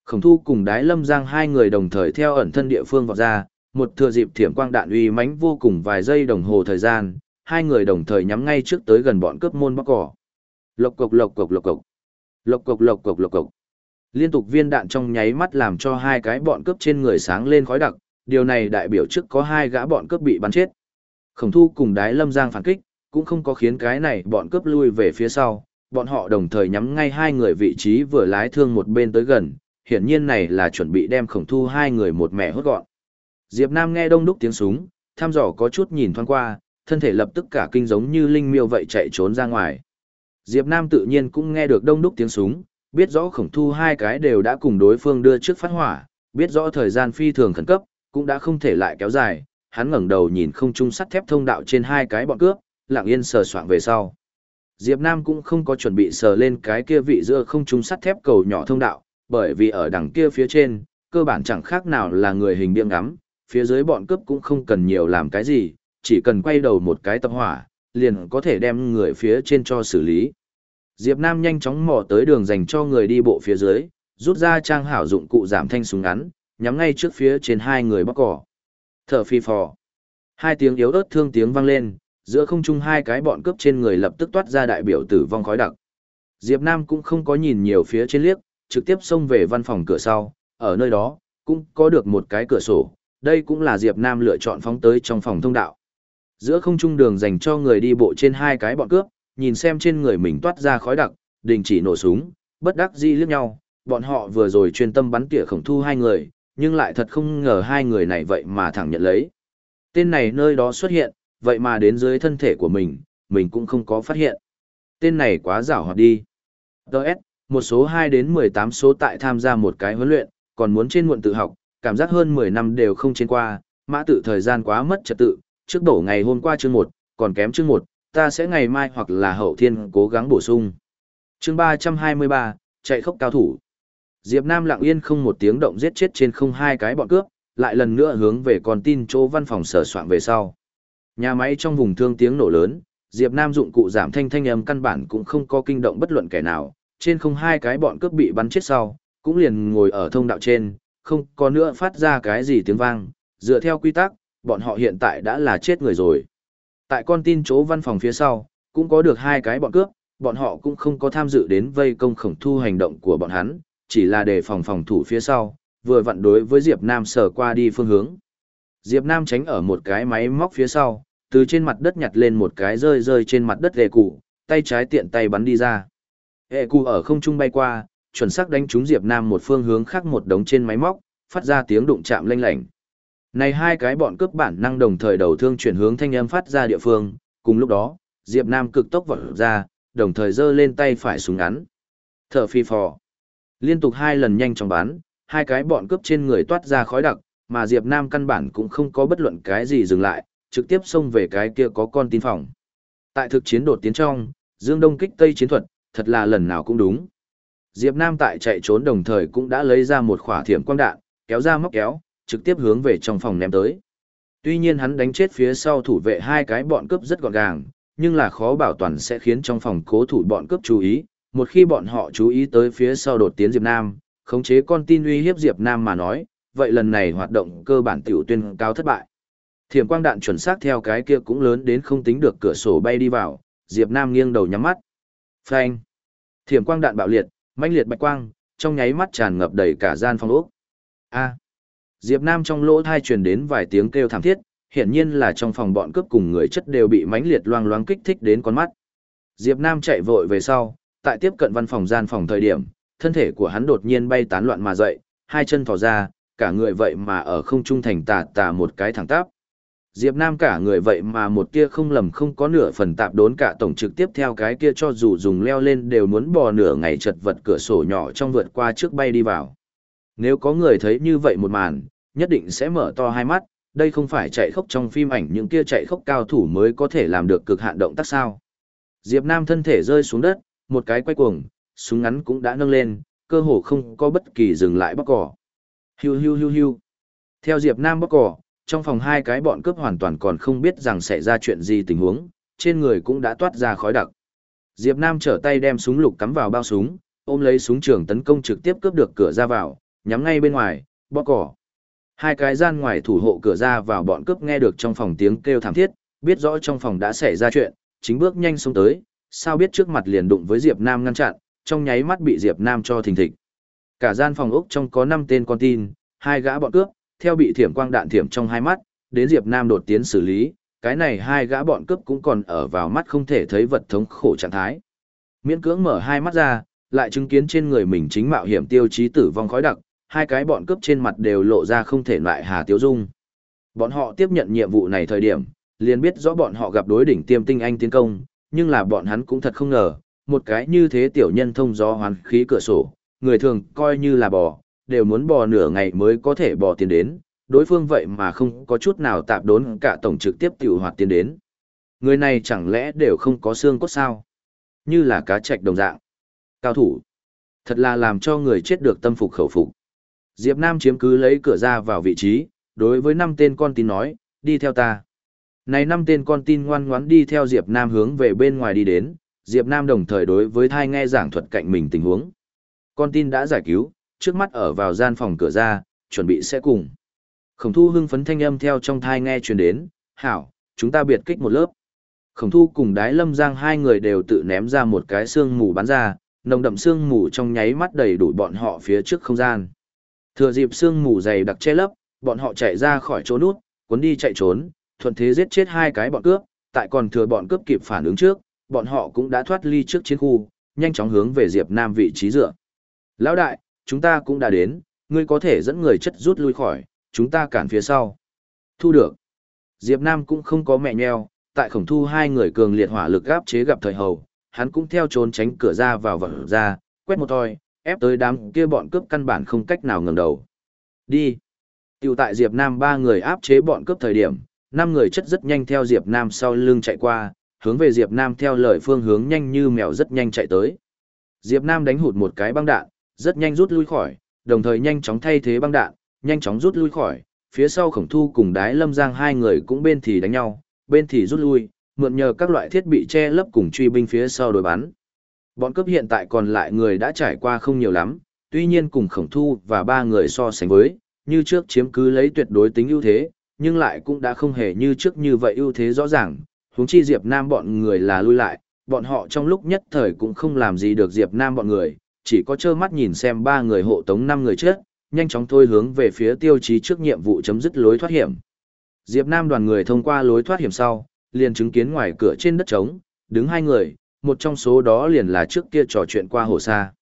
Speaker 1: Khổng thu cùng đái lâm giang hai người đồng thời theo ẩn thân địa phương vào ra, một thừa dịp thiểm quang đạn uy mãnh vô cùng vài giây đồng hồ thời gian, hai người đồng thời nhắm ngay trước tới gần bọn cướp môn bóc cỏ. Lộc cộc lộc cộc lộc cộc. Lộc cộc lộc cộc lộc cộc. Liên tục viên đạn trong nháy mắt làm cho hai cái bọn cướp trên người sáng lên khói đặc, điều này đại biểu trước có hai gã bọn cướp bị bắn chết. Khổng thu cùng đái lâm giang phản kích, cũng không có khiến cái này bọn cướp lui về phía sau, bọn họ đồng thời nhắm ngay hai người vị trí vừa lái thương một bên tới gần, hiển nhiên này là chuẩn bị đem khổng thu hai người một mẹ hốt gọn. Diệp Nam nghe đông đúc tiếng súng, tham dò có chút nhìn thoáng qua, thân thể lập tức cả kinh giống như linh miêu vậy chạy trốn ra ngoài. Diệp Nam tự nhiên cũng nghe được đông đúc tiếng súng, biết rõ khổng thu hai cái đều đã cùng đối phương đưa trước phát hỏa, biết rõ thời gian phi thường khẩn cấp, cũng đã không thể lại kéo dài, hắn ngẩng đầu nhìn không trung sắt thép thông đạo trên hai cái bọn cướp, lặng yên sờ soạng về sau. Diệp Nam cũng không có chuẩn bị sờ lên cái kia vị giữa không trung sắt thép cầu nhỏ thông đạo, bởi vì ở đằng kia phía trên, cơ bản chẳng khác nào là người hình biếng ngắm, phía dưới bọn cướp cũng không cần nhiều làm cái gì, chỉ cần quay đầu một cái tập hỏa, liền có thể đem người phía trên cho xử lý. Diệp Nam nhanh chóng mò tới đường dành cho người đi bộ phía dưới, rút ra trang hảo dụng cụ giảm thanh súng ngắn, nhắm ngay trước phía trên hai người bóc cỏ. Thở phi phò. Hai tiếng yếu ớt thương tiếng vang lên, giữa không trung hai cái bọn cướp trên người lập tức toát ra đại biểu tử vong khói đặc. Diệp Nam cũng không có nhìn nhiều phía trên liếc, trực tiếp xông về văn phòng cửa sau, ở nơi đó, cũng có được một cái cửa sổ, đây cũng là Diệp Nam lựa chọn phóng tới trong phòng thông đạo. Giữa không trung đường dành cho người đi bộ trên hai cái bọn cướp, nhìn xem trên người mình toát ra khói đặc, đình chỉ nổ súng, bất đắc dĩ liếc nhau, bọn họ vừa rồi chuyên tâm bắn tỉa khổng thu hai người, nhưng lại thật không ngờ hai người này vậy mà thẳng nhận lấy. Tên này nơi đó xuất hiện, vậy mà đến dưới thân thể của mình, mình cũng không có phát hiện. Tên này quá rảo hoạt đi. Đợt, một số 2 đến 18 số tại tham gia một cái huấn luyện, còn muốn trên muộn tự học, cảm giác hơn 10 năm đều không trên qua, mã tự thời gian quá mất trật tự, trước đổ ngày hôm qua chương 1, còn kém chương 1, ta sẽ ngày mai hoặc là hậu thiên cố gắng bổ sung. Chương 323, chạy khốc cao thủ. Diệp Nam lặng yên không một tiếng động giết chết trên không hai cái bọn cướp, lại lần nữa hướng về con tin chỗ văn phòng sở soạn về sau. Nhà máy trong vùng thương tiếng nổ lớn, Diệp Nam dụng cụ giảm thanh thanh âm căn bản cũng không có kinh động bất luận kẻ nào, trên không hai cái bọn cướp bị bắn chết sau, cũng liền ngồi ở thông đạo trên, không có nữa phát ra cái gì tiếng vang, dựa theo quy tắc, bọn họ hiện tại đã là chết người rồi. Tại con tin chỗ văn phòng phía sau, cũng có được hai cái bọn cướp, bọn họ cũng không có tham dự đến vây công khổng thu hành động của bọn hắn, chỉ là để phòng phòng thủ phía sau, vừa vặn đối với Diệp Nam sờ qua đi phương hướng. Diệp Nam tránh ở một cái máy móc phía sau, từ trên mặt đất nhặt lên một cái rơi rơi trên mặt đất hệ cụ, tay trái tiện tay bắn đi ra. Hệ cụ ở không trung bay qua, chuẩn xác đánh trúng Diệp Nam một phương hướng khác một đống trên máy móc, phát ra tiếng đụng chạm lanh lảnh. Này hai cái bọn cướp bản năng đồng thời đầu thương chuyển hướng thanh âm phát ra địa phương, cùng lúc đó, Diệp Nam cực tốc vọt ra, đồng thời giơ lên tay phải súng ngắn. Thở phi phò. Liên tục hai lần nhanh chóng bắn, hai cái bọn cướp trên người toát ra khói đặc, mà Diệp Nam căn bản cũng không có bất luận cái gì dừng lại, trực tiếp xông về cái kia có con tin phòng. Tại thực chiến đột tiến trong, Dương Đông kích Tây chiến thuật, thật là lần nào cũng đúng. Diệp Nam tại chạy trốn đồng thời cũng đã lấy ra một khỏa thiểm quang đạn, kéo ra móc kéo, trực tiếp hướng về trong phòng ném tới. Tuy nhiên hắn đánh chết phía sau thủ vệ hai cái bọn cướp rất gọn gàng, nhưng là khó bảo toàn sẽ khiến trong phòng cố thủ bọn cướp chú ý, một khi bọn họ chú ý tới phía sau đột tiến Diệp Nam, khống chế con tin uy hiếp Diệp Nam mà nói, vậy lần này hoạt động cơ bản tiểu tuyên cao thất bại. Thiểm quang đạn chuẩn xác theo cái kia cũng lớn đến không tính được cửa sổ bay đi vào, Diệp Nam nghiêng đầu nhắm mắt. Phanh! Thiểm quang đạn bạo liệt, mãnh liệt bạch quang, trong nháy mắt tràn ngập đầy cả gian phòng ốc. A! Diệp Nam trong lỗ thai truyền đến vài tiếng kêu thảm thiết, hiển nhiên là trong phòng bọn cướp cùng người chất đều bị mãnh liệt loang loáng kích thích đến con mắt. Diệp Nam chạy vội về sau, tại tiếp cận văn phòng gian phòng thời điểm, thân thể của hắn đột nhiên bay tán loạn mà dậy, hai chân thò ra, cả người vậy mà ở không trung thành tà tà một cái thẳng tắp. Diệp Nam cả người vậy mà một kia không lầm không có nửa phần tạp đốn cả tổng trực tiếp theo cái kia cho dù dùng leo lên đều muốn bò nửa ngày chật vật cửa sổ nhỏ trong vượt qua trước bay đi vào. Nếu có người thấy như vậy một màn, nhất định sẽ mở to hai mắt, đây không phải chạy khốc trong phim ảnh những kia chạy khốc cao thủ mới có thể làm được cực hạn động tác sao. Diệp Nam thân thể rơi xuống đất, một cái quay cuồng, súng ngắn cũng đã nâng lên, cơ hồ không có bất kỳ dừng lại bóc cỏ. Hiu hiu hiu hiu. Theo Diệp Nam bóc cỏ, trong phòng hai cái bọn cướp hoàn toàn còn không biết rằng sẽ ra chuyện gì tình huống, trên người cũng đã toát ra khói đặc. Diệp Nam trở tay đem súng lục cắm vào bao súng, ôm lấy súng trường tấn công trực tiếp cướp được cửa ra vào, nhắm ngay bên ngoài, bóc cỏ. Hai cái gian ngoài thủ hộ cửa ra vào bọn cướp nghe được trong phòng tiếng kêu thảm thiết, biết rõ trong phòng đã xảy ra chuyện, chính bước nhanh xuống tới, sao biết trước mặt liền đụng với Diệp Nam ngăn chặn, trong nháy mắt bị Diệp Nam cho thình thịch. Cả gian phòng ốc trong có 5 tên con tin, hai gã bọn cướp, theo bị thiểm quang đạn thiểm trong hai mắt, đến Diệp Nam đột tiến xử lý, cái này hai gã bọn cướp cũng còn ở vào mắt không thể thấy vật thống khổ trạng thái. Miễn cưỡng mở hai mắt ra, lại chứng kiến trên người mình chính mạo hiểm tiêu chí tử vong khói đặc, hai cái bọn cướp trên mặt đều lộ ra không thể loại hà tiếu dung. Bọn họ tiếp nhận nhiệm vụ này thời điểm, liền biết rõ bọn họ gặp đối đỉnh tiêm tinh anh tiến công, nhưng là bọn hắn cũng thật không ngờ, một cái như thế tiểu nhân thông gió hoàn khí cửa sổ, người thường coi như là bò, đều muốn bò nửa ngày mới có thể bò tiến đến, đối phương vậy mà không có chút nào tạp đốn cả tổng trực tiếp tiểu hoạt tiến đến. Người này chẳng lẽ đều không có xương cốt sao? Như là cá trạch đồng dạng. Cao thủ. Thật là làm cho người chết được tâm phục khẩu phục. Diệp Nam chiếm cứ lấy cửa ra vào vị trí, đối với năm tên con tin nói, đi theo ta. Này năm tên con tin ngoan ngoãn đi theo Diệp Nam hướng về bên ngoài đi đến, Diệp Nam đồng thời đối với thai nghe giảng thuật cạnh mình tình huống. Con tin đã giải cứu, trước mắt ở vào gian phòng cửa ra, chuẩn bị sẽ cùng. Khổng thu hưng phấn thanh âm theo trong thai nghe truyền đến, hảo, chúng ta biệt kích một lớp. Khổng thu cùng đái lâm giang hai người đều tự ném ra một cái xương mù bắn ra, nồng đậm xương mù trong nháy mắt đầy đủ bọn họ phía trước không gian. Thừa dịp xương mù dày đặc che lấp, bọn họ chạy ra khỏi chỗ nút, cuốn đi chạy trốn, thuận thế giết chết hai cái bọn cướp, tại còn thừa bọn cướp kịp phản ứng trước, bọn họ cũng đã thoát ly trước chiến khu, nhanh chóng hướng về Diệp Nam vị trí dựa. Lão đại, chúng ta cũng đã đến, ngươi có thể dẫn người chất rút lui khỏi, chúng ta cản phía sau. Thu được. Diệp Nam cũng không có mẹ nheo, tại khổng thu hai người cường liệt hỏa lực áp chế gặp thời hầu, hắn cũng theo trốn tránh cửa ra vào vật ra, quét một thôi ép tới đám kia bọn cướp căn bản không cách nào ngẩng đầu. Đi. Tiểu tại Diệp Nam ba người áp chế bọn cướp thời điểm, năm người chất rất nhanh theo Diệp Nam sau lưng chạy qua, hướng về Diệp Nam theo lời phương hướng nhanh như mèo rất nhanh chạy tới. Diệp Nam đánh hụt một cái băng đạn, rất nhanh rút lui khỏi, đồng thời nhanh chóng thay thế băng đạn, nhanh chóng rút lui khỏi, phía sau khổng thu cùng đái lâm giang hai người cũng bên thì đánh nhau, bên thì rút lui, mượn nhờ các loại thiết bị che lấp cùng truy binh phía sau đối bắn. Bọn cướp hiện tại còn lại người đã trải qua không nhiều lắm, tuy nhiên cùng khổng thu và ba người so sánh với, như trước chiếm cứ lấy tuyệt đối tính ưu thế, nhưng lại cũng đã không hề như trước như vậy ưu thế rõ ràng, huống chi Diệp Nam bọn người là lui lại, bọn họ trong lúc nhất thời cũng không làm gì được Diệp Nam bọn người, chỉ có trơ mắt nhìn xem ba người hộ tống năm người chết, nhanh chóng thôi hướng về phía tiêu chí trước nhiệm vụ chấm dứt lối thoát hiểm. Diệp Nam đoàn người thông qua lối thoát hiểm sau, liền chứng kiến ngoài cửa trên đất trống, đứng hai người, một trong số đó liền là trước kia trò chuyện qua hồ sa.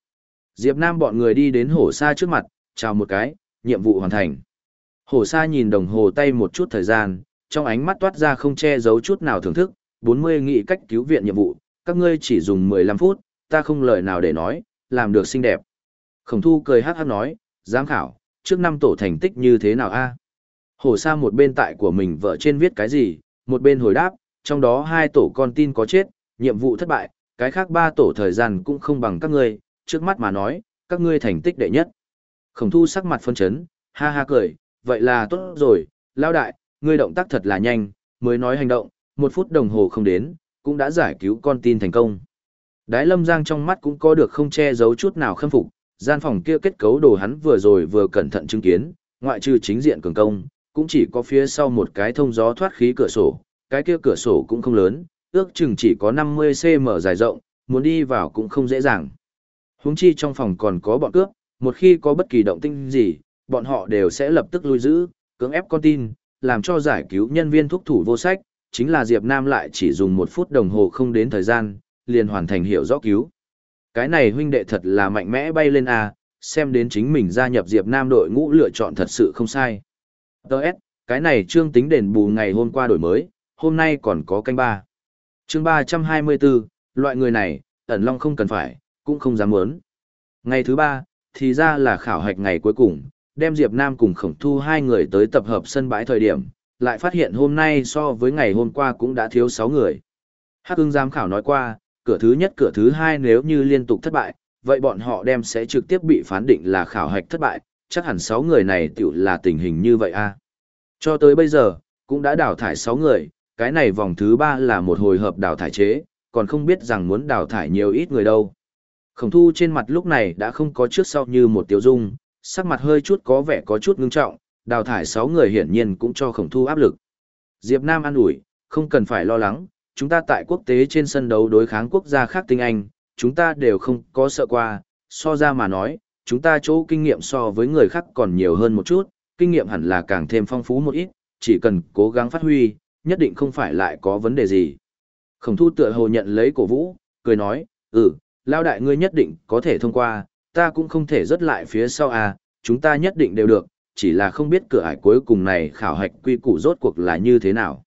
Speaker 1: Diệp Nam bọn người đi đến hồ sa trước mặt, chào một cái, nhiệm vụ hoàn thành. Hồ sa nhìn đồng hồ tay một chút thời gian, trong ánh mắt toát ra không che giấu chút nào thưởng thức, 40 nghị cách cứu viện nhiệm vụ, các ngươi chỉ dùng 15 phút, ta không lời nào để nói, làm được xinh đẹp. Khổng thu cười hát hát nói, giám khảo, trước năm tổ thành tích như thế nào a? Hồ sa một bên tại của mình vợ trên viết cái gì, một bên hồi đáp, trong đó hai tổ con tin có chết, nhiệm vụ thất bại, cái khác ba tổ thời gian cũng không bằng các ngươi, trước mắt mà nói, các ngươi thành tích đệ nhất. Khổng thu sắc mặt phân chấn, ha ha cười, vậy là tốt rồi, lao đại, ngươi động tác thật là nhanh, mới nói hành động, một phút đồng hồ không đến, cũng đã giải cứu con tin thành công. Đái lâm giang trong mắt cũng có được không che giấu chút nào khâm phục, gian phòng kia kết cấu đồ hắn vừa rồi vừa cẩn thận chứng kiến, ngoại trừ chính diện cường công, cũng chỉ có phía sau một cái thông gió thoát khí cửa sổ, cái kia cửa sổ cũng không lớn, ước chừng chỉ có 50cm dài rộng, muốn đi vào cũng không dễ dàng. Huống chi trong phòng còn có bọn cướp, một khi có bất kỳ động tinh gì, bọn họ đều sẽ lập tức lui giữ, cưỡng ép con tin, làm cho giải cứu nhân viên thúc thủ vô sách, chính là Diệp Nam lại chỉ dùng một phút đồng hồ không đến thời gian, liền hoàn thành hiểu rõ cứu. Cái này huynh đệ thật là mạnh mẽ bay lên a, xem đến chính mình gia nhập Diệp Nam đội ngũ lựa chọn thật sự không sai. Đợt, cái này trương tính đền bù ngày hôm qua đổi mới, hôm nay còn có canh ba. Chương 324, loại người này, ẩn long không cần phải, cũng không dám muốn. Ngày thứ ba, thì ra là khảo hạch ngày cuối cùng, đem Diệp Nam cùng khổng thu hai người tới tập hợp sân bãi thời điểm, lại phát hiện hôm nay so với ngày hôm qua cũng đã thiếu 6 người. Hắc ưng giám khảo nói qua, cửa thứ nhất cửa thứ hai nếu như liên tục thất bại, vậy bọn họ đem sẽ trực tiếp bị phán định là khảo hạch thất bại, chắc hẳn 6 người này tiểu là tình hình như vậy a. Cho tới bây giờ, cũng đã đào thải 6 người, cái này vòng thứ ba là một hồi hợp đào thải chế, còn không biết rằng muốn đào thải nhiều ít người đâu. Khổng thu trên mặt lúc này đã không có trước sau như một tiêu dung, sắc mặt hơi chút có vẻ có chút ngưng trọng, đào thải 6 người hiển nhiên cũng cho khổng thu áp lực. Diệp Nam an ủi, không cần phải lo lắng, chúng ta tại quốc tế trên sân đấu đối kháng quốc gia khác tinh anh, chúng ta đều không có sợ qua, so ra mà nói, chúng ta chỗ kinh nghiệm so với người khác còn nhiều hơn một chút, kinh nghiệm hẳn là càng thêm phong phú một ít, chỉ cần cố gắng phát huy, nhất định không phải lại có vấn đề gì. Khổng thu tựa hồ nhận lấy cổ vũ, cười nói, ừ, lao đại ngươi nhất định có thể thông qua, ta cũng không thể rớt lại phía sau à, chúng ta nhất định đều được, chỉ là không biết cửa ải cuối cùng này khảo hạch quy củ rốt cuộc là như thế nào.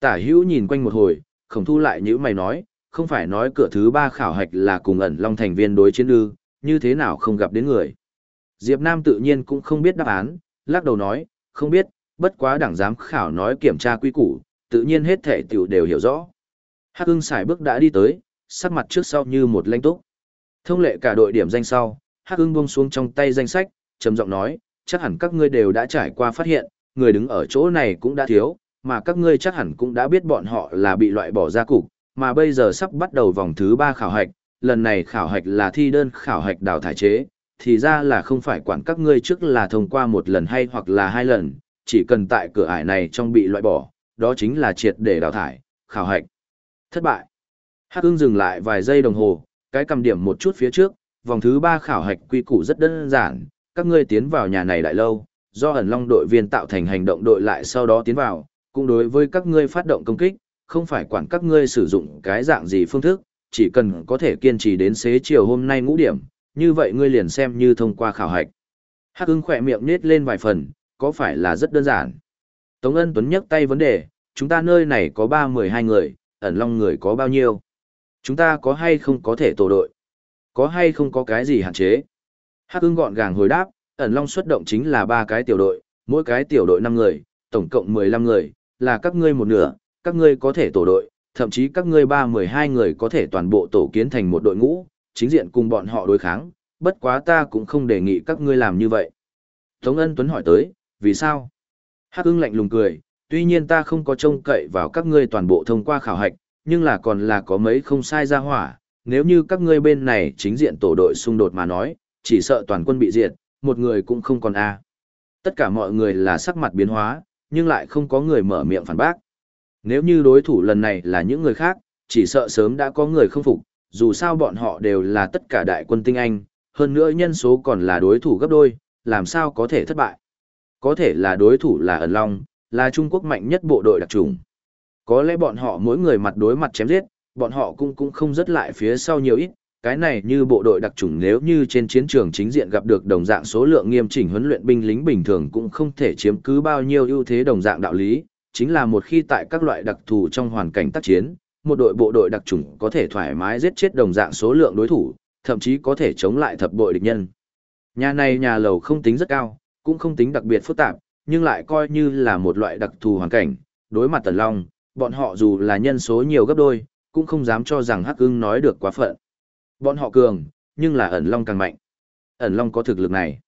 Speaker 1: Tả hữu nhìn quanh một hồi, khổng thu lại như mày nói, không phải nói cửa thứ ba khảo hạch là cùng ẩn long thành viên đối chiến ư, như thế nào không gặp đến người. Diệp Nam tự nhiên cũng không biết đáp án, lắc đầu nói, không biết, bất quá đảng giám khảo nói kiểm tra quy củ, tự nhiên hết thể tiểu đều hiểu rõ. Hắc ưng xài bước đã đi tới, sắc mặt trước sau như một lãnh túc. Thông lệ cả đội điểm danh sau, Hắc ưng buông xuống trong tay danh sách, trầm giọng nói, chắc hẳn các ngươi đều đã trải qua phát hiện, người đứng ở chỗ này cũng đã thiếu, mà các ngươi chắc hẳn cũng đã biết bọn họ là bị loại bỏ ra cục, mà bây giờ sắp bắt đầu vòng thứ ba khảo hạch, lần này khảo hạch là thi đơn khảo hạch đào thải chế, thì ra là không phải quản các ngươi trước là thông qua một lần hay hoặc là hai lần, chỉ cần tại cửa ải này trong bị loại bỏ, đó chính là triệt để đào thải, khảo hạch. Thất bại. Hắc ưng dừng lại vài giây đồng hồ, cái cầm điểm một chút phía trước, vòng thứ ba khảo hạch quy củ rất đơn giản, các ngươi tiến vào nhà này đại lâu, do ẩn long đội viên tạo thành hành động đội lại sau đó tiến vào, cũng đối với các ngươi phát động công kích, không phải quản các ngươi sử dụng cái dạng gì phương thức, chỉ cần có thể kiên trì đến xế chiều hôm nay ngũ điểm, như vậy ngươi liền xem như thông qua khảo hạch. Hắc ưng khỏe miệng nết lên vài phần, có phải là rất đơn giản. Tống ân tuấn nhấc tay vấn đề, chúng ta nơi này có ba mười hai người, ẩn long người có bao nhiêu? Chúng ta có hay không có thể tổ đội? Có hay không có cái gì hạn chế? Hắc ưng gọn gàng hồi đáp, ẩn long xuất động chính là ba cái tiểu đội, mỗi cái tiểu đội năm người, tổng cộng mười lăm người, là các ngươi một nửa, các ngươi có thể tổ đội, thậm chí các ngươi ba mười hai người có thể toàn bộ tổ kiến thành một đội ngũ, chính diện cùng bọn họ đối kháng, bất quá ta cũng không đề nghị các ngươi làm như vậy. Tống Ân Tuấn hỏi tới, vì sao? Hắc ưng lạnh lùng cười, tuy nhiên ta không có trông cậy vào các ngươi toàn bộ thông qua khảo hạch, nhưng là còn là có mấy không sai ra hỏa, nếu như các ngươi bên này chính diện tổ đội xung đột mà nói, chỉ sợ toàn quân bị diệt, một người cũng không còn a. Tất cả mọi người là sắc mặt biến hóa, nhưng lại không có người mở miệng phản bác. Nếu như đối thủ lần này là những người khác, chỉ sợ sớm đã có người không phục, dù sao bọn họ đều là tất cả đại quân tinh anh, hơn nữa nhân số còn là đối thủ gấp đôi, làm sao có thể thất bại. Có thể là đối thủ là ẩn long, là Trung Quốc mạnh nhất bộ đội đặc trùng. Có lẽ bọn họ mỗi người mặt đối mặt chém giết, bọn họ cũng cũng không rất lại phía sau nhiều ít, cái này như bộ đội đặc trùng nếu như trên chiến trường chính diện gặp được đồng dạng số lượng nghiêm chỉnh huấn luyện binh lính bình thường cũng không thể chiếm cứ bao nhiêu ưu thế đồng dạng đạo lý, chính là một khi tại các loại đặc thù trong hoàn cảnh tác chiến, một đội bộ đội đặc trùng có thể thoải mái giết chết đồng dạng số lượng đối thủ, thậm chí có thể chống lại thập bội địch nhân. Nhà này nhà lầu không tính rất cao, cũng không tính đặc biệt phức tạp, nhưng lại coi như là một loại đặc thù hoàn cảnh, đối mặt Tần Long, bọn họ dù là nhân số nhiều gấp đôi, cũng không dám cho rằng Hắc Ưng nói được quá phận. Bọn họ cường, nhưng là ẩn long càng mạnh. Ẩn long có thực lực này.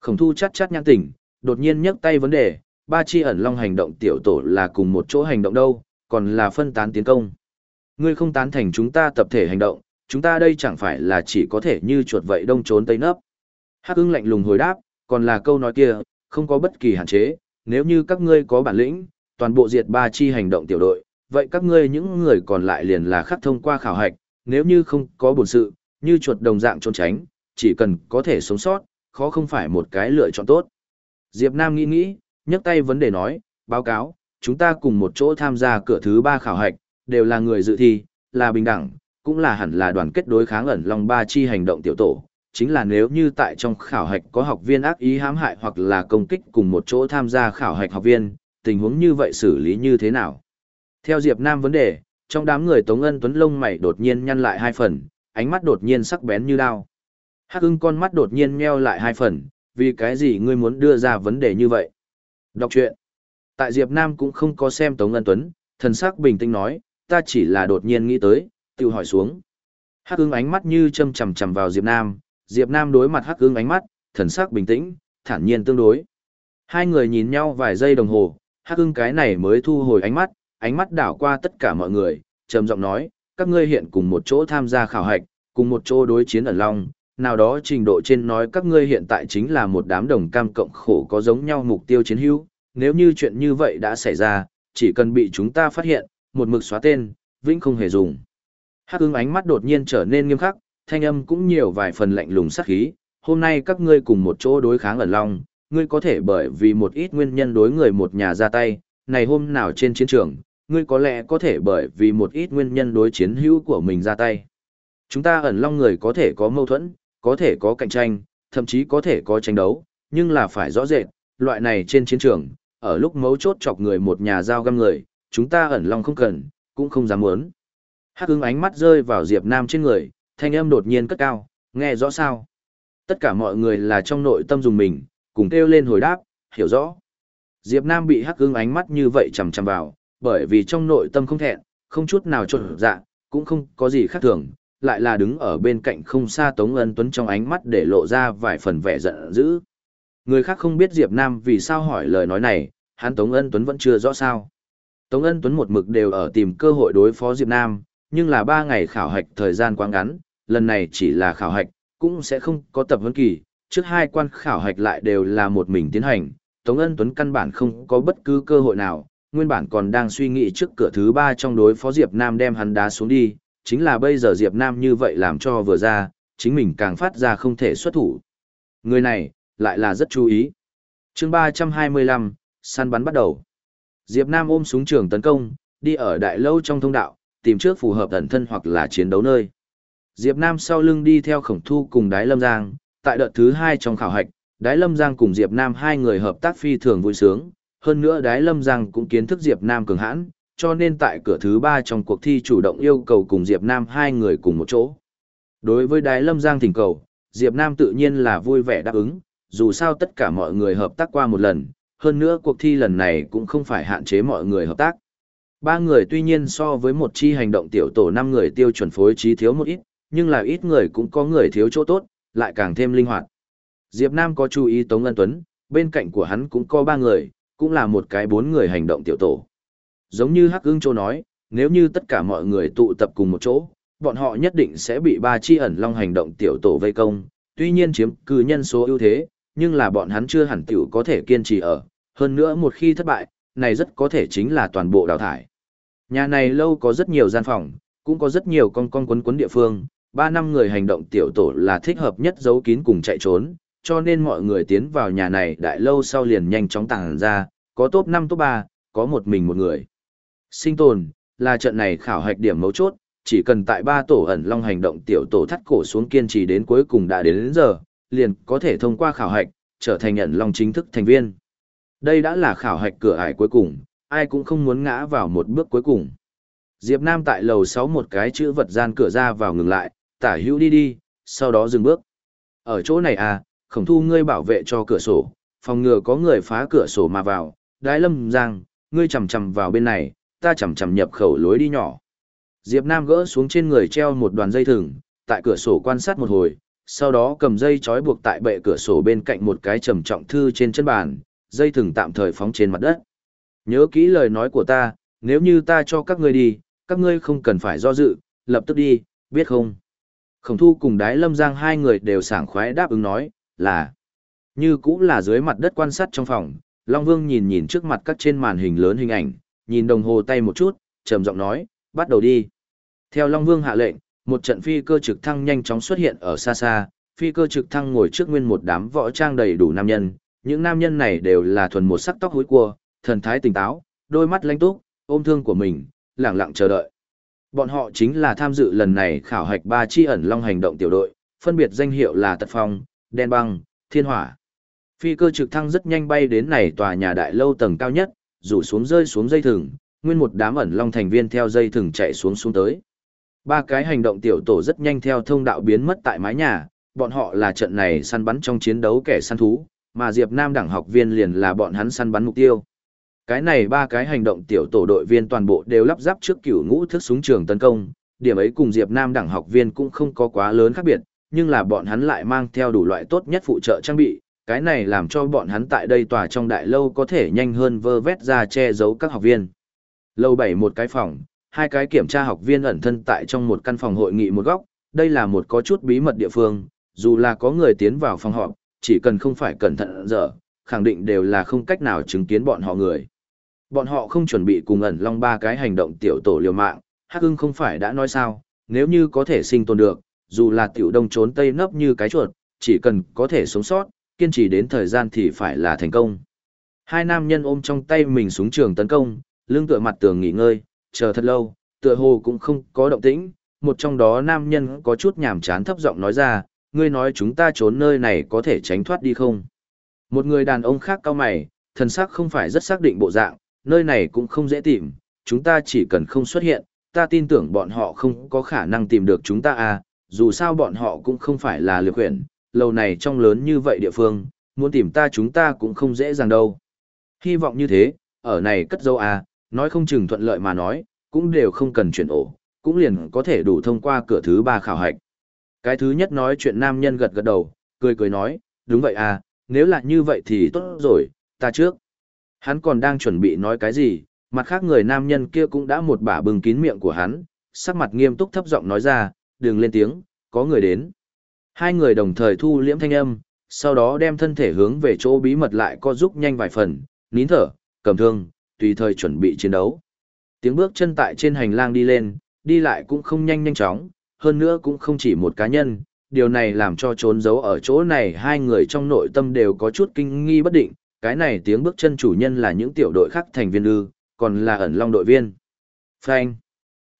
Speaker 1: Khổng thu chát chát nhãn tỉnh, đột nhiên nhấc tay vấn đề, ba chi ẩn long hành động tiểu tổ là cùng một chỗ hành động đâu, còn là phân tán tiến công. Ngươi không tán thành chúng ta tập thể hành động, chúng ta đây chẳng phải là chỉ có thể như chuột vậy đông trốn tây nấp. Hắc ưng lạnh lùng hồi đáp, còn là câu nói kia, không có bất kỳ hạn chế, nếu như các ngươi có bản lĩnh, toàn bộ diệt ba chi hành động tiểu đội, vậy các ngươi những người còn lại liền là khắc thông qua khảo hạch, nếu như không có bổn sự, như chuột đồng dạng trốn tránh, chỉ cần có thể sống sót, khó không phải một cái lựa chọn tốt. Diệp Nam nghĩ nghĩ, nhấc tay vấn đề nói, báo cáo, chúng ta cùng một chỗ tham gia cửa thứ ba khảo hạch, đều là người dự thi, là bình đẳng, cũng là hẳn là đoàn kết đối kháng ẩn long ba chi hành động tiểu tổ. Chính là nếu như tại trong khảo hạch có học viên ác ý hãm hại hoặc là công kích cùng một chỗ tham gia khảo hạch học viên, tình huống như vậy xử lý như thế nào? Theo Diệp Nam vấn đề, trong đám người Tống Ân Tuấn lông mày đột nhiên nhăn lại hai phần, ánh mắt đột nhiên sắc bén như đao. Hắc ưng con mắt đột nhiên nheo lại hai phần, vì cái gì ngươi muốn đưa ra vấn đề như vậy? Đọc truyện. Tại Diệp Nam cũng không có xem Tống Ân Tuấn, thần sắc bình tĩnh nói, ta chỉ là đột nhiên nghĩ tới, tự hỏi xuống. Hắc ưng ánh mắt như châm chầm chầm vào Diệp Nam, Diệp Nam đối mặt Hắc ưng ánh mắt, thần sắc bình tĩnh, thản nhiên tương đối. Hai người nhìn nhau vài giây đồng hồ, Hắc Ưng cái này mới thu hồi ánh mắt, ánh mắt đảo qua tất cả mọi người, trầm giọng nói, các ngươi hiện cùng một chỗ tham gia khảo hạch, cùng một chỗ đối chiến ẩn long, nào đó trình độ trên nói các ngươi hiện tại chính là một đám đồng cam cộng khổ có giống nhau mục tiêu chiến hữu, nếu như chuyện như vậy đã xảy ra, chỉ cần bị chúng ta phát hiện, một mực xóa tên, vĩnh không hề dùng. Hắc ưng ánh mắt đột nhiên trở nên nghiêm khắc, thanh âm cũng nhiều vài phần lạnh lùng sắc khí, hôm nay các ngươi cùng một chỗ đối kháng ẩn long, ngươi có thể bởi vì một ít nguyên nhân đối người một nhà ra tay, này hôm nào trên chiến trường, ngươi có lẽ có thể bởi vì một ít nguyên nhân đối chiến hữu của mình ra tay. Chúng ta ẩn long người có thể có mâu thuẫn, có thể có cạnh tranh, thậm chí có thể có tranh đấu, nhưng là phải rõ rệt, loại này trên chiến trường, ở lúc mấu chốt chọc người một nhà giao găm người, chúng ta ẩn long không cần, cũng không dám muốn. Hắc ứng ánh mắt rơi vào Diệp Nam trên người, thanh âm đột nhiên cất cao, nghe rõ sao? Tất cả mọi người là trong nội tâm dùng mình, cùng kêu lên hồi đáp, hiểu rõ. Diệp Nam bị Hắc ứng ánh mắt như vậy chằm chằm vào, bởi vì trong nội tâm không thẹn, không chút nào trộn dạ, cũng không có gì khác thường, lại là đứng ở bên cạnh không xa Tống Ân Tuấn trong ánh mắt để lộ ra vài phần vẻ giận dữ. Người khác không biết Diệp Nam vì sao hỏi lời nói này, hắn Tống Ân Tuấn vẫn chưa rõ sao. Tống Ân Tuấn một mực đều ở tìm cơ hội đối phó Diệp Nam, nhưng là ba ngày khảo hạch thời gian quá ngắn, lần này chỉ là khảo hạch, cũng sẽ không có tập huấn kỳ, trước hai quan khảo hạch lại đều là một mình tiến hành, Tống Ân Tuấn căn bản không có bất cứ cơ hội nào, nguyên bản còn đang suy nghĩ trước cửa thứ ba trong đối phó Diệp Nam đem hắn đá xuống đi, chính là bây giờ Diệp Nam như vậy làm cho vừa ra, chính mình càng phát ra không thể xuất thủ. Người này, lại là rất chú ý. Chương 325, săn bắn bắt đầu. Diệp Nam ôm súng trường tấn công, đi ở đại lâu trong thông đạo, tìm trước phù hợp ẩn thân hoặc là chiến đấu nơi. Diệp Nam sau lưng đi theo khổng thu cùng đái lâm giang, tại đợt thứ hai trong khảo hạch, đái lâm giang cùng Diệp Nam hai người hợp tác phi thường vui sướng, hơn nữa đái lâm giang cũng kiến thức Diệp Nam cường hãn, cho nên tại cửa thứ ba trong cuộc thi chủ động yêu cầu cùng Diệp Nam hai người cùng một chỗ. Đối với đái lâm giang thỉnh cầu, Diệp Nam tự nhiên là vui vẻ đáp ứng, dù sao tất cả mọi người hợp tác qua một lần, hơn nữa cuộc thi lần này cũng không phải hạn chế mọi người hợp tác. Ba người tuy nhiên so với một chi hành động tiểu tổ năm người tiêu chuẩn phối trí thiếu một ít, nhưng là ít người cũng có người thiếu chỗ tốt, lại càng thêm linh hoạt. Diệp Nam có chú ý Tống Ân Tuấn, bên cạnh của hắn cũng có ba người, cũng là một cái bốn người hành động tiểu tổ. Giống như Hắc Ưng Châu nói, nếu như tất cả mọi người tụ tập cùng một chỗ, bọn họ nhất định sẽ bị ba chi ẩn long hành động tiểu tổ vây công, tuy nhiên chiếm cư nhân số ưu thế, nhưng là bọn hắn chưa hẳn tiểu có thể kiên trì ở, hơn nữa một khi thất bại, này rất có thể chính là toàn bộ đào thải. Nhà này lâu có rất nhiều gian phòng, cũng có rất nhiều con con quấn quấn địa phương, ba năm người hành động tiểu tổ là thích hợp nhất giấu kín cùng chạy trốn, cho nên mọi người tiến vào nhà này đại lâu sau liền nhanh chóng tàng ra, có top 5 top 3, có một mình một người. Sinh tồn, là trận này khảo hạch điểm mấu chốt, chỉ cần tại ba tổ ẩn long hành động tiểu tổ thắt cổ xuống kiên trì đến cuối cùng đã đến, đến giờ, liền có thể thông qua khảo hạch, trở thành ẩn long chính thức thành viên. Đây đã là khảo hạch cửa ải cuối cùng, ai cũng không muốn ngã vào một bước cuối cùng. Diệp Nam tại lầu 6 một cái chữ vật gian cửa ra vào ngừng lại, tả hữu đi đi, sau đó dừng bước. Ở chỗ này à, khổng thu ngươi bảo vệ cho cửa sổ, phòng ngừa có người phá cửa sổ mà vào, đái lâm giang, ngươi chầm chầm vào bên này, ta chầm chầm nhập khẩu lối đi nhỏ. Diệp Nam gỡ xuống trên người treo một đoàn dây thừng, tại cửa sổ quan sát một hồi, sau đó cầm dây trói buộc tại bệ cửa sổ bên cạnh một cái trầm trọng thư trên chân bàn, dây thừng tạm thời phóng trên mặt đất. Nhớ kỹ lời nói của ta, nếu như ta cho các ngươi đi, các ngươi không cần phải do dự, lập tức đi, biết không? Khổng thu cùng đái lâm giang hai người đều sảng khoái đáp ứng nói, là như cũng là dưới mặt đất quan sát trong phòng, Long Vương nhìn nhìn trước mặt các trên màn hình lớn hình ảnh, nhìn đồng hồ tay một chút, trầm giọng nói, bắt đầu đi. Theo Long Vương hạ lệnh, một trận phi cơ trực thăng nhanh chóng xuất hiện ở xa xa, phi cơ trực thăng ngồi trước nguyên một đám võ trang đầy đủ nam nhân, những nam nhân này đều là thuần một sắc tóc hối cua, thần thái tỉnh táo, đôi mắt lanh túc, ôm thương của mình, lặng lặng chờ đợi. Bọn họ chính là tham dự lần này khảo hạch ba chi ẩn long hành động tiểu đội, phân biệt danh hiệu là Tật Phong, Đen Băng, Thiên Hỏa. Phi cơ trực thăng rất nhanh bay đến này tòa nhà đại lâu tầng cao nhất, rủ xuống rơi xuống dây thừng, nguyên một đám ẩn long thành viên theo dây thừng chạy xuống xuống tới. Ba cái hành động tiểu tổ rất nhanh theo thông đạo biến mất tại mái nhà, bọn họ là trận này săn bắn trong chiến đấu kẻ săn thú, mà Diệp Nam đẳng học viên liền là bọn hắn săn bắn mục tiêu. Cái này ba cái hành động tiểu tổ đội viên toàn bộ đều lắp ráp trước cửu ngũ thức súng trường tấn công, điểm ấy cùng Diệp Nam đẳng học viên cũng không có quá lớn khác biệt, nhưng là bọn hắn lại mang theo đủ loại tốt nhất phụ trợ trang bị, cái này làm cho bọn hắn tại đây tòa trong đại lâu có thể nhanh hơn vơ vét ra che giấu các học viên. Lâu bảy một cái phòng, hai cái kiểm tra học viên ẩn thân tại trong một căn phòng hội nghị một góc, đây là một có chút bí mật địa phương, dù là có người tiến vào phòng họp, chỉ cần không phải cẩn thận dở, khẳng định đều là không cách nào chứng kiến bọn họ người. Bọn họ không chuẩn bị cùng ẩn long ba cái hành động tiểu tổ liều mạng, Hắc ưng không phải đã nói sao, nếu như có thể sinh tồn được, dù là tiểu đông trốn tây nấp như cái chuột, chỉ cần có thể sống sót, kiên trì đến thời gian thì phải là thành công. Hai nam nhân ôm trong tay mình xuống trường tấn công, lưng tựa mặt tường nghỉ ngơi, chờ thật lâu, tựa hồ cũng không có động tĩnh, một trong đó nam nhân có chút nhàm chán thấp giọng nói ra, ngươi nói chúng ta trốn nơi này có thể tránh thoát đi không? Một người đàn ông khác cao mày, thần sắc không phải rất xác định bộ dạng, nơi này cũng không dễ tìm, chúng ta chỉ cần không xuất hiện, ta tin tưởng bọn họ không có khả năng tìm được chúng ta à, dù sao bọn họ cũng không phải là liệt huyện, lầu này trong lớn như vậy địa phương, muốn tìm ta chúng ta cũng không dễ dàng đâu. Hy vọng như thế, ở này cất dấu à, nói không chừng thuận lợi mà nói, cũng đều không cần chuyển ổ, cũng liền có thể đủ thông qua cửa thứ ba khảo hạch. Cái thứ nhất nói chuyện nam nhân gật gật đầu, cười cười nói, đúng vậy à, nếu là như vậy thì tốt rồi, ta trước. Hắn còn đang chuẩn bị nói cái gì, mặt khác người nam nhân kia cũng đã một bả bừng kín miệng của hắn, sắc mặt nghiêm túc thấp giọng nói ra, đừng lên tiếng, có người đến. Hai người đồng thời thu liễm thanh âm, sau đó đem thân thể hướng về chỗ bí mật lại co giúp nhanh vài phần, nín thở, cầm thương, tùy thời chuẩn bị chiến đấu. Tiếng bước chân tại trên hành lang đi lên, đi lại cũng không nhanh nhanh chóng, hơn nữa cũng không chỉ một cá nhân, điều này làm cho trốn giấu ở chỗ này hai người trong nội tâm đều có chút kinh nghi bất định, cái này tiếng bước chân chủ nhân là những tiểu đội khác thành viên ư, còn là ẩn long đội viên. Phanh.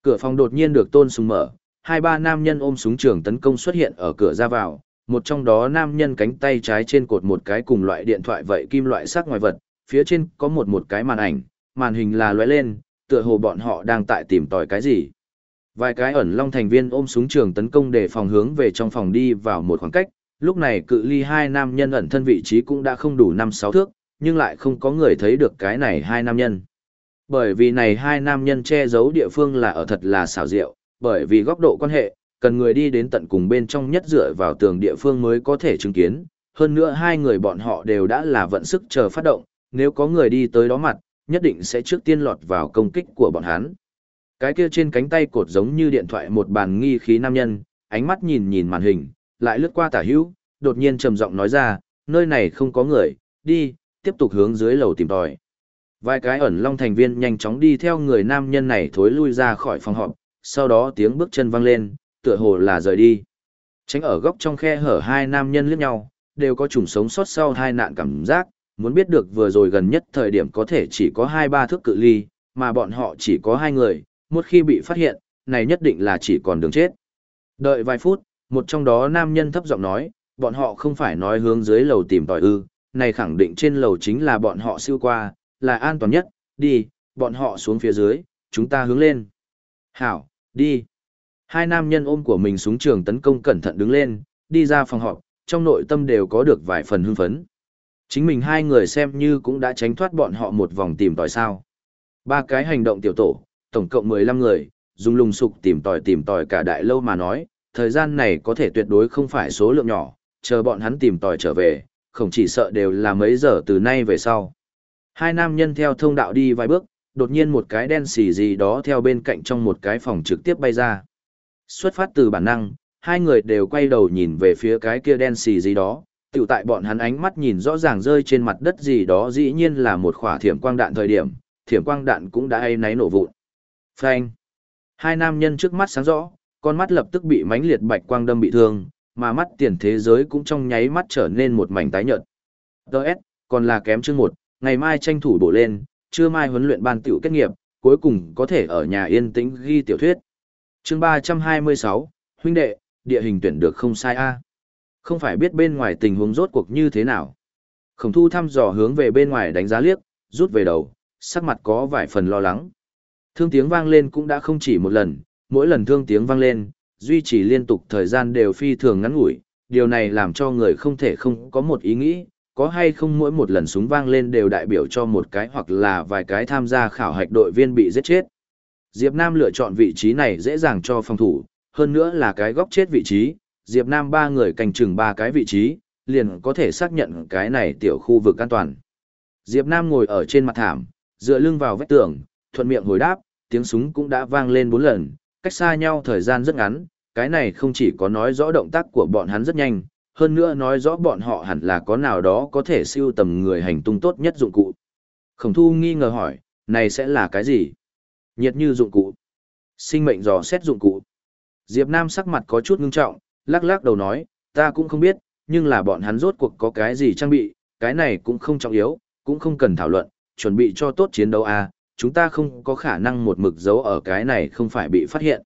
Speaker 1: Cửa phòng đột nhiên được tôn súng mở, hai ba nam nhân ôm súng trường tấn công xuất hiện ở cửa ra vào, một trong đó nam nhân cánh tay trái trên cột một cái cùng loại điện thoại vậy kim loại sắc ngoài vật, phía trên có một một cái màn ảnh, màn hình là lóe lên, tựa hồ bọn họ đang tại tìm tòi cái gì. Vài cái ẩn long thành viên ôm súng trường tấn công để phòng hướng về trong phòng đi vào một khoảng cách, lúc này cự ly hai nam nhân ẩn thân vị trí cũng đã không đủ năm sáu thước, nhưng lại không có người thấy được cái này hai nam nhân. Bởi vì này hai nam nhân che giấu địa phương là ở thật là xảo diệu, bởi vì góc độ quan hệ, cần người đi đến tận cùng bên trong nhất dựa vào tường địa phương mới có thể chứng kiến. Hơn nữa hai người bọn họ đều đã là vận sức chờ phát động, nếu có người đi tới đó mặt, nhất định sẽ trước tiên lọt vào công kích của bọn hắn. Cái kia trên cánh tay cột giống như điện thoại một bàn nghi khí nam nhân, ánh mắt nhìn nhìn màn hình, lại lướt qua tả hữu, đột nhiên trầm giọng nói ra, nơi này không có người, đi, tiếp tục hướng dưới lầu tìm tòi. Vài cái ẩn long thành viên nhanh chóng đi theo người nam nhân này thối lui ra khỏi phòng họp, sau đó tiếng bước chân vang lên, tựa hồ là rời đi. Tránh ở góc trong khe hở hai nam nhân liếc nhau, đều có chủng sống sót sau hai nạn cảm giác, muốn biết được vừa rồi gần nhất thời điểm có thể chỉ có hai ba thước cự ly, mà bọn họ chỉ có hai người, một khi bị phát hiện, này nhất định là chỉ còn đường chết. Đợi vài phút, một trong đó nam nhân thấp giọng nói, bọn họ không phải nói hướng dưới lầu tìm tòi ư, này khẳng định trên lầu chính là bọn họ siêu qua, là an toàn nhất, đi, bọn họ xuống phía dưới, chúng ta hướng lên. Hảo, đi. Hai nam nhân ôm của mình xuống trường tấn công cẩn thận đứng lên, đi ra phòng họp, trong nội tâm đều có được vài phần hưng phấn. Chính mình hai người xem như cũng đã tránh thoát bọn họ một vòng tìm tòi sao. Ba cái hành động tiểu tổ, tổng cộng 15 người, dùng lùng sục tìm tòi tìm tòi cả đại lâu mà nói, thời gian này có thể tuyệt đối không phải số lượng nhỏ, chờ bọn hắn tìm tòi trở về, không chỉ sợ đều là mấy giờ từ nay về sau. Hai nam nhân theo thông đạo đi vài bước, đột nhiên một cái đen xì gì đó theo bên cạnh trong một cái phòng trực tiếp bay ra. Xuất phát từ bản năng, hai người đều quay đầu nhìn về phía cái kia đen xì gì đó, tiểu tại bọn hắn ánh mắt nhìn rõ ràng rơi trên mặt đất gì đó dĩ nhiên là một khỏa thiểm quang đạn thời điểm, thiểm quang đạn cũng đã ai náy nổ vụn. Phanh. Hai nam nhân trước mắt sáng rõ, con mắt lập tức bị mánh liệt bạch quang đâm bị thương, mà mắt tiền thế giới cũng trong nháy mắt trở nên một mảnh tái nhợt. Đợt, còn là kém chương một, ngày mai tranh thủ bổ lên, trưa mai huấn luyện ban tiểu kết nghiệp, cuối cùng có thể ở nhà yên tĩnh ghi tiểu thuyết. Chương 326, huynh đệ, địa hình tuyển được không sai a. Không phải biết bên ngoài tình huống rốt cuộc như thế nào. Khổng thu thăm dò hướng về bên ngoài đánh giá liếc, rút về đầu, sắc mặt có vài phần lo lắng. Thương tiếng vang lên cũng đã không chỉ một lần, mỗi lần thương tiếng vang lên, duy trì liên tục thời gian đều phi thường ngắn ngủi, điều này làm cho người không thể không có một ý nghĩ, có hay không mỗi một lần súng vang lên đều đại biểu cho một cái hoặc là vài cái tham gia khảo hạch đội viên bị giết chết. Diệp Nam lựa chọn vị trí này dễ dàng cho phòng thủ, hơn nữa là cái góc chết vị trí, Diệp Nam ba người canh chừng ba cái vị trí, liền có thể xác nhận cái này tiểu khu vực an toàn. Diệp Nam ngồi ở trên mặt thảm, dựa lưng vào vách tường, thuận miệng hồi đáp, tiếng súng cũng đã vang lên bốn lần, cách xa nhau thời gian rất ngắn, cái này không chỉ có nói rõ động tác của bọn hắn rất nhanh, hơn nữa nói rõ bọn họ hẳn là có nào đó có thể siêu tầm người hành tung tốt nhất dụng cụ. Khổng thu nghi ngờ hỏi, này sẽ là cái gì? Nhiệt như dụng cụ. Sinh mệnh dò xét dụng cụ. Diệp Nam sắc mặt có chút ngưng trọng, lắc lắc đầu nói, ta cũng không biết, nhưng là bọn hắn rốt cuộc có cái gì trang bị, cái này cũng không trọng yếu, cũng không cần thảo luận, chuẩn bị cho tốt chiến đấu à, chúng ta không có khả năng một mực giấu ở cái này không phải bị phát hiện.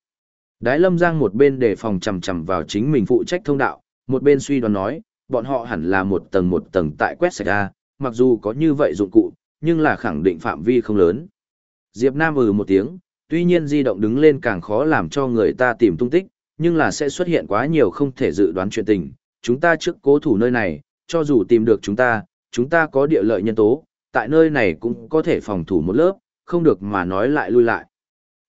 Speaker 1: Đái lâm giang một bên đề phòng chầm chầm vào chính mình phụ trách thông đạo, một bên suy đoán nói, bọn họ hẳn là một tầng một tầng tại quét sạch ra, mặc dù có như vậy dụng cụ, nhưng là khẳng định phạm vi không lớn. Diệp Nam ừ một tiếng, tuy nhiên di động đứng lên càng khó làm cho người ta tìm tung tích, nhưng là sẽ xuất hiện quá nhiều không thể dự đoán chuyện tình. Chúng ta trước cố thủ nơi này, cho dù tìm được chúng ta, chúng ta có địa lợi nhân tố, tại nơi này cũng có thể phòng thủ một lớp, không được mà nói lại lui lại.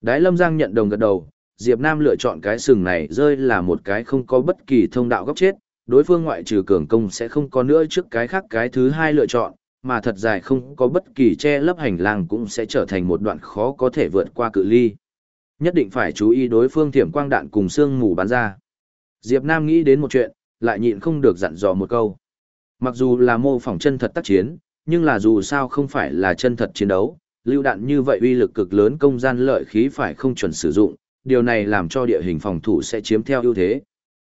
Speaker 1: Đái Lâm Giang nhận đồng gật đầu, Diệp Nam lựa chọn cái sừng này rơi là một cái không có bất kỳ thông đạo góc chết, đối phương ngoại trừ cường công sẽ không có nữa trước cái khác cái thứ hai lựa chọn, mà thật dài không có bất kỳ che lấp hành lang cũng sẽ trở thành một đoạn khó có thể vượt qua cự ly. Nhất định phải chú ý đối phương thiểm quang đạn cùng xương mù bắn ra. Diệp Nam nghĩ đến một chuyện, lại nhịn không được dặn dò một câu. Mặc dù là mô phỏng chân thật tác chiến, nhưng là dù sao không phải là chân thật chiến đấu, lưu đạn như vậy uy lực cực lớn công gian lợi khí phải không chuẩn sử dụng, điều này làm cho địa hình phòng thủ sẽ chiếm theo ưu thế.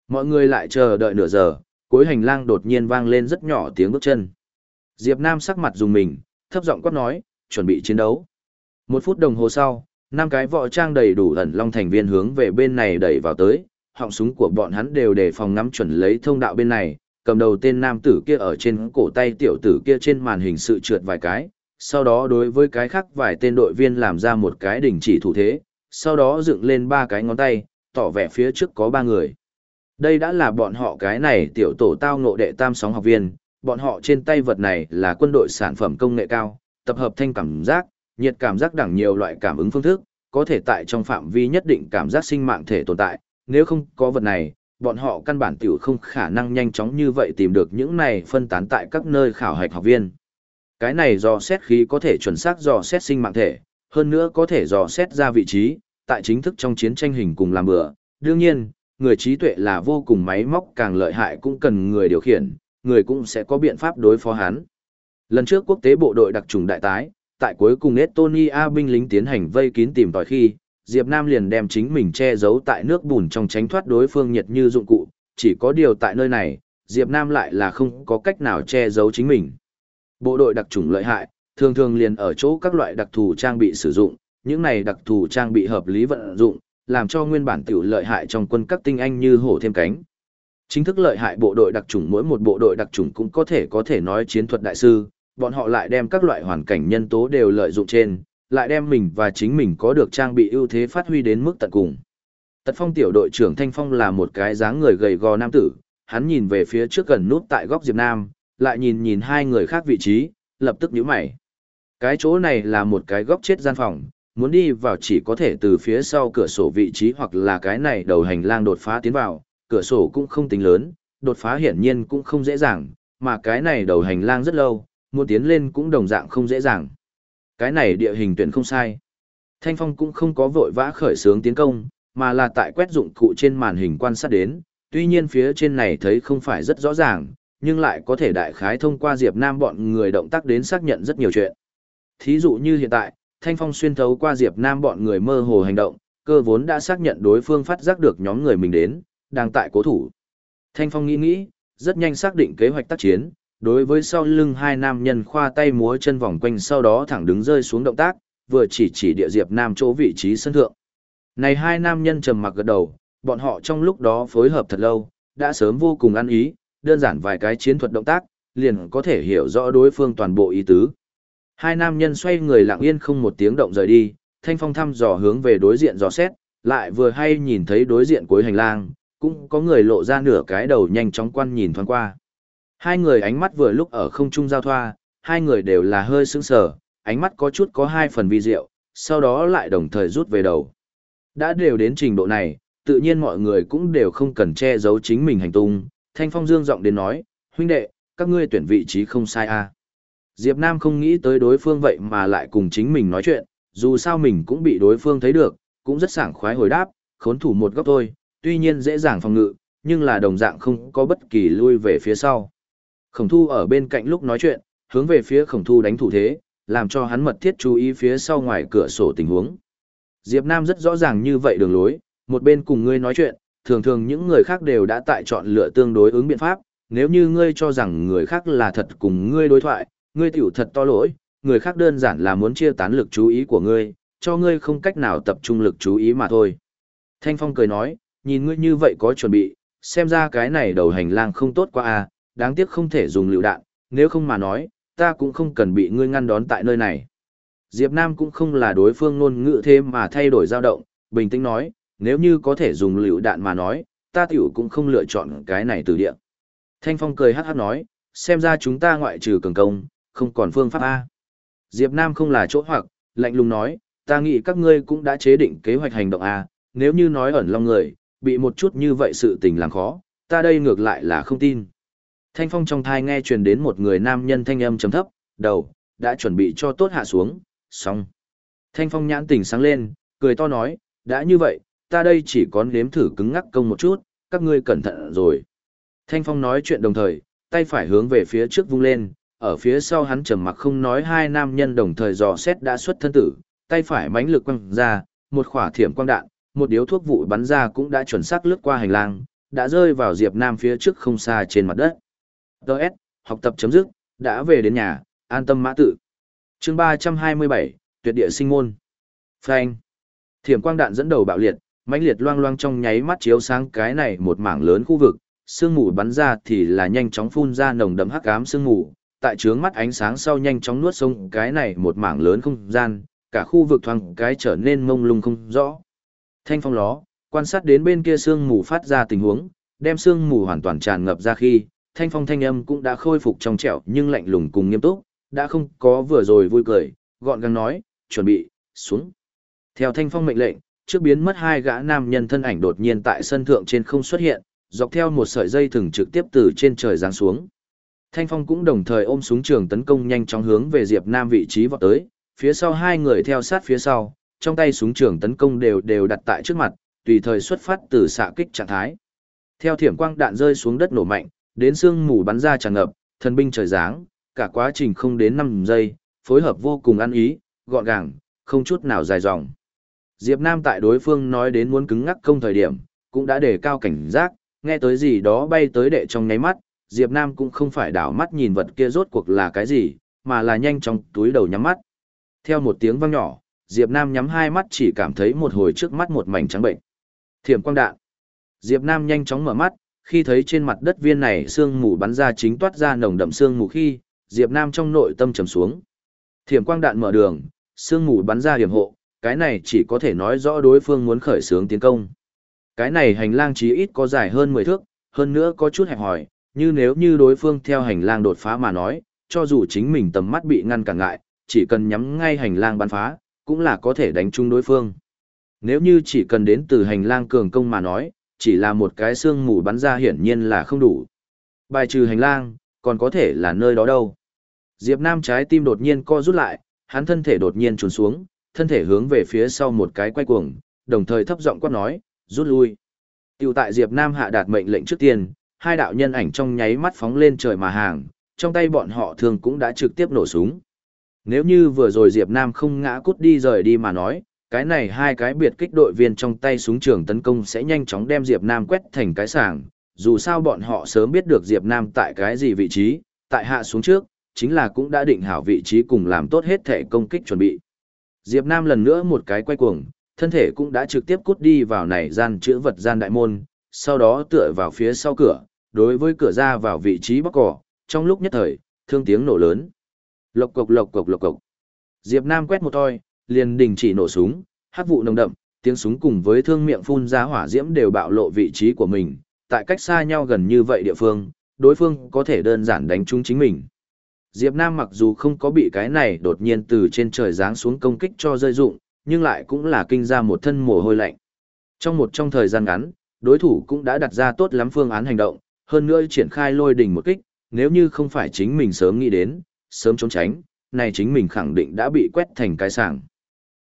Speaker 1: Mọi người lại chờ đợi nửa giờ, cuối hành lang đột nhiên vang lên rất nhỏ tiếng bước chân. Diệp Nam sắc mặt dùng mình, thấp giọng quát nói, chuẩn bị chiến đấu. Một phút đồng hồ sau, năm cái võ trang đầy đủ ẩn long thành viên hướng về bên này đẩy vào tới, họng súng của bọn hắn đều đề phòng ngắm chuẩn lấy thông đạo bên này, cầm đầu tên nam tử kia ở trên cổ tay tiểu tử kia trên màn hình sự trượt vài cái, sau đó đối với cái khác vài tên đội viên làm ra một cái đình chỉ thủ thế, sau đó dựng lên ba cái ngón tay, tỏ vẻ phía trước có ba người. Đây đã là bọn họ cái này tiểu tổ tao ngộ đệ tam sóng học viên, bọn họ trên tay vật này là quân đội sản phẩm công nghệ cao, tập hợp thanh cảm giác, nhiệt cảm giác đẳng nhiều loại cảm ứng phương thức, có thể tại trong phạm vi nhất định cảm giác sinh mạng thể tồn tại, nếu không có vật này, bọn họ căn bản tiểu không khả năng nhanh chóng như vậy tìm được những này phân tán tại các nơi khảo hạch học viên. Cái này dò xét khí có thể chuẩn xác dò xét sinh mạng thể, hơn nữa có thể dò xét ra vị trí, tại chính thức trong chiến tranh hình cùng làm bữa. Đương nhiên, người trí tuệ là vô cùng máy móc càng lợi hại cũng cần người điều khiển, người cũng sẽ có biện pháp đối phó hắn. Lần trước quốc tế bộ đội đặc trùng đại tái, tại cuối cùng Estonia binh lính tiến hành vây kín tìm tòi khi, Diệp Nam liền đem chính mình che giấu tại nước bùn trong tránh thoát đối phương nhiệt như dụng cụ, chỉ có điều tại nơi này, Diệp Nam lại là không có cách nào che giấu chính mình. Bộ đội đặc trùng lợi hại, thường thường liền ở chỗ các loại đặc thù trang bị sử dụng, những này đặc thù trang bị hợp lý vận dụng, làm cho nguyên bản tiểu lợi hại trong quân các tinh anh như hổ thêm cánh. Chính thức lợi hại bộ đội đặc trùng mỗi một bộ đội đặc trùng cũng có thể có thể nói chiến thuật đại sư, bọn họ lại đem các loại hoàn cảnh nhân tố đều lợi dụng trên, lại đem mình và chính mình có được trang bị ưu thế phát huy đến mức tận cùng. Tật phong tiểu đội trưởng Thanh Phong là một cái dáng người gầy gò nam tử, hắn nhìn về phía trước gần nút tại góc Diệp Nam, lại nhìn nhìn hai người khác vị trí, lập tức nhíu mày. Cái chỗ này là một cái góc chết gian phòng, muốn đi vào chỉ có thể từ phía sau cửa sổ vị trí hoặc là cái này đầu hành lang đột phá tiến vào, cửa sổ cũng không tính lớn, đột phá hiển nhiên cũng không dễ dàng, mà cái này đầu hành lang rất lâu, muốn tiến lên cũng đồng dạng không dễ dàng. Cái này địa hình tuyển không sai. Thanh Phong cũng không có vội vã khởi xướng tiến công, mà là tại quét dụng cụ trên màn hình quan sát đến, tuy nhiên phía trên này thấy không phải rất rõ ràng, nhưng lại có thể đại khái thông qua Diệp Nam bọn người động tác đến xác nhận rất nhiều chuyện. Thí dụ như hiện tại, Thanh Phong xuyên thấu qua Diệp Nam bọn người mơ hồ hành động, cơ vốn đã xác nhận đối phương phát giác được nhóm người mình đến, đang tại cố thủ. Thanh Phong nghĩ nghĩ, rất nhanh xác định kế hoạch tác chiến, đối với sau lưng hai nam nhân khoa tay múa chân vòng quanh sau đó thẳng đứng rơi xuống động tác, vừa chỉ chỉ địa Diệp Nam chỗ vị trí sân thượng. Này hai nam nhân trầm mặc gật đầu, bọn họ trong lúc đó phối hợp thật lâu, đã sớm vô cùng ăn ý, đơn giản vài cái chiến thuật động tác, liền có thể hiểu rõ đối phương toàn bộ ý tứ. Hai nam nhân xoay người lặng yên không một tiếng động rời đi, Thanh Phong thăm dò hướng về đối diện dò xét, lại vừa hay nhìn thấy đối diện cuối hành lang, cũng có người lộ ra nửa cái đầu nhanh chóng quan nhìn thoáng qua. Hai người ánh mắt vừa lúc ở không trung giao thoa, hai người đều là hơi sững sờ, ánh mắt có chút có hai phần vi diệu, sau đó lại đồng thời rút về đầu. Đã đều đến trình độ này, tự nhiên mọi người cũng đều không cần che giấu chính mình hành tung. Thanh Phong Dương giọng đến nói, Huynh đệ, các ngươi tuyển vị trí không sai à. Diệp Nam không nghĩ tới đối phương vậy mà lại cùng chính mình nói chuyện, dù sao mình cũng bị đối phương thấy được, cũng rất sảng khoái hồi đáp, khốn thủ một góc thôi, tuy nhiên dễ dàng phòng ngự, nhưng là đồng dạng không có bất kỳ lui về phía sau. Khổng thu ở bên cạnh lúc nói chuyện, hướng về phía khổng thu đánh thủ thế, làm cho hắn mật thiết chú ý phía sau ngoài cửa sổ tình huống. Diệp Nam rất rõ ràng như vậy đường lối, một bên cùng ngươi nói chuyện, thường thường những người khác đều đã tại chọn lựa tương đối ứng biện pháp, nếu như ngươi cho rằng người khác là thật cùng ngươi đối thoại, ngươi tiểu thật to lỗi, người khác đơn giản là muốn chia tán lực chú ý của ngươi, cho ngươi không cách nào tập trung lực chú ý mà thôi. Thanh Phong cười nói, nhìn ngươi như vậy có chuẩn bị, xem ra cái này đầu hành lang không tốt quá à, đáng tiếc không thể dùng lựu đạn, nếu không mà nói, ta cũng không cần bị ngươi ngăn đón tại nơi này. Diệp Nam cũng không là đối phương ngôn ngữ thêm mà thay đổi dao động, bình tĩnh nói, nếu như có thể dùng lựu đạn mà nói, ta tiểu cũng không lựa chọn cái này từ địa. Thanh Phong cười hát hát nói, xem ra chúng ta ngoại trừ cường công, không còn phương pháp A. Diệp Nam không là chỗ hoặc, lạnh lùng nói, ta nghĩ các ngươi cũng đã chế định kế hoạch hành động A, nếu như nói ẩn long người, bị một chút như vậy sự tình làm khó, ta đây ngược lại là không tin. Thanh phong trong thai nghe truyền đến một người nam nhân thanh âm trầm thấp, đầu, đã chuẩn bị cho tốt hạ xuống, xong. Thanh phong nhãn tỉnh sáng lên, cười to nói, đã như vậy, ta đây chỉ có nếm thử cứng ngắc công một chút, các ngươi cẩn thận rồi. Thanh phong nói chuyện đồng thời, tay phải hướng về phía trước vung lên, ở phía sau hắn trầm mặc không nói hai nam nhân đồng thời dò xét đã xuất thân tử, tay phải mãnh lực quăng ra, một khỏa thiểm quang đạn, một điếu thuốc vụ bắn ra cũng đã chuẩn xác lướt qua hành lang, đã rơi vào Diệp Nam phía trước không xa trên mặt đất. Đợt, học tập chấm dứt, đã về đến nhà, an tâm mã tự. Chương 327, tuyệt địa sinh môn. Phanh. Thiểm quang đạn dẫn đầu bạo liệt, mãnh liệt loang loang trong nháy mắt chiếu sáng cái này một mảng lớn khu vực, sương mù bắn ra thì là nhanh chóng phun ra nồng đậm hắc ám sương mù, tại trướng mắt ánh sáng sau nhanh chóng nuốt sông cái này một mảng lớn không gian, cả khu vực thoáng cái trở nên mông lung không rõ. Thanh phong ló, quan sát đến bên kia sương mù phát ra tình huống, đem sương mù hoàn toàn tràn ngập ra khi, thanh phong thanh âm cũng đã khôi phục trong trẻo nhưng lạnh lùng cùng nghiêm túc, đã không có vừa rồi vui cười, gọn gàng nói, chuẩn bị, xuống. Theo thanh phong mệnh lệnh, trước biến mất hai gã nam nhân thân ảnh đột nhiên tại sân thượng trên không xuất hiện, dọc theo một sợi dây thừng trực tiếp từ trên trời giáng xuống. Thanh phong cũng đồng thời ôm súng trường tấn công nhanh chóng hướng về Diệp Nam vị trí vọt tới, phía sau hai người theo sát phía sau, trong tay súng trường tấn công đều đều đặt tại trước mặt, tùy thời xuất phát từ xạ kích trạng thái. Theo thiểm quang đạn rơi xuống đất nổ mạnh, đến xương mù bắn ra tràn ngập, thần binh trời giáng, cả quá trình không đến 5 giây, phối hợp vô cùng ăn ý, gọn gàng, không chút nào dài dòng. Diệp Nam tại đối phương nói đến muốn cứng ngắc công thời điểm, cũng đã đề cao cảnh giác, nghe tới gì đó bay tới đệ trong ngáy mắt, Diệp Nam cũng không phải đảo mắt nhìn vật kia rốt cuộc là cái gì, mà là nhanh chóng túi đầu nhắm mắt. Theo một tiếng vang nhỏ, Diệp Nam nhắm hai mắt chỉ cảm thấy một hồi trước mắt một mảnh trắng bệnh. Thiểm quang đạn. Diệp Nam nhanh chóng mở mắt, khi thấy trên mặt đất viên này sương mù bắn ra chính toát ra nồng đậm sương mù khi, Diệp Nam trong nội tâm trầm xuống. Thiểm quang đạn mở đường, sương mù bắn ra hiểm hộ, cái này chỉ có thể nói rõ đối phương muốn khởi xướng tiến công. Cái này hành lang chí ít có dài hơn 10 thước, hơn nữa có chút hẹp hòi, như nếu như đối phương theo hành lang đột phá mà nói, cho dù chính mình tầm mắt bị ngăn cản ngại, chỉ cần nhắm ngay hành lang bắn phá, cũng là có thể đánh trúng đối phương. Nếu như chỉ cần đến từ hành lang cường công mà nói, chỉ là một cái xương mù bắn ra hiển nhiên là không đủ. Bài trừ hành lang, còn có thể là nơi đó đâu. Diệp Nam trái tim đột nhiên co rút lại, hắn thân thể đột nhiên trùn xuống, thân thể hướng về phía sau một cái quay cuồng, đồng thời thấp giọng quát nói, rút lui. Tiểu tại Diệp Nam hạ đạt mệnh lệnh trước tiên, hai đạo nhân ảnh trong nháy mắt phóng lên trời mà hàng, trong tay bọn họ thường cũng đã trực tiếp nổ súng. Nếu như vừa rồi Diệp Nam không ngã cút đi rời đi mà nói, cái này hai cái biệt kích đội viên trong tay súng trường tấn công sẽ nhanh chóng đem Diệp Nam quét thành cái sàng, dù sao bọn họ sớm biết được Diệp Nam tại cái gì vị trí, tại hạ xuống trước, chính là cũng đã định hảo vị trí cùng làm tốt hết thể công kích chuẩn bị. Diệp Nam lần nữa một cái quay cuồng, thân thể cũng đã trực tiếp cút đi vào này gian chữa vật gian đại môn, sau đó tựa vào phía sau cửa, đối với cửa ra vào vị trí bắc cỏ, trong lúc nhất thời, thương tiếng nổ lớn. Lộc cộc lộc cộc lộc cộc. Diệp Nam quét một toi, liền đình chỉ nổ súng, hát vụ nồng đậm, tiếng súng cùng với thương miệng phun ra hỏa diễm đều bạo lộ vị trí của mình, tại cách xa nhau gần như vậy địa phương, đối phương có thể đơn giản đánh trúng chính mình. Diệp Nam mặc dù không có bị cái này đột nhiên từ trên trời giáng xuống công kích cho rơi dụng, nhưng lại cũng là kinh ra một thân mồ hôi lạnh. Trong một trong thời gian ngắn, đối thủ cũng đã đặt ra tốt lắm phương án hành động, hơn nữa triển khai lôi đỉnh một kích, nếu như không phải chính mình sớm nghĩ đến, sớm trốn tránh, này chính mình khẳng định đã bị quét thành cái sảng.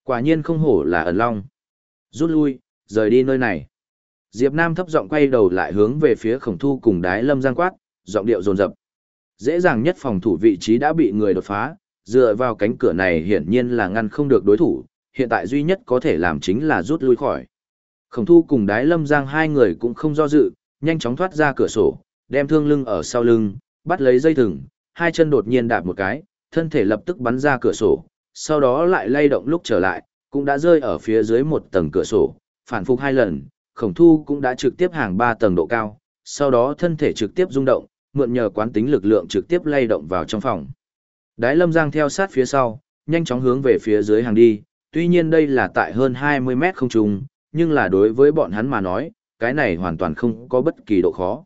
Speaker 1: Quả nhiên không hổ là ẩn long. Rút lui, rời đi nơi này. Diệp Nam thấp giọng quay đầu lại hướng về phía khổng thu cùng đái lâm giang quát, giọng điệu rồn rập. Dễ dàng nhất phòng thủ vị trí đã bị người đột phá, dựa vào cánh cửa này hiển nhiên là ngăn không được đối thủ, hiện tại duy nhất có thể làm chính là rút lui khỏi. Khổng thu cùng đái lâm giang hai người cũng không do dự, nhanh chóng thoát ra cửa sổ, đem thương lưng ở sau lưng, bắt lấy dây thừng, hai chân đột nhiên đạp một cái, thân thể lập tức bắn ra cửa sổ, sau đó lại lay động lúc trở lại, cũng đã rơi ở phía dưới một tầng cửa sổ, phản phục hai lần, khổng thu cũng đã trực tiếp hàng ba tầng độ cao, sau đó thân thể trực tiếp rung động, mượn nhờ quán tính lực lượng trực tiếp lay động vào trong phòng. Đái lâm giang theo sát phía sau, nhanh chóng hướng về phía dưới hàng đi, tuy nhiên đây là tại hơn 20 mét không trùng, nhưng là đối với bọn hắn mà nói, cái này hoàn toàn không có bất kỳ độ khó.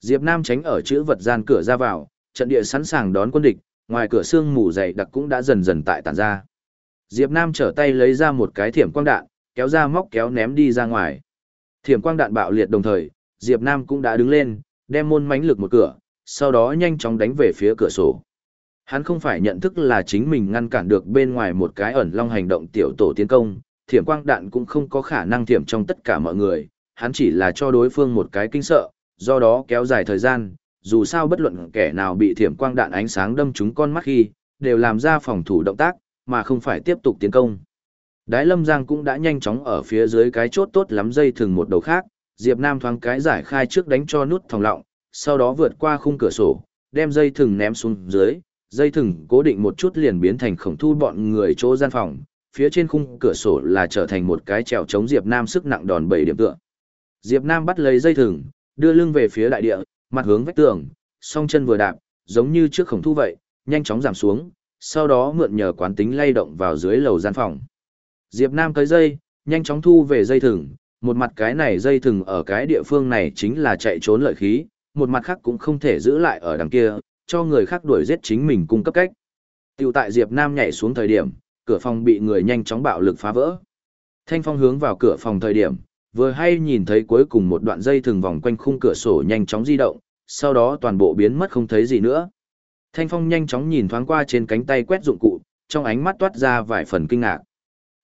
Speaker 1: Diệp Nam tránh ở chữ vật gian cửa ra vào, trận địa sẵn sàng đón quân địch, ngoài cửa xương mù dày đặc cũng đã dần dần tại tản ra. Diệp Nam trở tay lấy ra một cái thiểm quang đạn, kéo ra móc kéo ném đi ra ngoài. Thiểm quang đạn bạo liệt đồng thời, Diệp Nam cũng đã đứng lên, đem môn mánh lực một cửa, sau đó nhanh chóng đánh về phía cửa sổ. Hắn không phải nhận thức là chính mình ngăn cản được bên ngoài một cái ẩn long hành động tiểu tổ tiến công, thiểm quang đạn cũng không có khả năng thiểm trong tất cả mọi người, hắn chỉ là cho đối phương một cái kinh sợ, do đó kéo dài thời gian, dù sao bất luận kẻ nào bị thiểm quang đạn ánh sáng đâm trúng con mắt khi, đều làm ra phòng thủ động tác, mà không phải tiếp tục tiến công. Đái Lâm Giang cũng đã nhanh chóng ở phía dưới cái chốt tốt lắm dây thừng một đầu khác, Diệp Nam thoáng cái giải khai trước đánh cho nút thòng lọng, sau đó vượt qua khung cửa sổ, đem dây thừng ném xuống dưới, dây thừng cố định một chút liền biến thành khổng thu bọn người chỗ gian phòng, phía trên khung cửa sổ là trở thành một cái trèo chống Diệp Nam sức nặng đòn bẩy điểm tựa. Diệp Nam bắt lấy dây thừng, đưa lưng về phía đại địa, mặt hướng vách tường, song chân vừa đạp, giống như trước khổng thu vậy, nhanh chóng giảm xuống, sau đó mượn nhờ quán tính lay động vào dưới lầu gian phòng. Diệp Nam tới dây, nhanh chóng thu về dây thừng, một mặt cái này dây thừng ở cái địa phương này chính là chạy trốn lợi khí, một mặt khác cũng không thể giữ lại ở đằng kia, cho người khác đuổi giết chính mình cung cấp cách. Tiểu tại Diệp Nam nhảy xuống thời điểm, cửa phòng bị người nhanh chóng bạo lực phá vỡ. Thanh Phong hướng vào cửa phòng thời điểm, vừa hay nhìn thấy cuối cùng một đoạn dây thừng vòng quanh khung cửa sổ nhanh chóng di động, sau đó toàn bộ biến mất không thấy gì nữa. Thanh Phong nhanh chóng nhìn thoáng qua trên cánh tay quét dụng cụ, trong ánh mắt toát ra vài phần kinh ngạc.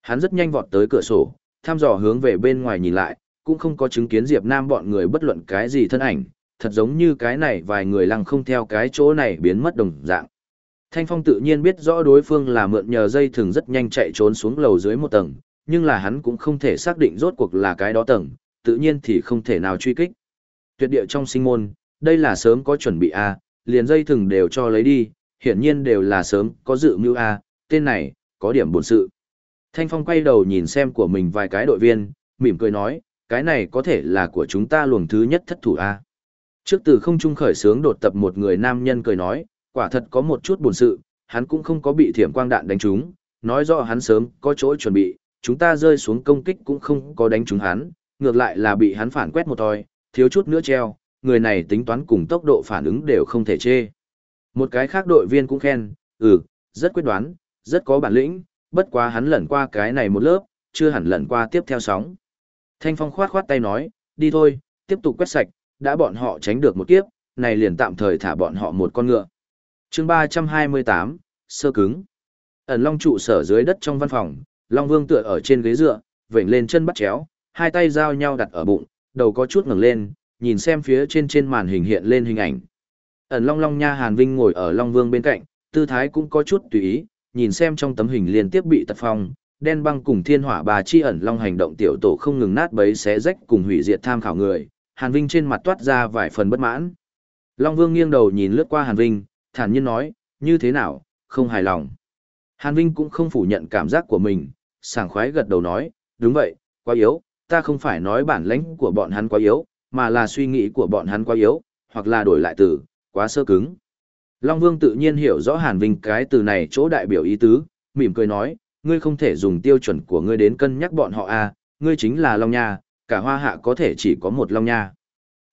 Speaker 1: Hắn rất nhanh vọt tới cửa sổ, thăm dò hướng về bên ngoài nhìn lại, cũng không có chứng kiến Diệp Nam bọn người bất luận cái gì thân ảnh, thật giống như cái này vài người lăng không theo cái chỗ này biến mất đồng dạng. Thanh Phong tự nhiên biết rõ đối phương là mượn nhờ dây thừng rất nhanh chạy trốn xuống lầu dưới một tầng, nhưng là hắn cũng không thể xác định rốt cuộc là cái đó tầng, tự nhiên thì không thể nào truy kích. Tuyệt địa trong sinh môn, đây là sớm có chuẩn bị A, liền dây thừng đều cho lấy đi, hiển nhiên đều là sớm có dự mưu A, tên này, có điểm buồn sự. Thanh Phong quay đầu nhìn xem của mình vài cái đội viên, mỉm cười nói, cái này có thể là của chúng ta luồng thứ nhất thất thủ A. Trước từ không trung khởi sướng đột tập một người nam nhân cười nói, quả thật có một chút buồn sự, hắn cũng không có bị thiểm quang đạn đánh trúng, nói rõ hắn sớm có chỗ chuẩn bị, chúng ta rơi xuống công kích cũng không có đánh trúng hắn, ngược lại là bị hắn phản quét một thôi, thiếu chút nữa treo, người này tính toán cùng tốc độ phản ứng đều không thể chê. Một cái khác đội viên cũng khen, ừ, rất quyết đoán, rất có bản lĩnh, bất quá hắn lẩn qua cái này một lớp, chưa hẳn lẩn qua tiếp theo sóng. Thanh Phong khoát khoát tay nói, đi thôi, tiếp tục quét sạch, đã bọn họ tránh được một kiếp, này liền tạm thời thả bọn họ một con ngựa. chương 328, sơ cứng. Ẩn Long trụ sở dưới đất trong văn phòng, Long Vương tựa ở trên ghế dựa, vểnh lên chân bắt chéo, hai tay giao nhau đặt ở bụng, đầu có chút ngẩng lên, nhìn xem phía trên trên màn hình hiện lên hình ảnh. Ẩn Long Long Nha Hàn Vinh ngồi ở Long Vương bên cạnh, tư thái cũng có chút tùy ý, nhìn xem trong tấm hình liên tiếp bị tật phong, đen băng cùng thiên hỏa bà chi ẩn long hành động tiểu tổ không ngừng nát bấy xé rách cùng hủy diệt tham khảo người, Hàn Vinh trên mặt toát ra vài phần bất mãn. Long Vương nghiêng đầu nhìn lướt qua Hàn Vinh, thản nhiên nói, như thế nào, không hài lòng. Hàn Vinh cũng không phủ nhận cảm giác của mình, sảng khoái gật đầu nói, đúng vậy, quá yếu, ta không phải nói bản lãnh của bọn hắn quá yếu, mà là suy nghĩ của bọn hắn quá yếu, hoặc là đổi lại từ, quá sơ cứng. Long Vương tự nhiên hiểu rõ Hàn Vinh cái từ này chỗ đại biểu ý tứ, mỉm cười nói, ngươi không thể dùng tiêu chuẩn của ngươi đến cân nhắc bọn họ à, ngươi chính là Long Nha, cả hoa hạ có thể chỉ có một Long Nha.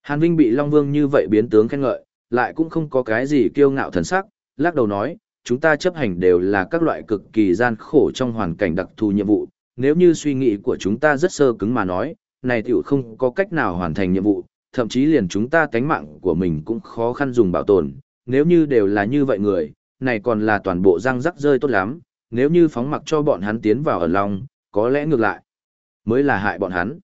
Speaker 1: Hàn Vinh bị Long Vương như vậy biến tướng khen ngợi, lại cũng không có cái gì kiêu ngạo thần sắc, lắc đầu nói, chúng ta chấp hành đều là các loại cực kỳ gian khổ trong hoàn cảnh đặc thù nhiệm vụ, nếu như suy nghĩ của chúng ta rất sơ cứng mà nói, này tiểu không có cách nào hoàn thành nhiệm vụ, thậm chí liền chúng ta tánh mạng của mình cũng khó khăn dùng bảo tồn, nếu như đều là như vậy người, này còn là toàn bộ răng rắc rơi tốt lắm, nếu như phóng mặc cho bọn hắn tiến vào ở Long, có lẽ ngược lại, mới là hại bọn hắn.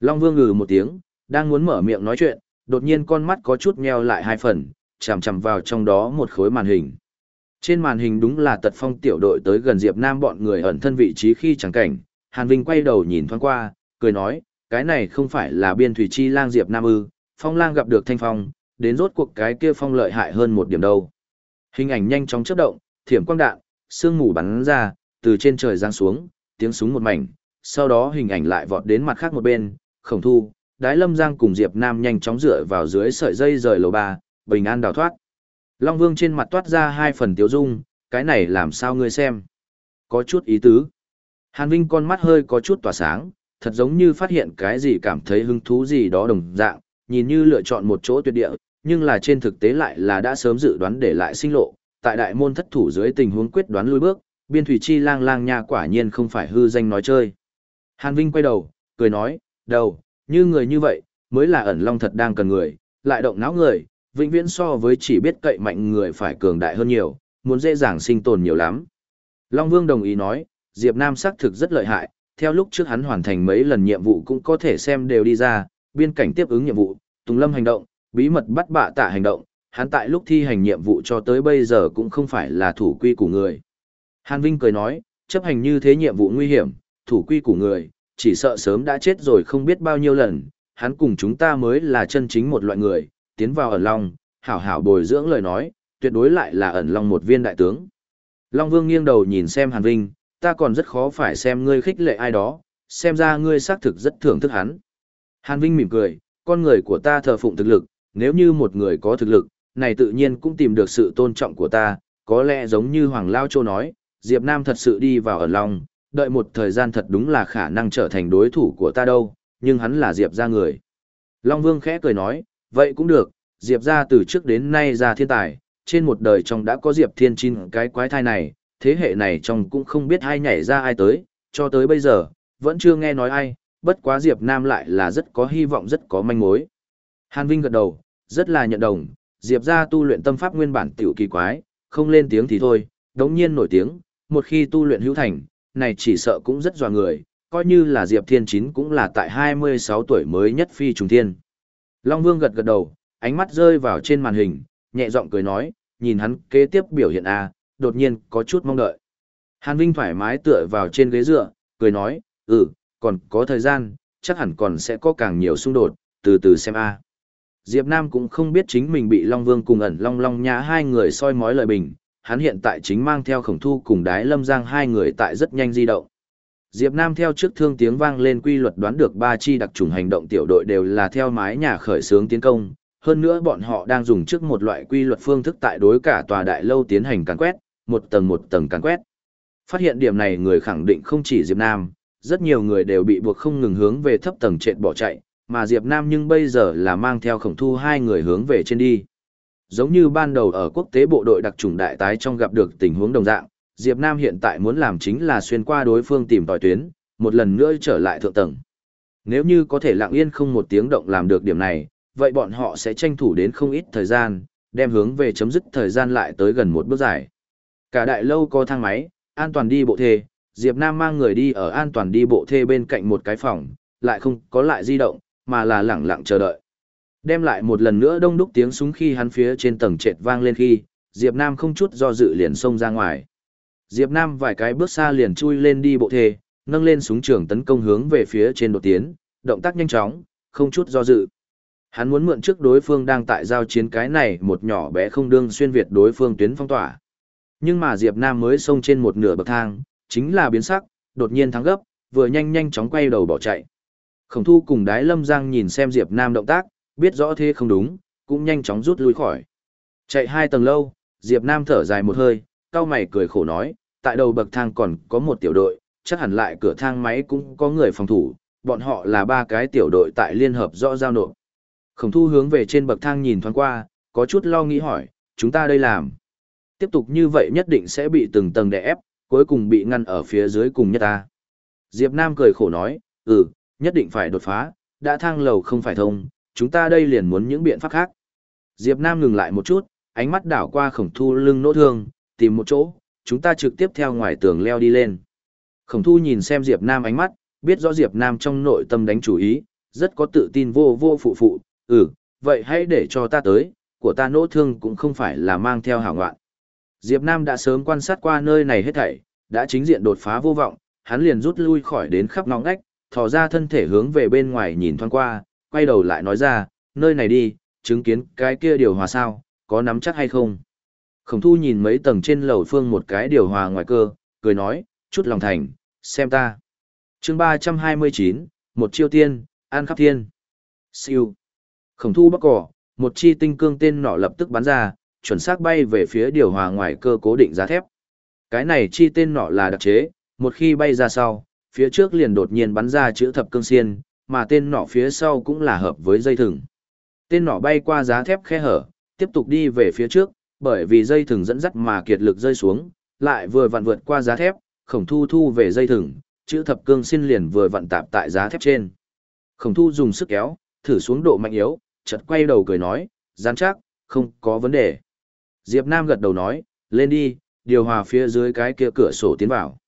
Speaker 1: Long Vương ngừ một tiếng, đang muốn mở miệng nói chuyện, đột nhiên con mắt có chút nheo lại hai phần, chằm chằm vào trong đó một khối màn hình. Trên màn hình đúng là tật phong tiểu đội tới gần Diệp Nam bọn người ẩn thân vị trí khi chẳng cảnh, Hàn Vinh quay đầu nhìn thoáng qua, cười nói, cái này không phải là biên thủy chi lang Diệp Nam ư, phong lang gặp được thanh phong, đến rốt cuộc cái kia phong lợi hại hơn một điểm đâu. Hình ảnh nhanh chóng chớp động, thiểm quang đạn, sương mù bắn ra, từ trên trời giáng xuống, tiếng súng một mảnh, sau đó hình ảnh lại vọt đến mặt khác một bên, khổng thu, đái lâm giang cùng Diệp Nam nhanh chóng dựa vào dưới sợi dây rời lầu ba, bình an đào thoát. Long Vương trên mặt toát ra hai phần tiếu dung, cái này làm sao ngươi xem? Có chút ý tứ. Hàn Vinh con mắt hơi có chút tỏa sáng, thật giống như phát hiện cái gì cảm thấy hứng thú gì đó đồng dạng, nhìn như lựa chọn một chỗ tuyệt địa, nhưng là trên thực tế lại là đã sớm dự đoán để lại sinh lộ, tại đại môn thất thủ dưới tình huống quyết đoán lui bước, biên thủy chi lang lang nha quả nhiên không phải hư danh nói chơi. Hàn Vinh quay đầu, cười nói, đầu, như người như vậy, mới là ẩn long thật đang cần người, lại động não người, vĩnh viễn so với chỉ biết cậy mạnh người phải cường đại hơn nhiều, muốn dễ dàng sinh tồn nhiều lắm. Long Vương đồng ý nói, Diệp Nam xác thực rất lợi hại, theo lúc trước hắn hoàn thành mấy lần nhiệm vụ cũng có thể xem đều đi ra, biên cảnh tiếp ứng nhiệm vụ, Tùng Lâm hành động, bí mật bắt bạ tạ hành động, hắn tại lúc thi hành nhiệm vụ cho tới bây giờ cũng không phải là thủ quy của người. Hàn Vinh cười nói, chấp hành như thế nhiệm vụ nguy hiểm, thủ quy của người, chỉ sợ sớm đã chết rồi không biết bao nhiêu lần, hắn cùng chúng ta mới là chân chính một loại người, tiến vào ẩn long, hảo hảo bồi dưỡng lời nói, tuyệt đối lại là ẩn long một viên đại tướng. Long Vương nghiêng đầu nhìn xem Hàn Vinh, ta còn rất khó phải xem ngươi khích lệ ai đó, xem ra ngươi xác thực rất thưởng thức hắn. Hàn Vinh mỉm cười, con người của ta thờ phụng thực lực, nếu như một người có thực lực, này tự nhiên cũng tìm được sự tôn trọng của ta, có lẽ giống như Hoàng Lao Châu nói, Diệp Nam thật sự đi vào ẩn long, đợi một thời gian thật đúng là khả năng trở thành đối thủ của ta đâu, nhưng hắn là Diệp gia người. Long Vương khẽ cười nói, vậy cũng được, Diệp gia từ trước đến nay ra thiên tài, trên một đời trong đã có Diệp Thiên Chín cái quái thai này, thế hệ này trong cũng không biết ai nhảy ra ai tới, cho tới bây giờ, vẫn chưa nghe nói ai, bất quá Diệp Nam lại là rất có hy vọng rất có manh mối. Hàn Vinh gật đầu, rất là nhận đồng, Diệp ra tu luyện tâm pháp nguyên bản tiểu kỳ quái, không lên tiếng thì thôi, đống nhiên nổi tiếng, một khi tu luyện hữu thành, này chỉ sợ cũng rất dọa người, coi như là Diệp Thiên Chín cũng là tại 26 tuổi mới nhất phi trùng thiên. Long Vương gật gật đầu, ánh mắt rơi vào trên màn hình, nhẹ giọng cười nói, nhìn hắn kế tiếp biểu hiện A, đột nhiên có chút mong đợi. Hàn Vinh thoải mái tựa vào trên ghế dựa, cười nói, ừ, còn có thời gian, chắc hẳn còn sẽ có càng nhiều xung đột, từ từ xem A. Diệp Nam cũng không biết chính mình bị Long Vương cùng ẩn Long Long Nhã hai người soi mói lời bình, hắn hiện tại chính mang theo khổng thu cùng đái lâm giang hai người tại rất nhanh di động. Diệp Nam theo trước thương tiếng vang lên quy luật đoán được ba chi đặc trùng hành động tiểu đội đều là theo mái nhà khởi sướng tiến công, hơn nữa bọn họ đang dùng trước một loại quy luật phương thức tại đối cả tòa đại lâu tiến hành càn quét, một tầng một tầng càn quét. Phát hiện điểm này người khẳng định không chỉ Diệp Nam, rất nhiều người đều bị buộc không ngừng hướng về thấp tầng trệt bỏ chạy, mà Diệp Nam nhưng bây giờ là mang theo khổng thu hai người hướng về trên đi. Giống như ban đầu ở quốc tế bộ đội đặc trùng đại tái trong gặp được tình huống đồng dạng, Diệp Nam hiện tại muốn làm chính là xuyên qua đối phương tìm tòi tuyến, một lần nữa trở lại thượng tầng. Nếu như có thể lặng yên không một tiếng động làm được điểm này, vậy bọn họ sẽ tranh thủ đến không ít thời gian, đem hướng về chấm dứt thời gian lại tới gần một bước dài. Cả đại lâu có thang máy, an toàn đi bộ thê, Diệp Nam mang người đi ở an toàn đi bộ thê bên cạnh một cái phòng, lại không có lại di động, mà là lẳng lặng chờ đợi. Đem lại một lần nữa đông đúc tiếng súng khi hắn phía trên tầng trệt vang lên khi, Diệp Nam không chút do dự liền xông ra ngoài. Diệp Nam vài cái bước xa liền chui lên đi bộ thề, nâng lên súng trường tấn công hướng về phía trên đột tiến, động tác nhanh chóng, không chút do dự. Hắn muốn mượn trước đối phương đang tại giao chiến cái này một nhỏ bé không đương xuyên việt đối phương tuyến phong tỏa. Nhưng mà Diệp Nam mới xông trên một nửa bậc thang, chính là biến sắc, đột nhiên thắng gấp, vừa nhanh nhanh chóng quay đầu bỏ chạy. Khổng thu cùng đái lâm giang nhìn xem Diệp Nam động tác, biết rõ thế không đúng, cũng nhanh chóng rút lui khỏi. Chạy hai tầng lâu, Diệp Nam thở dài một hơi, cao mày cười khổ nói, tại đầu bậc thang còn có một tiểu đội, chắc hẳn lại cửa thang máy cũng có người phòng thủ, bọn họ là ba cái tiểu đội tại liên hợp rõ giao nộp. Khổng thu hướng về trên bậc thang nhìn thoáng qua, có chút lo nghĩ hỏi, chúng ta đây làm. Tiếp tục như vậy nhất định sẽ bị từng tầng đè ép, cuối cùng bị ngăn ở phía dưới cùng nhất ta. Diệp Nam cười khổ nói, ừ, nhất định phải đột phá, đã thang lầu không phải thông, chúng ta đây liền muốn những biện pháp khác. Diệp Nam ngừng lại một chút, ánh mắt đảo qua khổng thu lưng nỗ thương, tìm một chỗ, chúng ta trực tiếp theo ngoài tường leo đi lên. Khổng thu nhìn xem Diệp Nam ánh mắt, biết rõ Diệp Nam trong nội tâm đánh chủ ý, rất có tự tin vô vô phụ phụ, ừ, vậy hãy để cho ta tới, của ta nỗ thương cũng không phải là mang theo hảo ngoạn. Diệp Nam đã sớm quan sát qua nơi này hết thảy, đã chính diện đột phá vô vọng, hắn liền rút lui khỏi đến khắp ngõ ngách, thò ra thân thể hướng về bên ngoài nhìn thoáng qua, quay đầu lại nói ra, nơi này đi, chứng kiến cái kia điều hòa sao, có nắm chắc hay không. Khổng thu nhìn mấy tầng trên lầu phương một cái điều hòa ngoài cơ, cười nói, chút lòng thành, xem ta. chương 329, một chiêu tiên, an khắp thiên. Siêu. Khổng thu bắc cỏ, một chi tinh cương tên nọ lập tức bắn ra, chuẩn xác bay về phía điều hòa ngoài cơ cố định giá thép. Cái này chi tên nọ là đặc chế, một khi bay ra sau, phía trước liền đột nhiên bắn ra chữ thập cương xiên, mà tên nọ phía sau cũng là hợp với dây thừng. Tên nọ bay qua giá thép khe hở, tiếp tục đi về phía trước, bởi vì dây thừng dẫn dắt mà kiệt lực rơi xuống, lại vừa vặn vượt qua giá thép, khổng thu thu về dây thừng, chữ thập cương xiên liền vừa vặn tạp tại giá thép trên. Khổng thu dùng sức kéo, thử xuống độ mạnh yếu, chợt quay đầu cười nói, rắn chắc, không có vấn đề. Diệp Nam gật đầu nói, lên đi, điều hòa phía dưới cái kia cửa sổ tiến vào.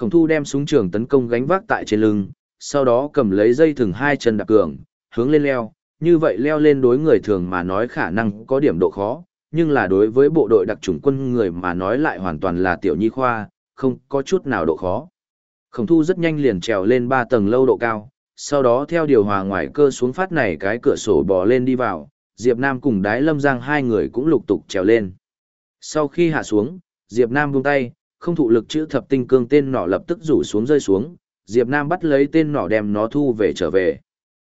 Speaker 1: Khổng thu đem súng trường tấn công gánh vác tại trên lưng, sau đó cầm lấy dây thừng hai chân đạp cường, hướng lên leo, như vậy leo lên đối người thường mà nói khả năng có điểm độ khó, nhưng là đối với bộ đội đặc chủng quân người mà nói lại hoàn toàn là tiểu nhi khoa, không có chút nào độ khó. Khổng thu rất nhanh liền trèo lên ba tầng lâu độ cao, sau đó theo điều hòa ngoài cơ xuống phát này cái cửa sổ bò lên đi vào, Diệp Nam cùng đái lâm giang hai người cũng lục tục trèo lên. Sau khi hạ xuống, Diệp Nam buông tay, không thụ lực chữ thập tinh cương tên nỏ lập tức rủ xuống rơi xuống, Diệp Nam bắt lấy tên nỏ đem nó thu về trở về.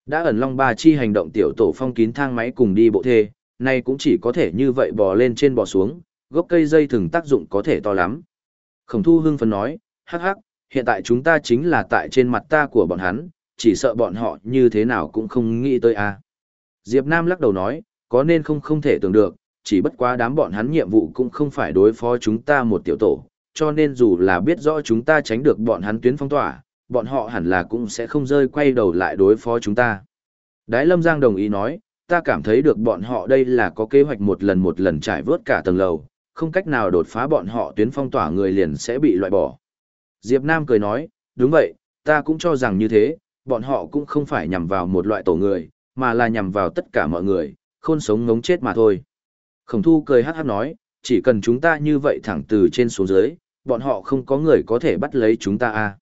Speaker 1: Đã ẩn long ba chi hành động tiểu tổ phong kín thang máy cùng đi bộ thê, nay cũng chỉ có thể như vậy bò lên trên bò xuống, gốc cây dây thừng tác dụng có thể to lắm. Khổng thu hưng phấn nói, hắc hắc, hiện tại chúng ta chính là tại trên mặt ta của bọn hắn, chỉ sợ bọn họ như thế nào cũng không nghĩ tới a. Diệp Nam lắc đầu nói, có nên không không thể tưởng được, chỉ bất quá đám bọn hắn nhiệm vụ cũng không phải đối phó chúng ta một tiểu tổ, cho nên dù là biết rõ chúng ta tránh được bọn hắn tuyến phong tỏa, bọn họ hẳn là cũng sẽ không rơi quay đầu lại đối phó chúng ta. Đái Lâm Giang đồng ý nói, ta cảm thấy được bọn họ đây là có kế hoạch một lần một lần trải vớt cả tầng lầu, không cách nào đột phá bọn họ tuyến phong tỏa người liền sẽ bị loại bỏ. Diệp Nam cười nói, đúng vậy, ta cũng cho rằng như thế, bọn họ cũng không phải nhằm vào một loại tổ người, mà là nhằm vào tất cả mọi người, khôn sống ngống chết mà thôi. Khổng thu cười hát hát nói, chỉ cần chúng ta như vậy thẳng từ trên xuống dưới, bọn họ không có người có thể bắt lấy chúng ta à.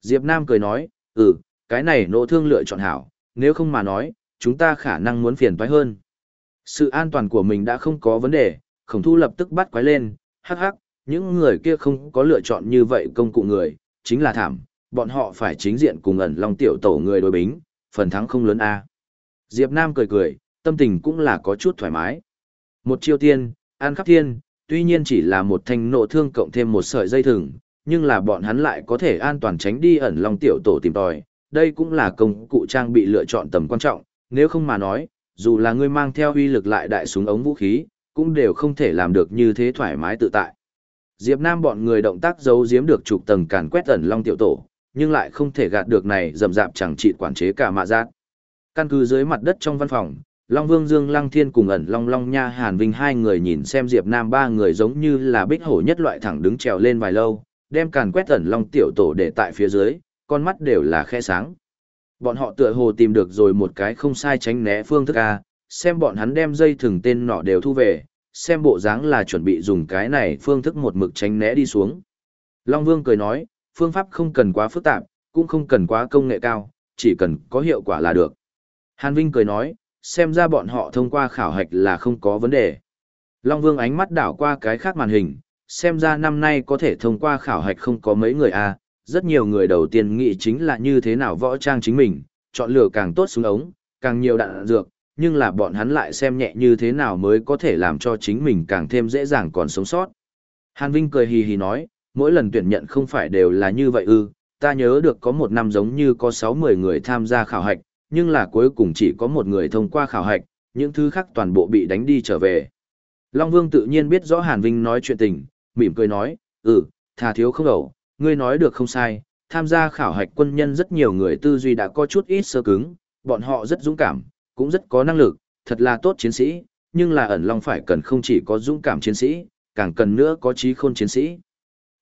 Speaker 1: Diệp Nam cười nói, ừ, cái này nỗ thương lựa chọn hảo, nếu không mà nói, chúng ta khả năng muốn phiền toái hơn. Sự an toàn của mình đã không có vấn đề, khổng thu lập tức bắt quái lên, hắc hắc, những người kia không có lựa chọn như vậy công cụ người, chính là thảm, bọn họ phải chính diện cùng ẩn long tiểu tổ người đối bính, phần thắng không lớn a. Diệp Nam cười cười, tâm tình cũng là có chút thoải mái. Một chiêu tiên, an khắp thiên, tuy nhiên chỉ là một thanh nộ thương cộng thêm một sợi dây thừng, nhưng là bọn hắn lại có thể an toàn tránh đi ẩn long tiểu tổ tìm tòi. Đây cũng là công cụ trang bị lựa chọn tầm quan trọng, nếu không mà nói, dù là ngươi mang theo uy lực lại đại súng ống vũ khí, cũng đều không thể làm được như thế thoải mái tự tại. Diệp Nam bọn người động tác giấu giếm được trục tầng càn quét ẩn long tiểu tổ, nhưng lại không thể gạt được này dầm dạp chẳng trị quản chế cả mạ giác. Căn cứ dưới mặt đất trong văn phòng, Long Vương Dương Lăng Thiên cùng ẩn Long Long Nha Hàn Vinh hai người nhìn xem Diệp Nam ba người giống như là bích hổ nhất loại thẳng đứng trèo lên vài lâu, đem càn quét ẩn Long tiểu tổ để tại phía dưới, con mắt đều là khe sáng. Bọn họ tựa hồ tìm được rồi một cái không sai tránh né phương thức A, xem bọn hắn đem dây thừng tên nọ đều thu về, xem bộ dáng là chuẩn bị dùng cái này phương thức một mực tránh né đi xuống. Long Vương cười nói, phương pháp không cần quá phức tạp, cũng không cần quá công nghệ cao, chỉ cần có hiệu quả là được. Hàn Vinh cười nói, xem ra bọn họ thông qua khảo hạch là không có vấn đề. Long Vương ánh mắt đảo qua cái khác màn hình, xem ra năm nay có thể thông qua khảo hạch không có mấy người a à. rất nhiều người đầu tiên nghĩ chính là như thế nào võ trang chính mình, chọn lựa càng tốt xuống ống, càng nhiều đạn dược, nhưng là bọn hắn lại xem nhẹ như thế nào mới có thể làm cho chính mình càng thêm dễ dàng còn sống sót. Hàn Vinh cười hì hì nói, mỗi lần tuyển nhận không phải đều là như vậy ư, ta nhớ được có một năm giống như có 6-10 người tham gia khảo hạch, nhưng là cuối cùng chỉ có một người thông qua khảo hạch, những thứ khác toàn bộ bị đánh đi trở về. Long Vương tự nhiên biết rõ Hàn Vinh nói chuyện tình, mỉm cười nói, ừ, thà thiếu không ẩu, ngươi nói được không sai, tham gia khảo hạch quân nhân rất nhiều người tư duy đã có chút ít sơ cứng, bọn họ rất dũng cảm, cũng rất có năng lực, thật là tốt chiến sĩ, nhưng là ẩn long phải cần không chỉ có dũng cảm chiến sĩ, càng cần nữa có trí khôn chiến sĩ.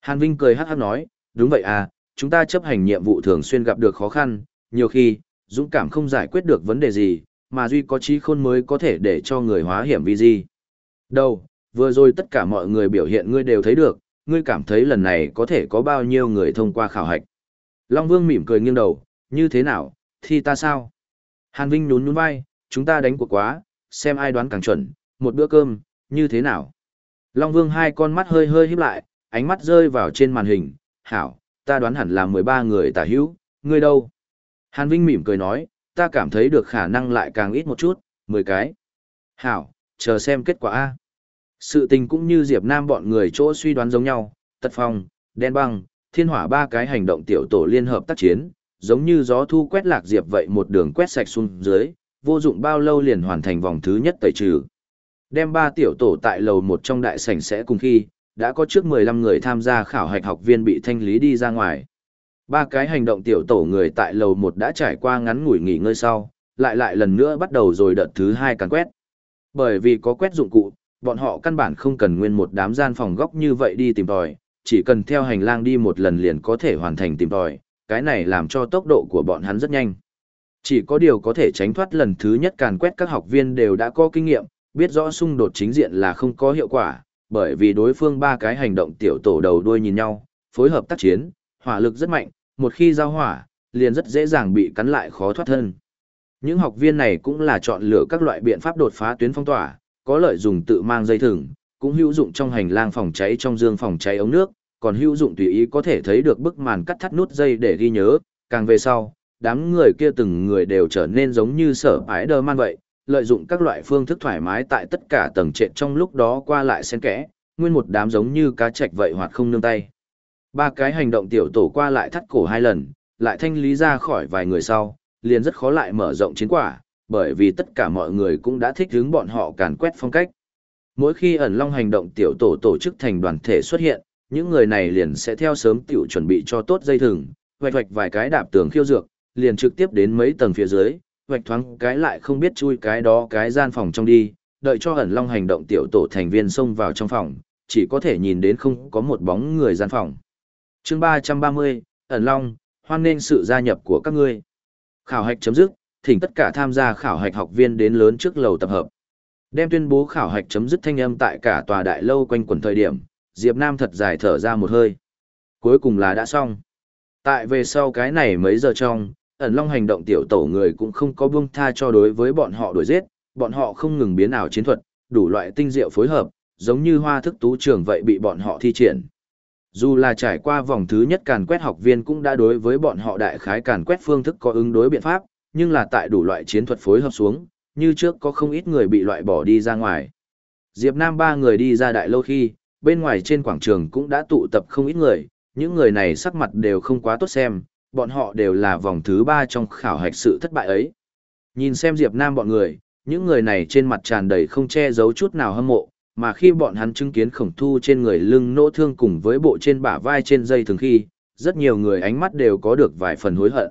Speaker 1: Hàn Vinh cười hát hát nói, đúng vậy à, chúng ta chấp hành nhiệm vụ thường xuyên gặp được khó khăn, nhiều khi, dũng cảm không giải quyết được vấn đề gì, mà duy có trí khôn mới có thể để cho người hóa hiểm vi di. Đâu, vừa rồi tất cả mọi người biểu hiện ngươi đều thấy được, ngươi cảm thấy lần này có thể có bao nhiêu người thông qua khảo hạch. Long Vương mỉm cười nghiêng đầu, như thế nào, thì ta sao? Hàn Vinh nhún nhún vai, chúng ta đánh cuộc quá, xem ai đoán càng chuẩn, một bữa cơm, như thế nào? Long Vương hai con mắt hơi hơi híp lại, ánh mắt rơi vào trên màn hình, hảo, ta đoán hẳn là 13 người tả hữu, ngươi đâu? Hàn Vinh mỉm cười nói, ta cảm thấy được khả năng lại càng ít một chút, 10 cái. Hảo, chờ xem kết quả A. Sự tình cũng như Diệp Nam bọn người chỗ suy đoán giống nhau, Tật Phong, Đen Băng, Thiên Hỏa ba cái hành động tiểu tổ liên hợp tác chiến, giống như gió thu quét lạc Diệp vậy một đường quét sạch xuống dưới, vô dụng bao lâu liền hoàn thành vòng thứ nhất tẩy trừ. Đem ba tiểu tổ tại lầu một trong đại sảnh sẽ cùng khi, đã có trước 15 người tham gia khảo hạch học viên bị thanh lý đi ra ngoài. Ba cái hành động tiểu tổ người tại lầu một đã trải qua ngắn ngủi nghỉ ngơi sau, lại lại lần nữa bắt đầu rồi đợt thứ hai càn quét. Bởi vì có quét dụng cụ, bọn họ căn bản không cần nguyên một đám gian phòng góc như vậy đi tìm tòi, chỉ cần theo hành lang đi một lần liền có thể hoàn thành tìm tòi, cái này làm cho tốc độ của bọn hắn rất nhanh. Chỉ có điều có thể tránh thoát lần thứ nhất càn quét các học viên đều đã có kinh nghiệm, biết rõ xung đột chính diện là không có hiệu quả, bởi vì đối phương ba cái hành động tiểu tổ đầu đuôi nhìn nhau, phối hợp tác chiến, hỏa lực rất mạnh, một khi giao hỏa, liền rất dễ dàng bị cắn lại khó thoát thân. Những học viên này cũng là chọn lựa các loại biện pháp đột phá tuyến phong tỏa, có lợi dùng tự mang dây thừng, cũng hữu dụng trong hành lang phòng cháy trong dương phòng cháy ống nước, còn hữu dụng tùy ý có thể thấy được bức màn cắt thắt nút dây để ghi nhớ, càng về sau, đám người kia từng người đều trở nên giống như sở ái đơ man vậy, lợi dụng các loại phương thức thoải mái tại tất cả tầng trệt trong lúc đó qua lại xen kẽ, nguyên một đám giống như cá trạch vậy hoặc không nương tay. Ba cái hành động tiểu tổ qua lại thắt cổ hai lần, lại thanh lý ra khỏi vài người sau, liền rất khó lại mở rộng chiến quả, bởi vì tất cả mọi người cũng đã thích hướng bọn họ càn quét phong cách. Mỗi khi ẩn long hành động tiểu tổ tổ chức thành đoàn thể xuất hiện, những người này liền sẽ theo sớm tiểu chuẩn bị cho tốt dây thừng, vạch vạch vài cái đạp tường khiêu dược, liền trực tiếp đến mấy tầng phía dưới, vạch thoáng cái lại không biết chui cái đó cái gian phòng trong đi, đợi cho ẩn long hành động tiểu tổ thành viên xông vào trong phòng, chỉ có thể nhìn đến không có một bóng người gian phòng chương 330, ẩn long, hoan nghênh sự gia nhập của các ngươi. Khảo hạch chấm dứt, thỉnh tất cả tham gia khảo hạch học viên đến lớn trước lầu tập hợp. Đem tuyên bố khảo hạch chấm dứt thanh âm tại cả tòa đại lâu quanh quần thời điểm, Diệp Nam thật dài thở ra một hơi. Cuối cùng là đã xong. Tại về sau cái này mấy giờ trong, ẩn long hành động tiểu tổ người cũng không có buông tha cho đối với bọn họ đuổi giết, bọn họ không ngừng biến ảo chiến thuật, đủ loại tinh diệu phối hợp, giống như hoa thức tú trường vậy bị bọn họ thi triển. Dù là trải qua vòng thứ nhất càn quét học viên cũng đã đối với bọn họ đại khái càn quét phương thức có ứng đối biện pháp, nhưng là tại đủ loại chiến thuật phối hợp xuống, như trước có không ít người bị loại bỏ đi ra ngoài. Diệp Nam ba người đi ra đại lâu khi, bên ngoài trên quảng trường cũng đã tụ tập không ít người, những người này sắc mặt đều không quá tốt xem, bọn họ đều là vòng thứ ba trong khảo hạch sự thất bại ấy. Nhìn xem Diệp Nam bọn người, những người này trên mặt tràn đầy không che giấu chút nào hâm mộ, mà khi bọn hắn chứng kiến khổng thu trên người lưng nỗ thương cùng với bộ trên bả vai trên dây thường khi, rất nhiều người ánh mắt đều có được vài phần hối hận.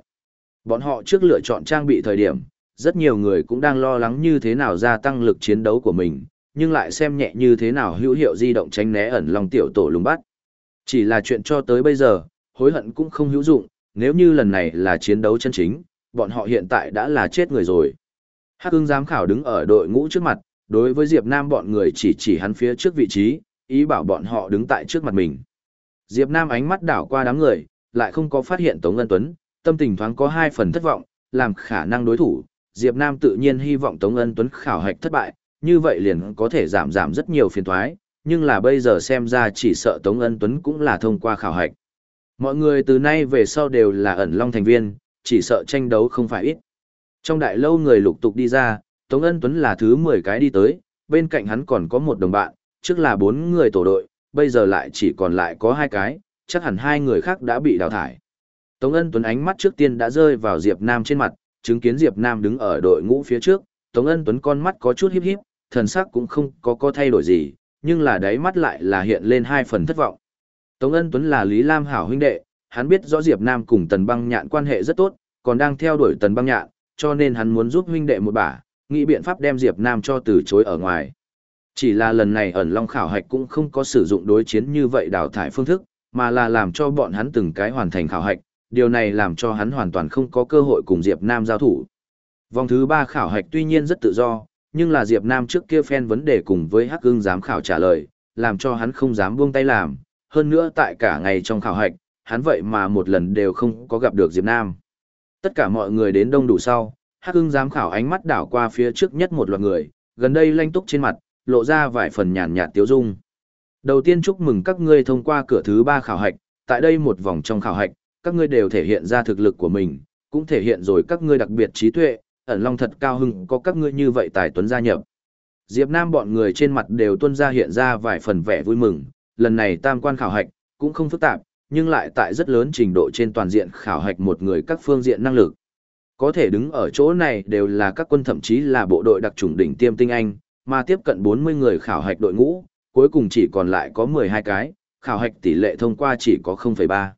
Speaker 1: Bọn họ trước lựa chọn trang bị thời điểm, rất nhiều người cũng đang lo lắng như thế nào gia tăng lực chiến đấu của mình, nhưng lại xem nhẹ như thế nào hữu hiệu di động tránh né ẩn lòng tiểu tổ lùng bắt. Chỉ là chuyện cho tới bây giờ, hối hận cũng không hữu dụng, nếu như lần này là chiến đấu chân chính, bọn họ hiện tại đã là chết người rồi. Hắc ưng giám khảo đứng ở đội ngũ trước mặt, đối với Diệp Nam bọn người chỉ chỉ hắn phía trước vị trí, ý bảo bọn họ đứng tại trước mặt mình. Diệp Nam ánh mắt đảo qua đám người, lại không có phát hiện Tống Ân Tuấn, tâm tình thoáng có hai phần thất vọng, làm khả năng đối thủ, Diệp Nam tự nhiên hy vọng Tống Ân Tuấn khảo hạch thất bại, như vậy liền có thể giảm giảm rất nhiều phiền toái, nhưng là bây giờ xem ra chỉ sợ Tống Ân Tuấn cũng là thông qua khảo hạch. Mọi người từ nay về sau đều là ẩn long thành viên, chỉ sợ tranh đấu không phải ít. Trong đại lâu người lục tục đi ra, Tống Ân Tuấn là thứ 10 cái đi tới, bên cạnh hắn còn có một đồng bạn, trước là 4 người tổ đội, bây giờ lại chỉ còn lại có hai cái, chắc hẳn hai người khác đã bị đào thải. Tống Ân Tuấn ánh mắt trước tiên đã rơi vào Diệp Nam trên mặt, chứng kiến Diệp Nam đứng ở đội ngũ phía trước, Tống Ân Tuấn con mắt có chút híp híp, thần sắc cũng không có có thay đổi gì, nhưng là đáy mắt lại là hiện lên hai phần thất vọng. Tống Ân Tuấn là Lý Lam hảo huynh đệ, hắn biết rõ Diệp Nam cùng Tần Băng Nhạn quan hệ rất tốt, còn đang theo đuổi Tần Băng Nhạn, cho nên hắn muốn giúp huynh đệ một bả, nghĩ biện pháp đem Diệp Nam cho từ chối ở ngoài. Chỉ là lần này ẩn long khảo hạch cũng không có sử dụng đối chiến như vậy đào thải phương thức, mà là làm cho bọn hắn từng cái hoàn thành khảo hạch, điều này làm cho hắn hoàn toàn không có cơ hội cùng Diệp Nam giao thủ. Vòng thứ ba khảo hạch tuy nhiên rất tự do, nhưng là Diệp Nam trước kia phen vấn đề cùng với Hắc Ưng dám khảo trả lời, làm cho hắn không dám buông tay làm, hơn nữa tại cả ngày trong khảo hạch, hắn vậy mà một lần đều không có gặp được Diệp Nam. Tất cả mọi người đến đông đủ sau, Hắc Ưng dám khảo ánh mắt đảo qua phía trước nhất một loạt người, gần đây lanh túc trên mặt, lộ ra vài phần nhàn nhạt tiếu dung. Đầu tiên chúc mừng các ngươi thông qua cửa thứ ba khảo hạch, tại đây một vòng trong khảo hạch, các ngươi đều thể hiện ra thực lực của mình, cũng thể hiện rồi các ngươi đặc biệt trí tuệ, ẩn long thật cao hưng có các ngươi như vậy tài tuấn gia nhập. Diệp Nam bọn người trên mặt đều tuôn ra hiện ra vài phần vẻ vui mừng, lần này tam quan khảo hạch, cũng không phức tạp, nhưng lại tại rất lớn trình độ trên toàn diện khảo hạch một người các phương diện năng lực. Có thể đứng ở chỗ này đều là các quân thậm chí là bộ đội đặc chủng đỉnh tiêm tinh anh, mà tiếp cận 40 người khảo hạch đội ngũ, cuối cùng chỉ còn lại có 12 cái, khảo hạch tỷ lệ thông qua chỉ có 0,3.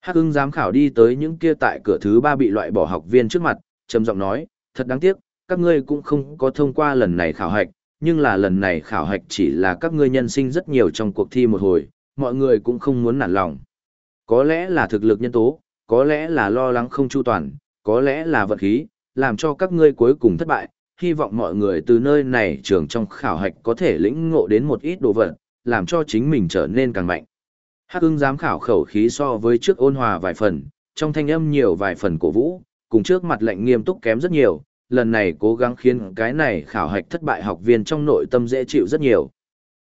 Speaker 1: Hắc ưng giám khảo đi tới những kia tại cửa thứ 3 bị loại bỏ học viên trước mặt, trầm giọng nói, thật đáng tiếc, các ngươi cũng không có thông qua lần này khảo hạch, nhưng là lần này khảo hạch chỉ là các ngươi nhân sinh rất nhiều trong cuộc thi một hồi, mọi người cũng không muốn nản lòng. Có lẽ là thực lực nhân tố, có lẽ là lo lắng không chu toàn, có lẽ là vật khí, làm cho các ngươi cuối cùng thất bại, hy vọng mọi người từ nơi này trường trong khảo hạch có thể lĩnh ngộ đến một ít đồ vật, làm cho chính mình trở nên càng mạnh. Hắc ưng giám khảo khẩu khí so với trước ôn hòa vài phần, trong thanh âm nhiều vài phần cổ vũ, cùng trước mặt lệnh nghiêm túc kém rất nhiều, lần này cố gắng khiến cái này khảo hạch thất bại học viên trong nội tâm dễ chịu rất nhiều.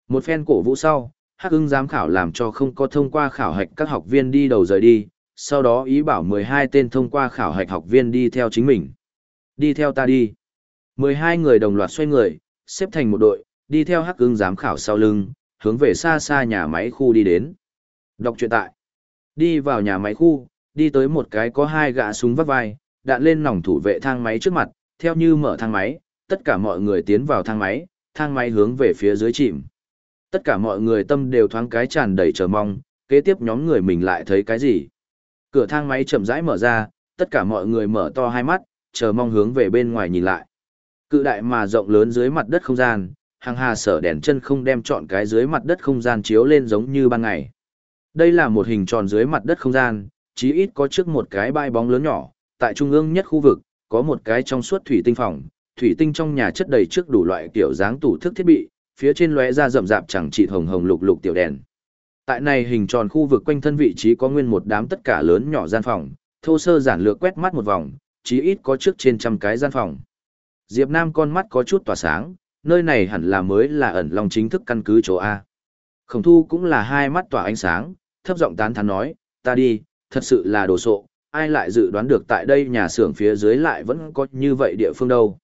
Speaker 1: Một phen cổ vũ sau, Hắc ưng giám khảo làm cho không có thông qua khảo hạch các học viên đi đầu rời đi, sau đó ý bảo 12 tên thông qua khảo hạch học viên đi theo chính mình. Đi theo ta đi. 12 người đồng loạt xoay người, xếp thành một đội, đi theo Hắc ưng giám khảo sau lưng, hướng về xa xa nhà máy khu đi đến. Đọc truyện tại. Đi vào nhà máy khu, đi tới một cái có hai gã súng vắt vai, đạn lên nòng thủ vệ thang máy trước mặt, theo như mở thang máy, tất cả mọi người tiến vào thang máy, thang máy hướng về phía dưới chìm. Tất cả mọi người tâm đều thoáng cái tràn đầy chờ mong, kế tiếp nhóm người mình lại thấy cái gì. Cửa thang máy chậm rãi mở ra, tất cả mọi người mở to hai mắt, chờ mong hướng về bên ngoài nhìn lại. Cự đại mà rộng lớn dưới mặt đất không gian, hàng hà sở đèn chân không đem chọn cái dưới mặt đất không gian chiếu lên giống như ban ngày. Đây là một hình tròn dưới mặt đất không gian, chí ít có trước một cái bãi bóng lớn nhỏ, tại trung ương nhất khu vực, có một cái trong suốt thủy tinh phòng, thủy tinh trong nhà chất đầy trước đủ loại kiểu dáng tủ thức thiết bị, phía trên lóe ra rậm rạp chẳng chỉ hồng hồng lục lục tiểu đèn. Tại này hình tròn khu vực quanh thân vị trí có nguyên một đám tất cả lớn nhỏ gian phòng, thô sơ giản lược quét mắt một vòng, chí ít có trước trên trăm cái gian phòng. Diệp Nam con mắt có chút tỏa sáng, nơi này hẳn là mới là ẩn lòng chính thức căn cứ chỗ A. Khổng thu cũng là hai mắt tỏa ánh sáng, thấp giọng tán thán nói, ta đi, thật sự là đồ sộ, ai lại dự đoán được tại đây nhà xưởng phía dưới lại vẫn có như vậy địa phương đâu.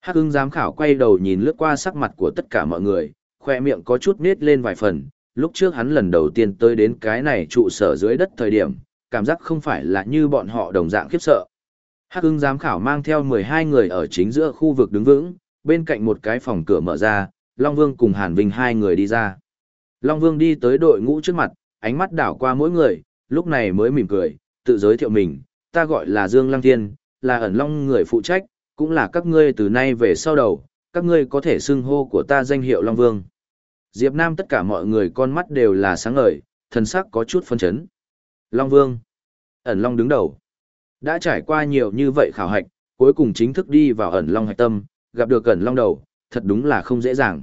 Speaker 1: Hắc ưng giám khảo quay đầu nhìn lướt qua sắc mặt của tất cả mọi người, khoe miệng có chút nết lên vài phần, lúc trước hắn lần đầu tiên tới đến cái này trụ sở dưới đất thời điểm, cảm giác không phải là như bọn họ đồng dạng khiếp sợ. Hắc ưng giám khảo mang theo 12 người ở chính giữa khu vực đứng vững, bên cạnh một cái phòng cửa mở ra, Long Vương cùng Hàn Vinh hai người đi ra. Long Vương đi tới đội ngũ trước mặt, ánh mắt đảo qua mỗi người, lúc này mới mỉm cười, tự giới thiệu mình, ta gọi là Dương Lăng Thiên, là ẩn long người phụ trách, cũng là các ngươi từ nay về sau đầu, các ngươi có thể xưng hô của ta danh hiệu Long Vương. Diệp Nam tất cả mọi người con mắt đều là sáng ngời, thần sắc có chút phân chấn. Long Vương. Ẩn Long đứng đầu. Đã trải qua nhiều như vậy khảo hạch, cuối cùng chính thức đi vào ẩn Long hạch tâm, gặp được ẩn Long đầu, thật đúng là không dễ dàng.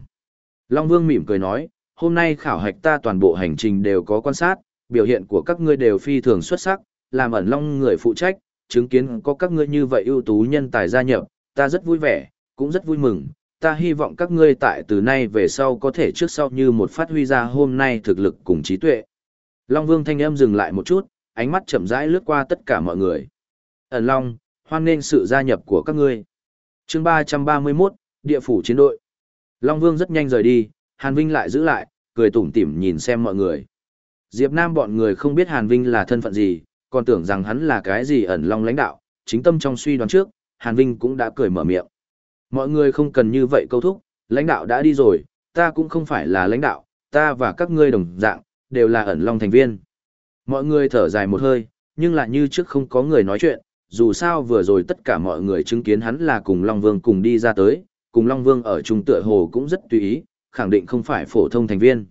Speaker 1: Long Vương mỉm cười nói, hôm nay khảo hạch ta toàn bộ hành trình đều có quan sát, biểu hiện của các ngươi đều phi thường xuất sắc, làm ẩn long người phụ trách, chứng kiến có các ngươi như vậy ưu tú nhân tài gia nhập, ta rất vui vẻ, cũng rất vui mừng. Ta hy vọng các ngươi tại từ nay về sau có thể trước sau như một phát huy ra hôm nay thực lực cùng trí tuệ. Long Vương thanh âm dừng lại một chút, ánh mắt chậm rãi lướt qua tất cả mọi người. Ẩn Long, hoan nghênh sự gia nhập của các ngươi. Chương 331, Địa phủ chiến đội. Long Vương rất nhanh rời đi, Hàn Vinh lại giữ lại, cười tủm tỉm nhìn xem mọi người. Diệp Nam bọn người không biết Hàn Vinh là thân phận gì, còn tưởng rằng hắn là cái gì ẩn long lãnh đạo, chính tâm trong suy đoán trước, Hàn Vinh cũng đã cười mở miệng. Mọi người không cần như vậy câu thúc, lãnh đạo đã đi rồi, ta cũng không phải là lãnh đạo, ta và các ngươi đồng dạng, đều là ẩn long thành viên. Mọi người thở dài một hơi, nhưng lại như trước không có người nói chuyện, dù sao vừa rồi tất cả mọi người chứng kiến hắn là cùng Long Vương cùng đi ra tới, cùng Long Vương ở trung tựa hồ cũng rất tùy ý, khẳng định không phải phổ thông thành viên.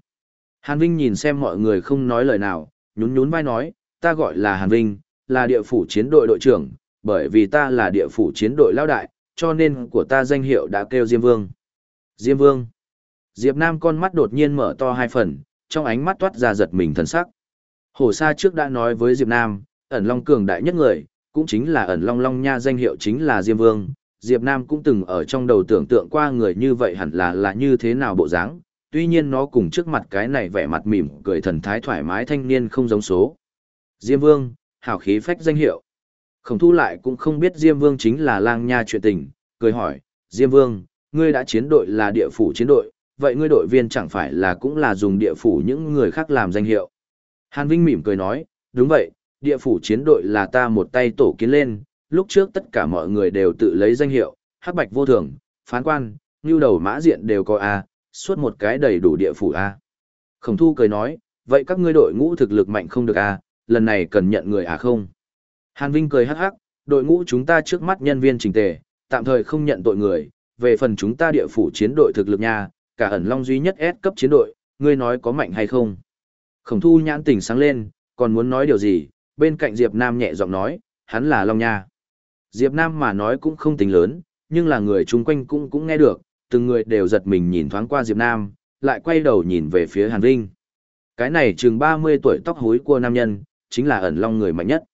Speaker 1: Hàn Vinh nhìn xem mọi người không nói lời nào, nhún nhún vai nói, ta gọi là Hàn Vinh, là địa phủ chiến đội đội trưởng, bởi vì ta là địa phủ chiến đội lao đại, cho nên của ta danh hiệu đã kêu Diêm Vương. Diêm Vương. Diệp Nam con mắt đột nhiên mở to hai phần, trong ánh mắt toát ra giật mình thần sắc. Hổ Sa trước đã nói với Diệp Nam, ẩn long cường đại nhất người, cũng chính là ẩn long long nha danh hiệu chính là Diêm Vương. Diệp Nam cũng từng ở trong đầu tưởng tượng qua người như vậy hẳn là là như thế nào bộ dáng, tuy nhiên nó cùng trước mặt cái này vẻ mặt mỉm cười thần thái thoải mái thanh niên không giống số. Diêm Vương, hảo khí phách danh hiệu. Khổng thu lại cũng không biết Diêm Vương chính là lang nha chuyện tình, cười hỏi, Diêm Vương, ngươi đã chiến đội là địa phủ chiến đội, vậy ngươi đội viên chẳng phải là cũng là dùng địa phủ những người khác làm danh hiệu. Hàn Vinh mỉm cười nói, đúng vậy, địa phủ chiến đội là ta một tay tổ kiến lên, lúc trước tất cả mọi người đều tự lấy danh hiệu, hắc bạch vô thường, phán quan, như đầu mã diện đều có A, suốt một cái đầy đủ địa phủ A. Khổng thu cười nói, vậy các ngươi đội ngũ thực lực mạnh không được A, lần này cần nhận người à không? Hàn Vinh cười hắc hắc, đội ngũ chúng ta trước mắt nhân viên trình tề, tạm thời không nhận tội người, về phần chúng ta địa phủ chiến đội thực lực nha, cả ẩn long duy nhất S cấp chiến đội, ngươi nói có mạnh hay không? Khổng thu nhãn tỉnh sáng lên, còn muốn nói điều gì, bên cạnh Diệp Nam nhẹ giọng nói, hắn là long nha. Diệp Nam mà nói cũng không tính lớn, nhưng là người chung quanh cũng cũng nghe được, từng người đều giật mình nhìn thoáng qua Diệp Nam, lại quay đầu nhìn về phía Hàn Vinh. Cái này chừng 30 tuổi tóc hối của nam nhân, chính là ẩn long người mạnh nhất.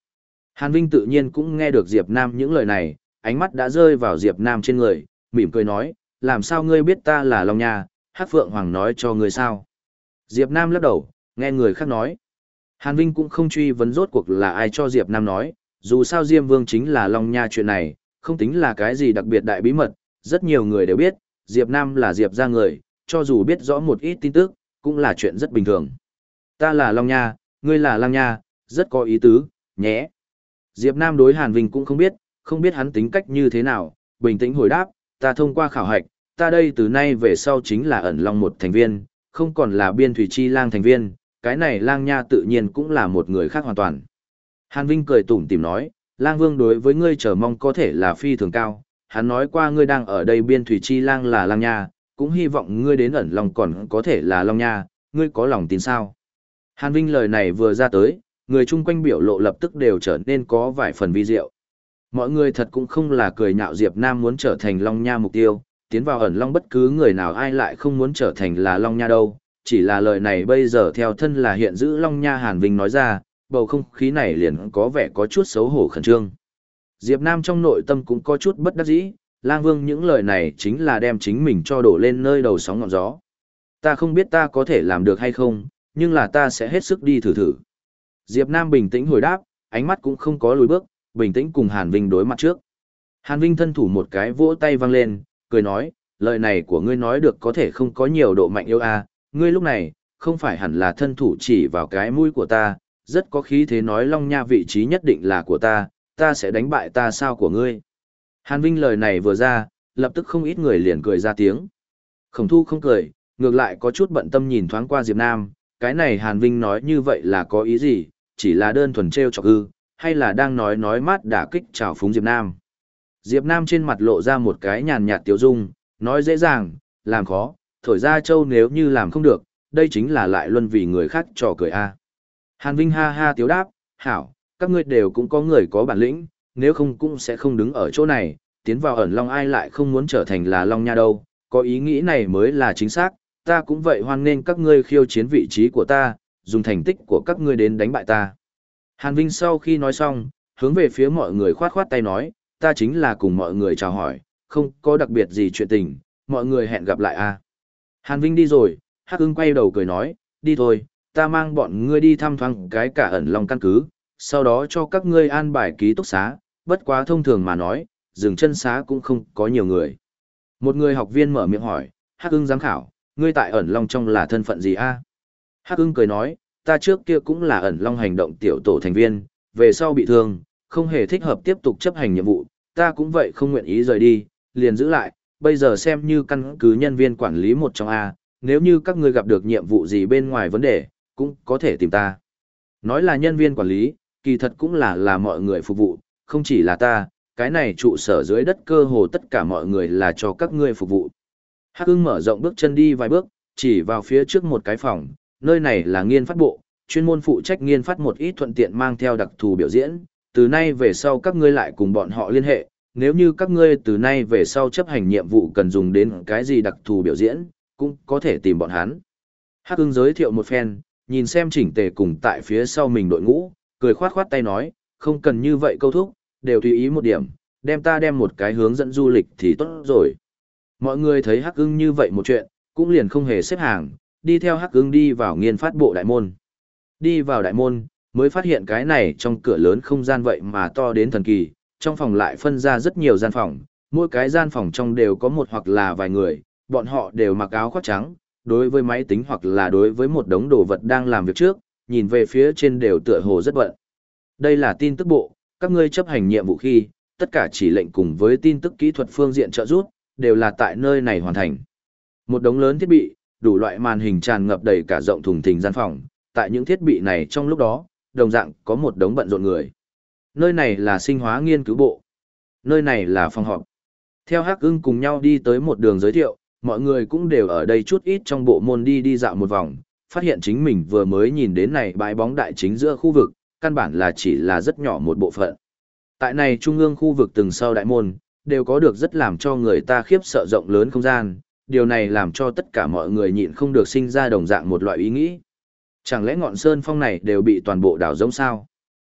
Speaker 1: Hàn Vinh tự nhiên cũng nghe được Diệp Nam những lời này, ánh mắt đã rơi vào Diệp Nam trên người, mỉm cười nói, làm sao ngươi biết ta là Long Nha, Hắc Phượng Hoàng nói cho ngươi sao? Diệp Nam lắc đầu, nghe người khác nói. Hàn Vinh cũng không truy vấn rốt cuộc là ai cho Diệp Nam nói, dù sao Diêm Vương chính là Long Nha chuyện này, không tính là cái gì đặc biệt đại bí mật, rất nhiều người đều biết, Diệp Nam là Diệp gia người, cho dù biết rõ một ít tin tức, cũng là chuyện rất bình thường. Ta là Long Nha, ngươi là Lang Nha, rất có ý tứ, nhé. Diệp Nam đối Hàn Vinh cũng không biết, không biết hắn tính cách như thế nào, bình tĩnh hồi đáp, ta thông qua khảo hạch, ta đây từ nay về sau chính là ẩn long một thành viên, không còn là biên thủy chi lang thành viên, cái này lang nha tự nhiên cũng là một người khác hoàn toàn. Hàn Vinh cười tủm tỉm nói, lang vương đối với ngươi chờ mong có thể là phi thường cao, hắn nói qua ngươi đang ở đây biên thủy chi lang là lang nha, cũng hy vọng ngươi đến ẩn long còn có thể là long nha, ngươi có lòng tin sao? Hàn Vinh lời này vừa ra tới, người chung quanh biểu lộ lập tức đều trở nên có vài phần vi diệu. Mọi người thật cũng không là cười nhạo Diệp Nam muốn trở thành Long Nha mục tiêu, tiến vào ẩn Long bất cứ người nào ai lại không muốn trở thành là Long Nha đâu, chỉ là lời này bây giờ theo thân là hiện giữ Long Nha Hàn Vinh nói ra, bầu không khí này liền có vẻ có chút xấu hổ khẩn trương. Diệp Nam trong nội tâm cũng có chút bất đắc dĩ, Lang Vương những lời này chính là đem chính mình cho đổ lên nơi đầu sóng ngọn gió. Ta không biết ta có thể làm được hay không, nhưng là ta sẽ hết sức đi thử thử. Diệp Nam bình tĩnh hồi đáp, ánh mắt cũng không có lùi bước, bình tĩnh cùng Hàn Vinh đối mặt trước. Hàn Vinh thân thủ một cái vỗ tay vang lên, cười nói, lời này của ngươi nói được có thể không có nhiều độ mạnh yêu a, à, ngươi lúc này, không phải hẳn là thân thủ chỉ vào cái mũi của ta, rất có khí thế nói Long Nha vị trí nhất định là của ta, ta sẽ đánh bại ta sao của ngươi. Hàn Vinh lời này vừa ra, lập tức không ít người liền cười ra tiếng. Khổng thu không cười, ngược lại có chút bận tâm nhìn thoáng qua Diệp Nam, cái này Hàn Vinh nói như vậy là có ý gì, chỉ là đơn thuần treo chọc ư, hay là đang nói nói mát đả kích chào phúng Diệp Nam. Diệp Nam trên mặt lộ ra một cái nhàn nhạt tiêu dung, nói dễ dàng, làm khó, thổi ra châu nếu như làm không được, đây chính là lại luân vì người khác trò cười a. Hàn Vinh ha ha tiếu đáp, hảo, các ngươi đều cũng có người có bản lĩnh, nếu không cũng sẽ không đứng ở chỗ này, tiến vào ẩn long ai lại không muốn trở thành là long nha đâu, có ý nghĩ này mới là chính xác, ta cũng vậy hoan nên các ngươi khiêu chiến vị trí của ta, dùng thành tích của các ngươi đến đánh bại ta. Hàn Vinh sau khi nói xong, hướng về phía mọi người khoát khoát tay nói, ta chính là cùng mọi người chào hỏi, không có đặc biệt gì chuyện tình, mọi người hẹn gặp lại a. Hàn Vinh đi rồi, Hắc ưng quay đầu cười nói, đi thôi, ta mang bọn ngươi đi thăm thoáng cái cả ẩn lòng căn cứ, sau đó cho các ngươi an bài ký túc xá, bất quá thông thường mà nói, dừng chân xá cũng không có nhiều người. Một người học viên mở miệng hỏi, Hắc ưng giám khảo, ngươi tại ẩn long trong là thân phận gì a? Hắc ưng cười nói, ta trước kia cũng là ẩn long hành động tiểu tổ thành viên, về sau bị thương, không hề thích hợp tiếp tục chấp hành nhiệm vụ, ta cũng vậy không nguyện ý rời đi, liền giữ lại, bây giờ xem như căn cứ nhân viên quản lý một trong A, nếu như các ngươi gặp được nhiệm vụ gì bên ngoài vấn đề, cũng có thể tìm ta. Nói là nhân viên quản lý, kỳ thật cũng là là mọi người phục vụ, không chỉ là ta, cái này trụ sở dưới đất cơ hồ tất cả mọi người là cho các ngươi phục vụ. Hắc ưng mở rộng bước chân đi vài bước, chỉ vào phía trước một cái phòng, nơi này là nghiên phát bộ, chuyên môn phụ trách nghiên phát một ít thuận tiện mang theo đặc thù biểu diễn, từ nay về sau các ngươi lại cùng bọn họ liên hệ, nếu như các ngươi từ nay về sau chấp hành nhiệm vụ cần dùng đến cái gì đặc thù biểu diễn, cũng có thể tìm bọn hắn. Hắc ưng giới thiệu một phen, nhìn xem chỉnh tề cùng tại phía sau mình đội ngũ, cười khoát khoát tay nói, không cần như vậy câu thúc, đều tùy ý một điểm, đem ta đem một cái hướng dẫn du lịch thì tốt rồi. Mọi người thấy Hắc ưng như vậy một chuyện, cũng liền không hề xếp hàng, đi theo Hắc ưng đi vào nghiên phát bộ đại môn. Đi vào đại môn, mới phát hiện cái này trong cửa lớn không gian vậy mà to đến thần kỳ, trong phòng lại phân ra rất nhiều gian phòng, mỗi cái gian phòng trong đều có một hoặc là vài người, bọn họ đều mặc áo khoác trắng, đối với máy tính hoặc là đối với một đống đồ vật đang làm việc trước, nhìn về phía trên đều tựa hồ rất bận. Đây là tin tức bộ, các ngươi chấp hành nhiệm vụ khi, tất cả chỉ lệnh cùng với tin tức kỹ thuật phương diện trợ giúp, đều là tại nơi này hoàn thành. Một đống lớn thiết bị, đủ loại màn hình tràn ngập đầy cả rộng thùng thình gian phòng, tại những thiết bị này trong lúc đó, đồng dạng có một đống bận rộn người. Nơi này là sinh hóa nghiên cứu bộ. Nơi này là phòng họp. Theo Hắc ưng cùng nhau đi tới một đường giới thiệu, mọi người cũng đều ở đây chút ít trong bộ môn đi đi dạo một vòng, phát hiện chính mình vừa mới nhìn đến này bãi bóng đại chính giữa khu vực, căn bản là chỉ là rất nhỏ một bộ phận. Tại này trung ương khu vực từng sau đại môn, đều có được rất làm cho người ta khiếp sợ rộng lớn không gian, điều này làm cho tất cả mọi người nhịn không được sinh ra đồng dạng một loại ý nghĩ. Chẳng lẽ ngọn sơn phong này đều bị toàn bộ đảo giống sao?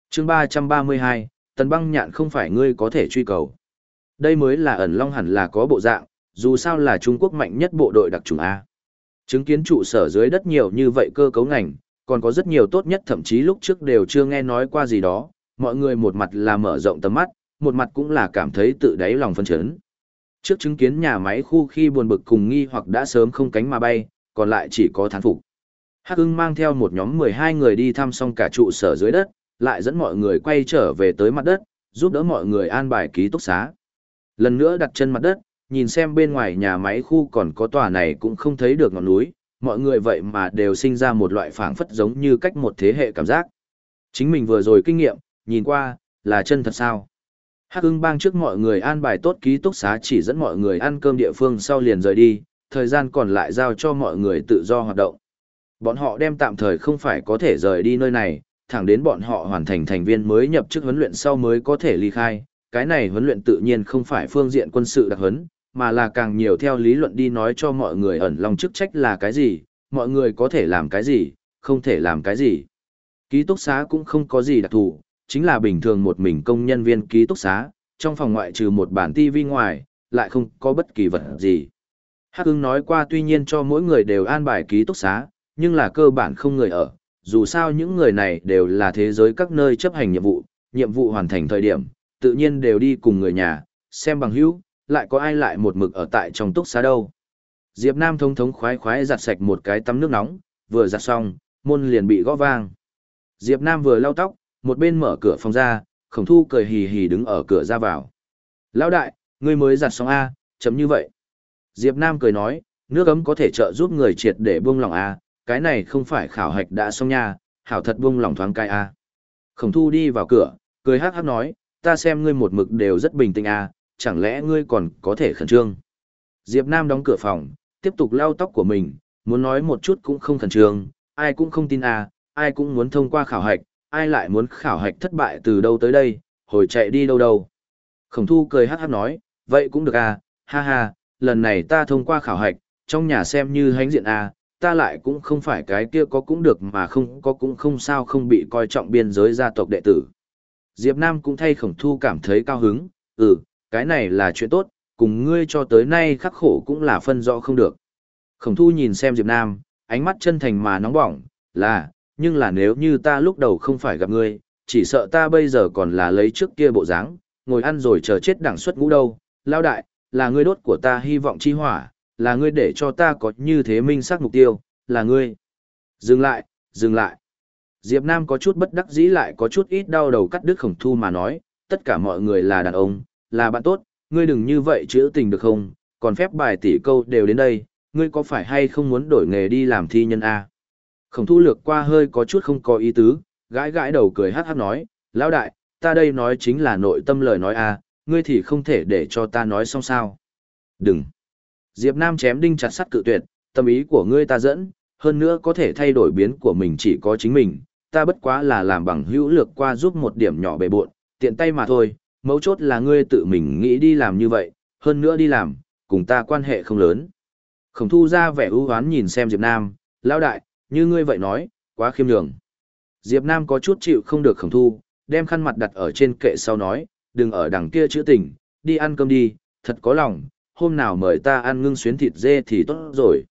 Speaker 1: chương 332, tần băng nhạn không phải ngươi có thể truy cầu. Đây mới là ẩn long hẳn là có bộ dạng, dù sao là Trung Quốc mạnh nhất bộ đội đặc trùng A. Chứng kiến trụ sở dưới đất nhiều như vậy cơ cấu ngành, còn có rất nhiều tốt nhất thậm chí lúc trước đều chưa nghe nói qua gì đó, mọi người một mặt là mở rộng tầm mắt, một mặt cũng là cảm thấy tự đáy lòng phân chấn. Trước chứng kiến nhà máy khu khi buồn bực cùng nghi hoặc đã sớm không cánh mà bay, còn lại chỉ có thán phục. Hắc ưng mang theo một nhóm 12 người đi thăm xong cả trụ sở dưới đất, lại dẫn mọi người quay trở về tới mặt đất, giúp đỡ mọi người an bài ký túc xá. Lần nữa đặt chân mặt đất, nhìn xem bên ngoài nhà máy khu còn có tòa này cũng không thấy được ngọn núi, mọi người vậy mà đều sinh ra một loại phảng phất giống như cách một thế hệ cảm giác. Chính mình vừa rồi kinh nghiệm, nhìn qua, là chân thật sao. Hắc ưng bang trước mọi người an bài tốt ký túc xá chỉ dẫn mọi người ăn cơm địa phương sau liền rời đi, thời gian còn lại giao cho mọi người tự do hoạt động. Bọn họ đem tạm thời không phải có thể rời đi nơi này, thẳng đến bọn họ hoàn thành thành viên mới nhập chức huấn luyện sau mới có thể ly khai. Cái này huấn luyện tự nhiên không phải phương diện quân sự đặc huấn, mà là càng nhiều theo lý luận đi nói cho mọi người ẩn lòng chức trách là cái gì, mọi người có thể làm cái gì, không thể làm cái gì. Ký túc xá cũng không có gì đặc thù, chính là bình thường một mình công nhân viên ký túc xá, trong phòng ngoại trừ một bản tivi ngoài, lại không có bất kỳ vật gì. Hắc ưng nói qua tuy nhiên cho mỗi người đều an bài ký túc xá, nhưng là cơ bản không người ở, dù sao những người này đều là thế giới các nơi chấp hành nhiệm vụ, nhiệm vụ hoàn thành thời điểm, tự nhiên đều đi cùng người nhà, xem bằng hữu, lại có ai lại một mực ở tại trong túc xá đâu. Diệp Nam thông thống khoái khoái giặt sạch một cái tắm nước nóng, vừa giặt xong, môn liền bị gõ vang. Diệp Nam vừa lau tóc, một bên mở cửa phòng ra, khổng thu cười hì hì đứng ở cửa ra vào. Lão đại, ngươi mới giặt xong A, chấm như vậy. Diệp Nam cười nói, nước ấm có thể trợ giúp người triệt để buông lòng A, cái này không phải khảo hạch đã xong nha, hảo thật buông lòng thoáng cai A. Khổng thu đi vào cửa, cười hát hát nói, ta xem ngươi một mực đều rất bình tĩnh A, chẳng lẽ ngươi còn có thể khẩn trương. Diệp Nam đóng cửa phòng, tiếp tục lau tóc của mình, muốn nói một chút cũng không khẩn trương, ai cũng không tin A, ai cũng muốn thông qua khảo hạch, ai lại muốn khảo hạch thất bại từ đâu tới đây, hồi chạy đi đâu đâu. Khổng thu cười hát hát nói, vậy cũng được à, ha ha, lần này ta thông qua khảo hạch, trong nhà xem như hánh diện à, ta lại cũng không phải cái kia có cũng được mà không có cũng không sao không bị coi trọng biên giới gia tộc đệ tử. Diệp Nam cũng thay khổng thu cảm thấy cao hứng, ừ, cái này là chuyện tốt, cùng ngươi cho tới nay khắc khổ cũng là phân rõ không được. Khổng thu nhìn xem Diệp Nam, ánh mắt chân thành mà nóng bỏng, là, nhưng là nếu như ta lúc đầu không phải gặp ngươi, chỉ sợ ta bây giờ còn là lấy trước kia bộ dáng, ngồi ăn rồi chờ chết đẳng suất ngũ đâu, lao đại, là ngươi đốt của ta hy vọng chi hỏa, là ngươi để cho ta có như thế minh xác mục tiêu, là ngươi. Dừng lại, dừng lại. Diệp Nam có chút bất đắc dĩ lại có chút ít đau đầu cắt đứt khổng thu mà nói, tất cả mọi người là đàn ông, là bạn tốt, ngươi đừng như vậy chữa tình được không, còn phép bài tỷ câu đều đến đây, ngươi có phải hay không muốn đổi nghề đi làm thi nhân A. Khổng thu lược qua hơi có chút không có ý tứ, gãi gãi đầu cười hát hát nói, lão đại, ta đây nói chính là nội tâm lời nói a, ngươi thì không thể để cho ta nói xong sao. Đừng. Diệp Nam chém đinh chặt sắt cự tuyệt, tâm ý của ngươi ta dẫn, hơn nữa có thể thay đổi biến của mình chỉ có chính mình, ta bất quá là làm bằng hữu lược qua giúp một điểm nhỏ bề bộn, tiện tay mà thôi, mấu chốt là ngươi tự mình nghĩ đi làm như vậy, hơn nữa đi làm, cùng ta quan hệ không lớn. Khổng thu ra vẻ ưu hoán nhìn xem Diệp Nam, lão đại, như ngươi vậy nói, quá khiêm nhường. Diệp Nam có chút chịu không được khổng thu, đem khăn mặt đặt ở trên kệ sau nói, đừng ở đằng kia chữa tình, đi ăn cơm đi, thật có lòng, hôm nào mời ta ăn ngưng xuyến thịt dê thì tốt rồi.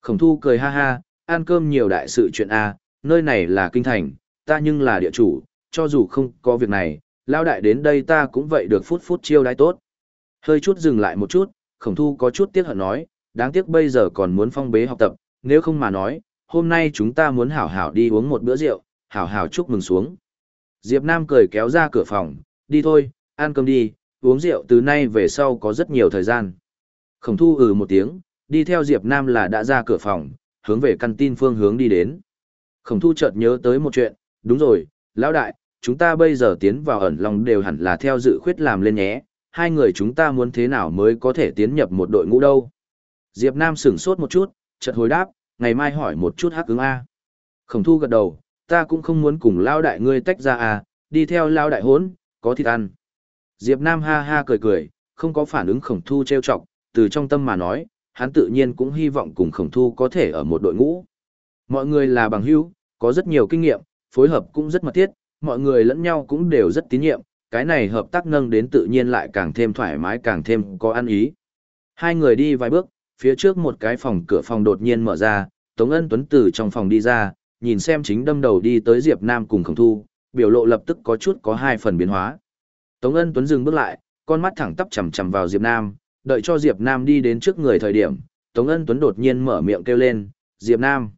Speaker 1: Khổng thu cười ha ha, ăn cơm nhiều đại sự chuyện A, nơi này là kinh thành, ta nhưng là địa chủ, cho dù không có việc này, lao đại đến đây ta cũng vậy được phút phút chiêu đãi tốt. Hơi chút dừng lại một chút, khổng thu có chút tiếc hận nói, đáng tiếc bây giờ còn muốn phong bế học tập, nếu không mà nói, hôm nay chúng ta muốn hảo hảo đi uống một bữa rượu, hảo hảo chúc mừng xuống. Diệp Nam cười kéo ra cửa phòng, đi thôi, ăn cơm đi, uống rượu từ nay về sau có rất nhiều thời gian. Khổng thu ừ một tiếng, đi theo Diệp Nam là đã ra cửa phòng, hướng về căn tin phương hướng đi đến. Khổng thu chợt nhớ tới một chuyện, đúng rồi, lão đại, chúng ta bây giờ tiến vào ẩn lòng đều hẳn là theo dự khuyết làm lên nhé, hai người chúng ta muốn thế nào mới có thể tiến nhập một đội ngũ đâu. Diệp Nam sửng sốt một chút, chợt hồi đáp, ngày mai hỏi một chút hắc ứng A. Khổng thu gật đầu, ta cũng không muốn cùng lao đại ngươi tách ra à, đi theo lao đại hốn, có thịt ăn. Diệp Nam ha ha cười cười, không có phản ứng khổng thu treo chọc, từ trong tâm mà nói, hắn tự nhiên cũng hy vọng cùng khổng thu có thể ở một đội ngũ. Mọi người là bằng hữu, có rất nhiều kinh nghiệm, phối hợp cũng rất mật thiết, mọi người lẫn nhau cũng đều rất tín nhiệm, cái này hợp tác nâng đến tự nhiên lại càng thêm thoải mái càng thêm có ăn ý. Hai người đi vài bước, phía trước một cái phòng cửa phòng đột nhiên mở ra, Tống Ân Tuấn từ trong phòng đi ra, nhìn xem chính đâm đầu đi tới Diệp Nam cùng khổng thu, biểu lộ lập tức có chút có hai phần biến hóa. Tống Ân Tuấn dừng bước lại, con mắt thẳng tắp chằm chằm vào Diệp Nam, đợi cho Diệp Nam đi đến trước người thời điểm, Tống Ân Tuấn đột nhiên mở miệng kêu lên, Diệp Nam.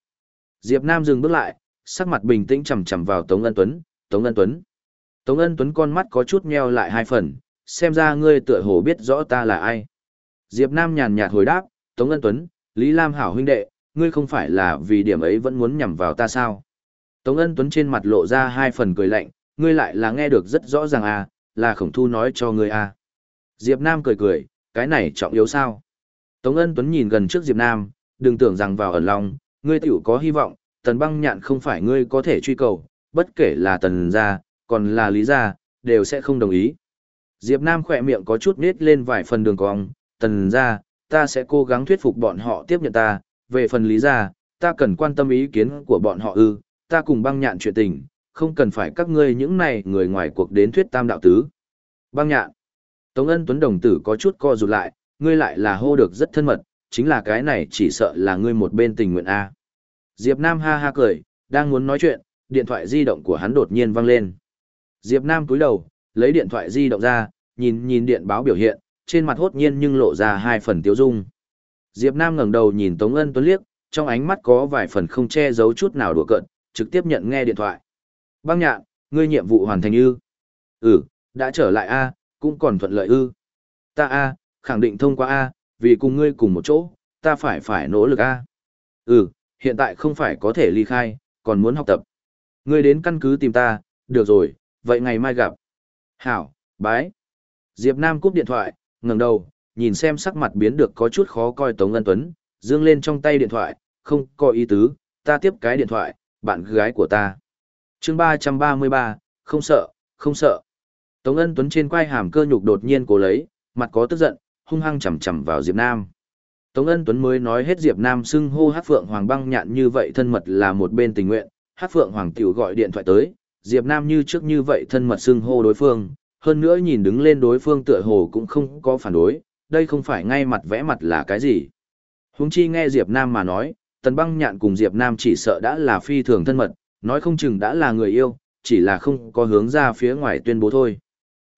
Speaker 1: Diệp Nam dừng bước lại, sắc mặt bình tĩnh chằm chằm vào Tống Ân Tuấn, Tống Ân Tuấn. Tống Ân Tuấn con mắt có chút nheo lại hai phần, xem ra ngươi tựa hồ biết rõ ta là ai. Diệp Nam nhàn nhạt hồi đáp, Tống Ân Tuấn, Lý Lam Hảo huynh đệ, ngươi không phải là vì điểm ấy vẫn muốn nhằm vào ta sao? Tống Ân Tuấn trên mặt lộ ra hai phần cười lạnh, ngươi lại là nghe được rất rõ ràng à, là khổng thu nói cho ngươi à. Diệp Nam cười cười, cái này trọng yếu sao? Tống Ân Tuấn nhìn gần trước Diệp Nam, đừng tưởng rằng vào ẩn lòng, ngươi tiểu có hy vọng, tần băng nhạn không phải ngươi có thể truy cầu, bất kể là tần gia, còn là lý gia, đều sẽ không đồng ý. Diệp Nam khỏe miệng có chút nết lên vài phần đường cong, tần gia, ta sẽ cố gắng thuyết phục bọn họ tiếp nhận ta, về phần lý ra, ta cần quan tâm ý kiến của bọn họ ư, ta cùng băng nhạn chuyện tình, không cần phải các ngươi những này người ngoài cuộc đến thuyết tam đạo tứ. Băng nhạn. Tống ân tuấn đồng tử có chút co rụt lại, ngươi lại là hô được rất thân mật, chính là cái này chỉ sợ là ngươi một bên tình nguyện A. Diệp Nam ha ha cười, đang muốn nói chuyện, điện thoại di động của hắn đột nhiên vang lên. Diệp Nam cúi đầu, lấy điện thoại di động ra, nhìn nhìn điện báo biểu hiện, trên mặt hốt nhiên nhưng lộ ra hai phần tiếu dung. Diệp Nam ngẩng đầu nhìn Tống Ân Tuấn liếc, trong ánh mắt có vài phần không che giấu chút nào đùa cợt, trực tiếp nhận nghe điện thoại. Băng nhạn, ngươi nhiệm vụ hoàn thành ư? Ừ, đã trở lại A, cũng còn thuận lợi ư. Ta A, khẳng định thông qua A, vì cùng ngươi cùng một chỗ, ta phải phải nỗ lực A. Ừ, hiện tại không phải có thể ly khai, còn muốn học tập. Ngươi đến căn cứ tìm ta, được rồi, vậy ngày mai gặp. Hảo, bái. Diệp Nam cúp điện thoại, ngẩng đầu, nhìn xem sắc mặt biến được có chút khó coi Tống Ân Tuấn, dương lên trong tay điện thoại, không có ý tứ, ta tiếp cái điện thoại, bạn gái của ta. chương 333, không sợ, không sợ. Tống Ân Tuấn trên quai hàm cơ nhục đột nhiên cố lấy, mặt có tức giận, hung hăng chầm chầm vào Diệp Nam. Tống Ân Tuấn mới nói hết Diệp Nam xưng hô Hát Phượng Hoàng băng nhạn như vậy thân mật là một bên tình nguyện, Hát Phượng Hoàng tiểu gọi điện thoại tới, Diệp Nam như trước như vậy thân mật xưng hô đối phương, hơn nữa nhìn đứng lên đối phương tựa hồ cũng không có phản đối, đây không phải ngay mặt vẽ mặt là cái gì. Huống chi nghe Diệp Nam mà nói, Tần Băng Nhạn cùng Diệp Nam chỉ sợ đã là phi thường thân mật, nói không chừng đã là người yêu, chỉ là không có hướng ra phía ngoài tuyên bố thôi.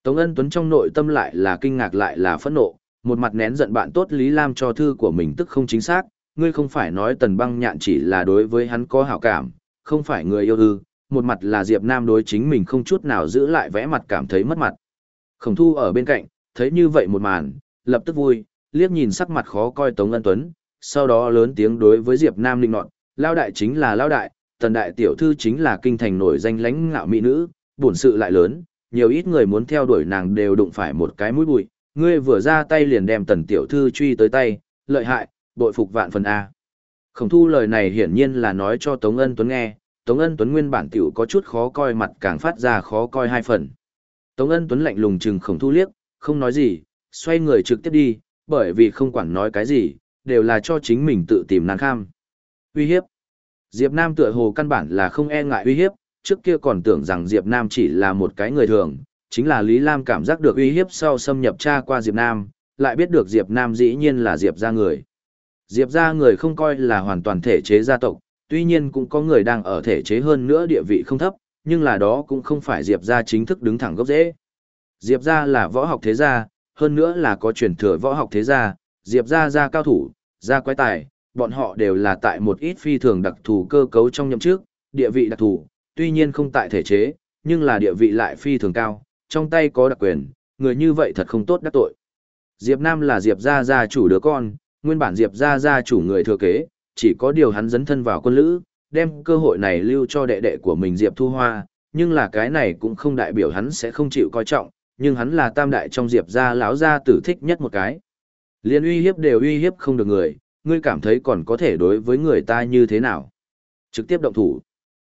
Speaker 1: Tống Ân Tuấn trong nội tâm lại là kinh ngạc lại là phẫn nộ, một mặt nén giận bạn tốt Lý Lam cho thư của mình tức không chính xác, ngươi không phải nói Tần Băng Nhạn chỉ là đối với hắn có hảo cảm, không phải người yêu ư, một mặt là Diệp Nam đối chính mình không chút nào giữ lại vẽ mặt cảm thấy mất mặt. Khổng thu ở bên cạnh, thấy như vậy một màn, lập tức vui, liếc nhìn sắc mặt khó coi Tống Ân Tuấn, sau đó lớn tiếng đối với Diệp Nam linh nọt, lao đại chính là lao đại, tần đại tiểu thư chính là kinh thành nổi danh lãnh ngạo mỹ nữ, bổn sự lại lớn, nhiều ít người muốn theo đuổi nàng đều đụng phải một cái mũi bụi, ngươi vừa ra tay liền đem tần tiểu thư truy tới tay, lợi hại, bội phục vạn phần A. Khổng thu lời này hiển nhiên là nói cho Tống Ân Tuấn nghe, Tống Ân Tuấn nguyên bản tiểu có chút khó coi mặt càng phát ra khó coi hai phần. Tống Ân Tuấn lạnh lùng chừng khổng thu liếc, không nói gì, xoay người trực tiếp đi, bởi vì không quản nói cái gì, đều là cho chính mình tự tìm nan kham. Uy hiếp. Diệp Nam tựa hồ căn bản là không e ngại uy hiếp, trước kia còn tưởng rằng Diệp Nam chỉ là một cái người thường, chính là Lý Lam cảm giác được uy hiếp sau xâm nhập tra qua Diệp Nam, lại biết được Diệp Nam dĩ nhiên là Diệp gia người. Diệp gia người không coi là hoàn toàn thể chế gia tộc, tuy nhiên cũng có người đang ở thể chế hơn nữa địa vị không thấp, nhưng là đó cũng không phải Diệp gia chính thức đứng thẳng gốc rễ. Diệp gia là võ học thế gia, hơn nữa là có truyền thừa võ học thế gia, Diệp gia gia cao thủ, gia quái tài, bọn họ đều là tại một ít phi thường đặc thù cơ cấu trong nhậm trước, địa vị đặc thù, tuy nhiên không tại thể chế, nhưng là địa vị lại phi thường cao, trong tay có đặc quyền, người như vậy thật không tốt đắc tội. Diệp Nam là Diệp gia gia chủ đứa con, nguyên bản Diệp gia gia chủ người thừa kế, chỉ có điều hắn dấn thân vào quân lữ, đem cơ hội này lưu cho đệ đệ của mình Diệp Thu Hoa, nhưng là cái này cũng không đại biểu hắn sẽ không chịu coi trọng, nhưng hắn là tam đại trong Diệp gia lão gia tử thích nhất một cái. Liên uy hiếp đều uy hiếp không được người, ngươi cảm thấy còn có thể đối với người ta như thế nào? Trực tiếp động thủ.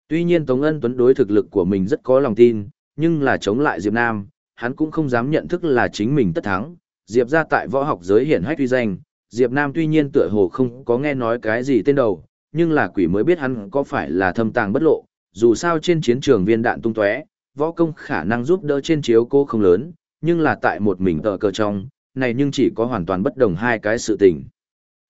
Speaker 1: Tuy nhiên Tống Ân Tuấn đối thực lực của mình rất có lòng tin, nhưng là chống lại Diệp Nam, hắn cũng không dám nhận thức là chính mình tất thắng. Diệp gia tại võ học giới hiển hách uy danh, Diệp Nam tuy nhiên tựa hồ không có nghe nói cái gì tên đầu, nhưng là quỷ mới biết hắn có phải là thâm tàng bất lộ, dù sao trên chiến trường viên đạn tung tóe, võ công khả năng giúp đỡ trên chiếu cô không lớn, nhưng là tại một mình tờ cơ trong, này nhưng chỉ có hoàn toàn bất đồng hai cái sự tình.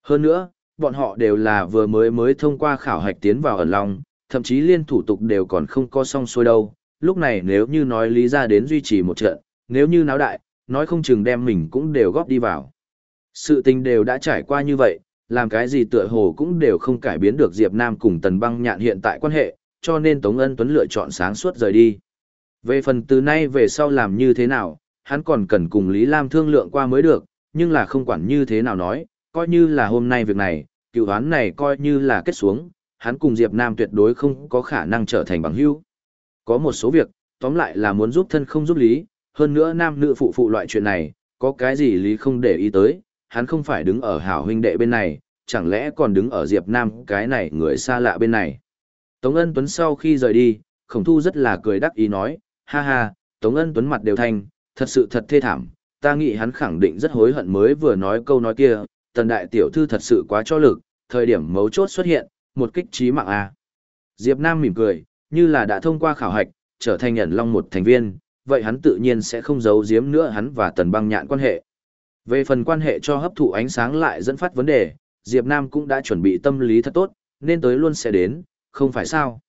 Speaker 1: Hơn nữa, bọn họ đều là vừa mới mới thông qua khảo hạch tiến vào ẩn long, thậm chí liên thủ tục đều còn không có xong xuôi đâu. Lúc này nếu như nói lý ra đến duy trì một trận, nếu như náo đại, nói không chừng đem mình cũng đều góp đi vào. Sự tình đều đã trải qua như vậy, làm cái gì tựa hồ cũng đều không cải biến được Diệp Nam cùng Tần Băng Nhạn hiện tại quan hệ, cho nên Tống Ân Tuấn lựa chọn sáng suốt rời đi. Về phần từ nay về sau làm như thế nào, hắn còn cần cùng Lý Lam thương lượng qua mới được, nhưng là không quản như thế nào nói, coi như là hôm nay việc này, cựu đoán này coi như là kết xuống, hắn cùng Diệp Nam tuyệt đối không có khả năng trở thành bằng hữu. Có một số việc, tóm lại là muốn giúp thân không giúp lý, hơn nữa nam nữ phụ phụ loại chuyện này, có cái gì lý không để ý tới, hắn không phải đứng ở hảo huynh đệ bên này, chẳng lẽ còn đứng ở Diệp Nam cái này người xa lạ bên này. Tống Ân Tuấn sau khi rời đi, Khổng Thu rất là cười đắc ý nói, ha ha, Tống Ân Tuấn mặt đều thanh, thật sự thật thê thảm, ta nghĩ hắn khẳng định rất hối hận mới vừa nói câu nói kia, tần đại tiểu thư thật sự quá cho lực, thời điểm mấu chốt xuất hiện, một kích trí mạng A. Diệp Nam mỉm cười, như là đã thông qua khảo hạch, trở thành ẩn long một thành viên, vậy hắn tự nhiên sẽ không giấu giếm nữa hắn và tần băng nhạn quan hệ. Về phần quan hệ cho hấp thụ ánh sáng lại dẫn phát vấn đề, Diệp Nam cũng đã chuẩn bị tâm lý thật tốt, nên tới luôn sẽ đến, không phải sao.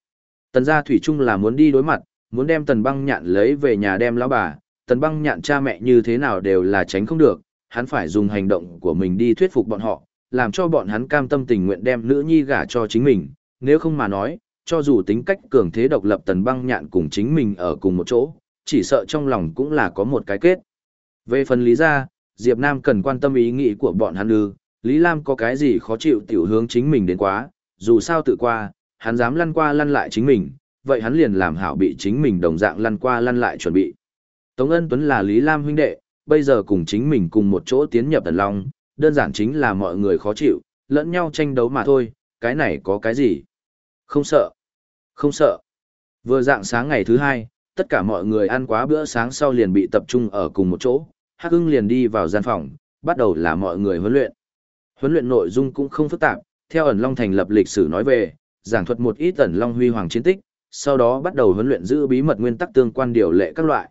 Speaker 1: Tần gia Thủy Trung là muốn đi đối mặt, muốn đem tần băng nhạn lấy về nhà đem lão bà, tần băng nhạn cha mẹ như thế nào đều là tránh không được, hắn phải dùng hành động của mình đi thuyết phục bọn họ, làm cho bọn hắn cam tâm tình nguyện đem nữ nhi gả cho chính mình, nếu không mà nói, cho dù tính cách cường thế độc lập tần băng nhạn cùng chính mình ở cùng một chỗ, chỉ sợ trong lòng cũng là có một cái kết. Về phần lý ra, Diệp Nam cần quan tâm ý nghĩ của bọn hắn ư, Lý Lam có cái gì khó chịu tiểu hướng chính mình đến quá, dù sao tự qua, hắn dám lăn qua lăn lại chính mình, vậy hắn liền làm hảo bị chính mình đồng dạng lăn qua lăn lại chuẩn bị. Tống Ân Tuấn là Lý Lam huynh đệ, bây giờ cùng chính mình cùng một chỗ tiến nhập Tần Long, đơn giản chính là mọi người khó chịu, lẫn nhau tranh đấu mà thôi, cái này có cái gì? Không sợ. Không sợ. Vừa dạng sáng ngày thứ hai, tất cả mọi người ăn quá bữa sáng sau liền bị tập trung ở cùng một chỗ, Hắc Hưng liền đi vào gian phòng, bắt đầu là mọi người huấn luyện. Huấn luyện nội dung cũng không phức tạp, theo ẩn Long thành lập lịch sử nói về, giảng thuật một ít ẩn Long huy hoàng chiến tích, sau đó bắt đầu huấn luyện giữ bí mật nguyên tắc tương quan điều lệ các loại.